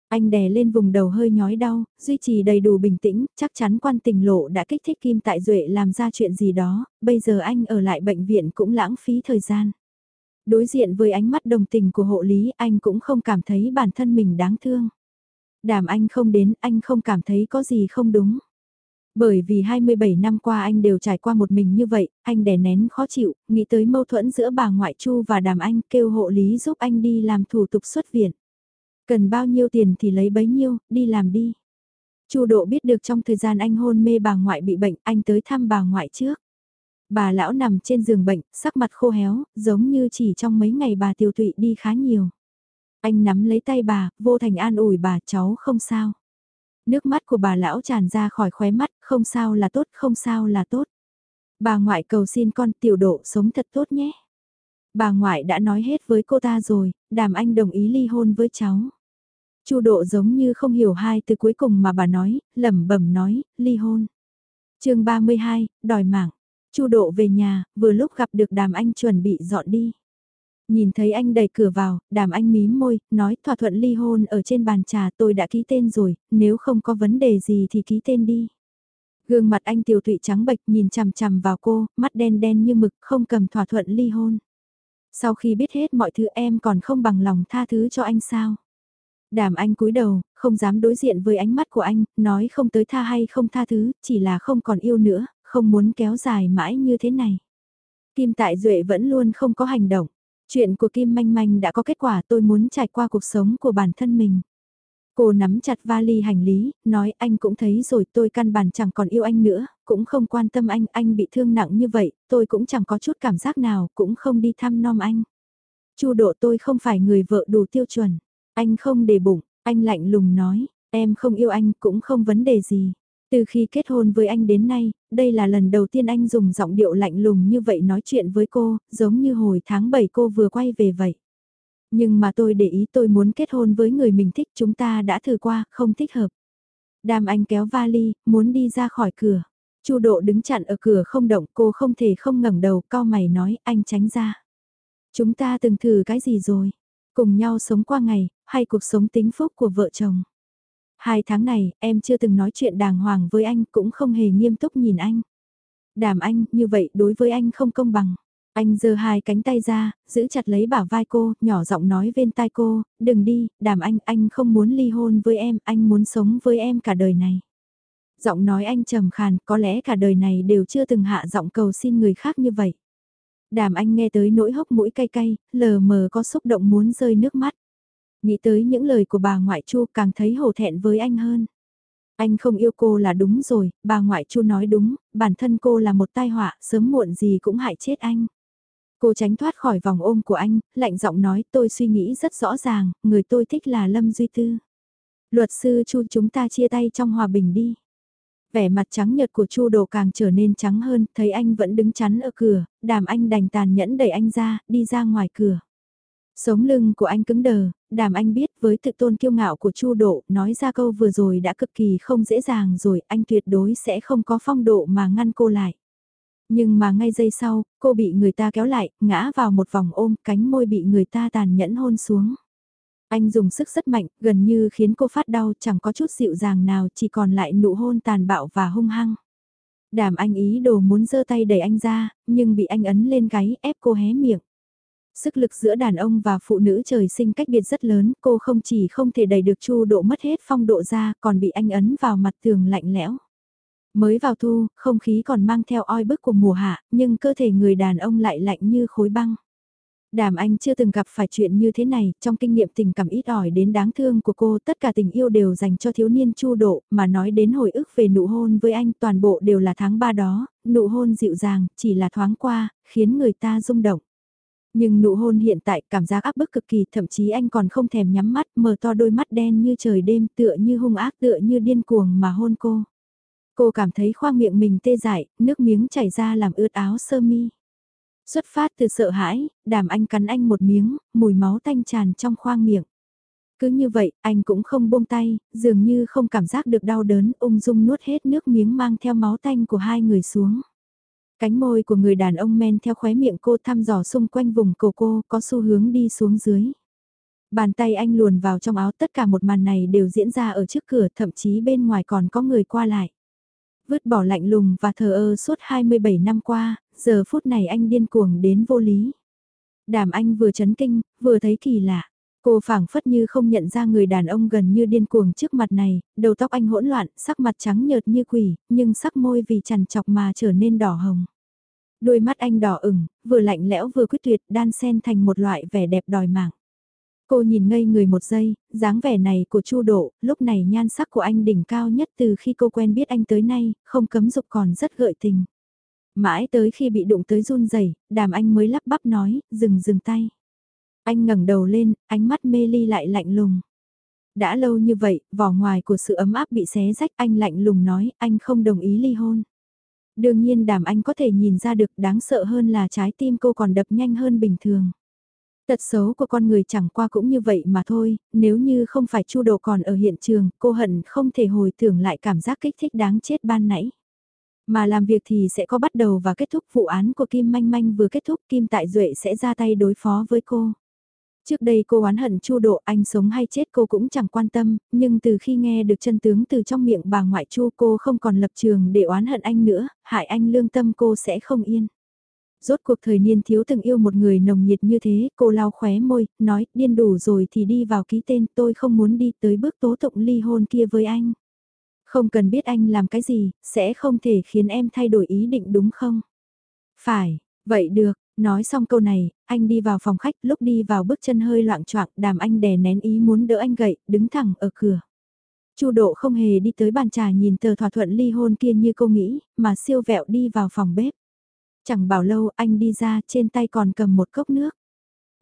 Anh đè lên vùng đầu hơi nhói đau, duy trì đầy đủ bình tĩnh, chắc chắn quan tình lộ đã kích thích Kim Tại Duệ làm ra chuyện gì đó, bây giờ anh ở lại bệnh viện cũng lãng phí thời gian. Đối diện với ánh mắt đồng tình của hộ lý anh cũng không cảm thấy bản thân mình đáng thương. Đàm anh không đến, anh không cảm thấy có gì không đúng. Bởi vì 27 năm qua anh đều trải qua một mình như vậy, anh đè nén khó chịu, nghĩ tới mâu thuẫn giữa bà ngoại Chu và đàm anh kêu hộ lý giúp anh đi làm thủ tục xuất viện. Cần bao nhiêu tiền thì lấy bấy nhiêu, đi làm đi. Chu độ biết được trong thời gian anh hôn mê bà ngoại bị bệnh, anh tới thăm bà ngoại trước. Bà lão nằm trên giường bệnh, sắc mặt khô héo, giống như chỉ trong mấy ngày bà tiêu tụy đi khá nhiều. Anh nắm lấy tay bà, vô thành an ủi bà cháu không sao. Nước mắt của bà lão tràn ra khỏi khóe mắt, không sao là tốt, không sao là tốt. Bà ngoại cầu xin con tiểu độ sống thật tốt nhé. Bà ngoại đã nói hết với cô ta rồi, đàm anh đồng ý ly hôn với cháu. Chu độ giống như không hiểu hai từ cuối cùng mà bà nói, lẩm bẩm nói, ly hôn. chương 32, đòi mạng. Chu độ về nhà, vừa lúc gặp được đàm anh chuẩn bị dọn đi. Nhìn thấy anh đẩy cửa vào, đàm anh mím môi, nói thỏa thuận ly hôn ở trên bàn trà tôi đã ký tên rồi, nếu không có vấn đề gì thì ký tên đi. Gương mặt anh tiểu tụy trắng bệch nhìn chằm chằm vào cô, mắt đen đen như mực, không cầm thỏa thuận ly hôn. Sau khi biết hết mọi thứ em còn không bằng lòng tha thứ cho anh sao? Đàm anh cúi đầu, không dám đối diện với ánh mắt của anh, nói không tới tha hay không tha thứ, chỉ là không còn yêu nữa, không muốn kéo dài mãi như thế này. Kim Tại Duệ vẫn luôn không có hành động. Chuyện của Kim Manh Manh đã có kết quả tôi muốn trải qua cuộc sống của bản thân mình. Cô nắm chặt vali hành lý, nói anh cũng thấy rồi tôi căn bản chẳng còn yêu anh nữa, cũng không quan tâm anh, anh bị thương nặng như vậy, tôi cũng chẳng có chút cảm giác nào, cũng không đi thăm nom anh. Chu độ tôi không phải người vợ đủ tiêu chuẩn, anh không để bụng, anh lạnh lùng nói, em không yêu anh cũng không vấn đề gì. Từ khi kết hôn với anh đến nay, đây là lần đầu tiên anh dùng giọng điệu lạnh lùng như vậy nói chuyện với cô, giống như hồi tháng 7 cô vừa quay về vậy. Nhưng mà tôi để ý tôi muốn kết hôn với người mình thích chúng ta đã thử qua, không thích hợp. Đàm anh kéo vali, muốn đi ra khỏi cửa. Chu độ đứng chặn ở cửa không động, cô không thể không ngẩng đầu, cao mày nói, anh tránh ra. Chúng ta từng thử cái gì rồi? Cùng nhau sống qua ngày, hay cuộc sống tính phúc của vợ chồng? Hai tháng này, em chưa từng nói chuyện đàng hoàng với anh, cũng không hề nghiêm túc nhìn anh. Đàm anh, như vậy đối với anh không công bằng. Anh giơ hai cánh tay ra, giữ chặt lấy bả vai cô, nhỏ giọng nói bên tai cô, đừng đi, đàm anh, anh không muốn ly hôn với em, anh muốn sống với em cả đời này. Giọng nói anh trầm khàn, có lẽ cả đời này đều chưa từng hạ giọng cầu xin người khác như vậy. Đàm anh nghe tới nỗi hốc mũi cay cay, lờ mờ có xúc động muốn rơi nước mắt. Nghĩ tới những lời của bà ngoại chu càng thấy hổ thẹn với anh hơn. Anh không yêu cô là đúng rồi, bà ngoại chu nói đúng, bản thân cô là một tai họa, sớm muộn gì cũng hại chết anh. Cô tránh thoát khỏi vòng ôm của anh, lạnh giọng nói tôi suy nghĩ rất rõ ràng, người tôi thích là Lâm Duy Tư. Luật sư Chu chúng ta chia tay trong hòa bình đi. Vẻ mặt trắng nhợt của Chu Đồ càng trở nên trắng hơn, thấy anh vẫn đứng chắn ở cửa, đàm anh đành tàn nhẫn đẩy anh ra, đi ra ngoài cửa. Sống lưng của anh cứng đờ, đàm anh biết với tự tôn kiêu ngạo của Chu Độ, nói ra câu vừa rồi đã cực kỳ không dễ dàng rồi, anh tuyệt đối sẽ không có phong độ mà ngăn cô lại. Nhưng mà ngay giây sau, cô bị người ta kéo lại, ngã vào một vòng ôm, cánh môi bị người ta tàn nhẫn hôn xuống. Anh dùng sức rất mạnh, gần như khiến cô phát đau chẳng có chút dịu dàng nào, chỉ còn lại nụ hôn tàn bạo và hung hăng. Đàm anh ý đồ muốn giơ tay đẩy anh ra, nhưng bị anh ấn lên gáy ép cô hé miệng. Sức lực giữa đàn ông và phụ nữ trời sinh cách biệt rất lớn, cô không chỉ không thể đẩy được chu độ mất hết phong độ ra, còn bị anh ấn vào mặt tường lạnh lẽo. Mới vào thu, không khí còn mang theo oi bức của mùa hạ, nhưng cơ thể người đàn ông lại lạnh như khối băng. Đàm Anh chưa từng gặp phải chuyện như thế này, trong kinh nghiệm tình cảm ít ỏi đến đáng thương của cô, tất cả tình yêu đều dành cho thiếu niên chu độ, mà nói đến hồi ức về nụ hôn với anh toàn bộ đều là tháng 3 đó, nụ hôn dịu dàng, chỉ là thoáng qua, khiến người ta rung động. Nhưng nụ hôn hiện tại cảm giác áp bức cực kỳ, thậm chí anh còn không thèm nhắm mắt, mở to đôi mắt đen như trời đêm tựa như hung ác tựa như điên cuồng mà hôn cô. Cô cảm thấy khoang miệng mình tê dại, nước miếng chảy ra làm ướt áo sơ mi. Xuất phát từ sợ hãi, đàm anh cắn anh một miếng, mùi máu tanh tràn trong khoang miệng. Cứ như vậy, anh cũng không buông tay, dường như không cảm giác được đau đớn, ung dung nuốt hết nước miếng mang theo máu tanh của hai người xuống. Cánh môi của người đàn ông men theo khóe miệng cô thăm dò xung quanh vùng cổ cô có xu hướng đi xuống dưới. Bàn tay anh luồn vào trong áo tất cả một màn này đều diễn ra ở trước cửa thậm chí bên ngoài còn có người qua lại. Vứt bỏ lạnh lùng và thờ ơ suốt 27 năm qua, giờ phút này anh điên cuồng đến vô lý. Đàm anh vừa chấn kinh, vừa thấy kỳ lạ. Cô phảng phất như không nhận ra người đàn ông gần như điên cuồng trước mặt này, đầu tóc anh hỗn loạn, sắc mặt trắng nhợt như quỷ, nhưng sắc môi vì chằn chọc mà trở nên đỏ hồng. Đôi mắt anh đỏ ửng, vừa lạnh lẽo vừa quyết tuyệt, đan xen thành một loại vẻ đẹp đòi mạng. Cô nhìn ngây người một giây, dáng vẻ này của Chu Độ, lúc này nhan sắc của anh đỉnh cao nhất từ khi cô quen biết anh tới nay, không cấm dục còn rất gợi tình. Mãi tới khi bị đụng tới run rẩy, đàm anh mới lắp bắp nói, dừng dừng tay. Anh ngẩng đầu lên, ánh mắt mê ly lại lạnh lùng. Đã lâu như vậy, vỏ ngoài của sự ấm áp bị xé rách anh lạnh lùng nói, anh không đồng ý ly hôn. Đương nhiên đàm anh có thể nhìn ra được đáng sợ hơn là trái tim cô còn đập nhanh hơn bình thường. Tật xấu của con người chẳng qua cũng như vậy mà thôi, nếu như không phải chu đồ còn ở hiện trường, cô hận không thể hồi tưởng lại cảm giác kích thích đáng chết ban nãy. Mà làm việc thì sẽ có bắt đầu và kết thúc vụ án của Kim Manh Manh vừa kết thúc Kim Tại Duệ sẽ ra tay đối phó với cô. Trước đây cô oán hận Chu Độ anh sống hay chết cô cũng chẳng quan tâm, nhưng từ khi nghe được chân tướng từ trong miệng bà ngoại Chu cô không còn lập trường để oán hận anh nữa, hại anh lương tâm cô sẽ không yên. Rốt cuộc thời niên thiếu từng yêu một người nồng nhiệt như thế, cô lau khóe môi, nói, điên đủ rồi thì đi vào ký tên, tôi không muốn đi tới bước tố tụng ly hôn kia với anh. Không cần biết anh làm cái gì, sẽ không thể khiến em thay đổi ý định đúng không? Phải, vậy được, nói xong câu này, anh đi vào phòng khách, lúc đi vào bước chân hơi loạn choạng, đàm anh đè nén ý muốn đỡ anh gậy, đứng thẳng ở cửa. Chu Độ không hề đi tới bàn trà nhìn tờ thỏa thuận ly hôn kia như cô nghĩ, mà siêu vẹo đi vào phòng bếp. Chẳng bảo lâu anh đi ra trên tay còn cầm một cốc nước.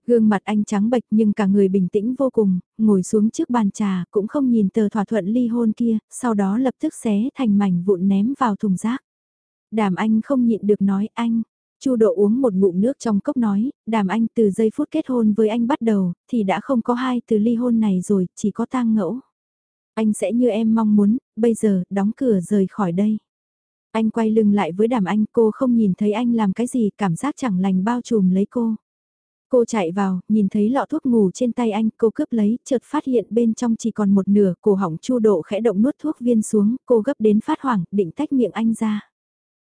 Gương mặt anh trắng bệch nhưng cả người bình tĩnh vô cùng, ngồi xuống trước bàn trà cũng không nhìn tờ thỏa thuận ly hôn kia, sau đó lập tức xé thành mảnh vụn ném vào thùng rác. Đàm anh không nhịn được nói anh. Chu độ uống một ngụm nước trong cốc nói, đàm anh từ giây phút kết hôn với anh bắt đầu, thì đã không có hai từ ly hôn này rồi, chỉ có tang ngẫu. Anh sẽ như em mong muốn, bây giờ, đóng cửa rời khỏi đây. Anh quay lưng lại với đàm anh, cô không nhìn thấy anh làm cái gì, cảm giác chẳng lành bao trùm lấy cô. Cô chạy vào, nhìn thấy lọ thuốc ngủ trên tay anh, cô cướp lấy, chợt phát hiện bên trong chỉ còn một nửa, cổ họng chu độ khẽ động nuốt thuốc viên xuống, cô gấp đến phát hoảng, định tách miệng anh ra.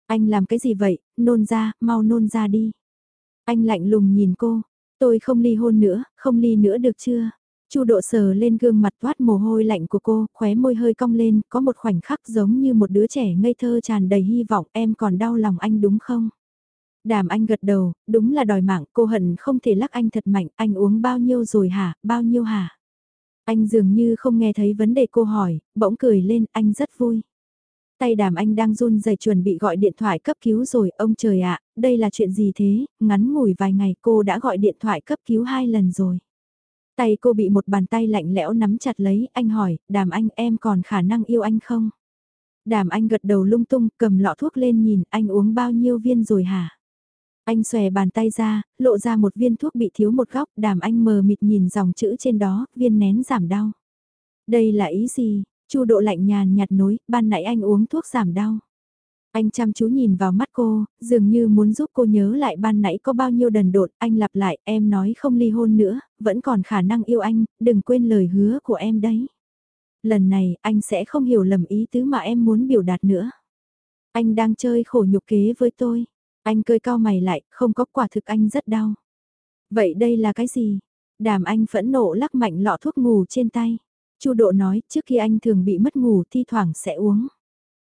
Anh làm cái gì vậy, nôn ra, mau nôn ra đi. Anh lạnh lùng nhìn cô, tôi không ly hôn nữa, không ly nữa được chưa? Chu độ sờ lên gương mặt toát mồ hôi lạnh của cô, khóe môi hơi cong lên, có một khoảnh khắc giống như một đứa trẻ ngây thơ tràn đầy hy vọng, em còn đau lòng anh đúng không? Đàm anh gật đầu, đúng là đòi mạng, cô hận không thể lắc anh thật mạnh, anh uống bao nhiêu rồi hả, bao nhiêu hả? Anh dường như không nghe thấy vấn đề cô hỏi, bỗng cười lên, anh rất vui. Tay đàm anh đang run rẩy chuẩn bị gọi điện thoại cấp cứu rồi, ông trời ạ, đây là chuyện gì thế, ngắn ngủi vài ngày cô đã gọi điện thoại cấp cứu hai lần rồi. Tay cô bị một bàn tay lạnh lẽo nắm chặt lấy, anh hỏi, đàm anh em còn khả năng yêu anh không? Đàm anh gật đầu lung tung, cầm lọ thuốc lên nhìn, anh uống bao nhiêu viên rồi hả? Anh xòe bàn tay ra, lộ ra một viên thuốc bị thiếu một góc, đàm anh mờ mịt nhìn dòng chữ trên đó, viên nén giảm đau. Đây là ý gì? Chu độ lạnh nhàn nhạt nối, ban nãy anh uống thuốc giảm đau. Anh chăm chú nhìn vào mắt cô, dường như muốn giúp cô nhớ lại ban nãy có bao nhiêu đần đột, anh lặp lại, em nói không ly hôn nữa, vẫn còn khả năng yêu anh, đừng quên lời hứa của em đấy. Lần này, anh sẽ không hiểu lầm ý tứ mà em muốn biểu đạt nữa. Anh đang chơi khổ nhục kế với tôi. Anh cơi cao mày lại, không có quả thực anh rất đau. Vậy đây là cái gì? Đàm anh phẫn nộ lắc mạnh lọ thuốc ngủ trên tay. Chu độ nói, trước khi anh thường bị mất ngủ thi thoảng sẽ uống.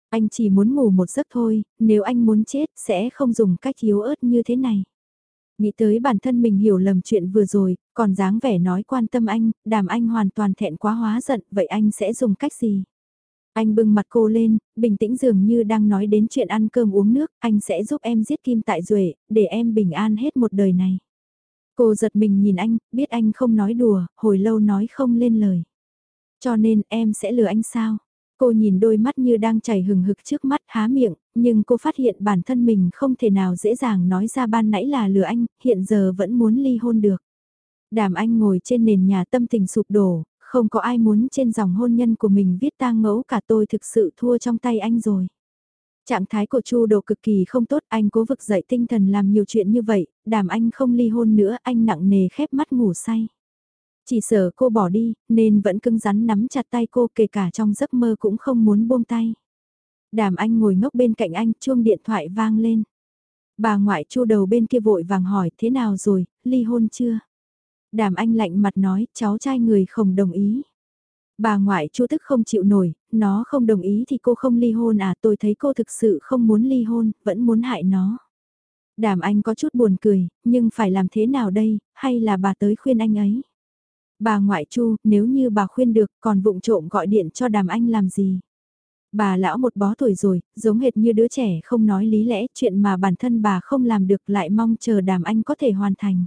Anh chỉ muốn ngủ một giấc thôi, nếu anh muốn chết sẽ không dùng cách yếu ớt như thế này. Nghĩ tới bản thân mình hiểu lầm chuyện vừa rồi, còn dáng vẻ nói quan tâm anh, đàm anh hoàn toàn thẹn quá hóa giận, vậy anh sẽ dùng cách gì? Anh bưng mặt cô lên, bình tĩnh dường như đang nói đến chuyện ăn cơm uống nước, anh sẽ giúp em giết Kim Tại Duệ, để em bình an hết một đời này. Cô giật mình nhìn anh, biết anh không nói đùa, hồi lâu nói không lên lời. Cho nên em sẽ lừa anh sao? Cô nhìn đôi mắt như đang chảy hừng hực trước mắt há miệng, nhưng cô phát hiện bản thân mình không thể nào dễ dàng nói ra ban nãy là lừa anh, hiện giờ vẫn muốn ly hôn được. Đàm anh ngồi trên nền nhà tâm tình sụp đổ, không có ai muốn trên dòng hôn nhân của mình viết tang ngẫu cả tôi thực sự thua trong tay anh rồi. Trạng thái của Chu Đồ cực kỳ không tốt, anh cố vực dậy tinh thần làm nhiều chuyện như vậy, đàm anh không ly hôn nữa, anh nặng nề khép mắt ngủ say. Chỉ sợ cô bỏ đi, nên vẫn cứng rắn nắm chặt tay cô kể cả trong giấc mơ cũng không muốn buông tay. Đàm anh ngồi ngốc bên cạnh anh, chuông điện thoại vang lên. Bà ngoại chu đầu bên kia vội vàng hỏi thế nào rồi, ly hôn chưa? Đàm anh lạnh mặt nói, cháu trai người không đồng ý. Bà ngoại chu tức không chịu nổi, nó không đồng ý thì cô không ly hôn à tôi thấy cô thực sự không muốn ly hôn, vẫn muốn hại nó. Đàm anh có chút buồn cười, nhưng phải làm thế nào đây, hay là bà tới khuyên anh ấy? Bà ngoại chu, nếu như bà khuyên được, còn vụng trộm gọi điện cho đàm anh làm gì? Bà lão một bó tuổi rồi, giống hệt như đứa trẻ không nói lý lẽ, chuyện mà bản thân bà không làm được lại mong chờ đàm anh có thể hoàn thành.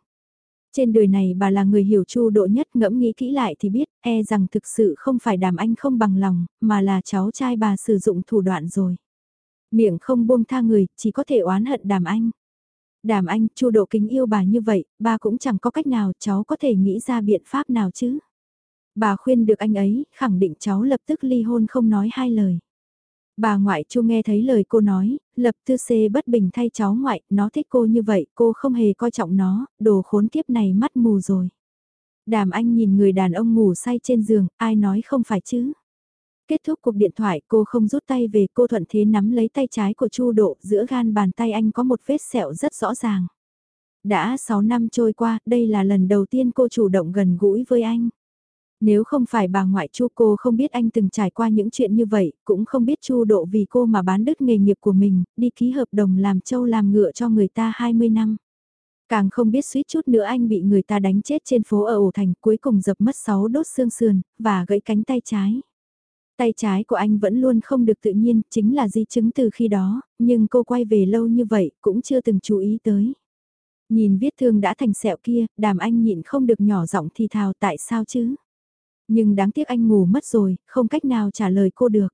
Trên đời này bà là người hiểu chu độ nhất ngẫm nghĩ kỹ lại thì biết, e rằng thực sự không phải đàm anh không bằng lòng, mà là cháu trai bà sử dụng thủ đoạn rồi. Miệng không buông tha người, chỉ có thể oán hận đàm anh. Đàm anh, chu độ kính yêu bà như vậy, bà cũng chẳng có cách nào cháu có thể nghĩ ra biện pháp nào chứ. Bà khuyên được anh ấy, khẳng định cháu lập tức ly hôn không nói hai lời. Bà ngoại chu nghe thấy lời cô nói, lập tư xê bất bình thay cháu ngoại, nó thích cô như vậy, cô không hề coi trọng nó, đồ khốn kiếp này mắt mù rồi. Đàm anh nhìn người đàn ông ngủ say trên giường, ai nói không phải chứ. Kết thúc cuộc điện thoại cô không rút tay về cô thuận thế nắm lấy tay trái của Chu Độ giữa gan bàn tay anh có một vết sẹo rất rõ ràng. Đã 6 năm trôi qua, đây là lần đầu tiên cô chủ động gần gũi với anh. Nếu không phải bà ngoại Chu cô không biết anh từng trải qua những chuyện như vậy, cũng không biết Chu Độ vì cô mà bán đứt nghề nghiệp của mình, đi ký hợp đồng làm trâu làm ngựa cho người ta 20 năm. Càng không biết suýt chút nữa anh bị người ta đánh chết trên phố ở ổ thành cuối cùng dập mất 6 đốt xương sườn, và gãy cánh tay trái. Tay trái của anh vẫn luôn không được tự nhiên, chính là di chứng từ khi đó, nhưng cô quay về lâu như vậy cũng chưa từng chú ý tới. Nhìn vết thương đã thành sẹo kia, đàm anh nhịn không được nhỏ giọng thì thào tại sao chứ. Nhưng đáng tiếc anh ngủ mất rồi, không cách nào trả lời cô được.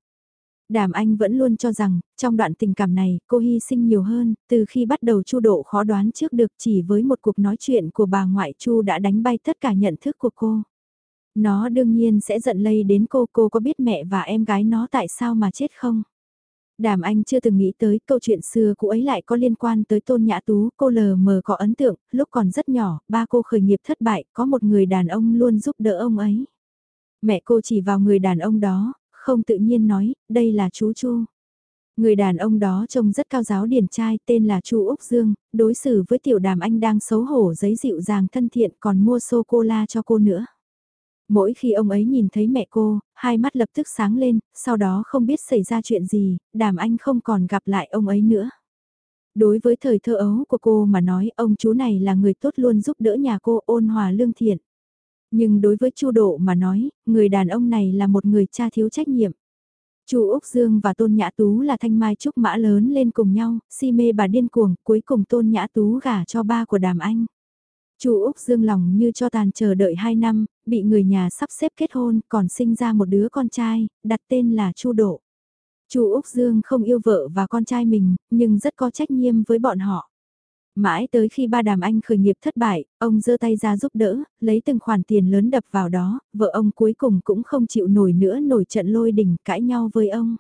Đàm Anh vẫn luôn cho rằng, trong đoạn tình cảm này, cô hy sinh nhiều hơn, từ khi bắt đầu Chu Độ khó đoán trước được chỉ với một cuộc nói chuyện của bà ngoại Chu đã đánh bay tất cả nhận thức của cô. Nó đương nhiên sẽ giận lây đến cô, cô có biết mẹ và em gái nó tại sao mà chết không? Đàm Anh chưa từng nghĩ tới câu chuyện xưa cũ ấy lại có liên quan tới Tôn Nhã Tú, cô lờ mờ có ấn tượng, lúc còn rất nhỏ, ba cô khởi nghiệp thất bại, có một người đàn ông luôn giúp đỡ ông ấy. Mẹ cô chỉ vào người đàn ông đó, không tự nhiên nói, đây là chú Chu. Người đàn ông đó trông rất cao giáo điển trai, tên là Chu Úc Dương, đối xử với tiểu đàm anh đang xấu hổ giấy dịu dàng thân thiện còn mua sô-cô-la cho cô nữa. Mỗi khi ông ấy nhìn thấy mẹ cô, hai mắt lập tức sáng lên, sau đó không biết xảy ra chuyện gì, đàm anh không còn gặp lại ông ấy nữa. Đối với thời thơ ấu của cô mà nói ông chú này là người tốt luôn giúp đỡ nhà cô ôn hòa lương thiện. Nhưng đối với Chu Độ mà nói, người đàn ông này là một người cha thiếu trách nhiệm. Chu Úc Dương và Tôn Nhã Tú là thanh mai trúc mã lớn lên cùng nhau, si mê bà điên cuồng, cuối cùng Tôn Nhã Tú gả cho ba của Đàm Anh. Chu Úc Dương lòng như cho tàn chờ đợi 2 năm, bị người nhà sắp xếp kết hôn, còn sinh ra một đứa con trai, đặt tên là Chu Độ. Chu Úc Dương không yêu vợ và con trai mình, nhưng rất có trách nhiệm với bọn họ. Mãi tới khi ba đàm anh khởi nghiệp thất bại, ông giơ tay ra giúp đỡ, lấy từng khoản tiền lớn đập vào đó, vợ ông cuối cùng cũng không chịu nổi nữa nổi trận lôi đình cãi nhau với ông.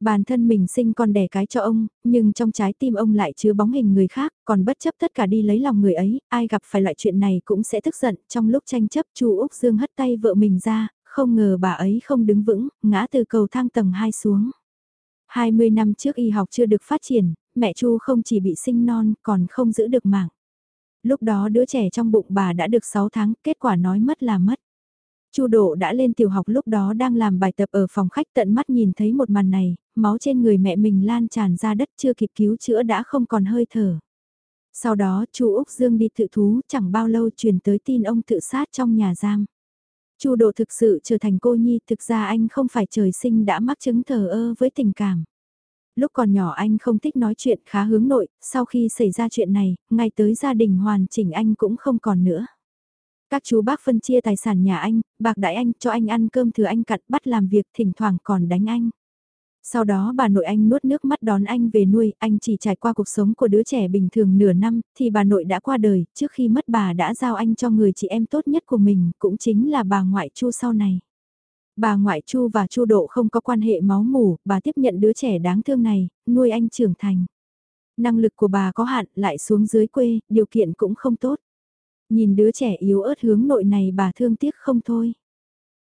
Bản thân mình sinh con đẻ cái cho ông, nhưng trong trái tim ông lại chứa bóng hình người khác, còn bất chấp tất cả đi lấy lòng người ấy, ai gặp phải loại chuyện này cũng sẽ tức giận. Trong lúc tranh chấp chu Úc Dương hất tay vợ mình ra, không ngờ bà ấy không đứng vững, ngã từ cầu thang tầng 2 xuống. 20 năm trước y học chưa được phát triển, mẹ Chu không chỉ bị sinh non còn không giữ được mạng. Lúc đó đứa trẻ trong bụng bà đã được 6 tháng, kết quả nói mất là mất. Chu Độ đã lên tiểu học lúc đó đang làm bài tập ở phòng khách tận mắt nhìn thấy một màn này, máu trên người mẹ mình lan tràn ra đất chưa kịp cứu chữa đã không còn hơi thở. Sau đó Chu Úc Dương đi tự thú chẳng bao lâu truyền tới tin ông tự sát trong nhà giam. Chu Độ thực sự trở thành cô nhi, thực ra anh không phải trời sinh đã mắc chứng thờ ơ với tình cảm. Lúc còn nhỏ anh không thích nói chuyện khá hướng nội, sau khi xảy ra chuyện này, ngay tới gia đình hoàn chỉnh anh cũng không còn nữa. Các chú bác phân chia tài sản nhà anh, bạc đại anh cho anh ăn cơm thừa anh cặn bắt làm việc thỉnh thoảng còn đánh anh. Sau đó bà nội anh nuốt nước mắt đón anh về nuôi, anh chỉ trải qua cuộc sống của đứa trẻ bình thường nửa năm, thì bà nội đã qua đời, trước khi mất bà đã giao anh cho người chị em tốt nhất của mình, cũng chính là bà ngoại chu sau này. Bà ngoại Chu và Chu Độ không có quan hệ máu mủ, bà tiếp nhận đứa trẻ đáng thương này, nuôi anh trưởng thành. Năng lực của bà có hạn, lại xuống dưới quê, điều kiện cũng không tốt. Nhìn đứa trẻ yếu ớt hướng nội này bà thương tiếc không thôi.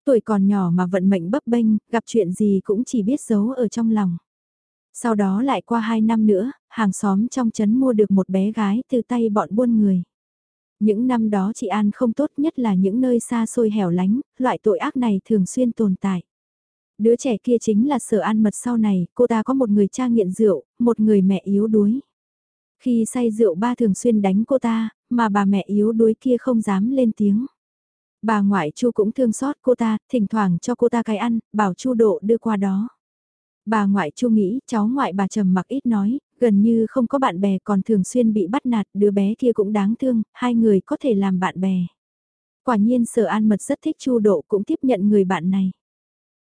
Tuổi còn nhỏ mà vận mệnh bấp bênh, gặp chuyện gì cũng chỉ biết giấu ở trong lòng. Sau đó lại qua 2 năm nữa, hàng xóm trong trấn mua được một bé gái từ tay bọn buôn người. Những năm đó chị An không tốt nhất là những nơi xa xôi hẻo lánh, loại tội ác này thường xuyên tồn tại. Đứa trẻ kia chính là sở an mật sau này, cô ta có một người cha nghiện rượu, một người mẹ yếu đuối. Khi say rượu ba thường xuyên đánh cô ta, mà bà mẹ yếu đuối kia không dám lên tiếng. Bà ngoại chu cũng thương xót cô ta, thỉnh thoảng cho cô ta cái ăn, bảo chu độ đưa qua đó. Bà ngoại chu nghĩ cháu ngoại bà trầm mặc ít nói, gần như không có bạn bè còn thường xuyên bị bắt nạt, đứa bé kia cũng đáng thương, hai người có thể làm bạn bè. Quả nhiên sở an mật rất thích chu độ cũng tiếp nhận người bạn này.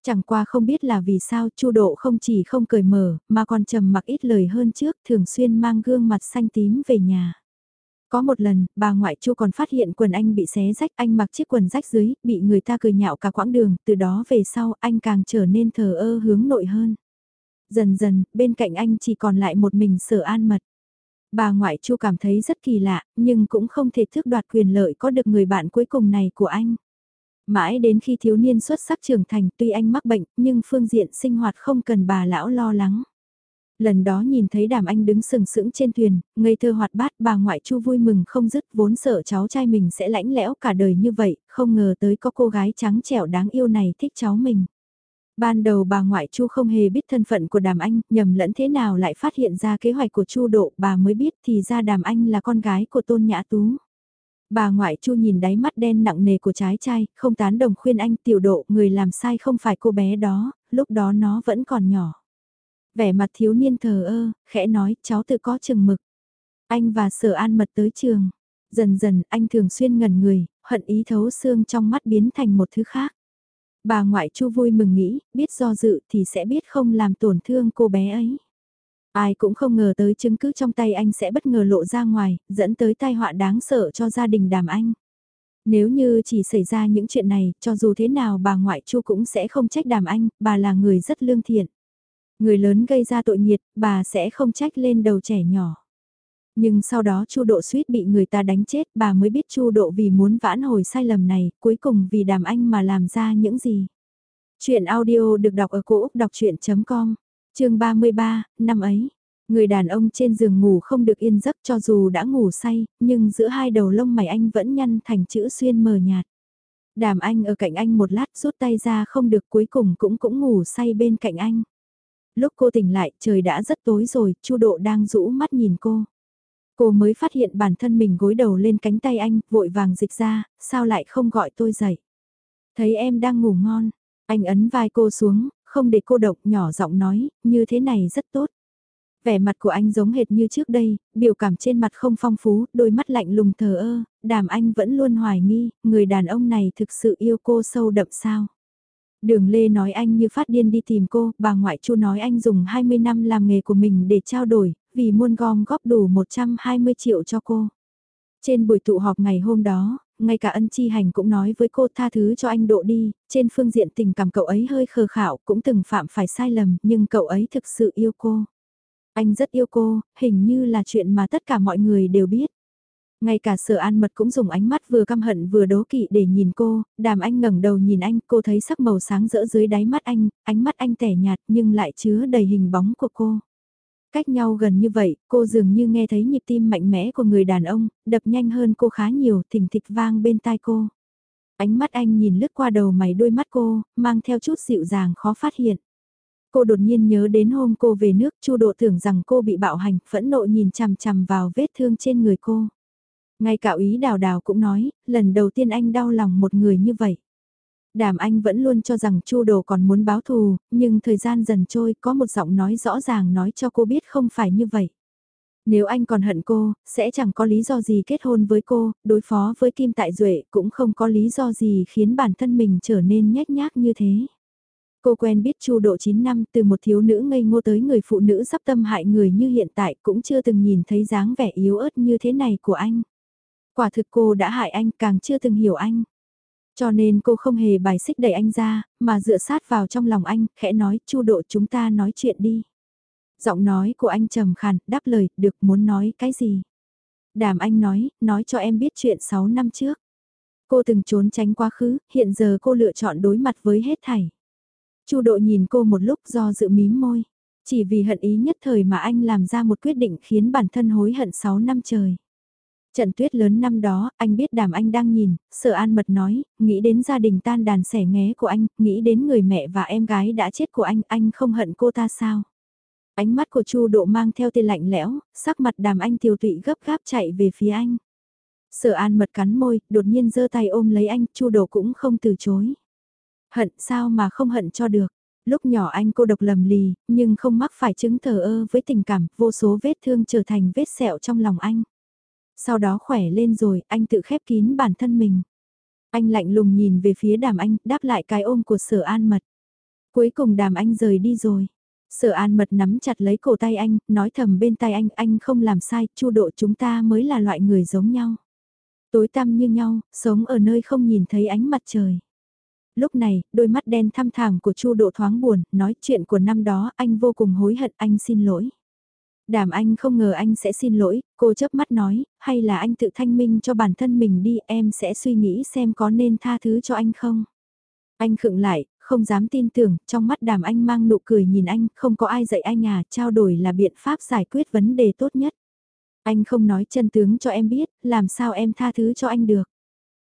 Chẳng qua không biết là vì sao Chu Độ không chỉ không cởi mở, mà còn trầm mặc ít lời hơn trước, thường xuyên mang gương mặt xanh tím về nhà. Có một lần, bà ngoại Chu còn phát hiện quần anh bị xé rách, anh mặc chiếc quần rách dưới, bị người ta cười nhạo cả quãng đường, từ đó về sau anh càng trở nên thờ ơ hướng nội hơn. Dần dần, bên cạnh anh chỉ còn lại một mình sở an mật. Bà ngoại Chu cảm thấy rất kỳ lạ, nhưng cũng không thể thước đoạt quyền lợi có được người bạn cuối cùng này của anh. Mãi đến khi thiếu niên xuất sắc trưởng thành tuy anh mắc bệnh nhưng phương diện sinh hoạt không cần bà lão lo lắng. Lần đó nhìn thấy đàm anh đứng sừng sững trên thuyền, ngây thơ hoạt bát bà ngoại chu vui mừng không dứt vốn sợ cháu trai mình sẽ lãnh lẽo cả đời như vậy, không ngờ tới có cô gái trắng trẻo đáng yêu này thích cháu mình. Ban đầu bà ngoại Chu không hề biết thân phận của Đàm Anh, nhầm lẫn thế nào lại phát hiện ra kế hoạch của Chu Độ, bà mới biết thì ra Đàm Anh là con gái của Tôn Nhã Tú. Bà ngoại Chu nhìn đáy mắt đen nặng nề của trái trai, không tán đồng khuyên anh tiểu độ người làm sai không phải cô bé đó, lúc đó nó vẫn còn nhỏ. Vẻ mặt thiếu niên thờ ơ, khẽ nói cháu tự có chừng mực. Anh và sở an mật tới trường. Dần dần anh thường xuyên ngẩn người, hận ý thấu xương trong mắt biến thành một thứ khác. Bà ngoại Chu vui mừng nghĩ, biết do dự thì sẽ biết không làm tổn thương cô bé ấy. Ai cũng không ngờ tới chứng cứ trong tay anh sẽ bất ngờ lộ ra ngoài, dẫn tới tai họa đáng sợ cho gia đình đàm anh. Nếu như chỉ xảy ra những chuyện này, cho dù thế nào bà ngoại Chu cũng sẽ không trách đàm anh, bà là người rất lương thiện. Người lớn gây ra tội nghiệt, bà sẽ không trách lên đầu trẻ nhỏ. Nhưng sau đó Chu Độ suýt bị người ta đánh chết, bà mới biết Chu Độ vì muốn vãn hồi sai lầm này, cuối cùng vì đàm anh mà làm ra những gì. Chuyện audio được đọc ở cổ Úc đọc chuyện.com, chương 33, năm ấy. Người đàn ông trên giường ngủ không được yên giấc cho dù đã ngủ say, nhưng giữa hai đầu lông mày anh vẫn nhăn thành chữ xuyên mờ nhạt. Đàm anh ở cạnh anh một lát rút tay ra không được cuối cùng cũng cũng ngủ say bên cạnh anh. Lúc cô tỉnh lại trời đã rất tối rồi, Chu Độ đang rũ mắt nhìn cô. Cô mới phát hiện bản thân mình gối đầu lên cánh tay anh, vội vàng dịch ra, sao lại không gọi tôi dậy. Thấy em đang ngủ ngon, anh ấn vai cô xuống, không để cô độc nhỏ giọng nói, như thế này rất tốt. Vẻ mặt của anh giống hệt như trước đây, biểu cảm trên mặt không phong phú, đôi mắt lạnh lùng thờ ơ, đàm anh vẫn luôn hoài nghi, người đàn ông này thực sự yêu cô sâu đậm sao. Đường Lê nói anh như phát điên đi tìm cô, bà ngoại chu nói anh dùng 20 năm làm nghề của mình để trao đổi, vì muôn gom góp đủ 120 triệu cho cô. Trên buổi tụ họp ngày hôm đó, ngay cả ân chi hành cũng nói với cô tha thứ cho anh độ đi, trên phương diện tình cảm cậu ấy hơi khờ khảo, cũng từng phạm phải sai lầm, nhưng cậu ấy thực sự yêu cô. Anh rất yêu cô, hình như là chuyện mà tất cả mọi người đều biết. Ngay cả sở an mật cũng dùng ánh mắt vừa căm hận vừa đố kỵ để nhìn cô, đàm anh ngẩng đầu nhìn anh, cô thấy sắc màu sáng rỡ dưới đáy mắt anh, ánh mắt anh tẻ nhạt nhưng lại chứa đầy hình bóng của cô. Cách nhau gần như vậy, cô dường như nghe thấy nhịp tim mạnh mẽ của người đàn ông, đập nhanh hơn cô khá nhiều, thỉnh thịch vang bên tai cô. Ánh mắt anh nhìn lướt qua đầu mày đôi mắt cô, mang theo chút dịu dàng khó phát hiện. Cô đột nhiên nhớ đến hôm cô về nước, Chu Độ tưởng rằng cô bị bạo hành, phẫn nộ nhìn chằm chằm vào vết thương trên người cô. Ngay cả ý đào đào cũng nói, lần đầu tiên anh đau lòng một người như vậy. Đàm Anh vẫn luôn cho rằng Chu Đồ còn muốn báo thù, nhưng thời gian dần trôi có một giọng nói rõ ràng nói cho cô biết không phải như vậy. Nếu anh còn hận cô, sẽ chẳng có lý do gì kết hôn với cô, đối phó với Kim Tại Duệ cũng không có lý do gì khiến bản thân mình trở nên nhếch nhác như thế. Cô quen biết Chu Độ 9 năm từ một thiếu nữ ngây ngô tới người phụ nữ sắp tâm hại người như hiện tại cũng chưa từng nhìn thấy dáng vẻ yếu ớt như thế này của anh. Quả thực cô đã hại anh càng chưa từng hiểu anh. Cho nên cô không hề bài xích đẩy anh ra, mà dựa sát vào trong lòng anh, khẽ nói, chu độ chúng ta nói chuyện đi. Giọng nói của anh trầm khàn, đáp lời, được muốn nói cái gì? Đàm anh nói, nói cho em biết chuyện 6 năm trước. Cô từng trốn tránh quá khứ, hiện giờ cô lựa chọn đối mặt với hết thảy. Chu độ nhìn cô một lúc do dự mím môi. Chỉ vì hận ý nhất thời mà anh làm ra một quyết định khiến bản thân hối hận 6 năm trời. Trận tuyết lớn năm đó, anh biết đàm anh đang nhìn, sợ an mật nói, nghĩ đến gia đình tan đàn sẻ nghé của anh, nghĩ đến người mẹ và em gái đã chết của anh, anh không hận cô ta sao? Ánh mắt của Chu Độ mang theo tên lạnh lẽo, sắc mặt đàm anh tiêu tụy gấp gáp chạy về phía anh. Sở An mật cắn môi, đột nhiên giơ tay ôm lấy anh, Chu Độ cũng không từ chối. Hận sao mà không hận cho được. Lúc nhỏ anh cô độc lầm lì, nhưng không mắc phải chứng thờ ơ với tình cảm, vô số vết thương trở thành vết sẹo trong lòng anh sau đó khỏe lên rồi, anh tự khép kín bản thân mình. Anh lạnh lùng nhìn về phía đàm anh, đáp lại cái ôm của sở an mật. Cuối cùng đàm anh rời đi rồi. Sở an mật nắm chặt lấy cổ tay anh, nói thầm bên tai anh, anh không làm sai, chu độ chúng ta mới là loại người giống nhau. Tối tăm như nhau, sống ở nơi không nhìn thấy ánh mặt trời. Lúc này, đôi mắt đen thăm thẳm của chu độ thoáng buồn, nói chuyện của năm đó, anh vô cùng hối hận, anh xin lỗi. Đàm anh không ngờ anh sẽ xin lỗi, cô chớp mắt nói, hay là anh tự thanh minh cho bản thân mình đi, em sẽ suy nghĩ xem có nên tha thứ cho anh không. Anh khựng lại, không dám tin tưởng, trong mắt đàm anh mang nụ cười nhìn anh, không có ai dạy anh à, trao đổi là biện pháp giải quyết vấn đề tốt nhất. Anh không nói chân tướng cho em biết, làm sao em tha thứ cho anh được.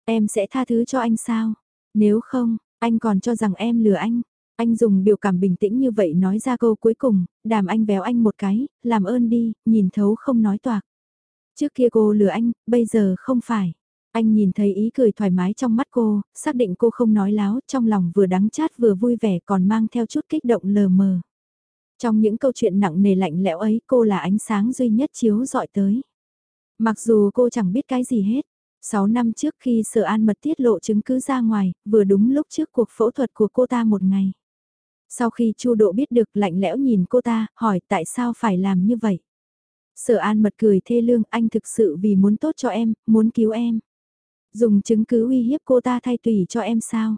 Em sẽ tha thứ cho anh sao? Nếu không, anh còn cho rằng em lừa anh. Anh dùng biểu cảm bình tĩnh như vậy nói ra câu cuối cùng, đàm anh véo anh một cái, làm ơn đi, nhìn thấu không nói toạc. Trước kia cô lừa anh, bây giờ không phải. Anh nhìn thấy ý cười thoải mái trong mắt cô, xác định cô không nói láo, trong lòng vừa đắng chát vừa vui vẻ còn mang theo chút kích động lờ mờ. Trong những câu chuyện nặng nề lạnh lẽo ấy cô là ánh sáng duy nhất chiếu dọi tới. Mặc dù cô chẳng biết cái gì hết, 6 năm trước khi Sở An Mật tiết lộ chứng cứ ra ngoài, vừa đúng lúc trước cuộc phẫu thuật của cô ta một ngày. Sau khi Chu Độ biết được lạnh lẽo nhìn cô ta, hỏi tại sao phải làm như vậy. Sở An Mật cười thê lương, anh thực sự vì muốn tốt cho em, muốn cứu em. Dùng chứng cứ uy hiếp cô ta thay tùy cho em sao?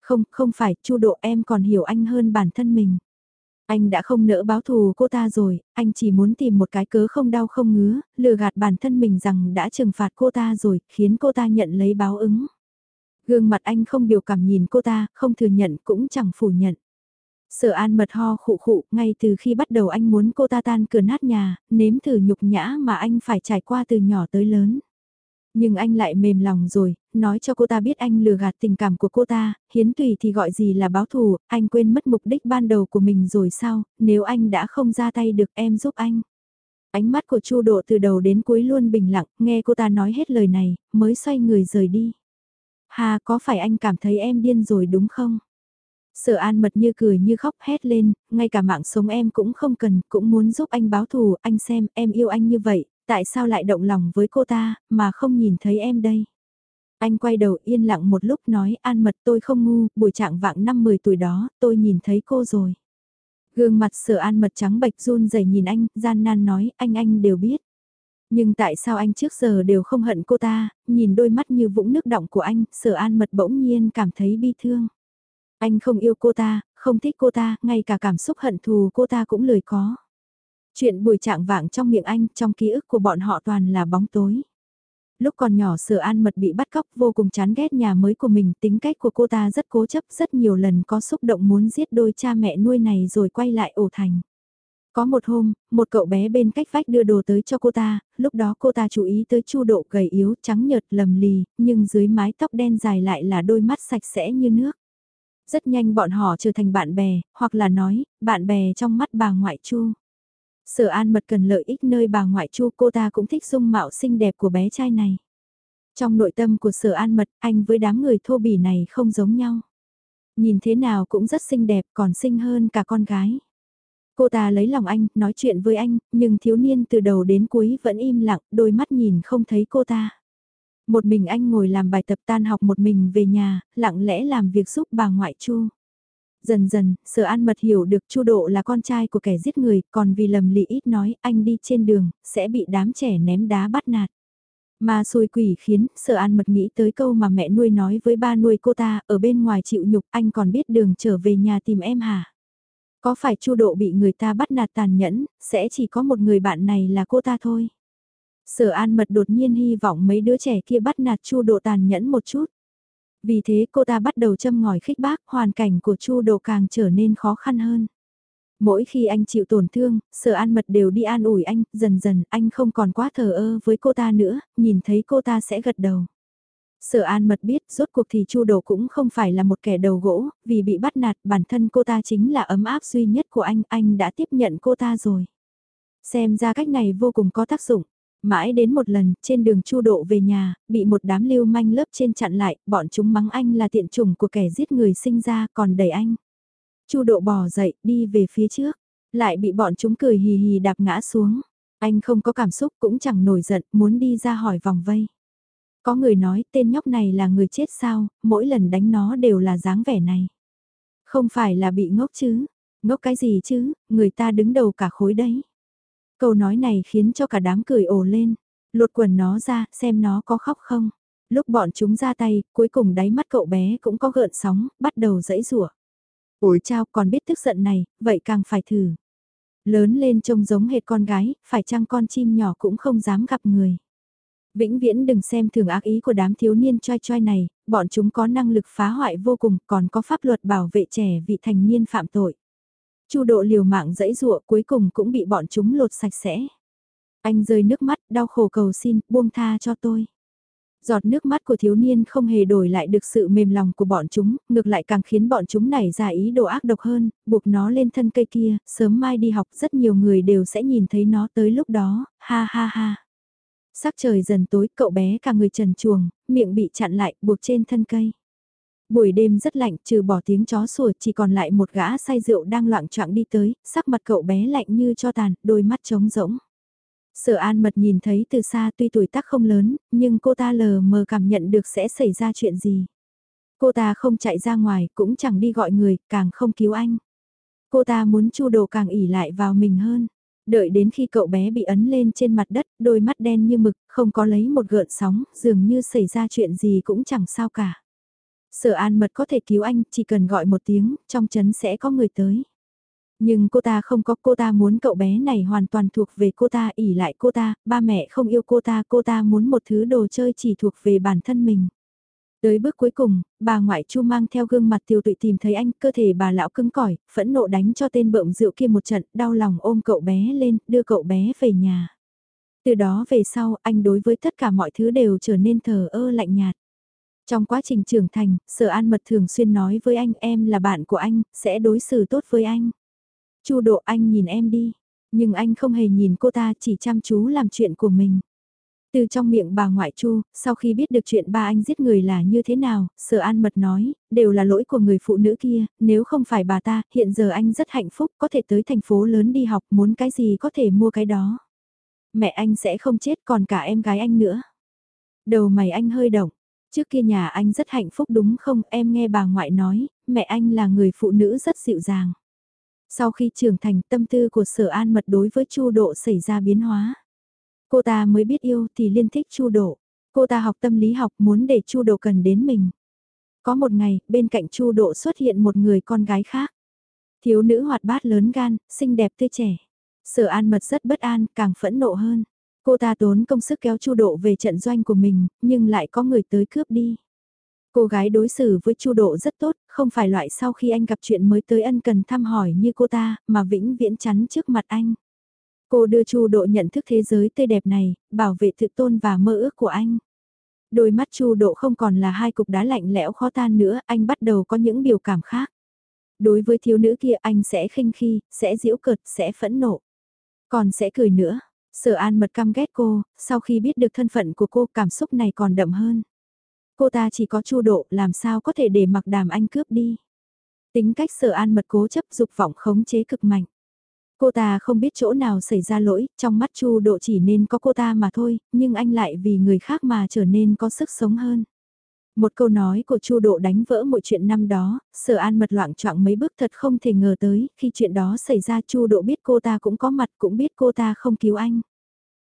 Không, không phải, Chu Độ em còn hiểu anh hơn bản thân mình. Anh đã không nỡ báo thù cô ta rồi, anh chỉ muốn tìm một cái cớ không đau không ngứa, lừa gạt bản thân mình rằng đã trừng phạt cô ta rồi, khiến cô ta nhận lấy báo ứng. Gương mặt anh không biểu cảm nhìn cô ta, không thừa nhận cũng chẳng phủ nhận. Sở an mật ho khụ khụ, ngay từ khi bắt đầu anh muốn cô ta tan cửa nát nhà, nếm thử nhục nhã mà anh phải trải qua từ nhỏ tới lớn. Nhưng anh lại mềm lòng rồi, nói cho cô ta biết anh lừa gạt tình cảm của cô ta, hiến tùy thì gọi gì là báo thù, anh quên mất mục đích ban đầu của mình rồi sao, nếu anh đã không ra tay được em giúp anh. Ánh mắt của Chu Độ từ đầu đến cuối luôn bình lặng, nghe cô ta nói hết lời này, mới xoay người rời đi. Hà có phải anh cảm thấy em điên rồi đúng không? Sở an mật như cười như khóc hét lên, ngay cả mạng sống em cũng không cần, cũng muốn giúp anh báo thù, anh xem em yêu anh như vậy, tại sao lại động lòng với cô ta, mà không nhìn thấy em đây. Anh quay đầu yên lặng một lúc nói an mật tôi không ngu, buổi trạng vạng năm 10 tuổi đó, tôi nhìn thấy cô rồi. Gương mặt sở an mật trắng bệch run rẩy nhìn anh, gian nan nói, anh anh đều biết. Nhưng tại sao anh trước giờ đều không hận cô ta, nhìn đôi mắt như vũng nước động của anh, sở an mật bỗng nhiên cảm thấy bi thương. Anh không yêu cô ta, không thích cô ta, ngay cả cảm xúc hận thù cô ta cũng lười có. Chuyện buổi trạng vạng trong miệng anh, trong ký ức của bọn họ toàn là bóng tối. Lúc còn nhỏ sở an mật bị bắt cóc vô cùng chán ghét nhà mới của mình, tính cách của cô ta rất cố chấp, rất nhiều lần có xúc động muốn giết đôi cha mẹ nuôi này rồi quay lại ổ thành. Có một hôm, một cậu bé bên cách vách đưa đồ tới cho cô ta, lúc đó cô ta chú ý tới chu độ gầy yếu, trắng nhợt lầm lì, nhưng dưới mái tóc đen dài lại là đôi mắt sạch sẽ như nước. Rất nhanh bọn họ trở thành bạn bè, hoặc là nói, bạn bè trong mắt bà ngoại chu. Sở An Mật cần lợi ích nơi bà ngoại chu cô ta cũng thích dung mạo xinh đẹp của bé trai này. Trong nội tâm của Sở An Mật, anh với đám người thô bỉ này không giống nhau. Nhìn thế nào cũng rất xinh đẹp còn xinh hơn cả con gái. Cô ta lấy lòng anh, nói chuyện với anh, nhưng thiếu niên từ đầu đến cuối vẫn im lặng, đôi mắt nhìn không thấy cô ta. Một mình anh ngồi làm bài tập tan học một mình về nhà, lặng lẽ làm việc giúp bà ngoại chu. Dần dần, sở an mật hiểu được chu độ là con trai của kẻ giết người, còn vì lầm lì ít nói, anh đi trên đường, sẽ bị đám trẻ ném đá bắt nạt. Mà xôi quỷ khiến, sở an mật nghĩ tới câu mà mẹ nuôi nói với ba nuôi cô ta, ở bên ngoài chịu nhục, anh còn biết đường trở về nhà tìm em hả? Có phải chu độ bị người ta bắt nạt tàn nhẫn, sẽ chỉ có một người bạn này là cô ta thôi. Sở an mật đột nhiên hy vọng mấy đứa trẻ kia bắt nạt chu độ tàn nhẫn một chút. Vì thế cô ta bắt đầu châm ngòi khích bác, hoàn cảnh của Chu Độ càng trở nên khó khăn hơn. Mỗi khi anh chịu tổn thương, sở an mật đều đi an ủi anh, dần dần anh không còn quá thờ ơ với cô ta nữa, nhìn thấy cô ta sẽ gật đầu. Sở an mật biết rốt cuộc thì Chu Độ cũng không phải là một kẻ đầu gỗ, vì bị bắt nạt bản thân cô ta chính là ấm áp duy nhất của anh, anh đã tiếp nhận cô ta rồi. Xem ra cách này vô cùng có tác dụng. Mãi đến một lần, trên đường chu độ về nhà, bị một đám lưu manh lớp trên chặn lại, bọn chúng mắng anh là tiện chủng của kẻ giết người sinh ra còn đẩy anh. chu độ bò dậy, đi về phía trước, lại bị bọn chúng cười hì hì đạp ngã xuống. Anh không có cảm xúc cũng chẳng nổi giận, muốn đi ra hỏi vòng vây. Có người nói tên nhóc này là người chết sao, mỗi lần đánh nó đều là dáng vẻ này. Không phải là bị ngốc chứ, ngốc cái gì chứ, người ta đứng đầu cả khối đấy. Câu nói này khiến cho cả đám cười ồ lên, lột quần nó ra, xem nó có khóc không. Lúc bọn chúng ra tay, cuối cùng đáy mắt cậu bé cũng có gợn sóng, bắt đầu dẫy rủa. Ủi chao còn biết tức giận này, vậy càng phải thử. Lớn lên trông giống hệt con gái, phải chăng con chim nhỏ cũng không dám gặp người. Vĩnh viễn đừng xem thường ác ý của đám thiếu niên choi choi này, bọn chúng có năng lực phá hoại vô cùng, còn có pháp luật bảo vệ trẻ vị thành niên phạm tội. Chu độ liều mạng dẫy dụa cuối cùng cũng bị bọn chúng lột sạch sẽ. Anh rơi nước mắt, đau khổ cầu xin, buông tha cho tôi. Giọt nước mắt của thiếu niên không hề đổi lại được sự mềm lòng của bọn chúng, ngược lại càng khiến bọn chúng nảy ra ý đồ ác độc hơn, buộc nó lên thân cây kia, sớm mai đi học rất nhiều người đều sẽ nhìn thấy nó tới lúc đó, ha ha ha. Sắc trời dần tối, cậu bé cả người trần chuồng, miệng bị chặn lại, buộc trên thân cây. Buổi đêm rất lạnh, trừ bỏ tiếng chó sủa chỉ còn lại một gã say rượu đang loạn choạng đi tới, sắc mặt cậu bé lạnh như cho tàn, đôi mắt trống rỗng. Sở An Mật nhìn thấy từ xa tuy tuổi tác không lớn, nhưng cô ta lờ mờ cảm nhận được sẽ xảy ra chuyện gì. Cô ta không chạy ra ngoài, cũng chẳng đi gọi người, càng không cứu anh. Cô ta muốn chu đồ càng ỉ lại vào mình hơn. Đợi đến khi cậu bé bị ấn lên trên mặt đất, đôi mắt đen như mực, không có lấy một gợn sóng, dường như xảy ra chuyện gì cũng chẳng sao cả. Sở An Mật có thể cứu anh, chỉ cần gọi một tiếng, trong chấn sẽ có người tới. Nhưng cô ta không có, cô ta muốn cậu bé này hoàn toàn thuộc về cô ta, ỉ lại cô ta, ba mẹ không yêu cô ta, cô ta muốn một thứ đồ chơi chỉ thuộc về bản thân mình. Tới bước cuối cùng, bà ngoại chu mang theo gương mặt tiêu tụy tìm thấy anh, cơ thể bà lão cứng cỏi, phẫn nộ đánh cho tên bợm rượu kia một trận, đau lòng ôm cậu bé lên, đưa cậu bé về nhà. Từ đó về sau, anh đối với tất cả mọi thứ đều trở nên thờ ơ lạnh nhạt. Trong quá trình trưởng thành, sở an mật thường xuyên nói với anh em là bạn của anh, sẽ đối xử tốt với anh. Chu độ anh nhìn em đi, nhưng anh không hề nhìn cô ta chỉ chăm chú làm chuyện của mình. Từ trong miệng bà ngoại Chu, sau khi biết được chuyện ba anh giết người là như thế nào, sở an mật nói, đều là lỗi của người phụ nữ kia, nếu không phải bà ta, hiện giờ anh rất hạnh phúc, có thể tới thành phố lớn đi học, muốn cái gì có thể mua cái đó. Mẹ anh sẽ không chết còn cả em gái anh nữa. Đầu mày anh hơi động, trước kia nhà anh rất hạnh phúc đúng không, em nghe bà ngoại nói, mẹ anh là người phụ nữ rất dịu dàng. Sau khi trưởng thành tâm tư của sở an mật đối với chu độ xảy ra biến hóa. Cô ta mới biết yêu thì liên thích chu độ. Cô ta học tâm lý học muốn để chu độ cần đến mình. Có một ngày, bên cạnh chu độ xuất hiện một người con gái khác. Thiếu nữ hoạt bát lớn gan, xinh đẹp tươi trẻ. Sở an mật rất bất an, càng phẫn nộ hơn. Cô ta tốn công sức kéo chu độ về trận doanh của mình, nhưng lại có người tới cướp đi. Cô gái đối xử với Chu Độ rất tốt, không phải loại sau khi anh gặp chuyện mới tới ân cần thăm hỏi như cô ta, mà vĩnh viễn chắn trước mặt anh. Cô đưa Chu Độ nhận thức thế giới tươi đẹp này, bảo vệ tự tôn và mơ ước của anh. Đôi mắt Chu Độ không còn là hai cục đá lạnh lẽo khó tan nữa, anh bắt đầu có những biểu cảm khác. Đối với thiếu nữ kia anh sẽ khinh khi, sẽ giễu cợt, sẽ phẫn nộ. Còn sẽ cười nữa. Sở An mật căm ghét cô, sau khi biết được thân phận của cô cảm xúc này còn đậm hơn. Cô ta chỉ có chu độ làm sao có thể để mặc đàm anh cướp đi. Tính cách sở an mật cố chấp dục vọng khống chế cực mạnh. Cô ta không biết chỗ nào xảy ra lỗi, trong mắt chu độ chỉ nên có cô ta mà thôi, nhưng anh lại vì người khác mà trở nên có sức sống hơn. Một câu nói của Chu Độ đánh vỡ mọi chuyện năm đó, Sở An mật loạn choạng mấy bước thật không thể ngờ tới, khi chuyện đó xảy ra Chu Độ biết cô ta cũng có mặt cũng biết cô ta không cứu anh.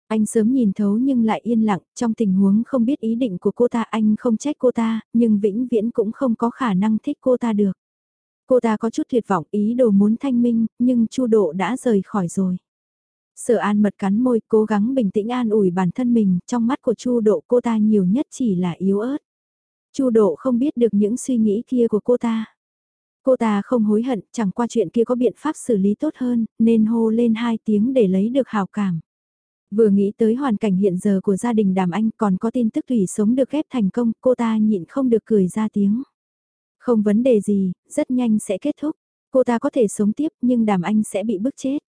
Anh sớm nhìn thấu nhưng lại yên lặng, trong tình huống không biết ý định của cô ta anh không trách cô ta, nhưng vĩnh viễn cũng không có khả năng thích cô ta được. Cô ta có chút tuyệt vọng ý đồ muốn thanh minh, nhưng Chu Độ đã rời khỏi rồi. Sở An mật cắn môi, cố gắng bình tĩnh an ủi bản thân mình, trong mắt của Chu Độ cô ta nhiều nhất chỉ là yếu ớt. Chu Độ không biết được những suy nghĩ kia của cô ta. Cô ta không hối hận, chẳng qua chuyện kia có biện pháp xử lý tốt hơn, nên hô lên hai tiếng để lấy được hào cảm. Vừa nghĩ tới hoàn cảnh hiện giờ của gia đình đàm anh còn có tin tức thủy sống được ghép thành công, cô ta nhịn không được cười ra tiếng. Không vấn đề gì, rất nhanh sẽ kết thúc. Cô ta có thể sống tiếp nhưng đàm anh sẽ bị bức chết.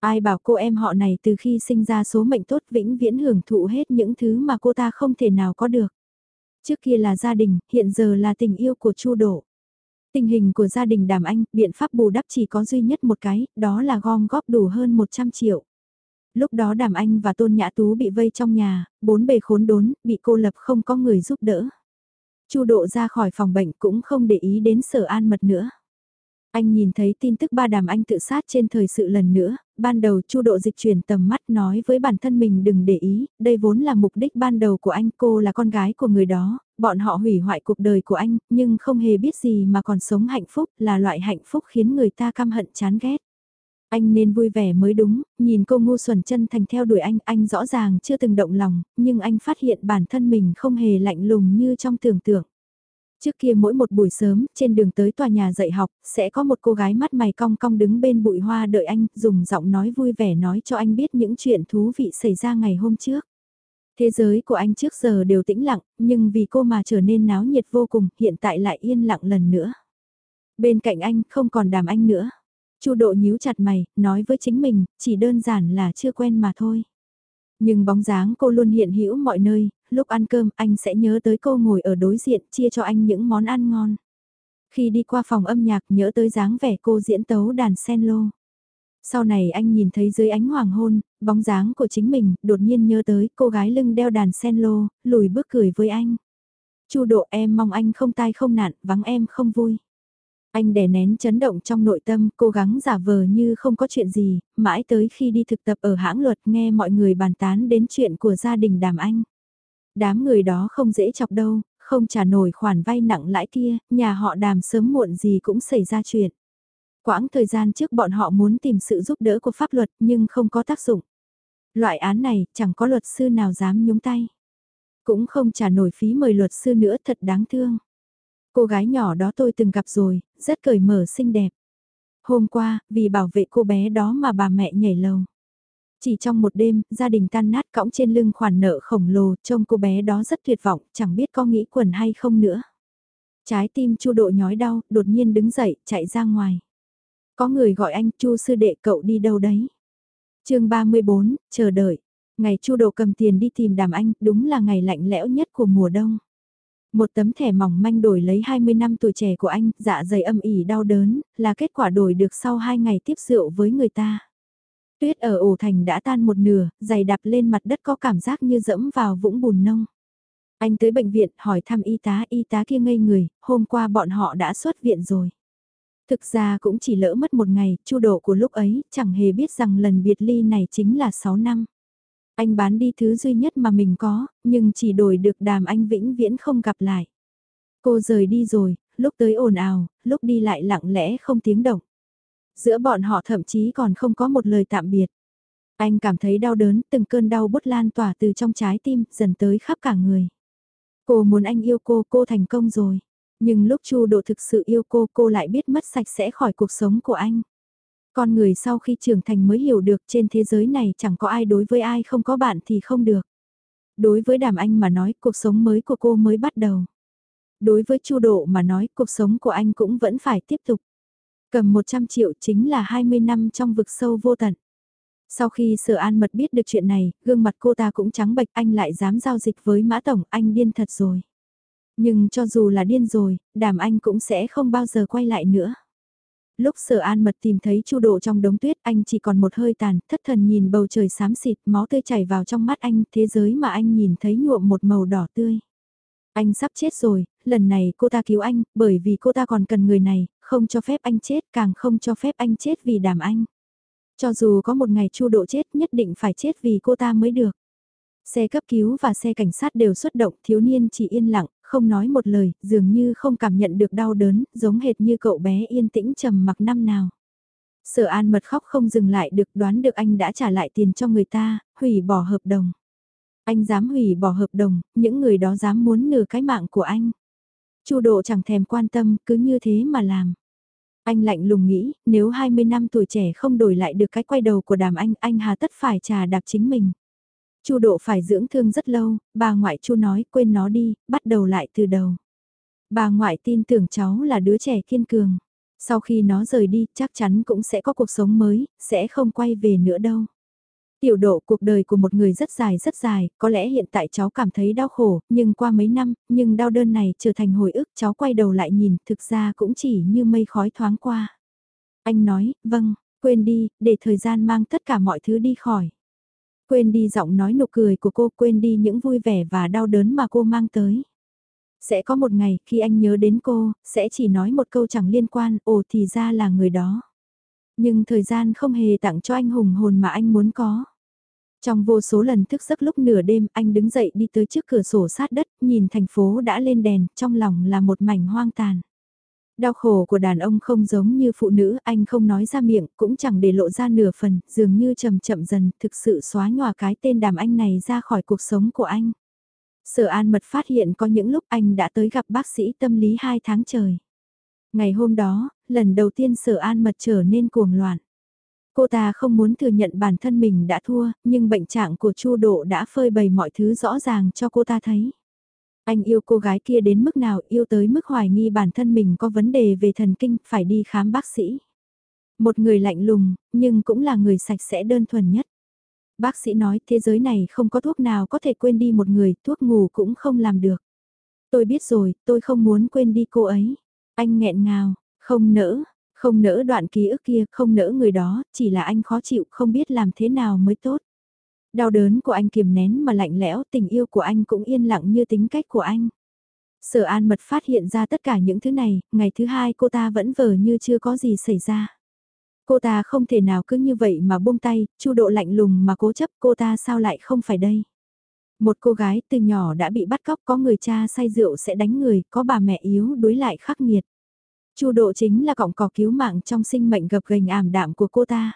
Ai bảo cô em họ này từ khi sinh ra số mệnh tốt vĩnh viễn hưởng thụ hết những thứ mà cô ta không thể nào có được. Trước kia là gia đình, hiện giờ là tình yêu của Chu Độ. Tình hình của gia đình đàm anh, biện pháp bù đắp chỉ có duy nhất một cái, đó là gom góp đủ hơn 100 triệu. Lúc đó Đàm Anh và Tôn Nhã Tú bị vây trong nhà, bốn bề khốn đốn, bị cô lập không có người giúp đỡ. Chu Độ ra khỏi phòng bệnh cũng không để ý đến Sở An Mật nữa. Anh nhìn thấy tin tức ba đàm anh tự sát trên thời sự lần nữa, ban đầu chu độ dịch chuyển tầm mắt nói với bản thân mình đừng để ý, đây vốn là mục đích ban đầu của anh, cô là con gái của người đó, bọn họ hủy hoại cuộc đời của anh, nhưng không hề biết gì mà còn sống hạnh phúc, là loại hạnh phúc khiến người ta căm hận chán ghét. Anh nên vui vẻ mới đúng, nhìn cô ngu xuẩn chân thành theo đuổi anh, anh rõ ràng chưa từng động lòng, nhưng anh phát hiện bản thân mình không hề lạnh lùng như trong tưởng tượng. Trước kia mỗi một buổi sớm, trên đường tới tòa nhà dạy học, sẽ có một cô gái mắt mày cong cong đứng bên bụi hoa đợi anh, dùng giọng nói vui vẻ nói cho anh biết những chuyện thú vị xảy ra ngày hôm trước. Thế giới của anh trước giờ đều tĩnh lặng, nhưng vì cô mà trở nên náo nhiệt vô cùng, hiện tại lại yên lặng lần nữa. Bên cạnh anh không còn đàm anh nữa. Chu độ nhíu chặt mày, nói với chính mình, chỉ đơn giản là chưa quen mà thôi. Nhưng bóng dáng cô luôn hiện hữu mọi nơi, lúc ăn cơm anh sẽ nhớ tới cô ngồi ở đối diện chia cho anh những món ăn ngon. Khi đi qua phòng âm nhạc nhớ tới dáng vẻ cô diễn tấu đàn sen lô. Sau này anh nhìn thấy dưới ánh hoàng hôn, bóng dáng của chính mình, đột nhiên nhớ tới cô gái lưng đeo đàn sen lô, lùi bước cười với anh. Chu độ em mong anh không tai không nạn, vắng em không vui. Anh đè nén chấn động trong nội tâm, cố gắng giả vờ như không có chuyện gì, mãi tới khi đi thực tập ở hãng luật nghe mọi người bàn tán đến chuyện của gia đình đàm anh. Đám người đó không dễ chọc đâu, không trả nổi khoản vay nặng lãi kia, nhà họ đàm sớm muộn gì cũng xảy ra chuyện. Quãng thời gian trước bọn họ muốn tìm sự giúp đỡ của pháp luật nhưng không có tác dụng. Loại án này chẳng có luật sư nào dám nhúng tay. Cũng không trả nổi phí mời luật sư nữa thật đáng thương. Cô gái nhỏ đó tôi từng gặp rồi, rất cởi mở xinh đẹp. Hôm qua, vì bảo vệ cô bé đó mà bà mẹ nhảy lầu. Chỉ trong một đêm, gia đình tan nát cõng trên lưng khoản nợ khổng lồ, trông cô bé đó rất tuyệt vọng, chẳng biết có nghĩ quần hay không nữa. Trái tim chu độ nhói đau, đột nhiên đứng dậy, chạy ra ngoài. Có người gọi anh, chu sư đệ cậu đi đâu đấy? chương 34, chờ đợi. Ngày chu độ cầm tiền đi tìm đàm anh, đúng là ngày lạnh lẽo nhất của mùa đông. Một tấm thẻ mỏng manh đổi lấy 20 năm tuổi trẻ của anh, dạ dày âm ỉ đau đớn, là kết quả đổi được sau 2 ngày tiếp rượu với người ta. Tuyết ở ổ thành đã tan một nửa, giày đạp lên mặt đất có cảm giác như dẫm vào vũng bùn nông. Anh tới bệnh viện hỏi thăm y tá, y tá kia ngây người, hôm qua bọn họ đã xuất viện rồi. Thực ra cũng chỉ lỡ mất một ngày, chu độ của lúc ấy, chẳng hề biết rằng lần biệt ly này chính là 6 năm. Anh bán đi thứ duy nhất mà mình có, nhưng chỉ đổi được đàm anh vĩnh viễn không gặp lại. Cô rời đi rồi, lúc tới ồn ào, lúc đi lại lặng lẽ không tiếng động. Giữa bọn họ thậm chí còn không có một lời tạm biệt. Anh cảm thấy đau đớn, từng cơn đau bút lan tỏa từ trong trái tim, dần tới khắp cả người. Cô muốn anh yêu cô, cô thành công rồi. Nhưng lúc Chu Độ thực sự yêu cô, cô lại biết mất sạch sẽ khỏi cuộc sống của anh. Con người sau khi trưởng thành mới hiểu được trên thế giới này chẳng có ai đối với ai không có bạn thì không được. Đối với đàm anh mà nói cuộc sống mới của cô mới bắt đầu. Đối với chu độ mà nói cuộc sống của anh cũng vẫn phải tiếp tục. Cầm 100 triệu chính là 20 năm trong vực sâu vô tận. Sau khi sở an mật biết được chuyện này, gương mặt cô ta cũng trắng bệch anh lại dám giao dịch với mã tổng, anh điên thật rồi. Nhưng cho dù là điên rồi, đàm anh cũng sẽ không bao giờ quay lại nữa. Lúc sở an mật tìm thấy chu độ trong đống tuyết anh chỉ còn một hơi tàn, thất thần nhìn bầu trời xám xịt, máu tươi chảy vào trong mắt anh, thế giới mà anh nhìn thấy nhuộm một màu đỏ tươi. Anh sắp chết rồi, lần này cô ta cứu anh, bởi vì cô ta còn cần người này, không cho phép anh chết, càng không cho phép anh chết vì đàm anh. Cho dù có một ngày chu độ chết nhất định phải chết vì cô ta mới được. Xe cấp cứu và xe cảnh sát đều xuất động, thiếu niên chỉ yên lặng, không nói một lời, dường như không cảm nhận được đau đớn, giống hệt như cậu bé yên tĩnh trầm mặc năm nào. Sở an mật khóc không dừng lại được đoán được anh đã trả lại tiền cho người ta, hủy bỏ hợp đồng. Anh dám hủy bỏ hợp đồng, những người đó dám muốn nửa cái mạng của anh. Chu độ chẳng thèm quan tâm, cứ như thế mà làm. Anh lạnh lùng nghĩ, nếu 20 năm tuổi trẻ không đổi lại được cái quay đầu của đàm anh, anh hà tất phải trà đạp chính mình. Chu độ phải dưỡng thương rất lâu, bà ngoại Chu nói quên nó đi, bắt đầu lại từ đầu. Bà ngoại tin tưởng cháu là đứa trẻ kiên cường. Sau khi nó rời đi, chắc chắn cũng sẽ có cuộc sống mới, sẽ không quay về nữa đâu. Tiểu độ cuộc đời của một người rất dài rất dài, có lẽ hiện tại cháu cảm thấy đau khổ, nhưng qua mấy năm, nhưng đau đơn này trở thành hồi ức cháu quay đầu lại nhìn, thực ra cũng chỉ như mây khói thoáng qua. Anh nói, vâng, quên đi, để thời gian mang tất cả mọi thứ đi khỏi. Quên đi giọng nói nụ cười của cô, quên đi những vui vẻ và đau đớn mà cô mang tới. Sẽ có một ngày khi anh nhớ đến cô, sẽ chỉ nói một câu chẳng liên quan, ồ thì ra là người đó. Nhưng thời gian không hề tặng cho anh hùng hồn mà anh muốn có. Trong vô số lần thức giấc lúc nửa đêm, anh đứng dậy đi tới trước cửa sổ sát đất, nhìn thành phố đã lên đèn, trong lòng là một mảnh hoang tàn. Đau khổ của đàn ông không giống như phụ nữ, anh không nói ra miệng, cũng chẳng để lộ ra nửa phần, dường như chậm chậm dần, thực sự xóa nhòa cái tên đàm anh này ra khỏi cuộc sống của anh. Sở An Mật phát hiện có những lúc anh đã tới gặp bác sĩ tâm lý 2 tháng trời. Ngày hôm đó, lần đầu tiên Sở An Mật trở nên cuồng loạn. Cô ta không muốn thừa nhận bản thân mình đã thua, nhưng bệnh trạng của Chu Độ đã phơi bày mọi thứ rõ ràng cho cô ta thấy. Anh yêu cô gái kia đến mức nào yêu tới mức hoài nghi bản thân mình có vấn đề về thần kinh, phải đi khám bác sĩ. Một người lạnh lùng, nhưng cũng là người sạch sẽ đơn thuần nhất. Bác sĩ nói thế giới này không có thuốc nào có thể quên đi một người, thuốc ngủ cũng không làm được. Tôi biết rồi, tôi không muốn quên đi cô ấy. Anh nghẹn ngào, không nỡ, không nỡ đoạn ký ức kia, không nỡ người đó, chỉ là anh khó chịu, không biết làm thế nào mới tốt. Đau đớn của anh kiềm nén mà lạnh lẽo, tình yêu của anh cũng yên lặng như tính cách của anh. Sở An Mật phát hiện ra tất cả những thứ này, ngày thứ hai cô ta vẫn vờ như chưa có gì xảy ra. Cô ta không thể nào cứ như vậy mà buông tay, chu độ lạnh lùng mà cố chấp cô ta sao lại không phải đây. Một cô gái từ nhỏ đã bị bắt cóc có người cha say rượu sẽ đánh người, có bà mẹ yếu đuối lại khắc nghiệt. chu độ chính là cọng cỏ cứu mạng trong sinh mệnh gập gành ảm đạm của cô ta.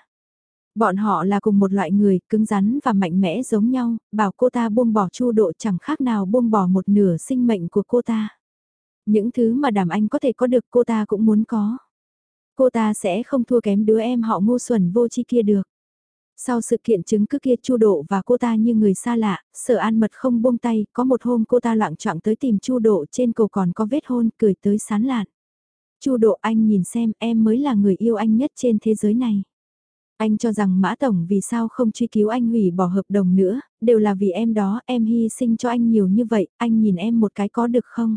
Bọn họ là cùng một loại người, cứng rắn và mạnh mẽ giống nhau, bảo cô ta buông bỏ chu độ chẳng khác nào buông bỏ một nửa sinh mệnh của cô ta. Những thứ mà đàm anh có thể có được cô ta cũng muốn có. Cô ta sẽ không thua kém đứa em họ ngu xuẩn vô chi kia được. Sau sự kiện chứng cứ kia Chu Độ và cô ta như người xa lạ, Sở An Mật không buông tay, có một hôm cô ta loạn trọng tới tìm Chu Độ trên cổ còn có vết hôn, cười tới sán lạn. Chu Độ anh nhìn xem, em mới là người yêu anh nhất trên thế giới này. Anh cho rằng Mã Tổng vì sao không truy cứu anh hủy bỏ hợp đồng nữa, đều là vì em đó, em hy sinh cho anh nhiều như vậy, anh nhìn em một cái có được không?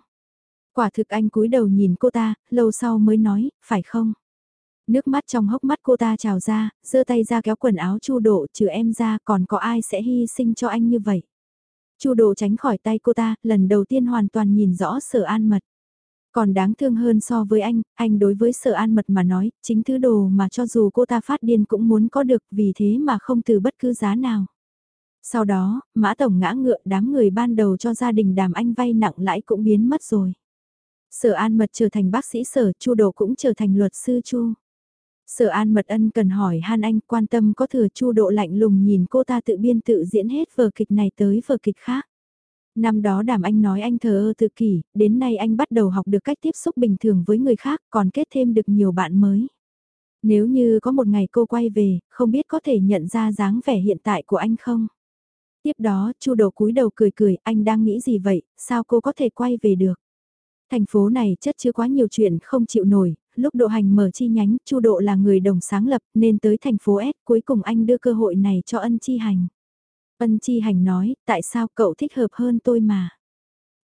Quả thực anh cúi đầu nhìn cô ta, lâu sau mới nói, phải không? Nước mắt trong hốc mắt cô ta trào ra, giơ tay ra kéo quần áo Chu Độ, trừ em ra còn có ai sẽ hy sinh cho anh như vậy. Chu Độ tránh khỏi tay cô ta, lần đầu tiên hoàn toàn nhìn rõ Sở An Mật. Còn đáng thương hơn so với anh, anh đối với Sở An Mật mà nói, chính thứ đồ mà cho dù cô ta phát điên cũng muốn có được vì thế mà không từ bất cứ giá nào. Sau đó, Mã Tổng ngã ngựa đám người ban đầu cho gia đình đàm anh vay nặng lãi cũng biến mất rồi. Sở An Mật trở thành bác sĩ sở, Chu Đồ cũng trở thành luật sư Chu. Sở An Mật Ân cần hỏi Han Anh quan tâm có thừa chu độ lạnh lùng nhìn cô ta tự biên tự diễn hết vở kịch này tới vở kịch khác. Năm đó đàm anh nói anh thờ ơ tự kỷ, đến nay anh bắt đầu học được cách tiếp xúc bình thường với người khác còn kết thêm được nhiều bạn mới. Nếu như có một ngày cô quay về, không biết có thể nhận ra dáng vẻ hiện tại của anh không? Tiếp đó, chu đầu cúi đầu cười cười, anh đang nghĩ gì vậy, sao cô có thể quay về được? Thành phố này chất chứa quá nhiều chuyện không chịu nổi, lúc độ hành mở chi nhánh, Chu Độ là người đồng sáng lập nên tới thành phố S, cuối cùng anh đưa cơ hội này cho ân chi hành. Ân chi hành nói, tại sao cậu thích hợp hơn tôi mà?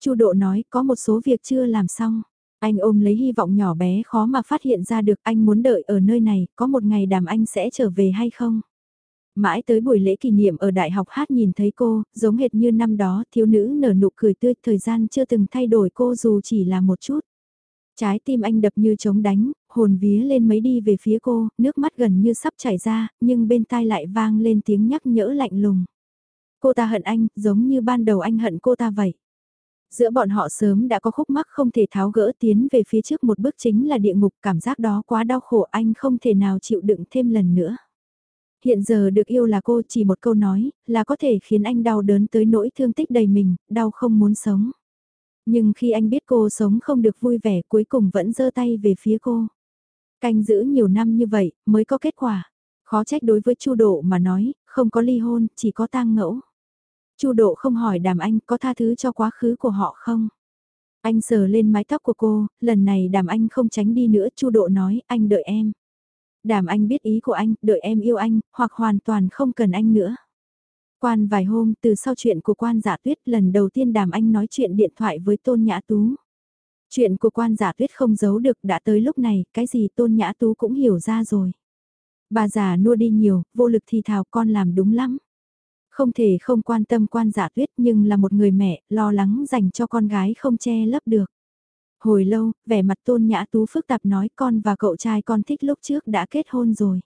Chu Độ nói, có một số việc chưa làm xong. Anh ôm lấy hy vọng nhỏ bé khó mà phát hiện ra được anh muốn đợi ở nơi này, có một ngày đàm anh sẽ trở về hay không? Mãi tới buổi lễ kỷ niệm ở đại học hát nhìn thấy cô, giống hệt như năm đó, thiếu nữ nở nụ cười tươi, thời gian chưa từng thay đổi cô dù chỉ là một chút. Trái tim anh đập như trống đánh, hồn vía lên mấy đi về phía cô, nước mắt gần như sắp chảy ra, nhưng bên tai lại vang lên tiếng nhắc nhở lạnh lùng. Cô ta hận anh, giống như ban đầu anh hận cô ta vậy. Giữa bọn họ sớm đã có khúc mắc không thể tháo gỡ tiến về phía trước một bước chính là địa ngục cảm giác đó quá đau khổ anh không thể nào chịu đựng thêm lần nữa. Hiện giờ được yêu là cô chỉ một câu nói, là có thể khiến anh đau đớn tới nỗi thương tích đầy mình, đau không muốn sống. Nhưng khi anh biết cô sống không được vui vẻ cuối cùng vẫn giơ tay về phía cô. Canh giữ nhiều năm như vậy mới có kết quả. Khó trách đối với Chu Độ mà nói, không có ly hôn, chỉ có tang ngẫu. Chu Độ không hỏi đàm anh có tha thứ cho quá khứ của họ không? Anh sờ lên mái tóc của cô, lần này đàm anh không tránh đi nữa, Chu Độ nói, anh đợi em. Đàm anh biết ý của anh, đợi em yêu anh, hoặc hoàn toàn không cần anh nữa. Quan vài hôm từ sau chuyện của quan giả tuyết lần đầu tiên đàm anh nói chuyện điện thoại với Tôn Nhã Tú. Chuyện của quan giả tuyết không giấu được đã tới lúc này, cái gì Tôn Nhã Tú cũng hiểu ra rồi. Bà già nua đi nhiều, vô lực thì thào con làm đúng lắm. Không thể không quan tâm quan giả tuyết nhưng là một người mẹ, lo lắng dành cho con gái không che lấp được. Hồi lâu, vẻ mặt tôn nhã tú phức tạp nói con và cậu trai con thích lúc trước đã kết hôn rồi.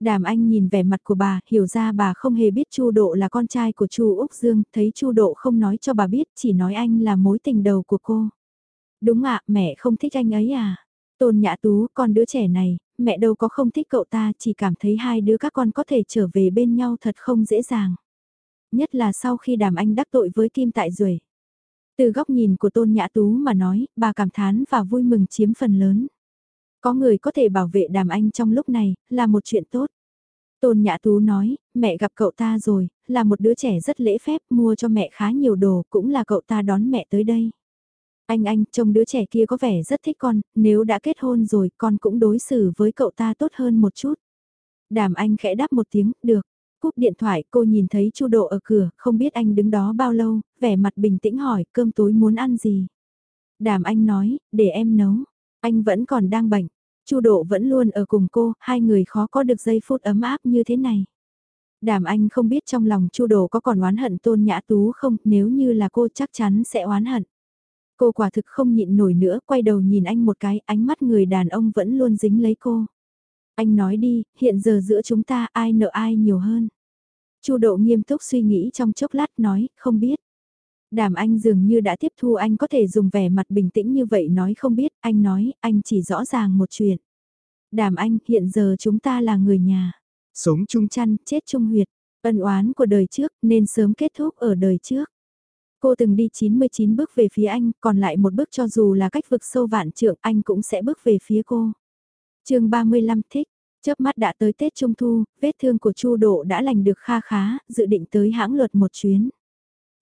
Đàm Anh nhìn vẻ mặt của bà, hiểu ra bà không hề biết Chu Độ là con trai của Chu Úc Dương, thấy Chu Độ không nói cho bà biết, chỉ nói anh là mối tình đầu của cô. Đúng ạ, mẹ không thích anh ấy à? Tôn Nhã Tú, con đứa trẻ này, mẹ đâu có không thích cậu ta, chỉ cảm thấy hai đứa các con có thể trở về bên nhau thật không dễ dàng. Nhất là sau khi Đàm Anh đắc tội với Kim Tại Duệ. Từ góc nhìn của Tôn Nhã Tú mà nói, bà cảm thán và vui mừng chiếm phần lớn. Có người có thể bảo vệ đàm anh trong lúc này, là một chuyện tốt. Tôn Nhã Tú nói, mẹ gặp cậu ta rồi, là một đứa trẻ rất lễ phép, mua cho mẹ khá nhiều đồ, cũng là cậu ta đón mẹ tới đây. Anh anh, trông đứa trẻ kia có vẻ rất thích con, nếu đã kết hôn rồi, con cũng đối xử với cậu ta tốt hơn một chút. Đàm anh khẽ đáp một tiếng, được. Cúp điện thoại cô nhìn thấy Chu Độ ở cửa, không biết anh đứng đó bao lâu, vẻ mặt bình tĩnh hỏi cơm tối muốn ăn gì. Đàm anh nói, để em nấu. Anh vẫn còn đang bệnh. Chu Độ vẫn luôn ở cùng cô, hai người khó có được giây phút ấm áp như thế này. Đàm Anh không biết trong lòng Chu Đồ có còn oán hận Tôn Nhã Tú không, nếu như là cô chắc chắn sẽ oán hận. Cô quả thực không nhịn nổi nữa, quay đầu nhìn anh một cái, ánh mắt người đàn ông vẫn luôn dính lấy cô. Anh nói đi, hiện giờ giữa chúng ta ai nợ ai nhiều hơn. Chu Độ nghiêm túc suy nghĩ trong chốc lát nói, không biết. Đàm anh dường như đã tiếp thu anh có thể dùng vẻ mặt bình tĩnh như vậy nói không biết, anh nói, anh chỉ rõ ràng một chuyện. Đàm anh, hiện giờ chúng ta là người nhà. Sống chung chăn, chết chung huyệt. Ân oán của đời trước nên sớm kết thúc ở đời trước. Cô từng đi 99 bước về phía anh, còn lại một bước cho dù là cách vực sâu vạn trượng anh cũng sẽ bước về phía cô. chương 35 thích, chớp mắt đã tới Tết Trung Thu, vết thương của Chu Độ đã lành được kha khá, dự định tới hãng luật một chuyến.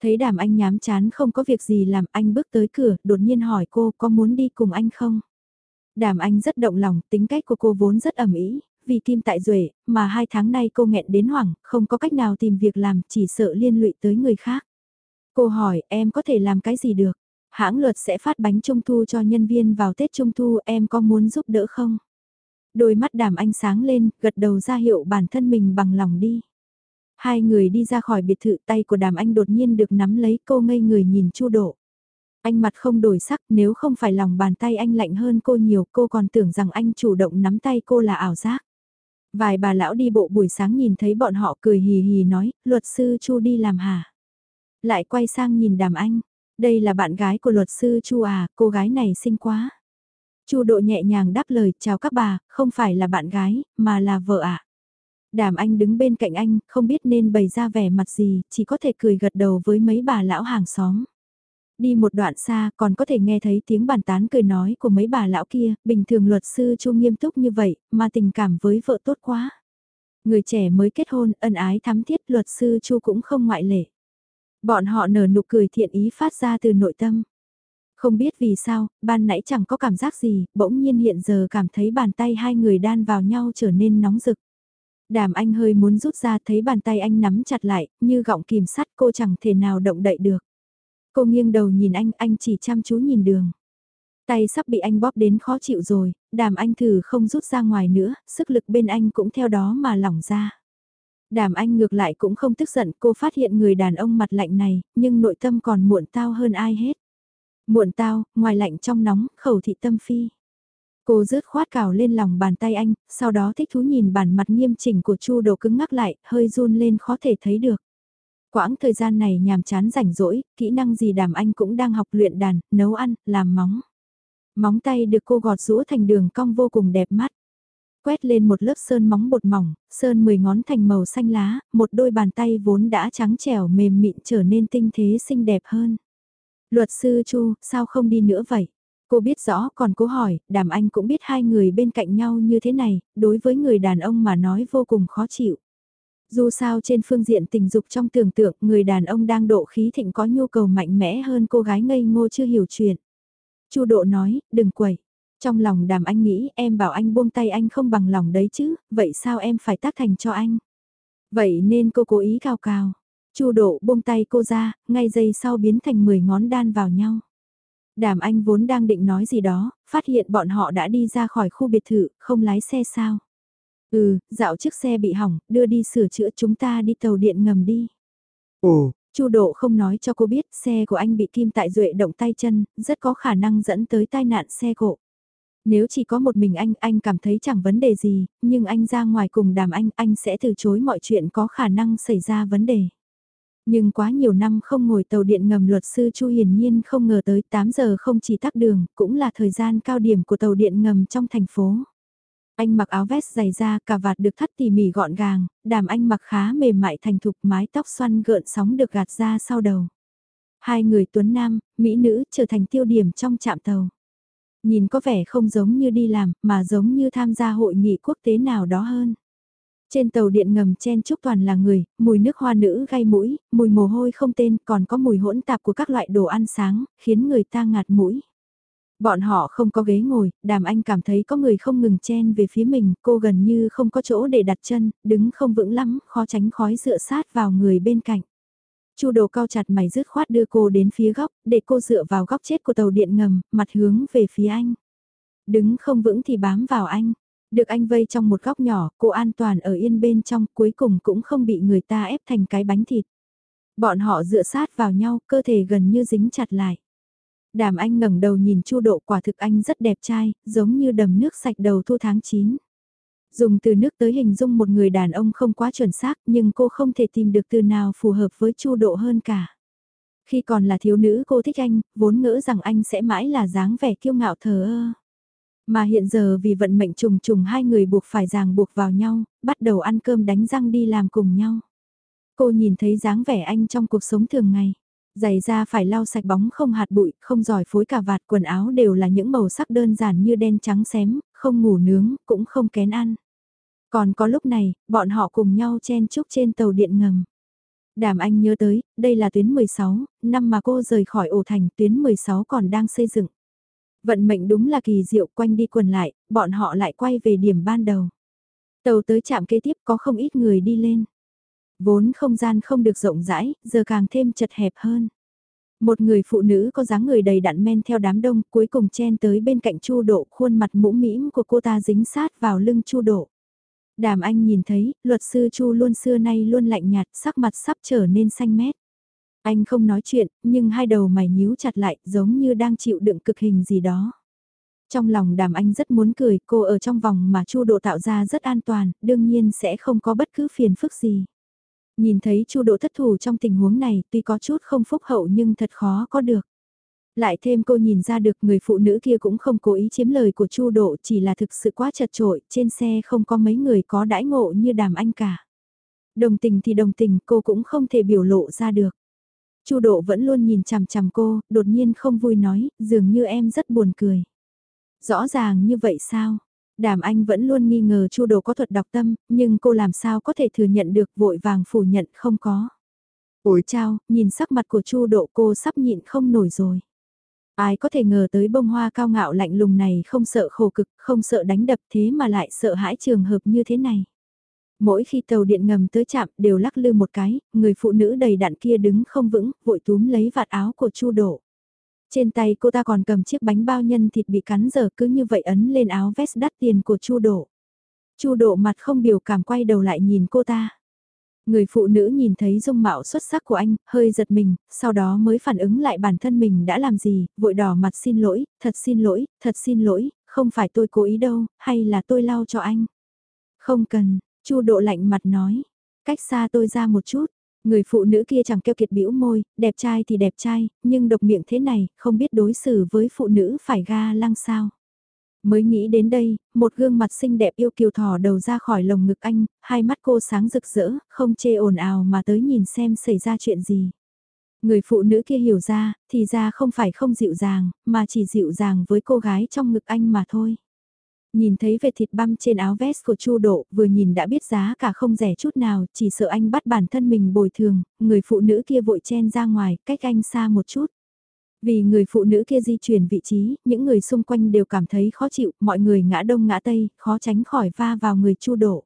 Thấy đàm anh nhám chán không có việc gì làm anh bước tới cửa, đột nhiên hỏi cô có muốn đi cùng anh không? Đàm anh rất động lòng, tính cách của cô vốn rất ẩm ý, vì kim tại duệ mà hai tháng nay cô nghẹn đến hoảng, không có cách nào tìm việc làm, chỉ sợ liên lụy tới người khác. Cô hỏi em có thể làm cái gì được? Hãng luật sẽ phát bánh trung thu cho nhân viên vào Tết Trung Thu em có muốn giúp đỡ không? Đôi mắt đàm anh sáng lên, gật đầu ra hiệu bản thân mình bằng lòng đi. Hai người đi ra khỏi biệt thự tay của đàm anh đột nhiên được nắm lấy cô ngây người nhìn chu độ. Anh mặt không đổi sắc nếu không phải lòng bàn tay anh lạnh hơn cô nhiều cô còn tưởng rằng anh chủ động nắm tay cô là ảo giác. Vài bà lão đi bộ buổi sáng nhìn thấy bọn họ cười hì hì nói, luật sư Chu đi làm hả? Lại quay sang nhìn đàm anh, đây là bạn gái của luật sư Chu à, cô gái này xinh quá. Chu độ nhẹ nhàng đáp lời, chào các bà, không phải là bạn gái, mà là vợ ạ. À. Đàm anh đứng bên cạnh anh, không biết nên bày ra vẻ mặt gì, chỉ có thể cười gật đầu với mấy bà lão hàng xóm. Đi một đoạn xa còn có thể nghe thấy tiếng bàn tán cười nói của mấy bà lão kia, bình thường luật sư Chu nghiêm túc như vậy, mà tình cảm với vợ tốt quá. Người trẻ mới kết hôn, ân ái thắm thiết luật sư Chu cũng không ngoại lệ. Bọn họ nở nụ cười thiện ý phát ra từ nội tâm. Không biết vì sao, ban nãy chẳng có cảm giác gì, bỗng nhiên hiện giờ cảm thấy bàn tay hai người đan vào nhau trở nên nóng rực. Đàm anh hơi muốn rút ra thấy bàn tay anh nắm chặt lại, như gọng kìm sắt cô chẳng thể nào động đậy được. Cô nghiêng đầu nhìn anh, anh chỉ chăm chú nhìn đường. Tay sắp bị anh bóp đến khó chịu rồi, đàm anh thử không rút ra ngoài nữa, sức lực bên anh cũng theo đó mà lỏng ra. Đàm anh ngược lại cũng không tức giận cô phát hiện người đàn ông mặt lạnh này, nhưng nội tâm còn muộn tao hơn ai hết. Muộn tao, ngoài lạnh trong nóng, khẩu thị tâm phi. Cô rớt khoát cào lên lòng bàn tay anh, sau đó thích thú nhìn bản mặt nghiêm chỉnh của Chu Đồ cứng ngắc lại, hơi run lên khó thể thấy được. Quãng thời gian này nhàm chán rảnh rỗi, kỹ năng gì đàm anh cũng đang học luyện đàn, nấu ăn, làm móng. Móng tay được cô gọt rũa thành đường cong vô cùng đẹp mắt. Quét lên một lớp sơn móng bột mỏng, sơn 10 ngón thành màu xanh lá, một đôi bàn tay vốn đã trắng trẻo mềm mịn trở nên tinh thế xinh đẹp hơn. Luật sư Chu, sao không đi nữa vậy? Cô biết rõ còn cố hỏi, đàm anh cũng biết hai người bên cạnh nhau như thế này, đối với người đàn ông mà nói vô cùng khó chịu. Dù sao trên phương diện tình dục trong tưởng tượng người đàn ông đang độ khí thịnh có nhu cầu mạnh mẽ hơn cô gái ngây ngô chưa hiểu chuyện. Chu độ nói, đừng quẩy. Trong lòng đàm anh nghĩ em bảo anh buông tay anh không bằng lòng đấy chứ, vậy sao em phải tác thành cho anh? Vậy nên cô cố ý cao cao. Chu độ buông tay cô ra, ngay giây sau biến thành 10 ngón đan vào nhau. Đàm Anh vốn đang định nói gì đó, phát hiện bọn họ đã đi ra khỏi khu biệt thự, không lái xe sao. Ừ, dạo chiếc xe bị hỏng, đưa đi sửa chữa chúng ta đi tàu điện ngầm đi. Ồ, Chu Độ không nói cho cô biết xe của anh bị kim tại duệ động tay chân, rất có khả năng dẫn tới tai nạn xe cộ. Nếu chỉ có một mình anh, anh cảm thấy chẳng vấn đề gì, nhưng anh ra ngoài cùng đàm anh, anh sẽ từ chối mọi chuyện có khả năng xảy ra vấn đề. Nhưng quá nhiều năm không ngồi tàu điện ngầm luật sư Chu hiển nhiên không ngờ tới 8 giờ không chỉ tắc đường, cũng là thời gian cao điểm của tàu điện ngầm trong thành phố. Anh mặc áo vest dày da, cà vạt được thắt tỉ mỉ gọn gàng, đàm anh mặc khá mềm mại thành thục mái tóc xoăn gợn sóng được gạt ra sau đầu. Hai người tuấn nam, mỹ nữ trở thành tiêu điểm trong trạm tàu. Nhìn có vẻ không giống như đi làm, mà giống như tham gia hội nghị quốc tế nào đó hơn. Trên tàu điện ngầm chen chúc toàn là người, mùi nước hoa nữ gây mũi, mùi mồ hôi không tên, còn có mùi hỗn tạp của các loại đồ ăn sáng, khiến người ta ngạt mũi. Bọn họ không có ghế ngồi, đàm anh cảm thấy có người không ngừng chen về phía mình, cô gần như không có chỗ để đặt chân, đứng không vững lắm, khó tránh khói dựa sát vào người bên cạnh. Chu đồ cao chặt mày rứt khoát đưa cô đến phía góc, để cô dựa vào góc chết của tàu điện ngầm, mặt hướng về phía anh. Đứng không vững thì bám vào anh. Được anh vây trong một góc nhỏ, cô an toàn ở yên bên trong, cuối cùng cũng không bị người ta ép thành cái bánh thịt. Bọn họ dựa sát vào nhau, cơ thể gần như dính chặt lại. Đàm anh ngẩng đầu nhìn chu độ quả thực anh rất đẹp trai, giống như đầm nước sạch đầu thu tháng 9. Dùng từ nước tới hình dung một người đàn ông không quá chuẩn xác nhưng cô không thể tìm được từ nào phù hợp với chu độ hơn cả. Khi còn là thiếu nữ cô thích anh, vốn ngỡ rằng anh sẽ mãi là dáng vẻ kiêu ngạo thờ ơ. Mà hiện giờ vì vận mệnh trùng trùng hai người buộc phải ràng buộc vào nhau, bắt đầu ăn cơm đánh răng đi làm cùng nhau. Cô nhìn thấy dáng vẻ anh trong cuộc sống thường ngày. Giày da phải lau sạch bóng không hạt bụi, không giỏi phối cả vạt quần áo đều là những màu sắc đơn giản như đen trắng xém, không ngủ nướng, cũng không kén ăn. Còn có lúc này, bọn họ cùng nhau chen chúc trên tàu điện ngầm. Đàm Anh nhớ tới, đây là tuyến 16, năm mà cô rời khỏi ổ thành tuyến 16 còn đang xây dựng. Vận mệnh đúng là kỳ diệu quanh đi quần lại, bọn họ lại quay về điểm ban đầu. Tàu tới trạm kế tiếp có không ít người đi lên. Vốn không gian không được rộng rãi, giờ càng thêm chật hẹp hơn. Một người phụ nữ có dáng người đầy đặn men theo đám đông, cuối cùng chen tới bên cạnh Chu Độ, khuôn mặt mũm mĩm của cô ta dính sát vào lưng Chu Độ. Đàm Anh nhìn thấy, luật sư Chu luôn xưa nay luôn lạnh nhạt, sắc mặt sắp trở nên xanh mét. Anh không nói chuyện, nhưng hai đầu mày nhíu chặt lại, giống như đang chịu đựng cực hình gì đó. Trong lòng đàm anh rất muốn cười, cô ở trong vòng mà Chu Độ tạo ra rất an toàn, đương nhiên sẽ không có bất cứ phiền phức gì. Nhìn thấy Chu Độ thất thủ trong tình huống này, tuy có chút không phúc hậu nhưng thật khó có được. Lại thêm cô nhìn ra được người phụ nữ kia cũng không cố ý chiếm lời của Chu Độ, chỉ là thực sự quá chật trội, trên xe không có mấy người có đãi ngộ như đàm anh cả. Đồng tình thì đồng tình, cô cũng không thể biểu lộ ra được. Chu Độ vẫn luôn nhìn chằm chằm cô, đột nhiên không vui nói, dường như em rất buồn cười. Rõ ràng như vậy sao? Đàm Anh vẫn luôn nghi ngờ Chu Độ có thuật đọc tâm, nhưng cô làm sao có thể thừa nhận được vội vàng phủ nhận không có. Ôi chao, nhìn sắc mặt của Chu Độ cô sắp nhịn không nổi rồi. Ai có thể ngờ tới bông hoa cao ngạo lạnh lùng này không sợ khổ cực, không sợ đánh đập thế mà lại sợ hãi trường hợp như thế này. Mỗi khi tàu điện ngầm tới chạm đều lắc lư một cái, người phụ nữ đầy đạn kia đứng không vững, vội túm lấy vạt áo của Chu Đổ. Trên tay cô ta còn cầm chiếc bánh bao nhân thịt bị cắn dở cứ như vậy ấn lên áo vest đắt tiền của Chu Đổ. Chu Đổ mặt không biểu cảm quay đầu lại nhìn cô ta. Người phụ nữ nhìn thấy dung mạo xuất sắc của anh, hơi giật mình, sau đó mới phản ứng lại bản thân mình đã làm gì, vội đỏ mặt xin lỗi, thật xin lỗi, thật xin lỗi, không phải tôi cố ý đâu, hay là tôi lau cho anh. Không cần, Chu độ lạnh mặt nói, cách xa tôi ra một chút, người phụ nữ kia chẳng kêu kiệt bĩu môi, đẹp trai thì đẹp trai, nhưng độc miệng thế này, không biết đối xử với phụ nữ phải ga lăng sao. Mới nghĩ đến đây, một gương mặt xinh đẹp yêu kiều thò đầu ra khỏi lồng ngực anh, hai mắt cô sáng rực rỡ, không chê ồn ào mà tới nhìn xem xảy ra chuyện gì. Người phụ nữ kia hiểu ra, thì ra không phải không dịu dàng, mà chỉ dịu dàng với cô gái trong ngực anh mà thôi. Nhìn thấy vệt thịt băm trên áo vest của Chu Độ, vừa nhìn đã biết giá cả không rẻ chút nào, chỉ sợ anh bắt bản thân mình bồi thường, người phụ nữ kia vội chen ra ngoài, cách anh xa một chút. Vì người phụ nữ kia di chuyển vị trí, những người xung quanh đều cảm thấy khó chịu, mọi người ngã đông ngã tây, khó tránh khỏi va vào người Chu Độ.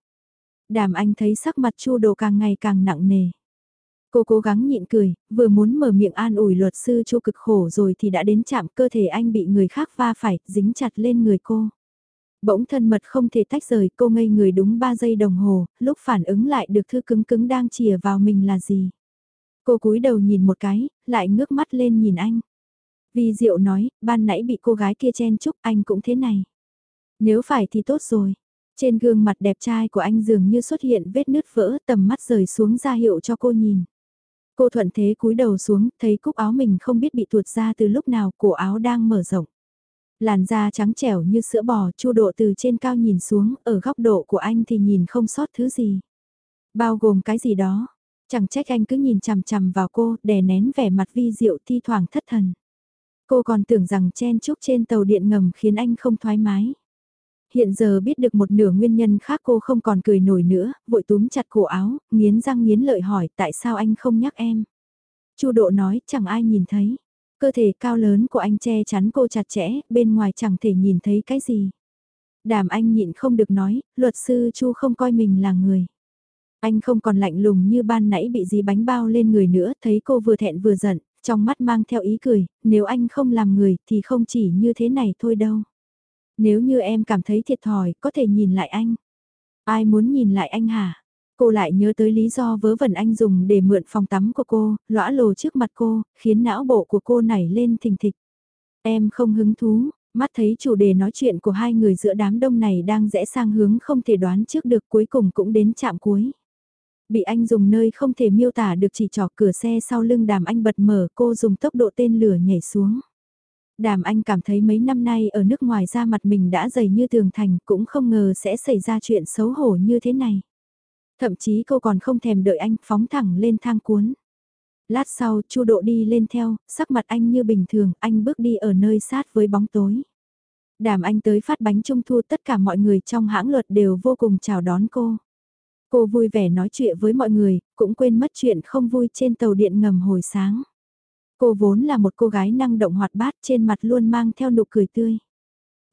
Đàm Anh thấy sắc mặt Chu Độ càng ngày càng nặng nề. Cô cố gắng nhịn cười, vừa muốn mở miệng an ủi luật sư Chu cực khổ rồi thì đã đến chạm cơ thể anh bị người khác va phải, dính chặt lên người cô. Bỗng thân mật không thể tách rời cô ngây người đúng 3 giây đồng hồ, lúc phản ứng lại được thư cứng cứng đang chìa vào mình là gì. Cô cúi đầu nhìn một cái, lại ngước mắt lên nhìn anh. Vi Diệu nói, ban nãy bị cô gái kia chen chúc anh cũng thế này. Nếu phải thì tốt rồi. Trên gương mặt đẹp trai của anh dường như xuất hiện vết nứt vỡ tầm mắt rời xuống ra hiệu cho cô nhìn. Cô thuận thế cúi đầu xuống, thấy cúc áo mình không biết bị tuột ra từ lúc nào, cổ áo đang mở rộng. Làn da trắng trẻo như sữa bò, chu độ từ trên cao nhìn xuống, ở góc độ của anh thì nhìn không sót thứ gì. Bao gồm cái gì đó. Chẳng trách anh cứ nhìn chằm chằm vào cô, đè nén vẻ mặt vi diệu thi thoảng thất thần. Cô còn tưởng rằng chen chúc trên tàu điện ngầm khiến anh không thoải mái. Hiện giờ biết được một nửa nguyên nhân khác cô không còn cười nổi nữa, vội túm chặt cổ áo, nghiến răng nghiến lợi hỏi tại sao anh không nhắc em. Chu độ nói chẳng ai nhìn thấy. Cơ thể cao lớn của anh che chắn cô chặt chẽ, bên ngoài chẳng thể nhìn thấy cái gì. Đàm anh nhịn không được nói, luật sư Chu không coi mình là người. Anh không còn lạnh lùng như ban nãy bị dí bánh bao lên người nữa, thấy cô vừa thẹn vừa giận, trong mắt mang theo ý cười, nếu anh không làm người thì không chỉ như thế này thôi đâu. Nếu như em cảm thấy thiệt thòi, có thể nhìn lại anh. Ai muốn nhìn lại anh hả? Cô lại nhớ tới lý do vớ vẩn anh dùng để mượn phòng tắm của cô, lõa lồ trước mặt cô, khiến não bộ của cô nảy lên thình thịch. Em không hứng thú, mắt thấy chủ đề nói chuyện của hai người giữa đám đông này đang rẽ sang hướng không thể đoán trước được cuối cùng cũng đến chạm cuối. Bị anh dùng nơi không thể miêu tả được chỉ trỏ cửa xe sau lưng đàm anh bật mở cô dùng tốc độ tên lửa nhảy xuống. Đàm anh cảm thấy mấy năm nay ở nước ngoài ra mặt mình đã dày như tường thành cũng không ngờ sẽ xảy ra chuyện xấu hổ như thế này. Thậm chí cô còn không thèm đợi anh phóng thẳng lên thang cuốn. Lát sau chu độ đi lên theo, sắc mặt anh như bình thường, anh bước đi ở nơi sát với bóng tối. Đàm anh tới phát bánh trung thu tất cả mọi người trong hãng luật đều vô cùng chào đón cô. Cô vui vẻ nói chuyện với mọi người, cũng quên mất chuyện không vui trên tàu điện ngầm hồi sáng. Cô vốn là một cô gái năng động hoạt bát trên mặt luôn mang theo nụ cười tươi.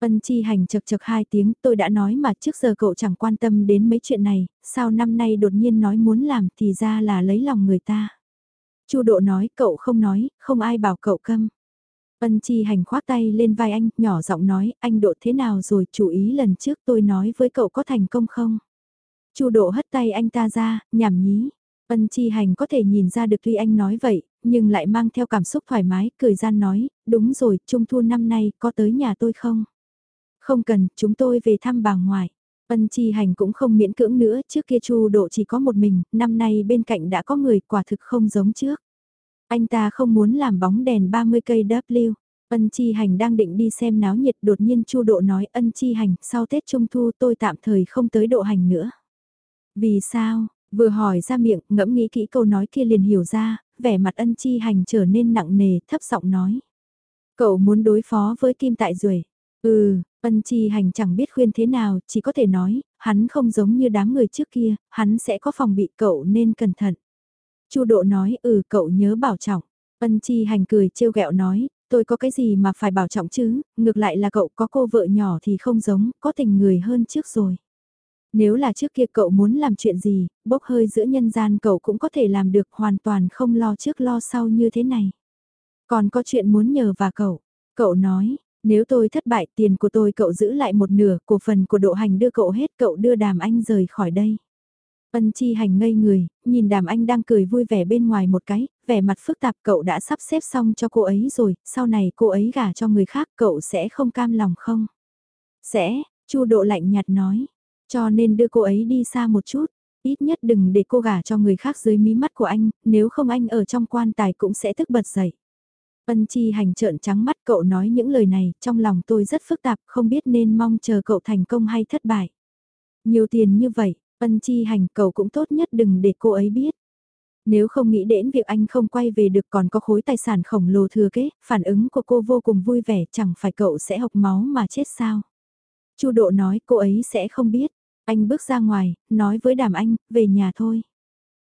Ân chi hành chật chật hai tiếng tôi đã nói mà trước giờ cậu chẳng quan tâm đến mấy chuyện này, sao năm nay đột nhiên nói muốn làm thì ra là lấy lòng người ta. Chu độ nói cậu không nói, không ai bảo cậu câm. Ân chi hành khoác tay lên vai anh, nhỏ giọng nói, anh độ thế nào rồi, chú ý lần trước tôi nói với cậu có thành công không? Chu độ hất tay anh ta ra, nhảm nhí. Ân chi hành có thể nhìn ra được tuy anh nói vậy, nhưng lại mang theo cảm xúc thoải mái, cười gian nói, đúng rồi, trung thu năm nay có tới nhà tôi không? Không cần, chúng tôi về thăm bà ngoại. Ân chi hành cũng không miễn cưỡng nữa, trước kia chu độ chỉ có một mình, năm nay bên cạnh đã có người quả thực không giống trước. Anh ta không muốn làm bóng đèn 30 cây W. Ân chi hành đang định đi xem náo nhiệt đột nhiên chu độ nói ân chi hành, sau Tết Trung Thu tôi tạm thời không tới độ hành nữa. Vì sao, vừa hỏi ra miệng, ngẫm nghĩ kỹ câu nói kia liền hiểu ra, vẻ mặt ân chi hành trở nên nặng nề, thấp giọng nói. Cậu muốn đối phó với Kim Tại Duệ. Ừ, ân chi hành chẳng biết khuyên thế nào, chỉ có thể nói, hắn không giống như đám người trước kia, hắn sẽ có phòng bị cậu nên cẩn thận. Chu độ nói, ừ cậu nhớ bảo trọng. Ân chi hành cười trêu ghẹo nói, tôi có cái gì mà phải bảo trọng chứ, ngược lại là cậu có cô vợ nhỏ thì không giống, có tình người hơn trước rồi. Nếu là trước kia cậu muốn làm chuyện gì, bốc hơi giữa nhân gian cậu cũng có thể làm được hoàn toàn không lo trước lo sau như thế này. Còn có chuyện muốn nhờ và cậu, cậu nói, nếu tôi thất bại tiền của tôi cậu giữ lại một nửa, cổ phần của độ hành đưa cậu hết cậu đưa đàm anh rời khỏi đây. Ân chi hành ngây người, nhìn đàm anh đang cười vui vẻ bên ngoài một cái, vẻ mặt phức tạp cậu đã sắp xếp xong cho cô ấy rồi, sau này cô ấy gả cho người khác cậu sẽ không cam lòng không? Sẽ, chu độ lạnh nhạt nói, cho nên đưa cô ấy đi xa một chút, ít nhất đừng để cô gả cho người khác dưới mí mắt của anh, nếu không anh ở trong quan tài cũng sẽ thức bật dậy. Ân chi hành trợn trắng mắt cậu nói những lời này, trong lòng tôi rất phức tạp, không biết nên mong chờ cậu thành công hay thất bại. Nhiều tiền như vậy, ân chi hành cậu cũng tốt nhất đừng để cô ấy biết. Nếu không nghĩ đến việc anh không quay về được còn có khối tài sản khổng lồ thừa kế, phản ứng của cô vô cùng vui vẻ chẳng phải cậu sẽ học máu mà chết sao. Chu độ nói cô ấy sẽ không biết. Anh bước ra ngoài, nói với đàm anh, về nhà thôi.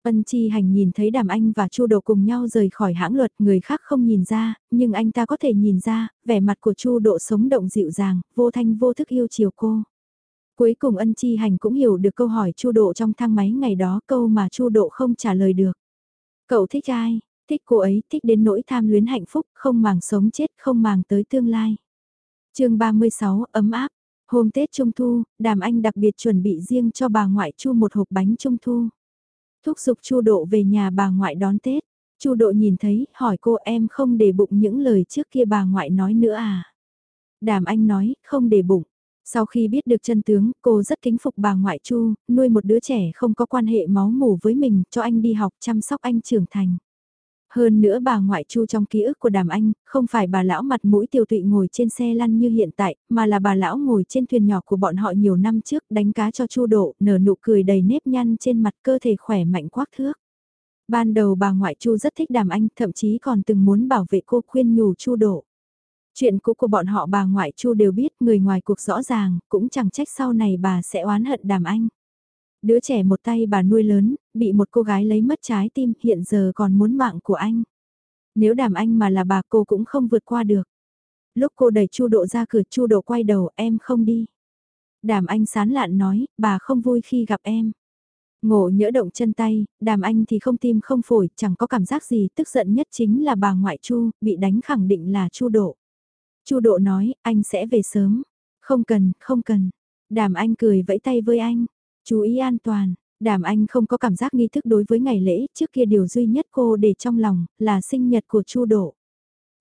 Ân Chi Hành nhìn thấy Đàm Anh và Chu Độ cùng nhau rời khỏi hãng luật, người khác không nhìn ra, nhưng anh ta có thể nhìn ra, vẻ mặt của Chu Độ sống động dịu dàng, vô thanh vô thức yêu chiều cô. Cuối cùng Ân Chi Hành cũng hiểu được câu hỏi Chu Độ trong thang máy ngày đó, câu mà Chu Độ không trả lời được. Cậu thích ai? Thích cô ấy, thích đến nỗi tham luyến hạnh phúc, không màng sống chết, không màng tới tương lai. Chương 36, ấm áp. Hôm Tết Trung Thu, Đàm Anh đặc biệt chuẩn bị riêng cho bà ngoại Chu một hộp bánh Trung Thu. Thúc giục Chu Độ về nhà bà ngoại đón Tết. Chu Độ nhìn thấy, hỏi cô em không để bụng những lời trước kia bà ngoại nói nữa à? Đàm Anh nói, không để bụng. Sau khi biết được chân tướng, cô rất kính phục bà ngoại Chu, nuôi một đứa trẻ không có quan hệ máu mủ với mình, cho anh đi học chăm sóc anh trưởng thành. Hơn nữa bà ngoại Chu trong ký ức của Đàm Anh, không phải bà lão mặt mũi tiêu tụy ngồi trên xe lăn như hiện tại, mà là bà lão ngồi trên thuyền nhỏ của bọn họ nhiều năm trước đánh cá cho Chu Độ, nở nụ cười đầy nếp nhăn trên mặt cơ thể khỏe mạnh quắc thước. Ban đầu bà ngoại Chu rất thích Đàm Anh, thậm chí còn từng muốn bảo vệ cô khuyên nhủ Chu Độ. Chuyện cũ của bọn họ bà ngoại Chu đều biết, người ngoài cuộc rõ ràng, cũng chẳng trách sau này bà sẽ oán hận Đàm Anh. Đứa trẻ một tay bà nuôi lớn, bị một cô gái lấy mất trái tim, hiện giờ còn muốn mạng của anh. Nếu Đàm Anh mà là bà cô cũng không vượt qua được. Lúc cô đẩy Chu Độ ra cửa, Chu Độ quay đầu, em không đi. Đàm Anh sán lạn nói, bà không vui khi gặp em. Ngộ nhỡ động chân tay, đàm anh thì không tim không phổi, chẳng có cảm giác gì, tức giận nhất chính là bà ngoại Chu, bị đánh khẳng định là Chu Độ. Chu Độ nói, anh sẽ về sớm. Không cần, không cần. Đàm anh cười vẫy tay với anh. Chú ý an toàn. Đàm anh không có cảm giác nghi thức đối với ngày lễ, trước kia điều duy nhất cô để trong lòng, là sinh nhật của Chu Độ.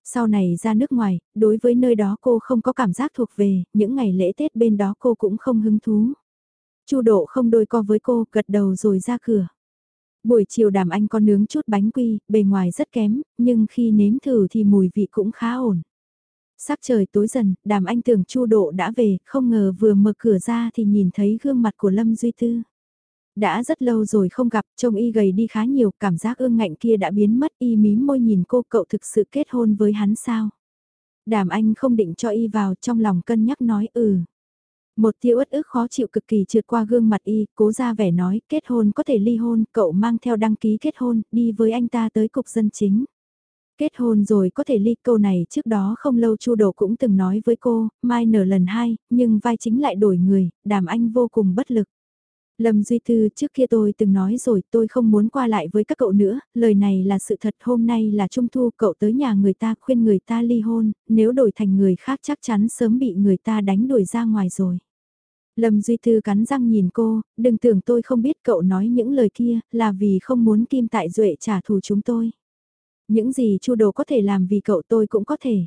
Sau này ra nước ngoài, đối với nơi đó cô không có cảm giác thuộc về, những ngày lễ Tết bên đó cô cũng không hứng thú. Chu Độ không đôi co với cô, gật đầu rồi ra cửa. Buổi chiều đàm anh có nướng chút bánh quy, bề ngoài rất kém, nhưng khi nếm thử thì mùi vị cũng khá ổn. sắp trời tối dần, đàm anh tưởng Chu Độ đã về, không ngờ vừa mở cửa ra thì nhìn thấy gương mặt của Lâm Duy Tư. Đã rất lâu rồi không gặp, trông y gầy đi khá nhiều, cảm giác ương ngạnh kia đã biến mất y mím môi nhìn cô cậu thực sự kết hôn với hắn sao. Đàm anh không định cho y vào trong lòng cân nhắc nói ừ. Một tiêu uất ức khó chịu cực kỳ trượt qua gương mặt y, cố ra vẻ nói kết hôn có thể ly hôn, cậu mang theo đăng ký kết hôn, đi với anh ta tới cục dân chính. Kết hôn rồi có thể ly câu này trước đó không lâu Chu Đồ cũng từng nói với cô, mai nở lần hai, nhưng vai chính lại đổi người, đàm anh vô cùng bất lực. Lâm Duy Tư trước kia tôi từng nói rồi tôi không muốn qua lại với các cậu nữa, lời này là sự thật hôm nay là trung thu cậu tới nhà người ta khuyên người ta ly hôn, nếu đổi thành người khác chắc chắn sớm bị người ta đánh đuổi ra ngoài rồi. Lâm Duy Tư cắn răng nhìn cô, đừng tưởng tôi không biết cậu nói những lời kia là vì không muốn Kim Tại Duệ trả thù chúng tôi. Những gì Chu Đồ có thể làm vì cậu tôi cũng có thể.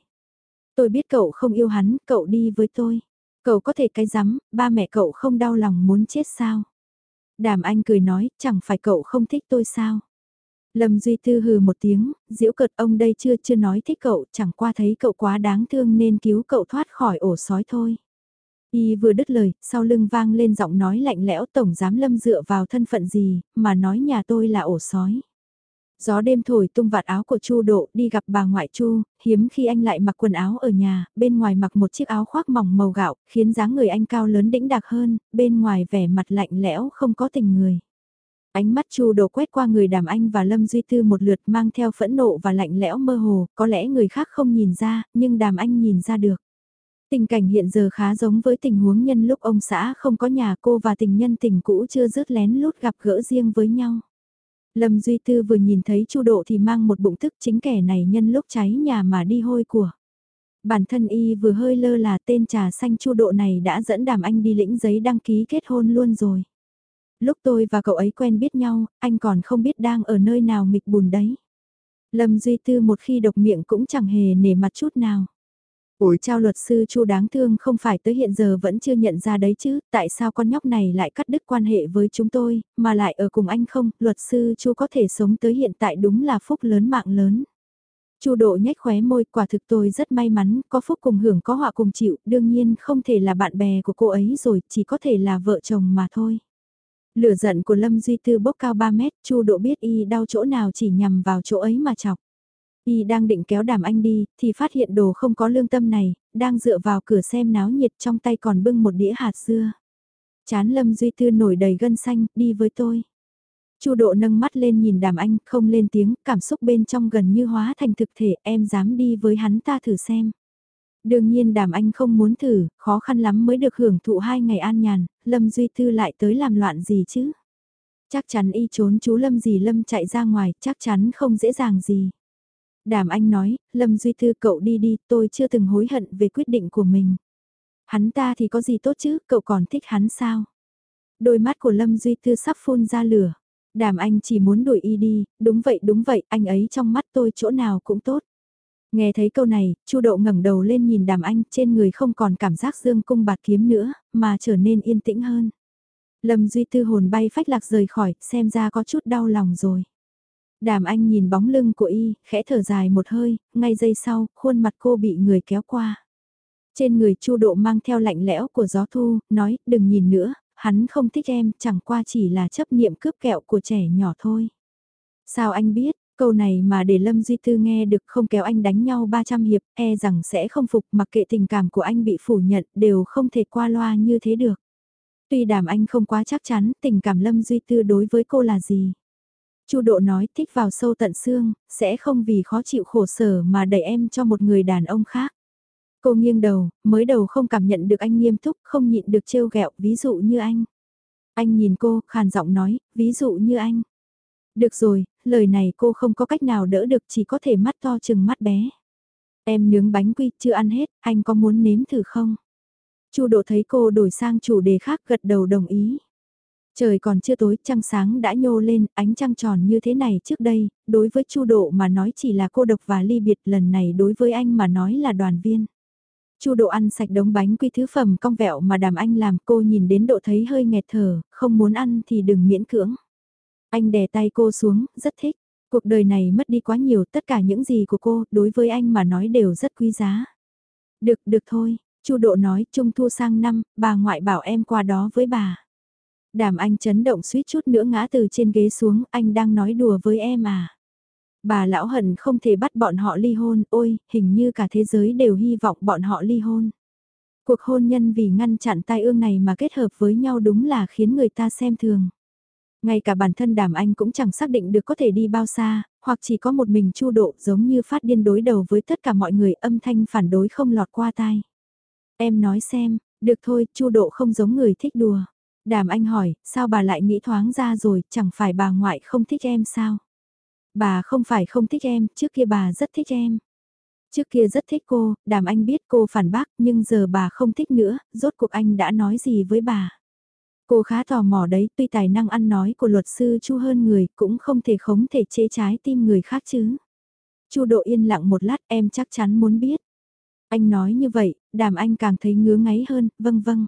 Tôi biết cậu không yêu hắn, cậu đi với tôi. Cậu có thể cái rắm, ba mẹ cậu không đau lòng muốn chết sao? Đàm Anh cười nói, chẳng phải cậu không thích tôi sao? Lâm Duy Tư hừ một tiếng, diễu cợt ông đây chưa chưa nói thích cậu, chẳng qua thấy cậu quá đáng thương nên cứu cậu thoát khỏi ổ sói thôi. Y vừa đứt lời, sau lưng vang lên giọng nói lạnh lẽo tổng giám lâm dựa vào thân phận gì, mà nói nhà tôi là ổ sói. Gió đêm thổi tung vạt áo của Chu Độ đi gặp bà ngoại Chu, hiếm khi anh lại mặc quần áo ở nhà, bên ngoài mặc một chiếc áo khoác mỏng màu gạo, khiến dáng người anh cao lớn đĩnh đặc hơn, bên ngoài vẻ mặt lạnh lẽo không có tình người. Ánh mắt Chu Độ quét qua người đàm anh và Lâm Duy Tư một lượt mang theo phẫn nộ và lạnh lẽo mơ hồ, có lẽ người khác không nhìn ra, nhưng đàm anh nhìn ra được. Tình cảnh hiện giờ khá giống với tình huống nhân lúc ông xã không có nhà cô và tình nhân tình cũ chưa rước lén lút gặp gỡ riêng với nhau. Lâm Duy Tư vừa nhìn thấy Chu Độ thì mang một bụng tức chính kẻ này nhân lúc cháy nhà mà đi hôi của. Bản thân y vừa hơi lơ là tên trà xanh Chu Độ này đã dẫn đàm anh đi lĩnh giấy đăng ký kết hôn luôn rồi. Lúc tôi và cậu ấy quen biết nhau, anh còn không biết đang ở nơi nào nghịch bùn đấy. Lâm Duy Tư một khi độc miệng cũng chẳng hề nể mặt chút nào. Ủi trao luật sư chu đáng thương không phải tới hiện giờ vẫn chưa nhận ra đấy chứ, tại sao con nhóc này lại cắt đứt quan hệ với chúng tôi, mà lại ở cùng anh không, luật sư chu có thể sống tới hiện tại đúng là phúc lớn mạng lớn. Chu độ nhếch khóe môi, quả thực tôi rất may mắn, có phúc cùng hưởng có họa cùng chịu, đương nhiên không thể là bạn bè của cô ấy rồi, chỉ có thể là vợ chồng mà thôi. Lửa giận của Lâm Duy Tư bốc cao 3 mét, Chu độ biết y đau chỗ nào chỉ nhằm vào chỗ ấy mà chọc. Y đang định kéo đàm anh đi, thì phát hiện đồ không có lương tâm này, đang dựa vào cửa xem náo nhiệt trong tay còn bưng một đĩa hạt dưa. Chán Lâm Duy Tư nổi đầy gân xanh, đi với tôi. Chu độ nâng mắt lên nhìn đàm anh, không lên tiếng, cảm xúc bên trong gần như hóa thành thực thể, em dám đi với hắn ta thử xem. Đương nhiên đàm anh không muốn thử, khó khăn lắm mới được hưởng thụ hai ngày an nhàn, Lâm Duy Tư lại tới làm loạn gì chứ. Chắc chắn y trốn chú Lâm gì Lâm chạy ra ngoài, chắc chắn không dễ dàng gì. Đàm Anh nói, Lâm Duy Tư cậu đi đi, tôi chưa từng hối hận về quyết định của mình. Hắn ta thì có gì tốt chứ, cậu còn thích hắn sao? Đôi mắt của Lâm Duy Tư sắp phun ra lửa. Đàm anh chỉ muốn đuổi y đi, đúng vậy đúng vậy, anh ấy trong mắt tôi chỗ nào cũng tốt. Nghe thấy câu này, Chu Độ ngẩng đầu lên nhìn Đàm Anh, trên người không còn cảm giác dương cung bạt kiếm nữa, mà trở nên yên tĩnh hơn. Lâm Duy Tư hồn bay phách lạc rời khỏi, xem ra có chút đau lòng rồi. Đàm Anh nhìn bóng lưng của y, khẽ thở dài một hơi, ngay giây sau, khuôn mặt cô bị người kéo qua. Trên người Chu Độ mang theo lạnh lẽo của gió thu, nói, đừng nhìn nữa, hắn không thích em, chẳng qua chỉ là chấp niệm cướp kẹo của trẻ nhỏ thôi. Sao anh biết, câu này mà để Lâm Duy Tư nghe được không kéo anh đánh nhau 300 hiệp, e rằng sẽ không phục mặc kệ tình cảm của anh bị phủ nhận đều không thể qua loa như thế được. Tuy đàm anh không quá chắc chắn tình cảm Lâm Duy Tư đối với cô là gì. Chu Độ nói thích vào sâu tận xương, sẽ không vì khó chịu khổ sở mà đẩy em cho một người đàn ông khác. Cô nghiêng đầu, mới đầu không cảm nhận được anh nghiêm túc, không nhịn được trêu ghẹo, ví dụ như anh. Anh nhìn cô, khàn giọng nói, ví dụ như anh. Được rồi, lời này cô không có cách nào đỡ được chỉ có thể mắt to chừng mắt bé. Em nướng bánh quy chưa ăn hết, anh có muốn nếm thử không? Chu Độ thấy cô đổi sang chủ đề khác gật đầu đồng ý. Trời còn chưa tối, trăng sáng đã nhô lên, ánh trăng tròn như thế này trước đây, đối với Chu Độ mà nói chỉ là cô độc và ly biệt, lần này đối với anh mà nói là đoàn viên. Chu Độ ăn sạch đống bánh quy thứ phẩm cong vẹo mà Đàm Anh làm, cô nhìn đến độ thấy hơi nghẹt thở, không muốn ăn thì đừng miễn cưỡng. Anh đè tay cô xuống, rất thích. Cuộc đời này mất đi quá nhiều, tất cả những gì của cô, đối với anh mà nói đều rất quý giá. Được, được thôi, Chu Độ nói, trung thu sang năm, bà ngoại bảo em qua đó với bà. Đàm anh chấn động suýt chút nữa ngã từ trên ghế xuống, anh đang nói đùa với em à. Bà lão hận không thể bắt bọn họ ly hôn, ôi, hình như cả thế giới đều hy vọng bọn họ ly hôn. Cuộc hôn nhân vì ngăn chặn tai ương này mà kết hợp với nhau đúng là khiến người ta xem thường. Ngay cả bản thân đàm anh cũng chẳng xác định được có thể đi bao xa, hoặc chỉ có một mình chu độ giống như phát điên đối đầu với tất cả mọi người âm thanh phản đối không lọt qua tai. Em nói xem, được thôi, chu độ không giống người thích đùa. Đàm anh hỏi, sao bà lại nghĩ thoáng ra rồi, chẳng phải bà ngoại không thích em sao? Bà không phải không thích em, trước kia bà rất thích em. Trước kia rất thích cô, đàm anh biết cô phản bác, nhưng giờ bà không thích nữa, rốt cuộc anh đã nói gì với bà? Cô khá tò mò đấy, tuy tài năng ăn nói của luật sư Chu hơn người, cũng không thể khống thể chế trái tim người khác chứ. Chu Độ yên lặng một lát, em chắc chắn muốn biết. Anh nói như vậy, đàm anh càng thấy ngứa ngáy hơn, vâng vâng.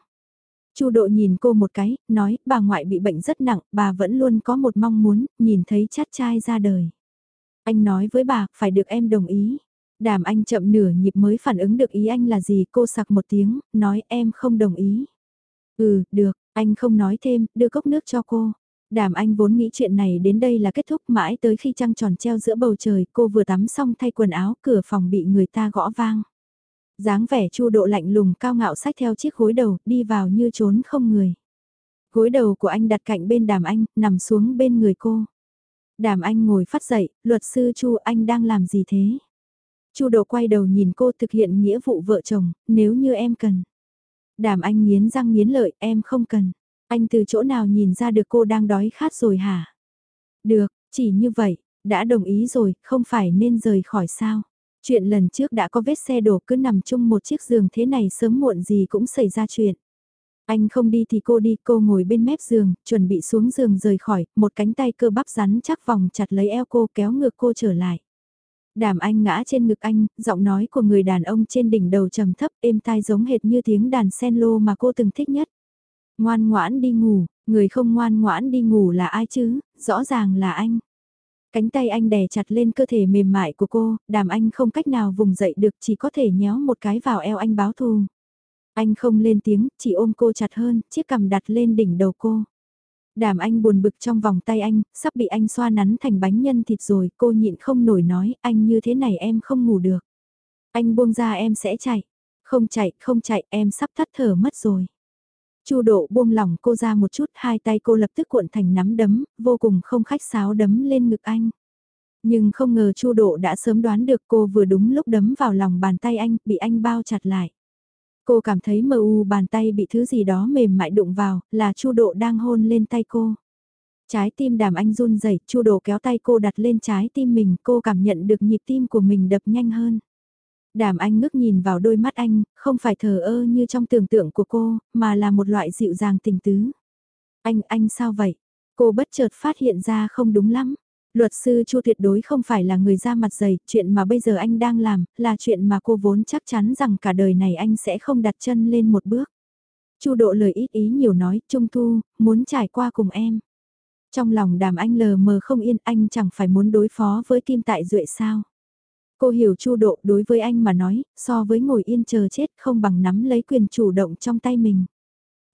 Chu Độ nhìn cô một cái, nói, bà ngoại bị bệnh rất nặng, bà vẫn luôn có một mong muốn, nhìn thấy chát trai ra đời. Anh nói với bà, phải được em đồng ý. Đàm anh chậm nửa nhịp mới phản ứng được ý anh là gì, cô sặc một tiếng, nói em không đồng ý. Ừ, được, anh không nói thêm, đưa cốc nước cho cô. Đàm anh vốn nghĩ chuyện này đến đây là kết thúc mãi tới khi trăng tròn treo giữa bầu trời, cô vừa tắm xong thay quần áo, cửa phòng bị người ta gõ vang dáng vẻ chu độ lạnh lùng cao ngạo sách theo chiếc gối đầu, đi vào như trốn không người. Gối đầu của anh đặt cạnh bên đàm anh, nằm xuống bên người cô. Đàm anh ngồi phát dậy, luật sư chu anh đang làm gì thế? chu độ quay đầu nhìn cô thực hiện nghĩa vụ vợ chồng, nếu như em cần. Đàm anh nghiến răng nghiến lợi, em không cần. Anh từ chỗ nào nhìn ra được cô đang đói khát rồi hả? Được, chỉ như vậy, đã đồng ý rồi, không phải nên rời khỏi sao? Chuyện lần trước đã có vết xe đổ cứ nằm chung một chiếc giường thế này sớm muộn gì cũng xảy ra chuyện. Anh không đi thì cô đi, cô ngồi bên mép giường, chuẩn bị xuống giường rời khỏi, một cánh tay cơ bắp rắn chắc vòng chặt lấy eo cô kéo ngược cô trở lại. Đàm anh ngã trên ngực anh, giọng nói của người đàn ông trên đỉnh đầu trầm thấp êm tai giống hệt như tiếng đàn sen lô mà cô từng thích nhất. Ngoan ngoãn đi ngủ, người không ngoan ngoãn đi ngủ là ai chứ, rõ ràng là anh. Cánh tay anh đè chặt lên cơ thể mềm mại của cô, đàm anh không cách nào vùng dậy được chỉ có thể nhéo một cái vào eo anh báo thù. Anh không lên tiếng, chỉ ôm cô chặt hơn, chiếc cằm đặt lên đỉnh đầu cô. Đàm anh buồn bực trong vòng tay anh, sắp bị anh xoa nắn thành bánh nhân thịt rồi, cô nhịn không nổi nói, anh như thế này em không ngủ được. Anh buông ra em sẽ chạy. Không chạy, không chạy, em sắp thắt thở mất rồi. Chu độ buông lỏng cô ra một chút, hai tay cô lập tức cuộn thành nắm đấm, vô cùng không khách sáo đấm lên ngực anh. Nhưng không ngờ Chu độ đã sớm đoán được cô vừa đúng lúc đấm vào lòng bàn tay anh, bị anh bao chặt lại. Cô cảm thấy mờ u bàn tay bị thứ gì đó mềm mại đụng vào, là Chu độ đang hôn lên tay cô. Trái tim đàm anh run rẩy, Chu độ kéo tay cô đặt lên trái tim mình, cô cảm nhận được nhịp tim của mình đập nhanh hơn. Đàm anh ngước nhìn vào đôi mắt anh, không phải thờ ơ như trong tưởng tượng của cô, mà là một loại dịu dàng tình tứ. Anh, anh sao vậy? Cô bất chợt phát hiện ra không đúng lắm. Luật sư Chu tuyệt đối không phải là người ra mặt dày, chuyện mà bây giờ anh đang làm, là chuyện mà cô vốn chắc chắn rằng cả đời này anh sẽ không đặt chân lên một bước. Chu độ lời ít ý nhiều nói, Trung Thu, muốn trải qua cùng em. Trong lòng đàm anh lờ mờ không yên, anh chẳng phải muốn đối phó với Kim Tại Duệ sao. Cô hiểu Chu độ đối với anh mà nói, so với ngồi yên chờ chết không bằng nắm lấy quyền chủ động trong tay mình.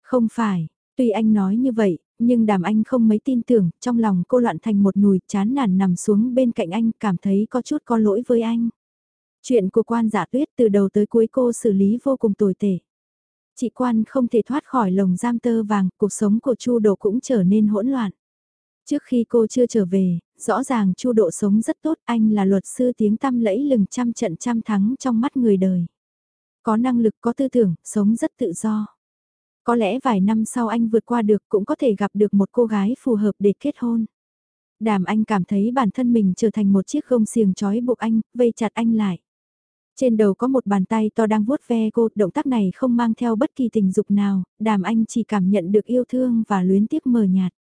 Không phải, tuy anh nói như vậy, nhưng đàm anh không mấy tin tưởng, trong lòng cô loạn thành một nùi chán nản nằm xuống bên cạnh anh, cảm thấy có chút có lỗi với anh. Chuyện của quan giả tuyết từ đầu tới cuối cô xử lý vô cùng tồi tệ. Chị quan không thể thoát khỏi lồng giam tơ vàng, cuộc sống của Chu Độ cũng trở nên hỗn loạn. Trước khi cô chưa trở về, rõ ràng Chu Độ sống rất tốt, anh là luật sư tiếng tăm lẫy lừng trăm trận trăm thắng trong mắt người đời. Có năng lực, có tư tưởng, sống rất tự do. Có lẽ vài năm sau anh vượt qua được cũng có thể gặp được một cô gái phù hợp để kết hôn. Đàm anh cảm thấy bản thân mình trở thành một chiếc gông xiềng trói buộc anh, vây chặt anh lại. Trên đầu có một bàn tay to đang vuốt ve cô, động tác này không mang theo bất kỳ tình dục nào, đàm anh chỉ cảm nhận được yêu thương và luyến tiếc mờ nhạt.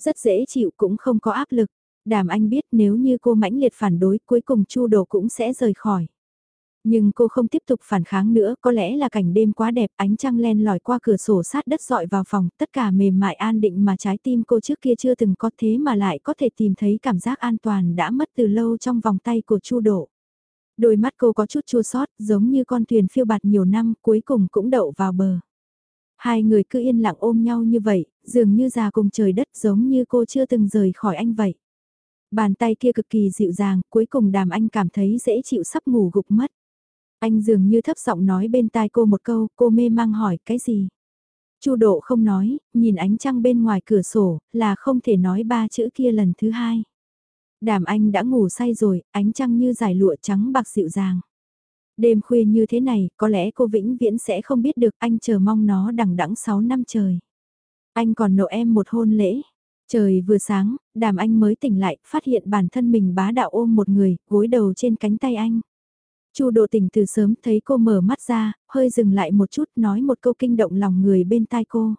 Rất dễ chịu cũng không có áp lực. Đàm anh biết nếu như cô mãnh liệt phản đối cuối cùng chu đồ cũng sẽ rời khỏi. Nhưng cô không tiếp tục phản kháng nữa, có lẽ là cảnh đêm quá đẹp, ánh trăng len lỏi qua cửa sổ sát đất dọi vào phòng, tất cả mềm mại an định mà trái tim cô trước kia chưa từng có thế mà lại có thể tìm thấy cảm giác an toàn đã mất từ lâu trong vòng tay của Chu Độ. Đôi mắt cô có chút chua sót, giống như con thuyền phiêu bạt nhiều năm, cuối cùng cũng đậu vào bờ. Hai người cứ yên lặng ôm nhau như vậy, dường như già cùng trời đất giống như cô chưa từng rời khỏi anh vậy. Bàn tay kia cực kỳ dịu dàng, cuối cùng đàm anh cảm thấy dễ chịu sắp ngủ gục mất. Anh dường như thấp giọng nói bên tai cô một câu, cô mê mang hỏi cái gì. Chu độ không nói, nhìn ánh trăng bên ngoài cửa sổ, là không thể nói ba chữ kia lần thứ hai. Đàm anh đã ngủ say rồi, ánh trăng như giải lụa trắng bạc dịu dàng. Đêm khuya như thế này, có lẽ cô vĩnh viễn sẽ không biết được anh chờ mong nó đằng đẵng 6 năm trời. Anh còn nộ em một hôn lễ. Trời vừa sáng, đàm anh mới tỉnh lại, phát hiện bản thân mình bá đạo ôm một người, gối đầu trên cánh tay anh. Chu độ tỉnh từ sớm thấy cô mở mắt ra, hơi dừng lại một chút nói một câu kinh động lòng người bên tai cô.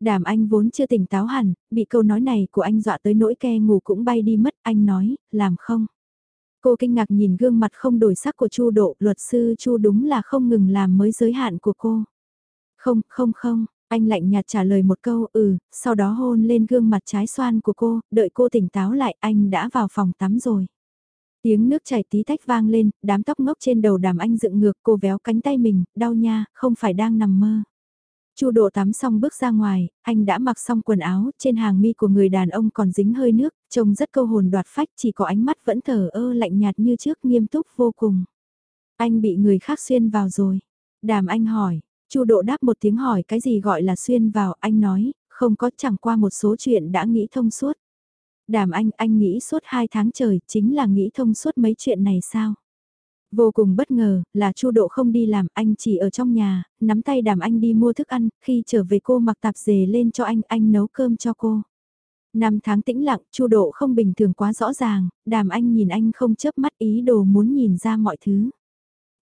Đàm anh vốn chưa tỉnh táo hẳn, bị câu nói này của anh dọa tới nỗi ke ngủ cũng bay đi mất, anh nói, làm không. Cô kinh ngạc nhìn gương mặt không đổi sắc của Chu Độ, luật sư Chu đúng là không ngừng làm mới giới hạn của cô. Không, không không, anh lạnh nhạt trả lời một câu ừ, sau đó hôn lên gương mặt trái xoan của cô, đợi cô tỉnh táo lại anh đã vào phòng tắm rồi. Tiếng nước chảy tí tách vang lên, đám tóc ngốc trên đầu đàm anh dựng ngược cô véo cánh tay mình, đau nha, không phải đang nằm mơ. Chu độ tắm xong bước ra ngoài, anh đã mặc xong quần áo, trên hàng mi của người đàn ông còn dính hơi nước, trông rất câu hồn đoạt phách, chỉ có ánh mắt vẫn thở ơ lạnh nhạt như trước nghiêm túc vô cùng. Anh bị người khác xuyên vào rồi. Đàm anh hỏi, Chu độ đáp một tiếng hỏi cái gì gọi là xuyên vào, anh nói, không có chẳng qua một số chuyện đã nghĩ thông suốt. Đàm anh, anh nghĩ suốt hai tháng trời, chính là nghĩ thông suốt mấy chuyện này sao? Vô cùng bất ngờ, là Chu Độ không đi làm, anh chỉ ở trong nhà, nắm tay đàm anh đi mua thức ăn, khi trở về cô mặc tạp dề lên cho anh, anh nấu cơm cho cô. Năm tháng tĩnh lặng, Chu Độ không bình thường quá rõ ràng, đàm anh nhìn anh không chớp mắt ý đồ muốn nhìn ra mọi thứ.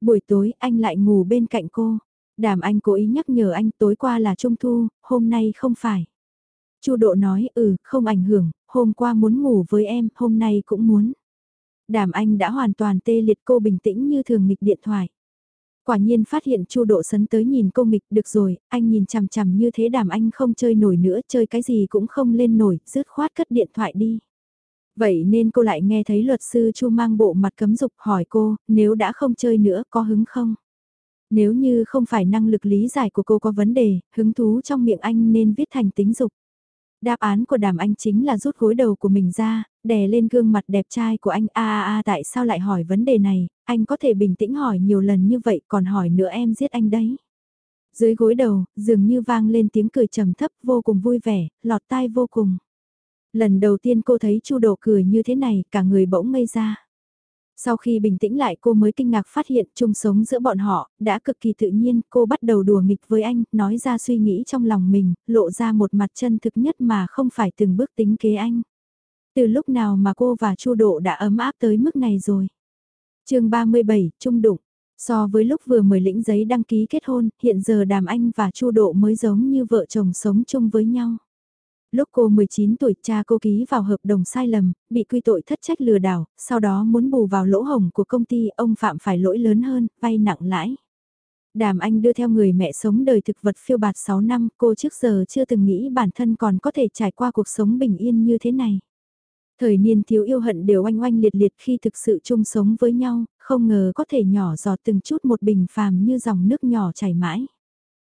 Buổi tối anh lại ngủ bên cạnh cô. Đàm anh cố ý nhắc nhở anh tối qua là trung thu, hôm nay không phải. Chu Độ nói ừ, không ảnh hưởng, hôm qua muốn ngủ với em, hôm nay cũng muốn. Đàm Anh đã hoàn toàn tê liệt cô bình tĩnh như thường nghịch điện thoại. Quả nhiên phát hiện Chu Độ Sấn tới nhìn cô nghịch, được rồi, anh nhìn chằm chằm như thế Đàm Anh không chơi nổi nữa, chơi cái gì cũng không lên nổi, rứt khoát cất điện thoại đi. Vậy nên cô lại nghe thấy luật sư Chu mang bộ mặt cấm dục hỏi cô, nếu đã không chơi nữa có hứng không? Nếu như không phải năng lực lý giải của cô có vấn đề, hứng thú trong miệng anh nên viết thành tính dục. Đáp án của đàm anh chính là rút gối đầu của mình ra, đè lên gương mặt đẹp trai của anh a a a tại sao lại hỏi vấn đề này, anh có thể bình tĩnh hỏi nhiều lần như vậy còn hỏi nữa em giết anh đấy. Dưới gối đầu, dường như vang lên tiếng cười trầm thấp vô cùng vui vẻ, lọt tai vô cùng. Lần đầu tiên cô thấy chu độ cười như thế này, cả người bỗng ngây ra. Sau khi bình tĩnh lại cô mới kinh ngạc phát hiện chung sống giữa bọn họ, đã cực kỳ tự nhiên, cô bắt đầu đùa nghịch với anh, nói ra suy nghĩ trong lòng mình, lộ ra một mặt chân thực nhất mà không phải từng bước tính kế anh. Từ lúc nào mà cô và Chu Độ đã ấm áp tới mức này rồi? chương 37, Trung Đụng. So với lúc vừa mới lĩnh giấy đăng ký kết hôn, hiện giờ Đàm Anh và Chu Độ mới giống như vợ chồng sống chung với nhau. Lúc cô 19 tuổi cha cô ký vào hợp đồng sai lầm, bị quy tội thất trách lừa đảo, sau đó muốn bù vào lỗ hồng của công ty ông phạm phải lỗi lớn hơn, vay nặng lãi. Đàm Anh đưa theo người mẹ sống đời thực vật phiêu bạt 6 năm, cô trước giờ chưa từng nghĩ bản thân còn có thể trải qua cuộc sống bình yên như thế này. Thời niên thiếu yêu hận đều oanh oanh liệt liệt khi thực sự chung sống với nhau, không ngờ có thể nhỏ giọt từng chút một bình phàm như dòng nước nhỏ chảy mãi.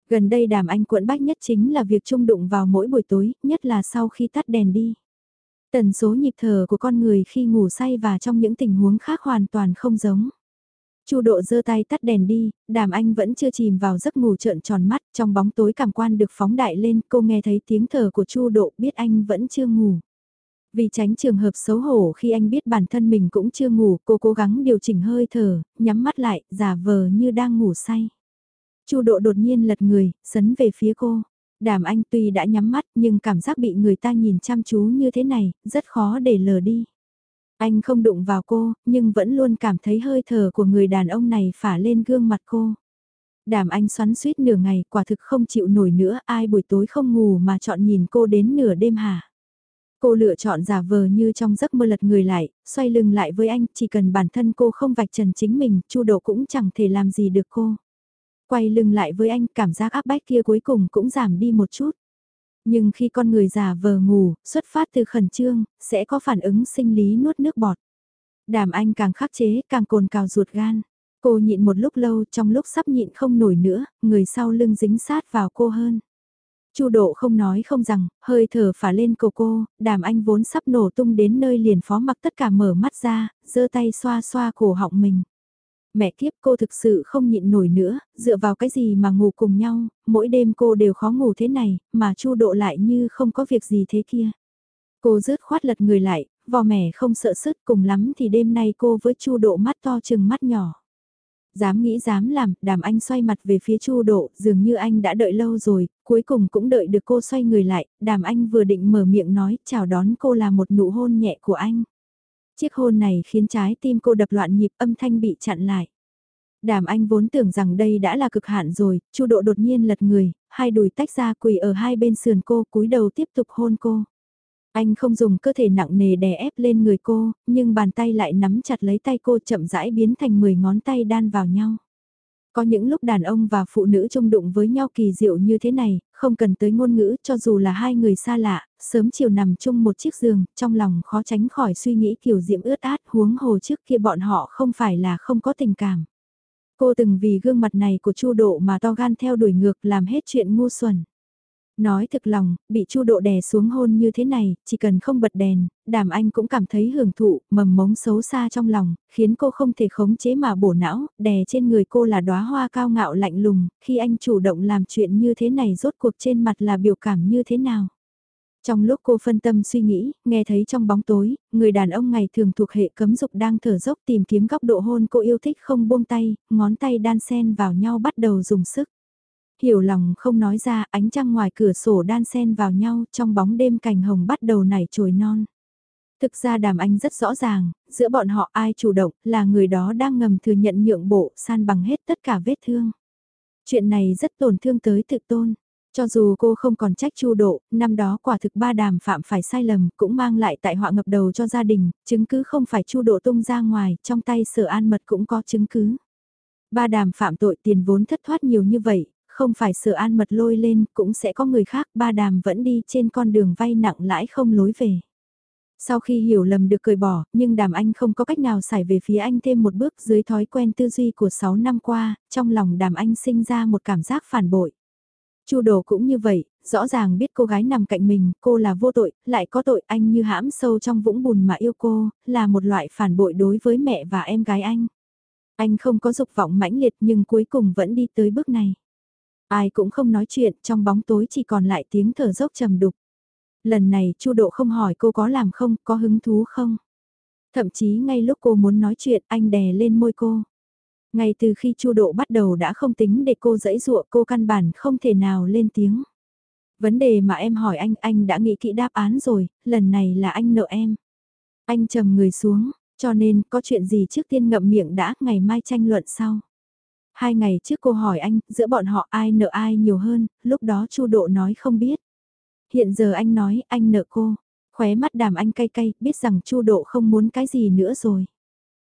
Gần đây đàm anh cuộn bách nhất chính là việc trung đụng vào mỗi buổi tối, nhất là sau khi tắt đèn đi. Tần số nhịp thở của con người khi ngủ say và trong những tình huống khác hoàn toàn không giống. Chu độ giơ tay tắt đèn đi, đàm anh vẫn chưa chìm vào giấc ngủ trợn tròn mắt, trong bóng tối cảm quan được phóng đại lên, cô nghe thấy tiếng thở của Chu độ biết anh vẫn chưa ngủ. Vì tránh trường hợp xấu hổ khi anh biết bản thân mình cũng chưa ngủ, cô cố gắng điều chỉnh hơi thở, nhắm mắt lại, giả vờ như đang ngủ say. Chu độ đột nhiên lật người, sấn về phía cô. Đàm anh tuy đã nhắm mắt nhưng cảm giác bị người ta nhìn chăm chú như thế này, rất khó để lờ đi. Anh không đụng vào cô, nhưng vẫn luôn cảm thấy hơi thở của người đàn ông này phả lên gương mặt cô. Đàm anh xoắn suýt nửa ngày, quả thực không chịu nổi nữa, ai buổi tối không ngủ mà chọn nhìn cô đến nửa đêm hả? Cô lựa chọn giả vờ như trong giấc mơ lật người lại, xoay lưng lại với anh, chỉ cần bản thân cô không vạch trần chính mình, chu độ cũng chẳng thể làm gì được cô. Quay lưng lại với anh, cảm giác áp bách kia cuối cùng cũng giảm đi một chút. Nhưng khi con người già vờ ngủ, xuất phát từ khẩn trương, sẽ có phản ứng sinh lý nuốt nước bọt. Đàm anh càng khắc chế, càng cồn cào ruột gan. Cô nhịn một lúc lâu, trong lúc sắp nhịn không nổi nữa, người sau lưng dính sát vào cô hơn. Chu độ không nói không rằng, hơi thở phả lên cổ cô, đàm anh vốn sắp nổ tung đến nơi liền phó mặc tất cả mở mắt ra, giơ tay xoa xoa cổ họng mình. Mẹ kiếp cô thực sự không nhịn nổi nữa, dựa vào cái gì mà ngủ cùng nhau, mỗi đêm cô đều khó ngủ thế này, mà chu độ lại như không có việc gì thế kia. Cô rớt khoát lật người lại, vò mẻ không sợ sức cùng lắm thì đêm nay cô với chu độ mắt to chừng mắt nhỏ. Dám nghĩ dám làm, đàm anh xoay mặt về phía chu độ, dường như anh đã đợi lâu rồi, cuối cùng cũng đợi được cô xoay người lại, đàm anh vừa định mở miệng nói, chào đón cô là một nụ hôn nhẹ của anh. Chiếc hôn này khiến trái tim cô đập loạn nhịp âm thanh bị chặn lại. Đàm anh vốn tưởng rằng đây đã là cực hạn rồi, chu độ đột nhiên lật người, hai đùi tách ra quỳ ở hai bên sườn cô cúi đầu tiếp tục hôn cô. Anh không dùng cơ thể nặng nề đè ép lên người cô, nhưng bàn tay lại nắm chặt lấy tay cô chậm rãi biến thành 10 ngón tay đan vào nhau. Có những lúc đàn ông và phụ nữ chung đụng với nhau kỳ diệu như thế này, không cần tới ngôn ngữ cho dù là hai người xa lạ, sớm chiều nằm chung một chiếc giường, trong lòng khó tránh khỏi suy nghĩ kiểu diễm ướt át huống hồ trước kia bọn họ không phải là không có tình cảm. Cô từng vì gương mặt này của Chu Độ mà to gan theo đuổi ngược làm hết chuyện ngu xuẩn. Nói thực lòng, bị chu độ đè xuống hôn như thế này, chỉ cần không bật đèn, đàm anh cũng cảm thấy hưởng thụ, mầm mống xấu xa trong lòng, khiến cô không thể khống chế mà bổ não, đè trên người cô là đóa hoa cao ngạo lạnh lùng, khi anh chủ động làm chuyện như thế này rốt cuộc trên mặt là biểu cảm như thế nào. Trong lúc cô phân tâm suy nghĩ, nghe thấy trong bóng tối, người đàn ông ngày thường thuộc hệ cấm dục đang thở dốc tìm kiếm góc độ hôn cô yêu thích không buông tay, ngón tay đan sen vào nhau bắt đầu dùng sức. Hiểu lòng không nói ra ánh trăng ngoài cửa sổ đan sen vào nhau trong bóng đêm cành hồng bắt đầu nảy trồi non. Thực ra đàm anh rất rõ ràng, giữa bọn họ ai chủ động là người đó đang ngầm thừa nhận nhượng bộ san bằng hết tất cả vết thương. Chuyện này rất tổn thương tới tự tôn. Cho dù cô không còn trách chu độ, năm đó quả thực ba đàm phạm phải sai lầm cũng mang lại tại họa ngập đầu cho gia đình, chứng cứ không phải chu độ tung ra ngoài, trong tay sở an mật cũng có chứng cứ. Ba đàm phạm tội tiền vốn thất thoát nhiều như vậy, không phải sở an mật lôi lên, cũng sẽ có người khác, ba đàm vẫn đi trên con đường vay nặng lãi không lối về. Sau khi hiểu lầm được cười bỏ, nhưng đàm anh không có cách nào xài về phía anh thêm một bước dưới thói quen tư duy của 6 năm qua, trong lòng đàm anh sinh ra một cảm giác phản bội. Chu đồ cũng như vậy, rõ ràng biết cô gái nằm cạnh mình, cô là vô tội, lại có tội anh như hãm sâu trong vũng bùn mà yêu cô, là một loại phản bội đối với mẹ và em gái anh. Anh không có dục vọng mãnh liệt nhưng cuối cùng vẫn đi tới bước này. Ai cũng không nói chuyện, trong bóng tối chỉ còn lại tiếng thở dốc trầm đục. Lần này Chu Độ không hỏi cô có làm không, có hứng thú không. Thậm chí ngay lúc cô muốn nói chuyện anh đè lên môi cô. Ngay từ khi Chu Độ bắt đầu đã không tính để cô dẫy dụa cô căn bản không thể nào lên tiếng. Vấn đề mà em hỏi anh, anh đã nghĩ kỹ đáp án rồi, lần này là anh nợ em. Anh trầm người xuống, cho nên có chuyện gì trước tiên ngậm miệng đã, ngày mai tranh luận sau. Hai ngày trước cô hỏi anh, giữa bọn họ ai nợ ai nhiều hơn, lúc đó Chu Độ nói không biết. Hiện giờ anh nói anh nợ cô. Khóe mắt đàm anh cay cay, biết rằng Chu Độ không muốn cái gì nữa rồi.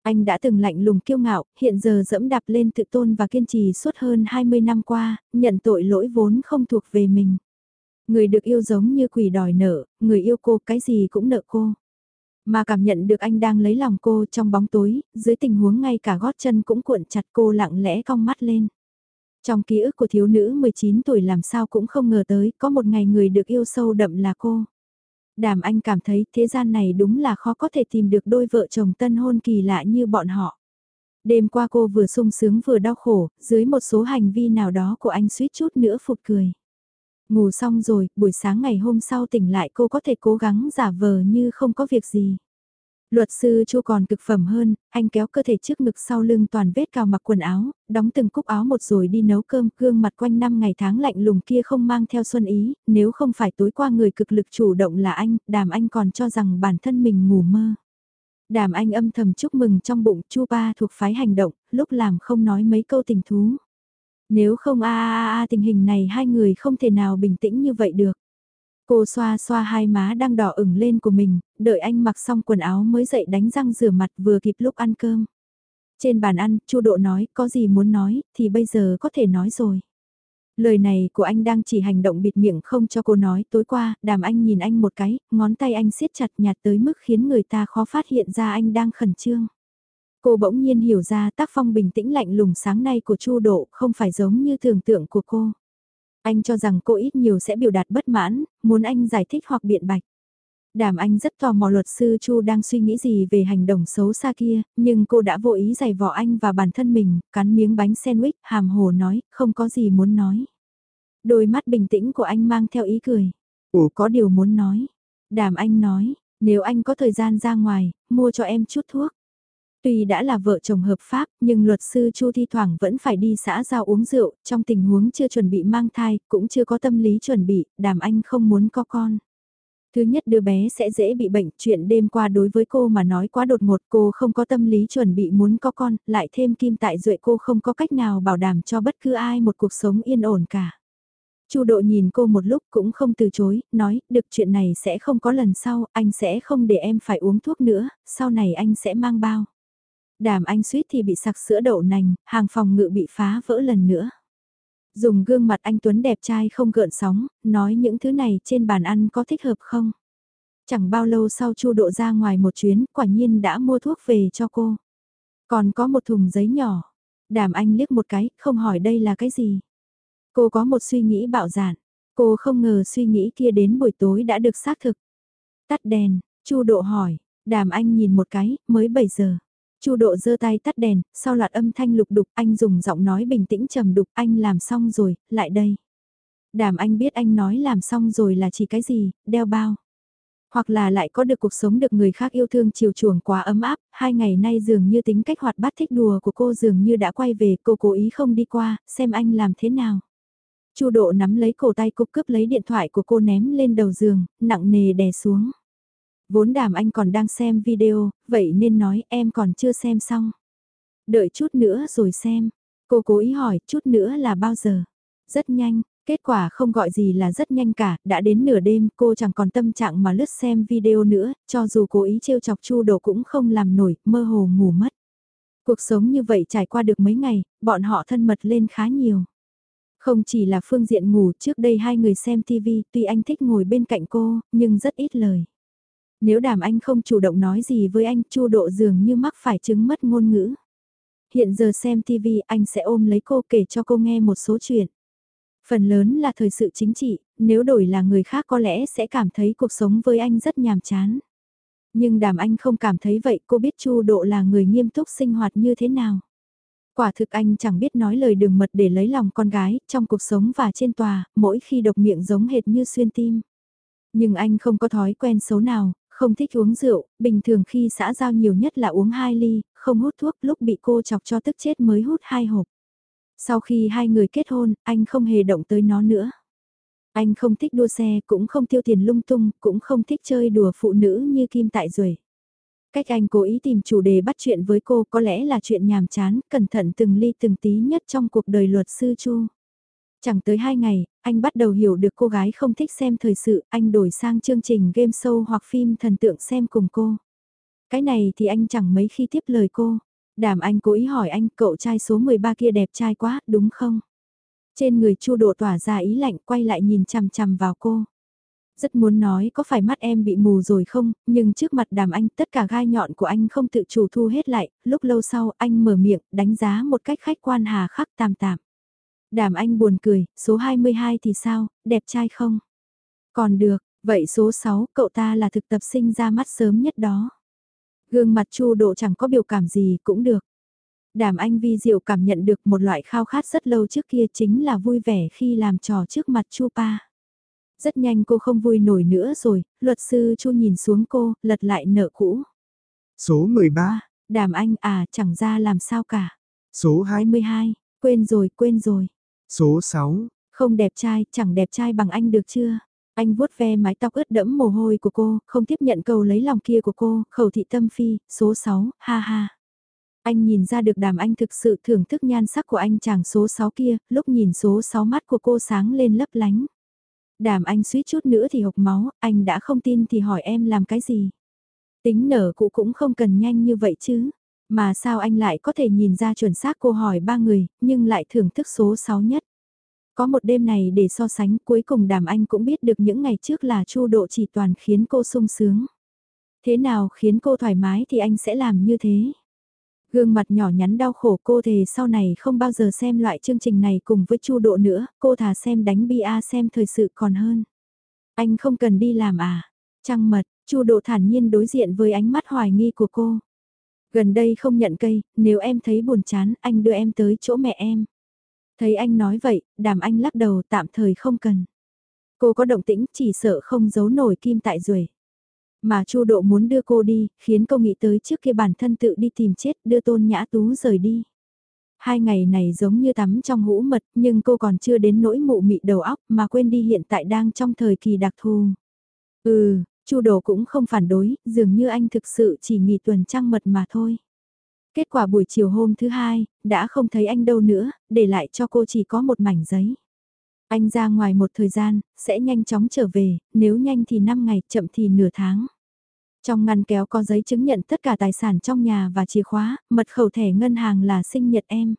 Anh đã từng lạnh lùng kiêu ngạo, hiện giờ dẫm đạp lên tự tôn và kiên trì suốt hơn 20 năm qua, nhận tội lỗi vốn không thuộc về mình. Người được yêu giống như quỷ đòi nợ, người yêu cô cái gì cũng nợ cô. Mà cảm nhận được anh đang lấy lòng cô trong bóng tối, dưới tình huống ngay cả gót chân cũng cuộn chặt cô lặng lẽ cong mắt lên. Trong ký ức của thiếu nữ 19 tuổi làm sao cũng không ngờ tới có một ngày người được yêu sâu đậm là cô. Đàm anh cảm thấy thế gian này đúng là khó có thể tìm được đôi vợ chồng tân hôn kỳ lạ như bọn họ. Đêm qua cô vừa sung sướng vừa đau khổ, dưới một số hành vi nào đó của anh suýt chút nữa phụt cười. Ngủ xong rồi, buổi sáng ngày hôm sau tỉnh lại cô có thể cố gắng giả vờ như không có việc gì. Luật sư Chu còn cực phẩm hơn, anh kéo cơ thể trước ngực sau lưng toàn vết cào mặc quần áo, đóng từng cúc áo một rồi đi nấu cơm, gương mặt quanh năm ngày tháng lạnh lùng kia không mang theo xuân ý, nếu không phải tối qua người cực lực chủ động là anh, đàm anh còn cho rằng bản thân mình ngủ mơ. Đàm anh âm thầm chúc mừng trong bụng Chu ba thuộc phái hành động, lúc làm không nói mấy câu tình thú. Nếu không a a a tình hình này hai người không thể nào bình tĩnh như vậy được. Cô xoa xoa hai má đang đỏ ửng lên của mình, đợi anh mặc xong quần áo mới dậy đánh răng rửa mặt vừa kịp lúc ăn cơm. Trên bàn ăn, Chu Độ nói, có gì muốn nói, thì bây giờ có thể nói rồi. Lời này của anh đang chỉ hành động bịt miệng không cho cô nói. Tối qua, đàm anh nhìn anh một cái, ngón tay anh siết chặt nhạt tới mức khiến người ta khó phát hiện ra anh đang khẩn trương. Cô bỗng nhiên hiểu ra tác phong bình tĩnh lạnh lùng sáng nay của Chu Độ không phải giống như tưởng tượng của cô. Anh cho rằng cô ít nhiều sẽ biểu đạt bất mãn, muốn anh giải thích hoặc biện bạch. Đàm Anh rất tò mò luật sư Chu đang suy nghĩ gì về hành động xấu xa kia, nhưng cô đã vô ý giày vò anh và bản thân mình, cắn miếng bánh sandwich, hàm hồ nói, không có gì muốn nói. Đôi mắt bình tĩnh của anh mang theo ý cười. Ủa có điều muốn nói. Đàm Anh nói, nếu anh có thời gian ra ngoài, mua cho em chút thuốc. Tuy đã là vợ chồng hợp pháp, nhưng luật sư Chu thi thoảng vẫn phải đi xã giao uống rượu, trong tình huống chưa chuẩn bị mang thai, cũng chưa có tâm lý chuẩn bị, đàm anh không muốn có con. Thứ nhất đứa bé sẽ dễ bị bệnh, chuyện đêm qua đối với cô mà nói quá đột ngột cô không có tâm lý chuẩn bị muốn có con, lại thêm kim tại duệ cô không có cách nào bảo đảm cho bất cứ ai một cuộc sống yên ổn cả. Chu độ nhìn cô một lúc cũng không từ chối, nói, được chuyện này sẽ không có lần sau, anh sẽ không để em phải uống thuốc nữa, sau này anh sẽ mang bao. Đàm anh suýt thì bị sặc sữa đậu nành, hàng phòng ngự bị phá vỡ lần nữa. Dùng gương mặt anh Tuấn đẹp trai không gợn sóng, nói những thứ này trên bàn ăn có thích hợp không? Chẳng bao lâu sau chu độ ra ngoài một chuyến, quả nhiên đã mua thuốc về cho cô. Còn có một thùng giấy nhỏ. Đàm anh liếc một cái, không hỏi đây là cái gì. Cô có một suy nghĩ bạo dạn. Cô không ngờ suy nghĩ kia đến buổi tối đã được xác thực. Tắt đèn, chu độ hỏi, đàm anh nhìn một cái, mới 7 giờ. Chu độ giơ tay tắt đèn, sau loạt âm thanh lục đục anh dùng giọng nói bình tĩnh trầm đục anh làm xong rồi, lại đây. Đàm anh biết anh nói làm xong rồi là chỉ cái gì, đeo bao. Hoặc là lại có được cuộc sống được người khác yêu thương chiều chuộng quá ấm áp, hai ngày nay dường như tính cách hoạt bát thích đùa của cô dường như đã quay về, cô cố ý không đi qua, xem anh làm thế nào. Chu độ nắm lấy cổ tay cô cướp lấy điện thoại của cô ném lên đầu giường, nặng nề đè xuống. Vốn đàm anh còn đang xem video, vậy nên nói em còn chưa xem xong. Đợi chút nữa rồi xem. Cô cố ý hỏi chút nữa là bao giờ. Rất nhanh, kết quả không gọi gì là rất nhanh cả, đã đến nửa đêm cô chẳng còn tâm trạng mà lướt xem video nữa, cho dù cố ý trêu chọc chu đồ cũng không làm nổi, mơ hồ ngủ mất. Cuộc sống như vậy trải qua được mấy ngày, bọn họ thân mật lên khá nhiều. Không chỉ là phương diện ngủ trước đây hai người xem TV, tuy anh thích ngồi bên cạnh cô, nhưng rất ít lời. Nếu đàm anh không chủ động nói gì với anh, chu độ dường như mắc phải chứng mất ngôn ngữ. Hiện giờ xem TV anh sẽ ôm lấy cô kể cho cô nghe một số chuyện. Phần lớn là thời sự chính trị, nếu đổi là người khác có lẽ sẽ cảm thấy cuộc sống với anh rất nhàm chán. Nhưng đàm anh không cảm thấy vậy, cô biết Chu Độ là người nghiêm túc sinh hoạt như thế nào. Quả thực anh chẳng biết nói lời đường mật để lấy lòng con gái, trong cuộc sống và trên tòa, mỗi khi độc miệng giống hệt như xuyên tim. Nhưng anh không có thói quen xấu nào, không thích uống rượu, bình thường khi xã giao nhiều nhất là uống 2 ly, không hút thuốc lúc bị cô chọc cho tức chết mới hút hai hộp. Sau khi hai người kết hôn, anh không hề động tới nó nữa. Anh không thích đua xe, cũng không tiêu tiền lung tung, cũng không thích chơi đùa phụ nữ như Kim Tại Duệ. Cách anh cố ý tìm chủ đề bắt chuyện với cô có lẽ là chuyện nhàm chán, cẩn thận từng ly từng tí nhất trong cuộc đời luật sư Chu. Chẳng tới hai ngày, anh bắt đầu hiểu được cô gái không thích xem thời sự, anh đổi sang chương trình game show hoặc phim thần tượng xem cùng cô. Cái này thì anh chẳng mấy khi tiếp lời cô. Đàm anh cố ý hỏi anh cậu trai số 13 kia đẹp trai quá, đúng không? Trên người chu độ tỏa ra ý lạnh quay lại nhìn chằm chằm vào cô. Rất muốn nói có phải mắt em bị mù rồi không, nhưng trước mặt đàm anh tất cả gai nhọn của anh không tự chủ thu hết lại, lúc lâu sau anh mở miệng đánh giá một cách khách quan hà khắc tam tạm. Đàm anh buồn cười, số 22 thì sao, đẹp trai không? Còn được, vậy số 6 cậu ta là thực tập sinh ra mắt sớm nhất đó. Gương mặt chu độ chẳng có biểu cảm gì cũng được. Đàm anh vi diệu cảm nhận được một loại khao khát rất lâu trước kia chính là vui vẻ khi làm trò trước mặt chu pa. Rất nhanh cô không vui nổi nữa rồi, luật sư chu nhìn xuống cô, lật lại nợ cũ. Số 13. Đàm anh à chẳng ra làm sao cả. Số 22, quên rồi quên rồi. Số 6. Không đẹp trai, chẳng đẹp trai bằng anh được chưa? Anh vuốt ve mái tóc ướt đẫm mồ hôi của cô, không tiếp nhận cầu lấy lòng kia của cô, khẩu thị tâm phi, số 6, ha ha. Anh nhìn ra được đàm anh thực sự thưởng thức nhan sắc của anh chàng số 6 kia, lúc nhìn số 6 mắt của cô sáng lên lấp lánh. Đàm anh suýt chút nữa thì hộc máu, anh đã không tin thì hỏi em làm cái gì. Tính nở cụ cũng không cần nhanh như vậy chứ. Mà sao anh lại có thể nhìn ra chuẩn xác cô hỏi ba người, nhưng lại thưởng thức số 6 nhất. Có một đêm này để so sánh cuối cùng đàm anh cũng biết được những ngày trước là chu độ chỉ toàn khiến cô sung sướng. Thế nào khiến cô thoải mái thì anh sẽ làm như thế. Gương mặt nhỏ nhắn đau khổ cô thề sau này không bao giờ xem loại chương trình này cùng với chu độ nữa, cô thà xem đánh bia xem thời sự còn hơn. Anh không cần đi làm à? Trăng mật, chu độ thản nhiên đối diện với ánh mắt hoài nghi của cô. Gần đây không nhận cây, nếu em thấy buồn chán, anh đưa em tới chỗ mẹ em. Thấy anh nói vậy, đàm anh lắc đầu tạm thời không cần. Cô có động tĩnh chỉ sợ không giấu nổi kim tại ruồi. Mà Chu Độ muốn đưa cô đi, khiến cô nghĩ tới trước kia bản thân tự đi tìm chết, đưa Tôn Nhã Tú rời đi. Hai ngày này giống như tắm trong hũ mật, nhưng cô còn chưa đến nỗi mụ mị đầu óc mà quên đi hiện tại đang trong thời kỳ đặc thù. Ừ, Chu Đồ cũng không phản đối, dường như anh thực sự chỉ nghỉ tuần trăng mật mà thôi. Kết quả buổi chiều hôm thứ hai, đã không thấy anh đâu nữa, để lại cho cô chỉ có một mảnh giấy. Anh ra ngoài một thời gian, sẽ nhanh chóng trở về, nếu nhanh thì 5 ngày, chậm thì nửa tháng. Trong ngăn kéo có giấy chứng nhận tất cả tài sản trong nhà và chìa khóa, mật khẩu thẻ ngân hàng là sinh nhật em.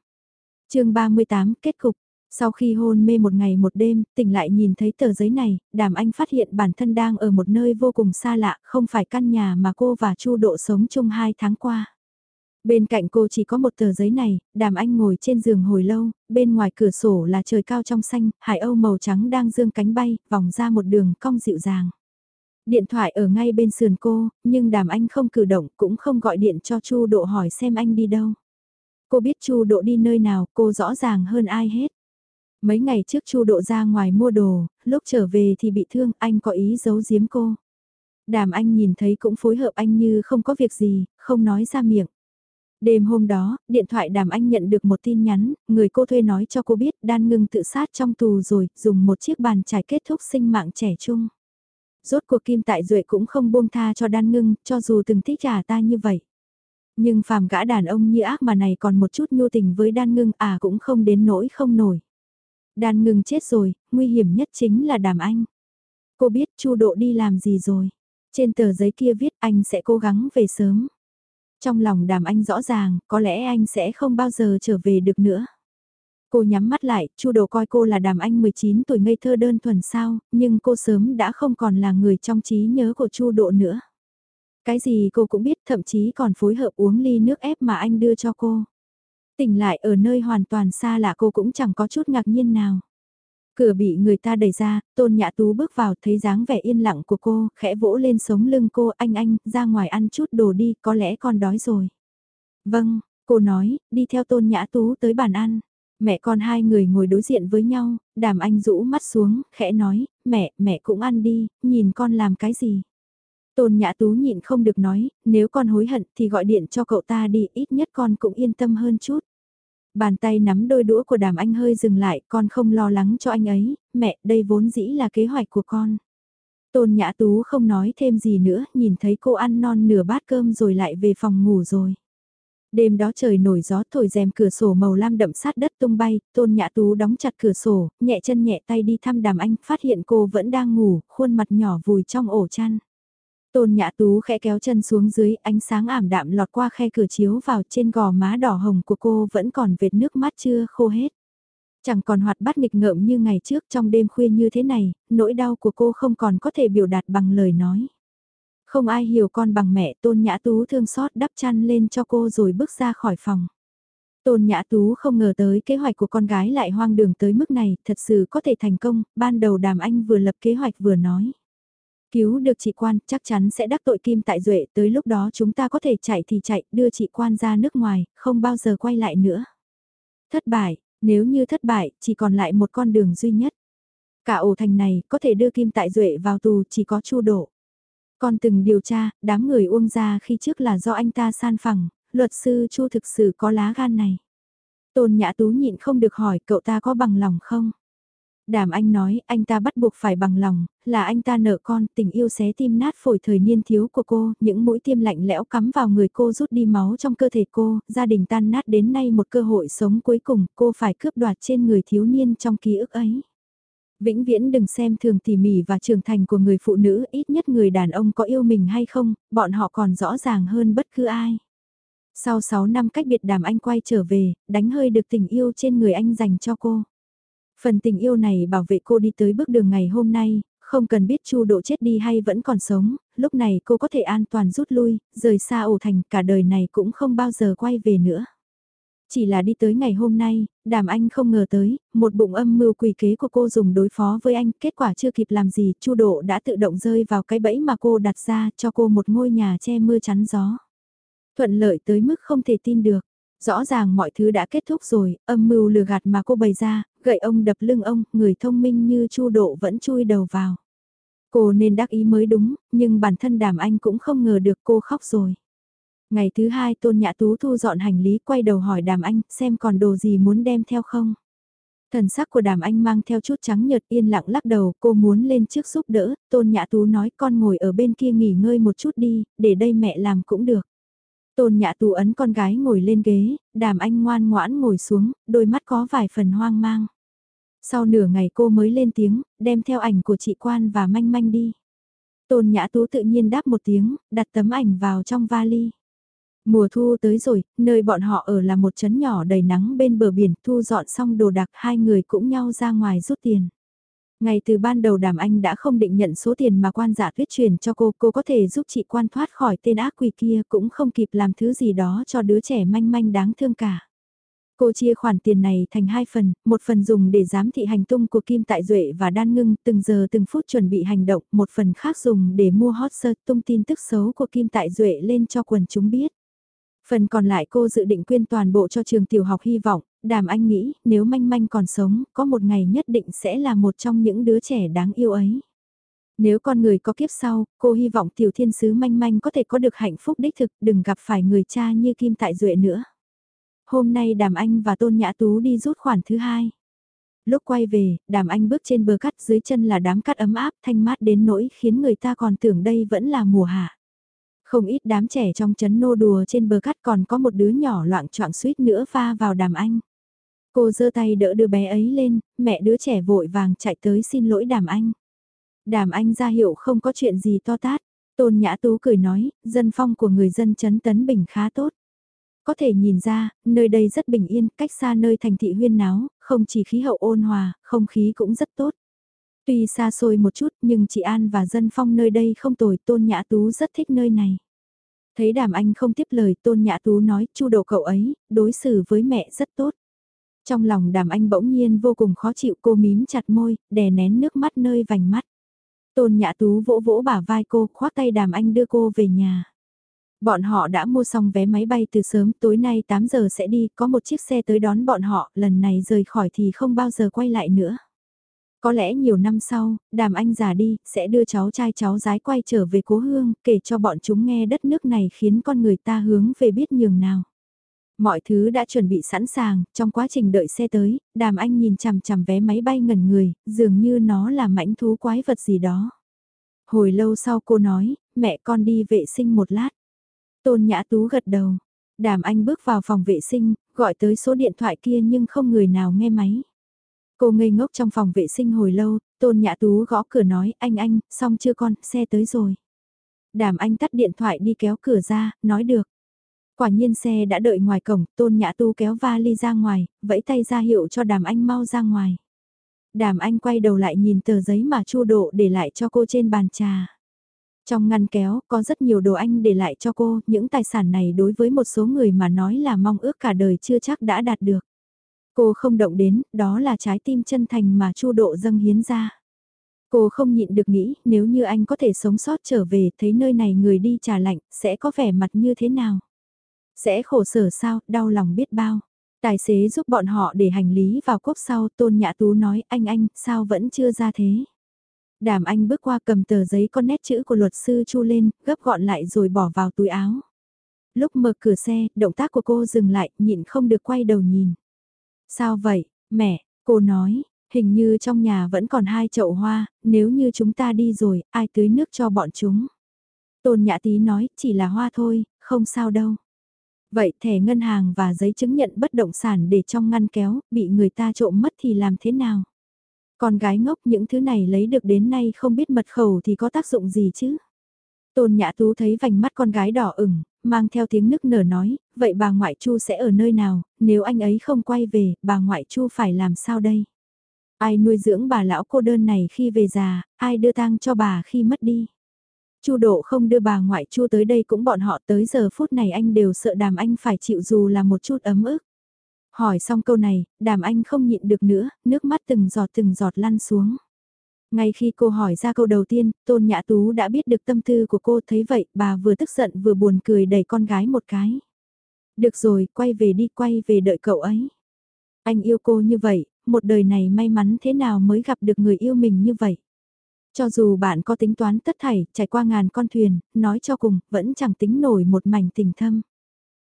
chương 38 kết cục. Sau khi hôn mê một ngày một đêm, tỉnh lại nhìn thấy tờ giấy này, đàm anh phát hiện bản thân đang ở một nơi vô cùng xa lạ, không phải căn nhà mà cô và Chu Độ sống chung hai tháng qua. Bên cạnh cô chỉ có một tờ giấy này, đàm anh ngồi trên giường hồi lâu, bên ngoài cửa sổ là trời cao trong xanh, hải âu màu trắng đang dương cánh bay, vòng ra một đường cong dịu dàng. Điện thoại ở ngay bên sườn cô, nhưng đàm anh không cử động cũng không gọi điện cho Chu Độ hỏi xem anh đi đâu. Cô biết Chu Độ đi nơi nào, cô rõ ràng hơn ai hết. Mấy ngày trước Chu Độ ra ngoài mua đồ, lúc trở về thì bị thương, anh có ý giấu giếm cô. Đàm anh nhìn thấy cũng phối hợp anh như không có việc gì, không nói ra miệng. Đêm hôm đó, điện thoại đàm anh nhận được một tin nhắn, người cô thuê nói cho cô biết đan ngưng tự sát trong tù rồi, dùng một chiếc bàn trải kết thúc sinh mạng trẻ trung. Rốt cuộc Kim Tại Duệ cũng không buông tha cho đan ngưng, cho dù từng thích trả ta như vậy. Nhưng phàm gã đàn ông như ác mà này còn một chút nhu tình với đan ngưng à cũng không đến nỗi không nổi. Đan ngừng chết rồi, nguy hiểm nhất chính là đàm anh. Cô biết chu độ đi làm gì rồi. Trên tờ giấy kia viết anh sẽ cố gắng về sớm. Trong lòng đàm anh rõ ràng, có lẽ anh sẽ không bao giờ trở về được nữa. Cô nhắm mắt lại, Chu Đồ coi cô là đàm anh 19 tuổi ngây thơ đơn thuần sao, nhưng cô sớm đã không còn là người trong trí nhớ của Chu Độ nữa. Cái gì cô cũng biết, thậm chí còn phối hợp uống ly nước ép mà anh đưa cho cô. Tỉnh lại ở nơi hoàn toàn xa lạ cô cũng chẳng có chút ngạc nhiên nào. Cửa bị người ta đẩy ra, Tôn Nhã Tú bước vào thấy dáng vẻ yên lặng của cô, khẽ vỗ lên sống lưng cô, anh anh, ra ngoài ăn chút đồ đi, có lẽ con đói rồi. Vâng, cô nói, đi theo Tôn Nhã Tú tới bàn ăn. Mẹ con hai người ngồi đối diện với nhau, đàm anh rũ mắt xuống, khẽ nói, mẹ, mẹ cũng ăn đi, nhìn con làm cái gì. Tôn Nhã Tú nhịn không được nói, nếu con hối hận thì gọi điện cho cậu ta đi, ít nhất con cũng yên tâm hơn chút. Bàn tay nắm đôi đũa của đàm anh hơi dừng lại, con không lo lắng cho anh ấy, mẹ, đây vốn dĩ là kế hoạch của con. Tôn Nhã Tú không nói thêm gì nữa, nhìn thấy cô ăn non nửa bát cơm rồi lại về phòng ngủ rồi. Đêm đó trời nổi gió thổi rèm cửa sổ màu lam đậm sát đất tung bay, tôn nhã tú đóng chặt cửa sổ, nhẹ chân nhẹ tay đi thăm đàm anh, phát hiện cô vẫn đang ngủ, khuôn mặt nhỏ vùi trong ổ chăn. Tôn nhã tú khẽ kéo chân xuống dưới, ánh sáng ảm đạm lọt qua khe cửa chiếu vào trên gò má đỏ hồng của cô vẫn còn vệt nước mắt chưa khô hết. Chẳng còn hoạt bát nghịch ngợm như ngày trước trong đêm khuya như thế này, nỗi đau của cô không còn có thể biểu đạt bằng lời nói. Không ai hiểu con bằng mẹ Tôn Nhã Tú thương xót đắp chăn lên cho cô rồi bước ra khỏi phòng. Tôn Nhã Tú không ngờ tới kế hoạch của con gái lại hoang đường tới mức này, thật sự có thể thành công, ban đầu đàm anh vừa lập kế hoạch vừa nói. Cứu được chị quan chắc chắn sẽ đắc tội Kim Tại Duệ, tới lúc đó chúng ta có thể chạy thì chạy, đưa chị quan ra nước ngoài, không bao giờ quay lại nữa. Thất bại, nếu như thất bại, chỉ còn lại một con đường duy nhất. Cả ổ thành này có thể đưa Kim Tại Duệ vào tù chỉ có chu độ. Còn từng điều tra, đám người uông ra khi trước là do anh ta san phẳng, luật sư Chu thực sự có lá gan này. Tôn Nhã Tú nhịn không được hỏi cậu ta có bằng lòng không? Đàm anh nói anh ta bắt buộc phải bằng lòng, là anh ta nợ con tình yêu xé tim nát phổi thời niên thiếu của cô, những mũi tiêm lạnh lẽo cắm vào người cô rút đi máu trong cơ thể cô, gia đình tan nát đến nay một cơ hội sống cuối cùng cô phải cướp đoạt trên người thiếu niên trong ký ức ấy. Vĩnh viễn đừng xem thường tỉ mỉ và trưởng thành của người phụ nữ, ít nhất người đàn ông có yêu mình hay không, bọn họ còn rõ ràng hơn bất cứ ai. Sau 6 năm cách biệt đàm anh quay trở về, đánh hơi được tình yêu trên người anh dành cho cô. Phần tình yêu này bảo vệ cô đi tới bước đường ngày hôm nay, không cần biết chu độ chết đi hay vẫn còn sống, lúc này cô có thể an toàn rút lui, rời xa ổ thành cả đời này cũng không bao giờ quay về nữa. Chỉ là đi tới ngày hôm nay, đàm anh không ngờ tới, một bụng âm mưu quỷ kế của cô dùng đối phó với anh, kết quả chưa kịp làm gì, chu độ đã tự động rơi vào cái bẫy mà cô đặt ra cho cô một ngôi nhà che mưa chắn gió. Thuận lợi tới mức không thể tin được. Rõ ràng mọi thứ đã kết thúc rồi, âm mưu lừa gạt mà cô bày ra, gậy ông đập lưng ông, người thông minh như chu độ vẫn chui đầu vào. Cô nên đắc ý mới đúng, nhưng bản thân đàm anh cũng không ngờ được cô khóc rồi. Ngày thứ hai Tôn Nhã Tú thu dọn hành lý quay đầu hỏi đàm anh xem còn đồ gì muốn đem theo không. Thần sắc của đàm anh mang theo chút trắng nhợt yên lặng lắc đầu cô muốn lên trước giúp đỡ, Tôn Nhã Tú nói con ngồi ở bên kia nghỉ ngơi một chút đi, để đây mẹ làm cũng được. Tôn Nhã Tú ấn con gái ngồi lên ghế, đàm anh ngoan ngoãn ngồi xuống, đôi mắt có vài phần hoang mang. Sau nửa ngày cô mới lên tiếng, đem theo ảnh của chị Quan và Manh Manh đi. Tôn Nhã Tú tự nhiên đáp một tiếng, đặt tấm ảnh vào trong vali. Mùa thu tới rồi, nơi bọn họ ở là một trấn nhỏ đầy nắng bên bờ biển, thu dọn xong đồ đạc hai người cũng nhau ra ngoài rút tiền. Ngày từ ban đầu đàm anh đã không định nhận số tiền mà quan giả tuyết truyền cho cô, cô có thể giúp chị quan thoát khỏi tên ác quỷ kia cũng không kịp làm thứ gì đó cho đứa trẻ manh manh đáng thương cả. Cô chia khoản tiền này thành hai phần, một phần dùng để giám thị hành tung của Kim Tại Duệ và Đan Ngưng từng giờ từng phút chuẩn bị hành động, một phần khác dùng để mua hot search tung tin tức xấu của Kim Tại Duệ lên cho quần chúng biết. Phần còn lại cô dự định quyên toàn bộ cho trường tiểu học hy vọng, đàm anh nghĩ nếu manh manh còn sống, có một ngày nhất định sẽ là một trong những đứa trẻ đáng yêu ấy. Nếu con người có kiếp sau, cô hy vọng tiểu thiên sứ manh manh có thể có được hạnh phúc đích thực, đừng gặp phải người cha như Kim Tại Duệ nữa. Hôm nay Đàm Anh và Tôn Nhã Tú đi rút khoản thứ hai. Lúc quay về, Đàm Anh bước trên bờ cắt dưới chân là đám cát ấm áp thanh mát đến nỗi khiến người ta còn tưởng đây vẫn là mùa hạ. Không ít đám trẻ trong chấn nô đùa trên bờ cát còn có một đứa nhỏ loạn choạng suýt nữa pha vào Đàm Anh. Cô giơ tay đỡ đứa bé ấy lên, mẹ đứa trẻ vội vàng chạy tới xin lỗi Đàm Anh. Đàm Anh ra hiệu không có chuyện gì to tát. Tôn Nhã Tú cười nói, dân phong của người dân chấn Tấn Bình khá tốt. Có thể nhìn ra, nơi đây rất bình yên, cách xa nơi thành thị huyên náo, không chỉ khí hậu ôn hòa, không khí cũng rất tốt. Tuy xa xôi một chút nhưng chị An và dân phong nơi đây không tồi, Tôn Nhã Tú rất thích nơi này. Thấy đàm anh không tiếp lời Tôn Nhã Tú nói chu độ cậu ấy, đối xử với mẹ rất tốt. Trong lòng đàm anh bỗng nhiên vô cùng khó chịu cô mím chặt môi, đè nén nước mắt nơi vành mắt. Tôn Nhã Tú vỗ vỗ bả vai cô, khoác tay đàm anh đưa cô về nhà. Bọn họ đã mua xong vé máy bay từ sớm, tối nay 8 giờ sẽ đi, có một chiếc xe tới đón bọn họ, lần này rời khỏi thì không bao giờ quay lại nữa. Có lẽ nhiều năm sau, đàm anh già đi, sẽ đưa cháu trai cháu gái quay trở về cố hương, kể cho bọn chúng nghe đất nước này khiến con người ta hướng về biết nhường nào. Mọi thứ đã chuẩn bị sẵn sàng, trong quá trình đợi xe tới, đàm anh nhìn chằm chằm vé máy bay ngẩn người, dường như nó là mãnh thú quái vật gì đó. Hồi lâu sau cô nói, mẹ con đi vệ sinh một lát. Tôn Nhã Tú gật đầu. Đàm Anh bước vào phòng vệ sinh, gọi tới số điện thoại kia nhưng không người nào nghe máy. Cô ngây ngốc trong phòng vệ sinh hồi lâu, Tôn Nhã Tú gõ cửa nói, anh anh, xong chưa con, xe tới rồi. Đàm Anh tắt điện thoại đi kéo cửa ra, nói được. Quả nhiên xe đã đợi ngoài cổng, Tôn Nhã tú kéo vali ra ngoài, vẫy tay ra hiệu cho Đàm Anh mau ra ngoài. Đàm Anh quay đầu lại nhìn tờ giấy mà Chu Độ để lại cho cô trên bàn trà. Trong ngăn kéo có rất nhiều đồ anh để lại cho cô, những tài sản này đối với một số người mà nói là mong ước cả đời chưa chắc đã đạt được. Cô không động đến, đó là trái tim chân thành mà Chu Độ dâng hiến ra. Cô không nhịn được nghĩ, nếu như anh có thể sống sót trở về, thấy nơi này người đi trà lạnh, sẽ có vẻ mặt như thế nào? Sẽ khổ sở sao, đau lòng biết bao. Tài xế giúp bọn họ để hành lý vào cốp sau, Tôn Nhã Tú nói, anh anh, sao vẫn chưa ra thế? Đàm anh bước qua cầm tờ giấy con nét chữ của luật sư Chu lên, gấp gọn lại rồi bỏ vào túi áo. Lúc mở cửa xe, động tác của cô dừng lại, nhịn không được quay đầu nhìn. Sao vậy, mẹ, cô nói, hình như trong nhà vẫn còn hai chậu hoa, nếu như chúng ta đi rồi, ai tưới nước cho bọn chúng. Tôn Nhã Tý nói, chỉ là hoa thôi, không sao đâu. Vậy thẻ ngân hàng và giấy chứng nhận bất động sản để trong ngăn kéo, bị người ta trộm mất thì làm thế nào? Con gái ngốc những thứ này lấy được đến nay không biết mật khẩu thì có tác dụng gì chứ? Tôn Nhã Tú thấy vành mắt con gái đỏ ửng, mang theo tiếng nức nở nói, vậy bà ngoại Chu sẽ ở nơi nào, nếu anh ấy không quay về, bà ngoại Chu phải làm sao đây? Ai nuôi dưỡng bà lão cô đơn này khi về già, ai đưa tang cho bà khi mất đi? Chu Độ không đưa bà ngoại Chu tới đây cũng bọn họ tới giờ phút này anh đều sợ Đàm Anh phải chịu dù là một chút ấm ức. Hỏi xong câu này, Đàm Anh không nhịn được nữa, nước mắt từng giọt từng giọt lăn xuống. Ngay khi cô hỏi ra câu đầu tiên, Tôn Nhã Tú đã biết được tâm tư của cô thấy vậy, bà vừa tức giận vừa buồn cười đẩy con gái một cái. Được rồi, quay về đi, quay về đợi cậu ấy. Anh yêu cô như vậy, một đời này may mắn thế nào mới gặp được người yêu mình như vậy. Cho dù bạn có tính toán tất thảy, trải qua ngàn con thuyền, nói cho cùng, vẫn chẳng tính nổi một mảnh tình thâm.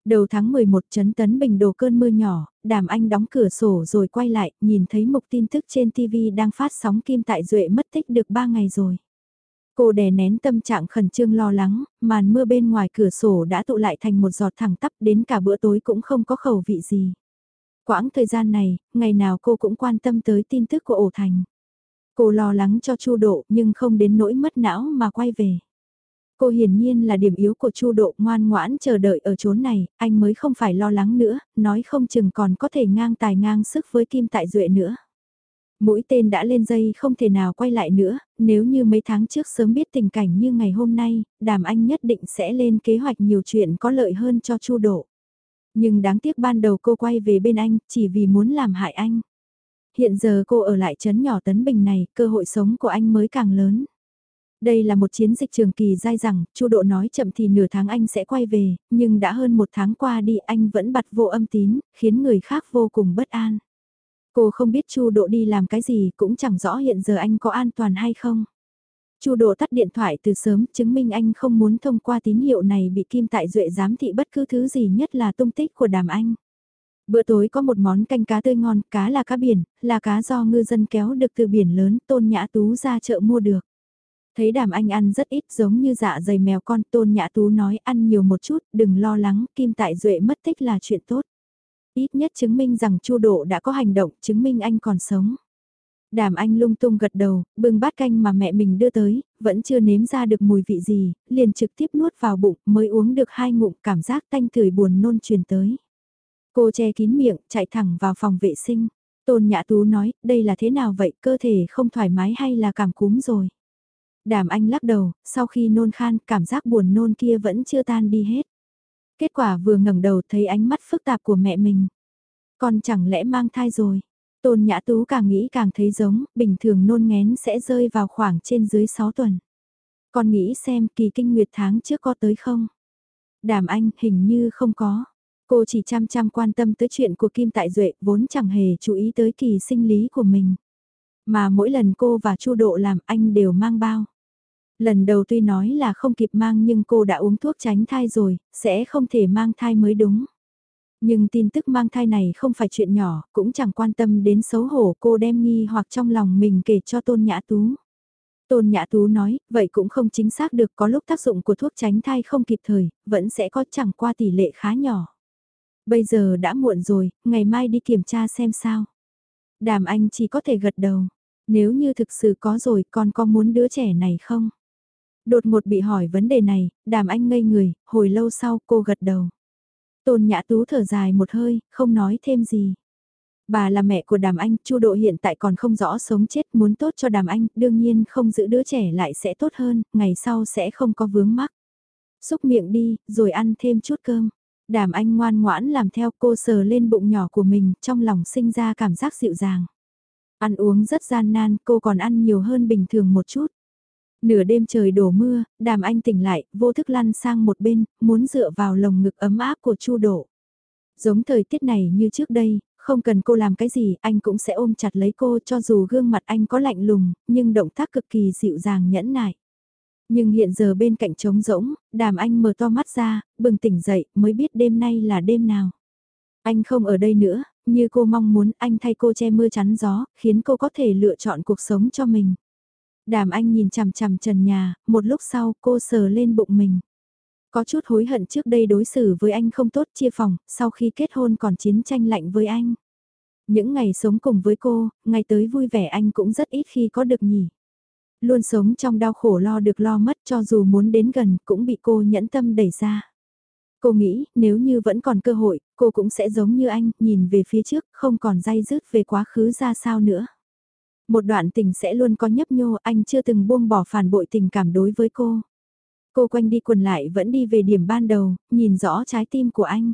Đầu tháng 11 chấn tấn bình đổ cơn mưa nhỏ, đàm anh đóng cửa sổ rồi quay lại, nhìn thấy mục tin tức trên TV đang phát sóng kim tại duệ mất tích được 3 ngày rồi. Cô đè nén tâm trạng khẩn trương lo lắng, màn mưa bên ngoài cửa sổ đã tụ lại thành một giọt thẳng tắp đến cả bữa tối cũng không có khẩu vị gì. Quãng thời gian này, ngày nào cô cũng quan tâm tới tin tức của ổ thành. Cô lo lắng cho Chu Độ nhưng không đến nỗi mất não mà quay về. Cô hiển nhiên là điểm yếu của Chu Độ ngoan ngoãn chờ đợi ở chốn này, anh mới không phải lo lắng nữa, nói không chừng còn có thể ngang tài ngang sức với Kim Tại Duệ nữa. Mũi tên đã lên dây không thể nào quay lại nữa, nếu như mấy tháng trước sớm biết tình cảnh như ngày hôm nay, đàm anh nhất định sẽ lên kế hoạch nhiều chuyện có lợi hơn cho Chu Độ. Nhưng đáng tiếc ban đầu cô quay về bên anh, chỉ vì muốn làm hại anh. Hiện giờ cô ở lại chấn nhỏ Tấn Bình này, cơ hội sống của anh mới càng lớn. Đây là một chiến dịch trường kỳ dai dẳng, Chu Độ nói chậm thì nửa tháng anh sẽ quay về, nhưng đã hơn một tháng qua đi anh vẫn bật vô âm tín, khiến người khác vô cùng bất an. Cô không biết Chu Độ đi làm cái gì cũng chẳng rõ hiện giờ anh có an toàn hay không. Chu Độ tắt điện thoại từ sớm chứng minh anh không muốn thông qua tín hiệu này bị Kim Tại Duệ giám thị bất cứ thứ gì nhất là tung tích của đàm anh. Bữa tối có một món canh cá tươi ngon, cá là cá biển, là cá do ngư dân kéo được từ biển lớn, tôn nhã tú ra chợ mua được. Thấy đàm anh ăn rất ít giống như dạ dày mèo con, tôn nhã tú nói ăn nhiều một chút, đừng lo lắng, kim tại duệ mất tích là chuyện tốt. Ít nhất chứng minh rằng chu độ đã có hành động, chứng minh anh còn sống. Đàm anh lung tung gật đầu, bưng bát canh mà mẹ mình đưa tới, vẫn chưa nếm ra được mùi vị gì, liền trực tiếp nuốt vào bụng, mới uống được hai ngụm cảm giác tanh tưởi buồn nôn truyền tới. Cô che kín miệng, chạy thẳng vào phòng vệ sinh. Tôn Nhã Tú nói, đây là thế nào vậy, cơ thể không thoải mái hay là cảm cúm rồi? Đàm Anh lắc đầu, sau khi nôn khan, cảm giác buồn nôn kia vẫn chưa tan đi hết. Kết quả vừa ngẩng đầu thấy ánh mắt phức tạp của mẹ mình. Con chẳng lẽ mang thai rồi? Tôn Nhã Tú càng nghĩ càng thấy giống, bình thường nôn ngén sẽ rơi vào khoảng trên dưới 6 tuần. Con nghĩ xem kỳ kinh nguyệt tháng trước có tới không? Đàm Anh hình như không có. Cô chỉ chăm chăm quan tâm tới chuyện của Kim Tại Duệ, vốn chẳng hề chú ý tới kỳ sinh lý của mình. Mà mỗi lần cô và Chu Độ làm anh đều mang bao. Lần đầu tuy nói là không kịp mang nhưng cô đã uống thuốc tránh thai rồi, sẽ không thể mang thai mới đúng. Nhưng tin tức mang thai này không phải chuyện nhỏ, cũng chẳng quan tâm đến xấu hổ cô đem nghi hoặc trong lòng mình kể cho Tôn Nhã Tú. Tôn Nhã Tú nói, vậy cũng không chính xác được có lúc tác dụng của thuốc tránh thai không kịp thời, vẫn sẽ có chẳng qua tỷ lệ khá nhỏ. Bây giờ đã muộn rồi, ngày mai đi kiểm tra xem sao. Đàm anh chỉ có thể gật đầu. Nếu như thực sự có rồi con có muốn đứa trẻ này không? Đột một bị hỏi vấn đề này, đàm anh ngây người, hồi lâu sau cô gật đầu. Tôn Nhã Tú thở dài một hơi, không nói thêm gì. Bà là mẹ của Đàm Anh, Chu Độ hiện tại còn không rõ sống chết, muốn tốt cho Đàm Anh, đương nhiên không giữ đứa trẻ lại sẽ tốt hơn, ngày sau sẽ không có vướng mắc. Xúc miệng đi, rồi ăn thêm chút cơm. Đàm Anh ngoan ngoãn làm theo cô sờ lên bụng nhỏ của mình, trong lòng sinh ra cảm giác dịu dàng. Ăn uống rất gian nan, cô còn ăn nhiều hơn bình thường một chút. Nửa đêm trời đổ mưa, đàm anh tỉnh lại, vô thức lăn sang một bên, muốn dựa vào lồng ngực ấm áp của Chu đổ. Giống thời tiết này như trước đây, không cần cô làm cái gì, anh cũng sẽ ôm chặt lấy cô cho dù gương mặt anh có lạnh lùng, nhưng động tác cực kỳ dịu dàng nhẫn nại. Nhưng hiện giờ bên cạnh trống rỗng, đàm anh mở to mắt ra, bừng tỉnh dậy, mới biết đêm nay là đêm nào. Anh không ở đây nữa, như cô mong muốn anh thay cô che mưa chắn gió, khiến cô có thể lựa chọn cuộc sống cho mình. Đàm anh nhìn chằm chằm trần nhà, một lúc sau cô sờ lên bụng mình. Có chút hối hận trước đây đối xử với anh không tốt chia phòng, sau khi kết hôn còn chiến tranh lạnh với anh. Những ngày sống cùng với cô, ngày tới vui vẻ anh cũng rất ít khi có được nhỉ. Luôn sống trong đau khổ lo được lo mất cho dù muốn đến gần cũng bị cô nhẫn tâm đẩy ra. Cô nghĩ nếu như vẫn còn cơ hội, cô cũng sẽ giống như anh, nhìn về phía trước, không còn dây dứt về quá khứ ra sao nữa. Một đoạn tình sẽ luôn có nhấp nhô, anh chưa từng buông bỏ phản bội tình cảm đối với cô. Cô quanh đi quần lại vẫn đi về điểm ban đầu, nhìn rõ trái tim của anh.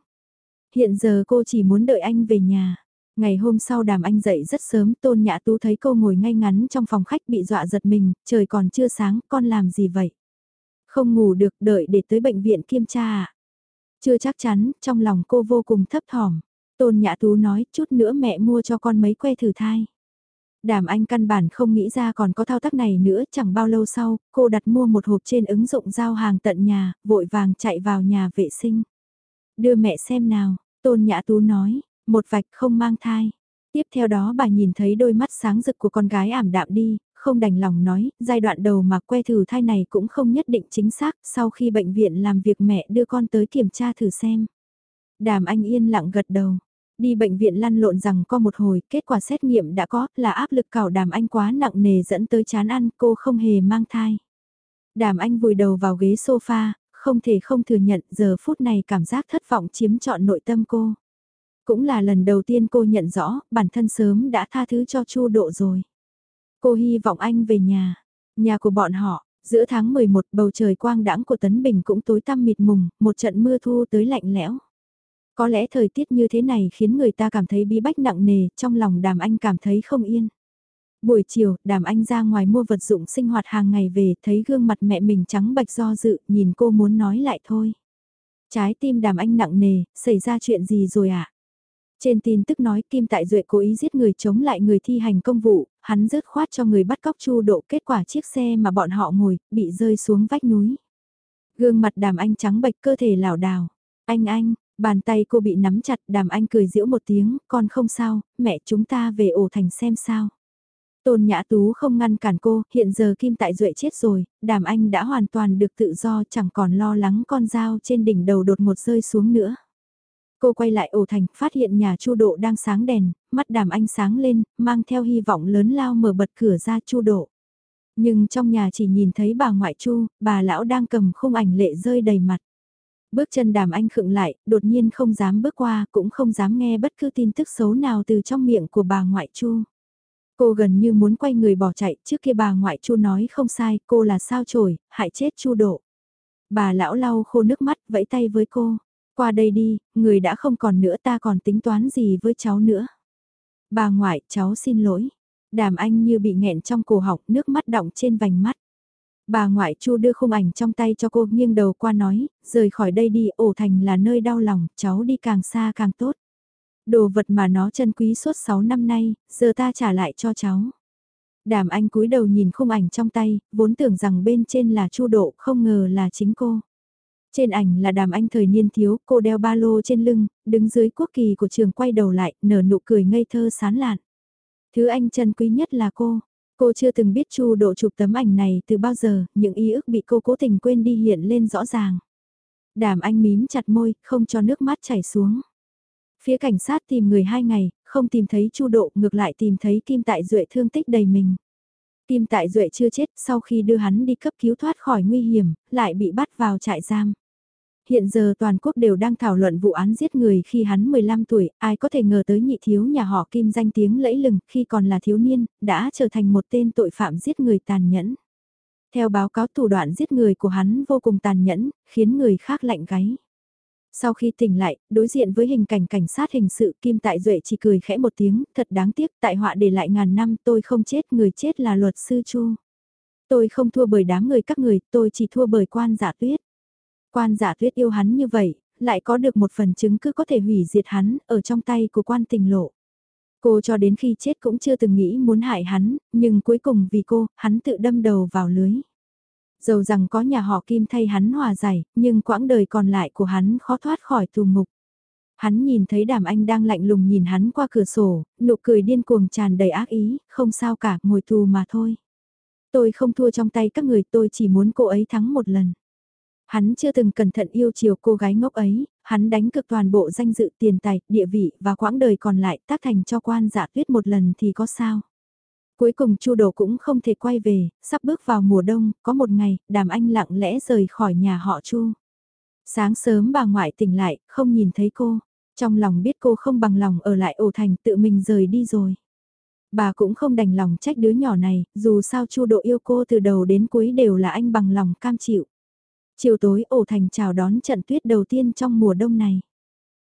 Hiện giờ cô chỉ muốn đợi anh về nhà. Ngày hôm sau đàm anh dậy rất sớm, Tôn Nhã Tú thấy cô ngồi ngay ngắn trong phòng khách bị dọa giật mình, trời còn chưa sáng, con làm gì vậy? Không ngủ được, đợi để tới bệnh viện kiểm tra à? Chưa chắc chắn, trong lòng cô vô cùng thấp thỏm. Tôn Nhã Tú nói, chút nữa mẹ mua cho con mấy que thử thai. Đàm Anh căn bản không nghĩ ra còn có thao tác này nữa, chẳng bao lâu sau, cô đặt mua một hộp trên ứng dụng giao hàng tận nhà, vội vàng chạy vào nhà vệ sinh. Đưa mẹ xem nào, Tôn Nhã Tú nói, một vạch không mang thai. Tiếp theo đó bà nhìn thấy đôi mắt sáng rực của con gái ảm đạm đi, không đành lòng nói, giai đoạn đầu mà que thử thai này cũng không nhất định chính xác, sau khi bệnh viện làm việc mẹ đưa con tới kiểm tra thử xem. Đàm Anh yên lặng gật đầu, Đi bệnh viện lăn lộn rằng có một hồi, kết quả xét nghiệm đã có, là áp lực cào đàm anh quá nặng nề dẫn tới chán ăn, cô không hề mang thai. Đàm anh vùi đầu vào ghế sofa, không thể không thừa nhận giờ phút này cảm giác thất vọng chiếm trọn nội tâm cô. Cũng là lần đầu tiên cô nhận rõ, bản thân sớm đã tha thứ cho chu độ rồi. Cô hy vọng anh về nhà, nhà của bọn họ, giữa tháng 11 bầu trời quang đãng của Tấn Bình cũng tối tăm mịt mùng, một trận mưa thu tới lạnh lẽo. Có lẽ thời tiết như thế này khiến người ta cảm thấy bí bách nặng nề, trong lòng đàm anh cảm thấy không yên. Buổi chiều, đàm anh ra ngoài mua vật dụng sinh hoạt hàng ngày về, thấy gương mặt mẹ mình trắng bạch do dự, nhìn cô muốn nói lại thôi. Trái tim đàm anh nặng nề, xảy ra chuyện gì rồi ạ? À? Trên tin tức nói Kim Tại Duệ cố ý giết người chống lại người thi hành công vụ, hắn rớt khoát cho người bắt cóc chu độ kết quả chiếc xe mà bọn họ ngồi, bị rơi xuống vách núi. Gương mặt đàm anh trắng bạch cơ thể lảo đảo. Anh anh, Bàn tay cô bị nắm chặt đàm anh cười giễu một tiếng, con không sao, mẹ chúng ta về ổ thành xem sao. Tôn Nhã Tú không ngăn cản cô, hiện giờ Kim Tại Duệ chết rồi, đàm anh đã hoàn toàn được tự do chẳng còn lo lắng con dao trên đỉnh đầu đột ngột rơi xuống nữa. Cô quay lại ổ thành, phát hiện nhà Chu Độ đang sáng đèn, mắt đàm anh sáng lên, mang theo hy vọng lớn lao mở bật cửa ra Chu Độ. Nhưng trong nhà chỉ nhìn thấy bà ngoại Chu, bà lão đang cầm khung ảnh lệ rơi đầy mặt. Bước chân đàm anh khựng lại, đột nhiên không dám bước qua, cũng không dám nghe bất cứ tin tức xấu nào từ trong miệng của bà ngoại chu. Cô gần như muốn quay người bỏ chạy, trước kia bà ngoại chu nói không sai, cô là sao chổi, hại chết chu độ. Bà lão lau khô nước mắt, vẫy tay với cô. Qua đây đi, người đã không còn nữa ta còn tính toán gì với cháu nữa. Bà ngoại, cháu xin lỗi. Đàm anh như bị nghẹn trong cổ họng, nước mắt đọng trên vành mắt. Bà ngoại Chu đưa khung ảnh trong tay cho cô nghiêng đầu qua nói, rời khỏi đây đi, ổ thành là nơi đau lòng, cháu đi càng xa càng tốt. Đồ vật mà nó chân quý suốt 6 năm nay, giờ ta trả lại cho cháu. Đàm anh cúi đầu nhìn khung ảnh trong tay, vốn tưởng rằng bên trên là Chu độ, không ngờ là chính cô. Trên ảnh là đàm anh thời niên thiếu, cô đeo ba lô trên lưng, đứng dưới quốc kỳ của trường quay đầu lại, nở nụ cười ngây thơ sán lạn. Thứ anh chân quý nhất là cô, Cô chưa từng biết Chu Độ chụp tấm ảnh này từ bao giờ, những ý ức bị cô cố tình quên đi hiện lên rõ ràng. Đàm anh mím chặt môi, không cho nước mắt chảy xuống. Phía cảnh sát tìm người hai ngày, không tìm thấy Chu Độ, ngược lại tìm thấy Kim Tại Duệ thương tích đầy mình. Kim Tại Duệ chưa chết, sau khi đưa hắn đi cấp cứu thoát khỏi nguy hiểm, lại bị bắt vào trại giam. Hiện giờ toàn quốc đều đang thảo luận vụ án giết người khi hắn 15 tuổi, ai có thể ngờ tới nhị thiếu nhà họ Kim danh tiếng lẫy lừng khi còn là thiếu niên, đã trở thành một tên tội phạm giết người tàn nhẫn. Theo báo cáo thủ đoạn giết người của hắn vô cùng tàn nhẫn, khiến người khác lạnh gáy. Sau khi tỉnh lại, đối diện với hình cảnh cảnh sát hình sự Kim Tại Duệ chỉ cười khẽ một tiếng, thật đáng tiếc tại họa để lại ngàn năm tôi không chết người chết là luật sư Chu. Tôi không thua bởi đám người các người, tôi chỉ thua bởi quan giả tuyết. Quan giả tuyết yêu hắn như vậy, lại có được một phần chứng cứ có thể hủy diệt hắn ở trong tay của quan tình lộ. Cô cho đến khi chết cũng chưa từng nghĩ muốn hại hắn, nhưng cuối cùng vì cô, hắn tự đâm đầu vào lưới. Dầu rằng có nhà họ Kim thay hắn hòa giải, nhưng quãng đời còn lại của hắn khó thoát khỏi tù ngục. Hắn nhìn thấy đàm anh đang lạnh lùng nhìn hắn qua cửa sổ, nụ cười điên cuồng tràn đầy ác ý, không sao cả, ngồi tù mà thôi. Tôi không thua trong tay các người, tôi chỉ muốn cô ấy thắng một lần. Hắn chưa từng cẩn thận yêu chiều cô gái ngốc ấy, hắn đánh cực toàn bộ danh dự tiền tài, địa vị và quãng đời còn lại tác thành cho quan giả tuyết một lần thì có sao. Cuối cùng Chu Đồ cũng không thể quay về, sắp bước vào mùa đông, có một ngày, Đàm Anh lặng lẽ rời khỏi nhà họ Chu. Sáng sớm bà ngoại tỉnh lại, không nhìn thấy cô. Trong lòng biết cô không bằng lòng ở lại ổ thành tự mình rời đi rồi. Bà cũng không đành lòng trách đứa nhỏ này, dù sao Chu Độ yêu cô từ đầu đến cuối đều là anh bằng lòng cam chịu. Chiều tối ổ thành chào đón trận tuyết đầu tiên trong mùa đông này.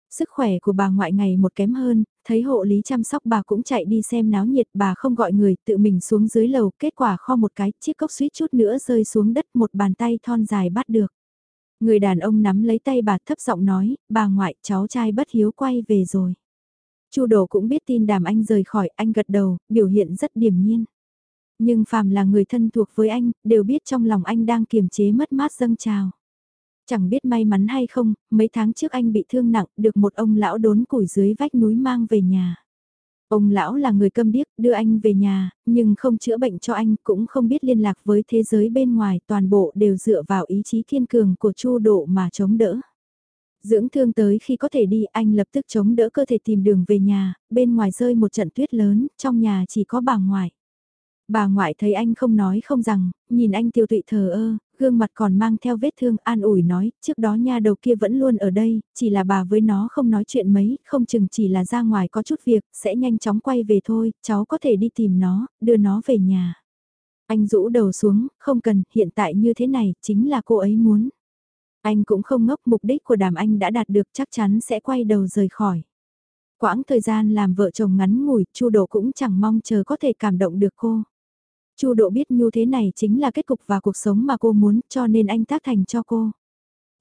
Sức khỏe của bà ngoại ngày một kém hơn, thấy hộ lý chăm sóc bà cũng chạy đi xem náo nhiệt bà không gọi người tự mình xuống dưới lầu kết quả kho một cái chiếc cốc suýt chút nữa rơi xuống đất một bàn tay thon dài bắt được. Người đàn ông nắm lấy tay bà thấp giọng nói, bà ngoại cháu trai bất hiếu quay về rồi. Chu Đồ cũng biết tin đàm anh rời khỏi, anh gật đầu, biểu hiện rất điềm nhiên. Nhưng phàm là người thân thuộc với anh, đều biết trong lòng anh đang kiềm chế mất mát dâng trào. Chẳng biết may mắn hay không, mấy tháng trước anh bị thương nặng, được một ông lão đốn củi dưới vách núi mang về nhà. Ông lão là người câm điếc, đưa anh về nhà, nhưng không chữa bệnh cho anh, cũng không biết liên lạc với thế giới bên ngoài, toàn bộ đều dựa vào ý chí kiên cường của Chu Độ mà chống đỡ. Dưỡng thương tới khi có thể đi, anh lập tức chống đỡ cơ thể tìm đường về nhà, bên ngoài rơi một trận tuyết lớn, trong nhà chỉ có bà ngoại. Bà ngoại thấy anh không nói không rằng, nhìn anh tiêu tụy thờ ơ, gương mặt còn mang theo vết thương an ủi nói, trước đó nha đầu kia vẫn luôn ở đây, chỉ là bà với nó không nói chuyện mấy, không chừng chỉ là ra ngoài có chút việc, sẽ nhanh chóng quay về thôi, cháu có thể đi tìm nó, đưa nó về nhà. Anh rũ đầu xuống, không cần, hiện tại như thế này, chính là cô ấy muốn. Anh cũng không ngốc mục đích của đàm anh đã đạt được chắc chắn sẽ quay đầu rời khỏi. Quãng thời gian làm vợ chồng ngắn ngủi, Chu đồ cũng chẳng mong chờ có thể cảm động được cô. Chu Độ biết như thế này chính là kết cục và cuộc sống mà cô muốn, cho nên anh tác thành cho cô.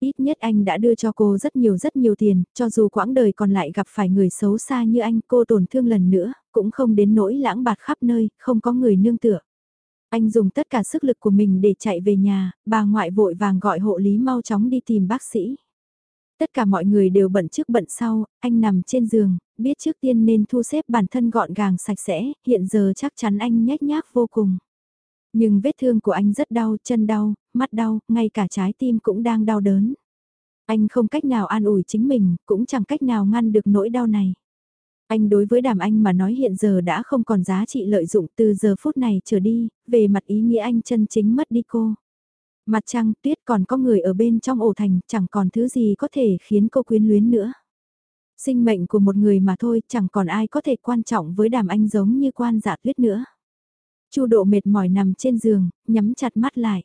Ít nhất anh đã đưa cho cô rất nhiều rất nhiều tiền, cho dù quãng đời còn lại gặp phải người xấu xa như anh, cô tổn thương lần nữa, cũng không đến nỗi lãng bạt khắp nơi, không có người nương tựa. Anh dùng tất cả sức lực của mình để chạy về nhà, bà ngoại vội vàng gọi hộ lý mau chóng đi tìm bác sĩ. Tất cả mọi người đều bận trước bận sau, anh nằm trên giường, biết trước tiên nên thu xếp bản thân gọn gàng sạch sẽ, hiện giờ chắc chắn anh nhếch nhác vô cùng. Nhưng vết thương của anh rất đau, chân đau, mắt đau, ngay cả trái tim cũng đang đau đớn. Anh không cách nào an ủi chính mình, cũng chẳng cách nào ngăn được nỗi đau này. Anh đối với đàm anh mà nói hiện giờ đã không còn giá trị lợi dụng từ giờ phút này trở đi, về mặt ý nghĩa anh chân chính mất đi cô. Mặt trăng tuyết còn có người ở bên trong ổ thành, chẳng còn thứ gì có thể khiến cô quyến luyến nữa. Sinh mệnh của một người mà thôi, chẳng còn ai có thể quan trọng với đàm anh giống như quan giả tuyết nữa. Chu độ mệt mỏi nằm trên giường, nhắm chặt mắt lại.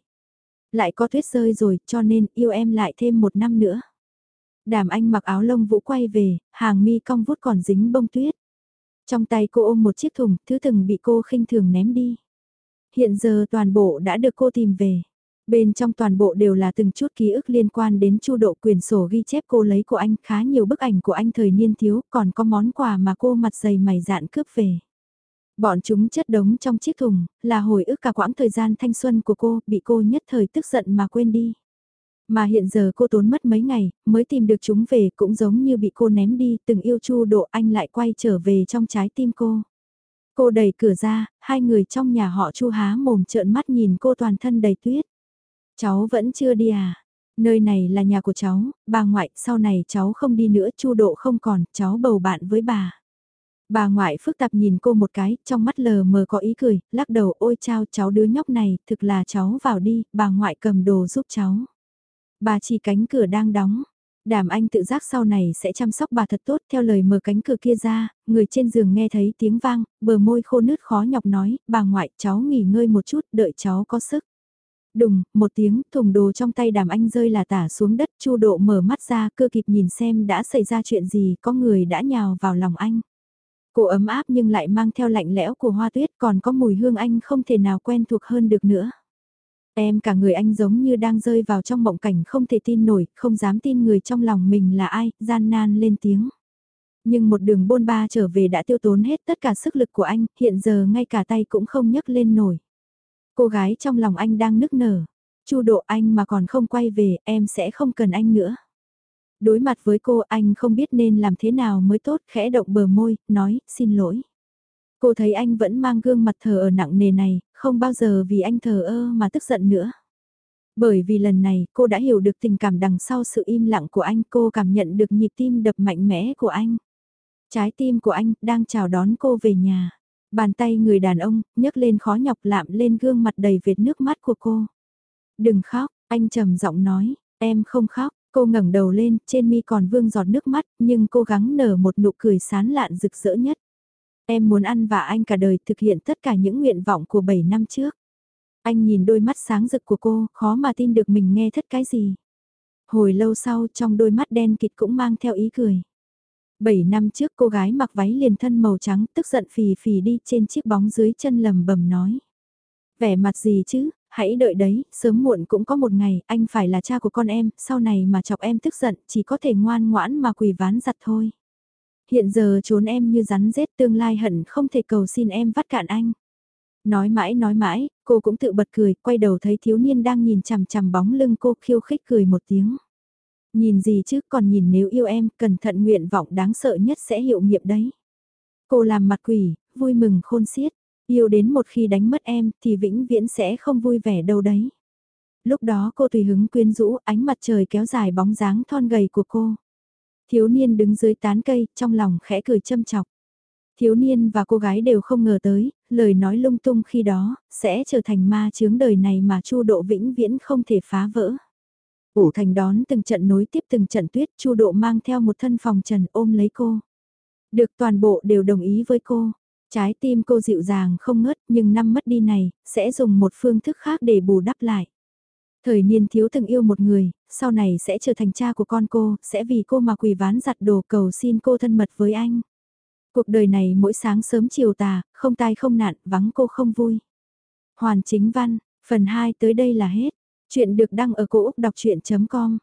Lại có tuyết rơi rồi, cho nên yêu em lại thêm một năm nữa. Đàm anh mặc áo lông vũ quay về, hàng mi cong vút còn dính bông tuyết. Trong tay cô ôm một chiếc thùng, thứ từng bị cô khinh thường ném đi. Hiện giờ toàn bộ đã được cô tìm về. Bên trong toàn bộ đều là từng chút ký ức liên quan đến chu độ quyền sổ ghi chép cô lấy của anh, khá nhiều bức ảnh của anh thời niên thiếu, còn có món quà mà cô mặt dày mày dạn cướp về. Bọn chúng chất đống trong chiếc thùng, là hồi ức cả quãng thời gian thanh xuân của cô, bị cô nhất thời tức giận mà quên đi. Mà hiện giờ cô tốn mất mấy ngày, mới tìm được chúng về cũng giống như bị cô ném đi, từng yêu chu độ anh lại quay trở về trong trái tim cô. Cô đẩy cửa ra, hai người trong nhà họ chu há mồm trợn mắt nhìn cô toàn thân đầy tuyết. Cháu vẫn chưa đi à? Nơi này là nhà của cháu, bà ngoại, sau này cháu không đi nữa, chu độ không còn, cháu bầu bạn với bà. Bà ngoại phức tạp nhìn cô một cái, trong mắt lờ mờ có ý cười, lắc đầu ôi chao cháu đứa nhóc này, thực là cháu vào đi, bà ngoại cầm đồ giúp cháu. Bà chỉ cánh cửa đang đóng. Đàm anh tự giác sau này sẽ chăm sóc bà thật tốt theo lời mở cánh cửa kia ra, người trên giường nghe thấy tiếng vang, bờ môi khô nứt khó nhọc nói, bà ngoại cháu nghỉ ngơi một chút, đợi cháu có sức. Đùng, một tiếng, thùng đồ trong tay đàm anh rơi là tả xuống đất, chu độ mở mắt ra, cơ kịp nhìn xem đã xảy ra chuyện gì, có người đã nhào vào lòng anh. Cô ấm áp nhưng lại mang theo lạnh lẽo của hoa tuyết còn có mùi hương anh không thể nào quen thuộc hơn được nữa. Em cả người anh giống như đang rơi vào trong mộng cảnh không thể tin nổi, không dám tin người trong lòng mình là ai, gian nan lên tiếng. Nhưng một đường bôn ba trở về đã tiêu tốn hết tất cả sức lực của anh, hiện giờ ngay cả tay cũng không nhấc lên nổi. Cô gái trong lòng anh đang nức nở. Chu độ anh mà còn không quay về, em sẽ không cần anh nữa. Đối mặt với cô anh không biết nên làm thế nào mới tốt, khẽ động bờ môi, nói, xin lỗi. Cô thấy anh vẫn mang gương mặt thờ ở nặng nề này, không bao giờ vì anh thờ ơ mà tức giận nữa. Bởi vì lần này cô đã hiểu được tình cảm đằng sau sự im lặng của anh, cô cảm nhận được nhịp tim đập mạnh mẽ của anh. Trái tim của anh đang chào đón cô về nhà. Bàn tay người đàn ông nhấc lên khó nhọc lạm lên gương mặt đầy vệt nước mắt của cô. Đừng khóc, anh trầm giọng nói, em không khóc. Cô ngẩng đầu lên, trên mi còn vương giọt nước mắt, nhưng cố gắng nở một nụ cười sán lạn rực rỡ nhất. Em muốn ăn và anh cả đời thực hiện tất cả những nguyện vọng của 7 năm trước. Anh nhìn đôi mắt sáng rực của cô, khó mà tin được mình nghe thất cái gì. Hồi lâu sau trong đôi mắt đen kịt cũng mang theo ý cười. 7 năm trước cô gái mặc váy liền thân màu trắng tức giận phì phì đi trên chiếc bóng dưới chân lầm bầm nói. Vẻ mặt gì chứ, hãy đợi đấy, sớm muộn cũng có một ngày, anh phải là cha của con em, sau này mà chọc em tức giận, chỉ có thể ngoan ngoãn mà quỳ ván giặt thôi. Hiện giờ trốn em như rắn rết tương lai hận không thể cầu xin em vắt cạn anh. Nói mãi nói mãi, cô cũng tự bật cười, quay đầu thấy thiếu niên đang nhìn chằm chằm bóng lưng cô khiêu khích cười một tiếng. Nhìn gì chứ còn nhìn nếu yêu em, cẩn thận nguyện vọng đáng sợ nhất sẽ hiệu nghiệm đấy. Cô làm mặt quỷ, vui mừng khôn xiết, yêu đến một khi đánh mất em thì vĩnh viễn sẽ không vui vẻ đâu đấy. Lúc đó cô tùy hứng quyến rũ ánh mặt trời kéo dài bóng dáng thon gầy của cô. Thiếu niên đứng dưới tán cây, trong lòng khẽ cười châm chọc. Thiếu niên và cô gái đều không ngờ tới, lời nói lung tung khi đó, sẽ trở thành ma chướng đời này mà Chu Độ vĩnh viễn không thể phá vỡ. Ủ thành đón từng trận nối tiếp từng trận tuyết, Chu Độ mang theo một thân phòng trần ôm lấy cô. Được toàn bộ đều đồng ý với cô. Trái tim cô dịu dàng không ngớt nhưng năm mất đi này, sẽ dùng một phương thức khác để bù đắp lại. Thời niên thiếu từng yêu một người, sau này sẽ trở thành cha của con cô, sẽ vì cô mà quỳ ván giặt đồ cầu xin cô thân mật với anh. Cuộc đời này mỗi sáng sớm chiều tà, không tai không nạn, vắng cô không vui. Hoàn chính văn, phần 2 tới đây là hết. Chuyện được đăng ở cổ Úc đọc chuyện.com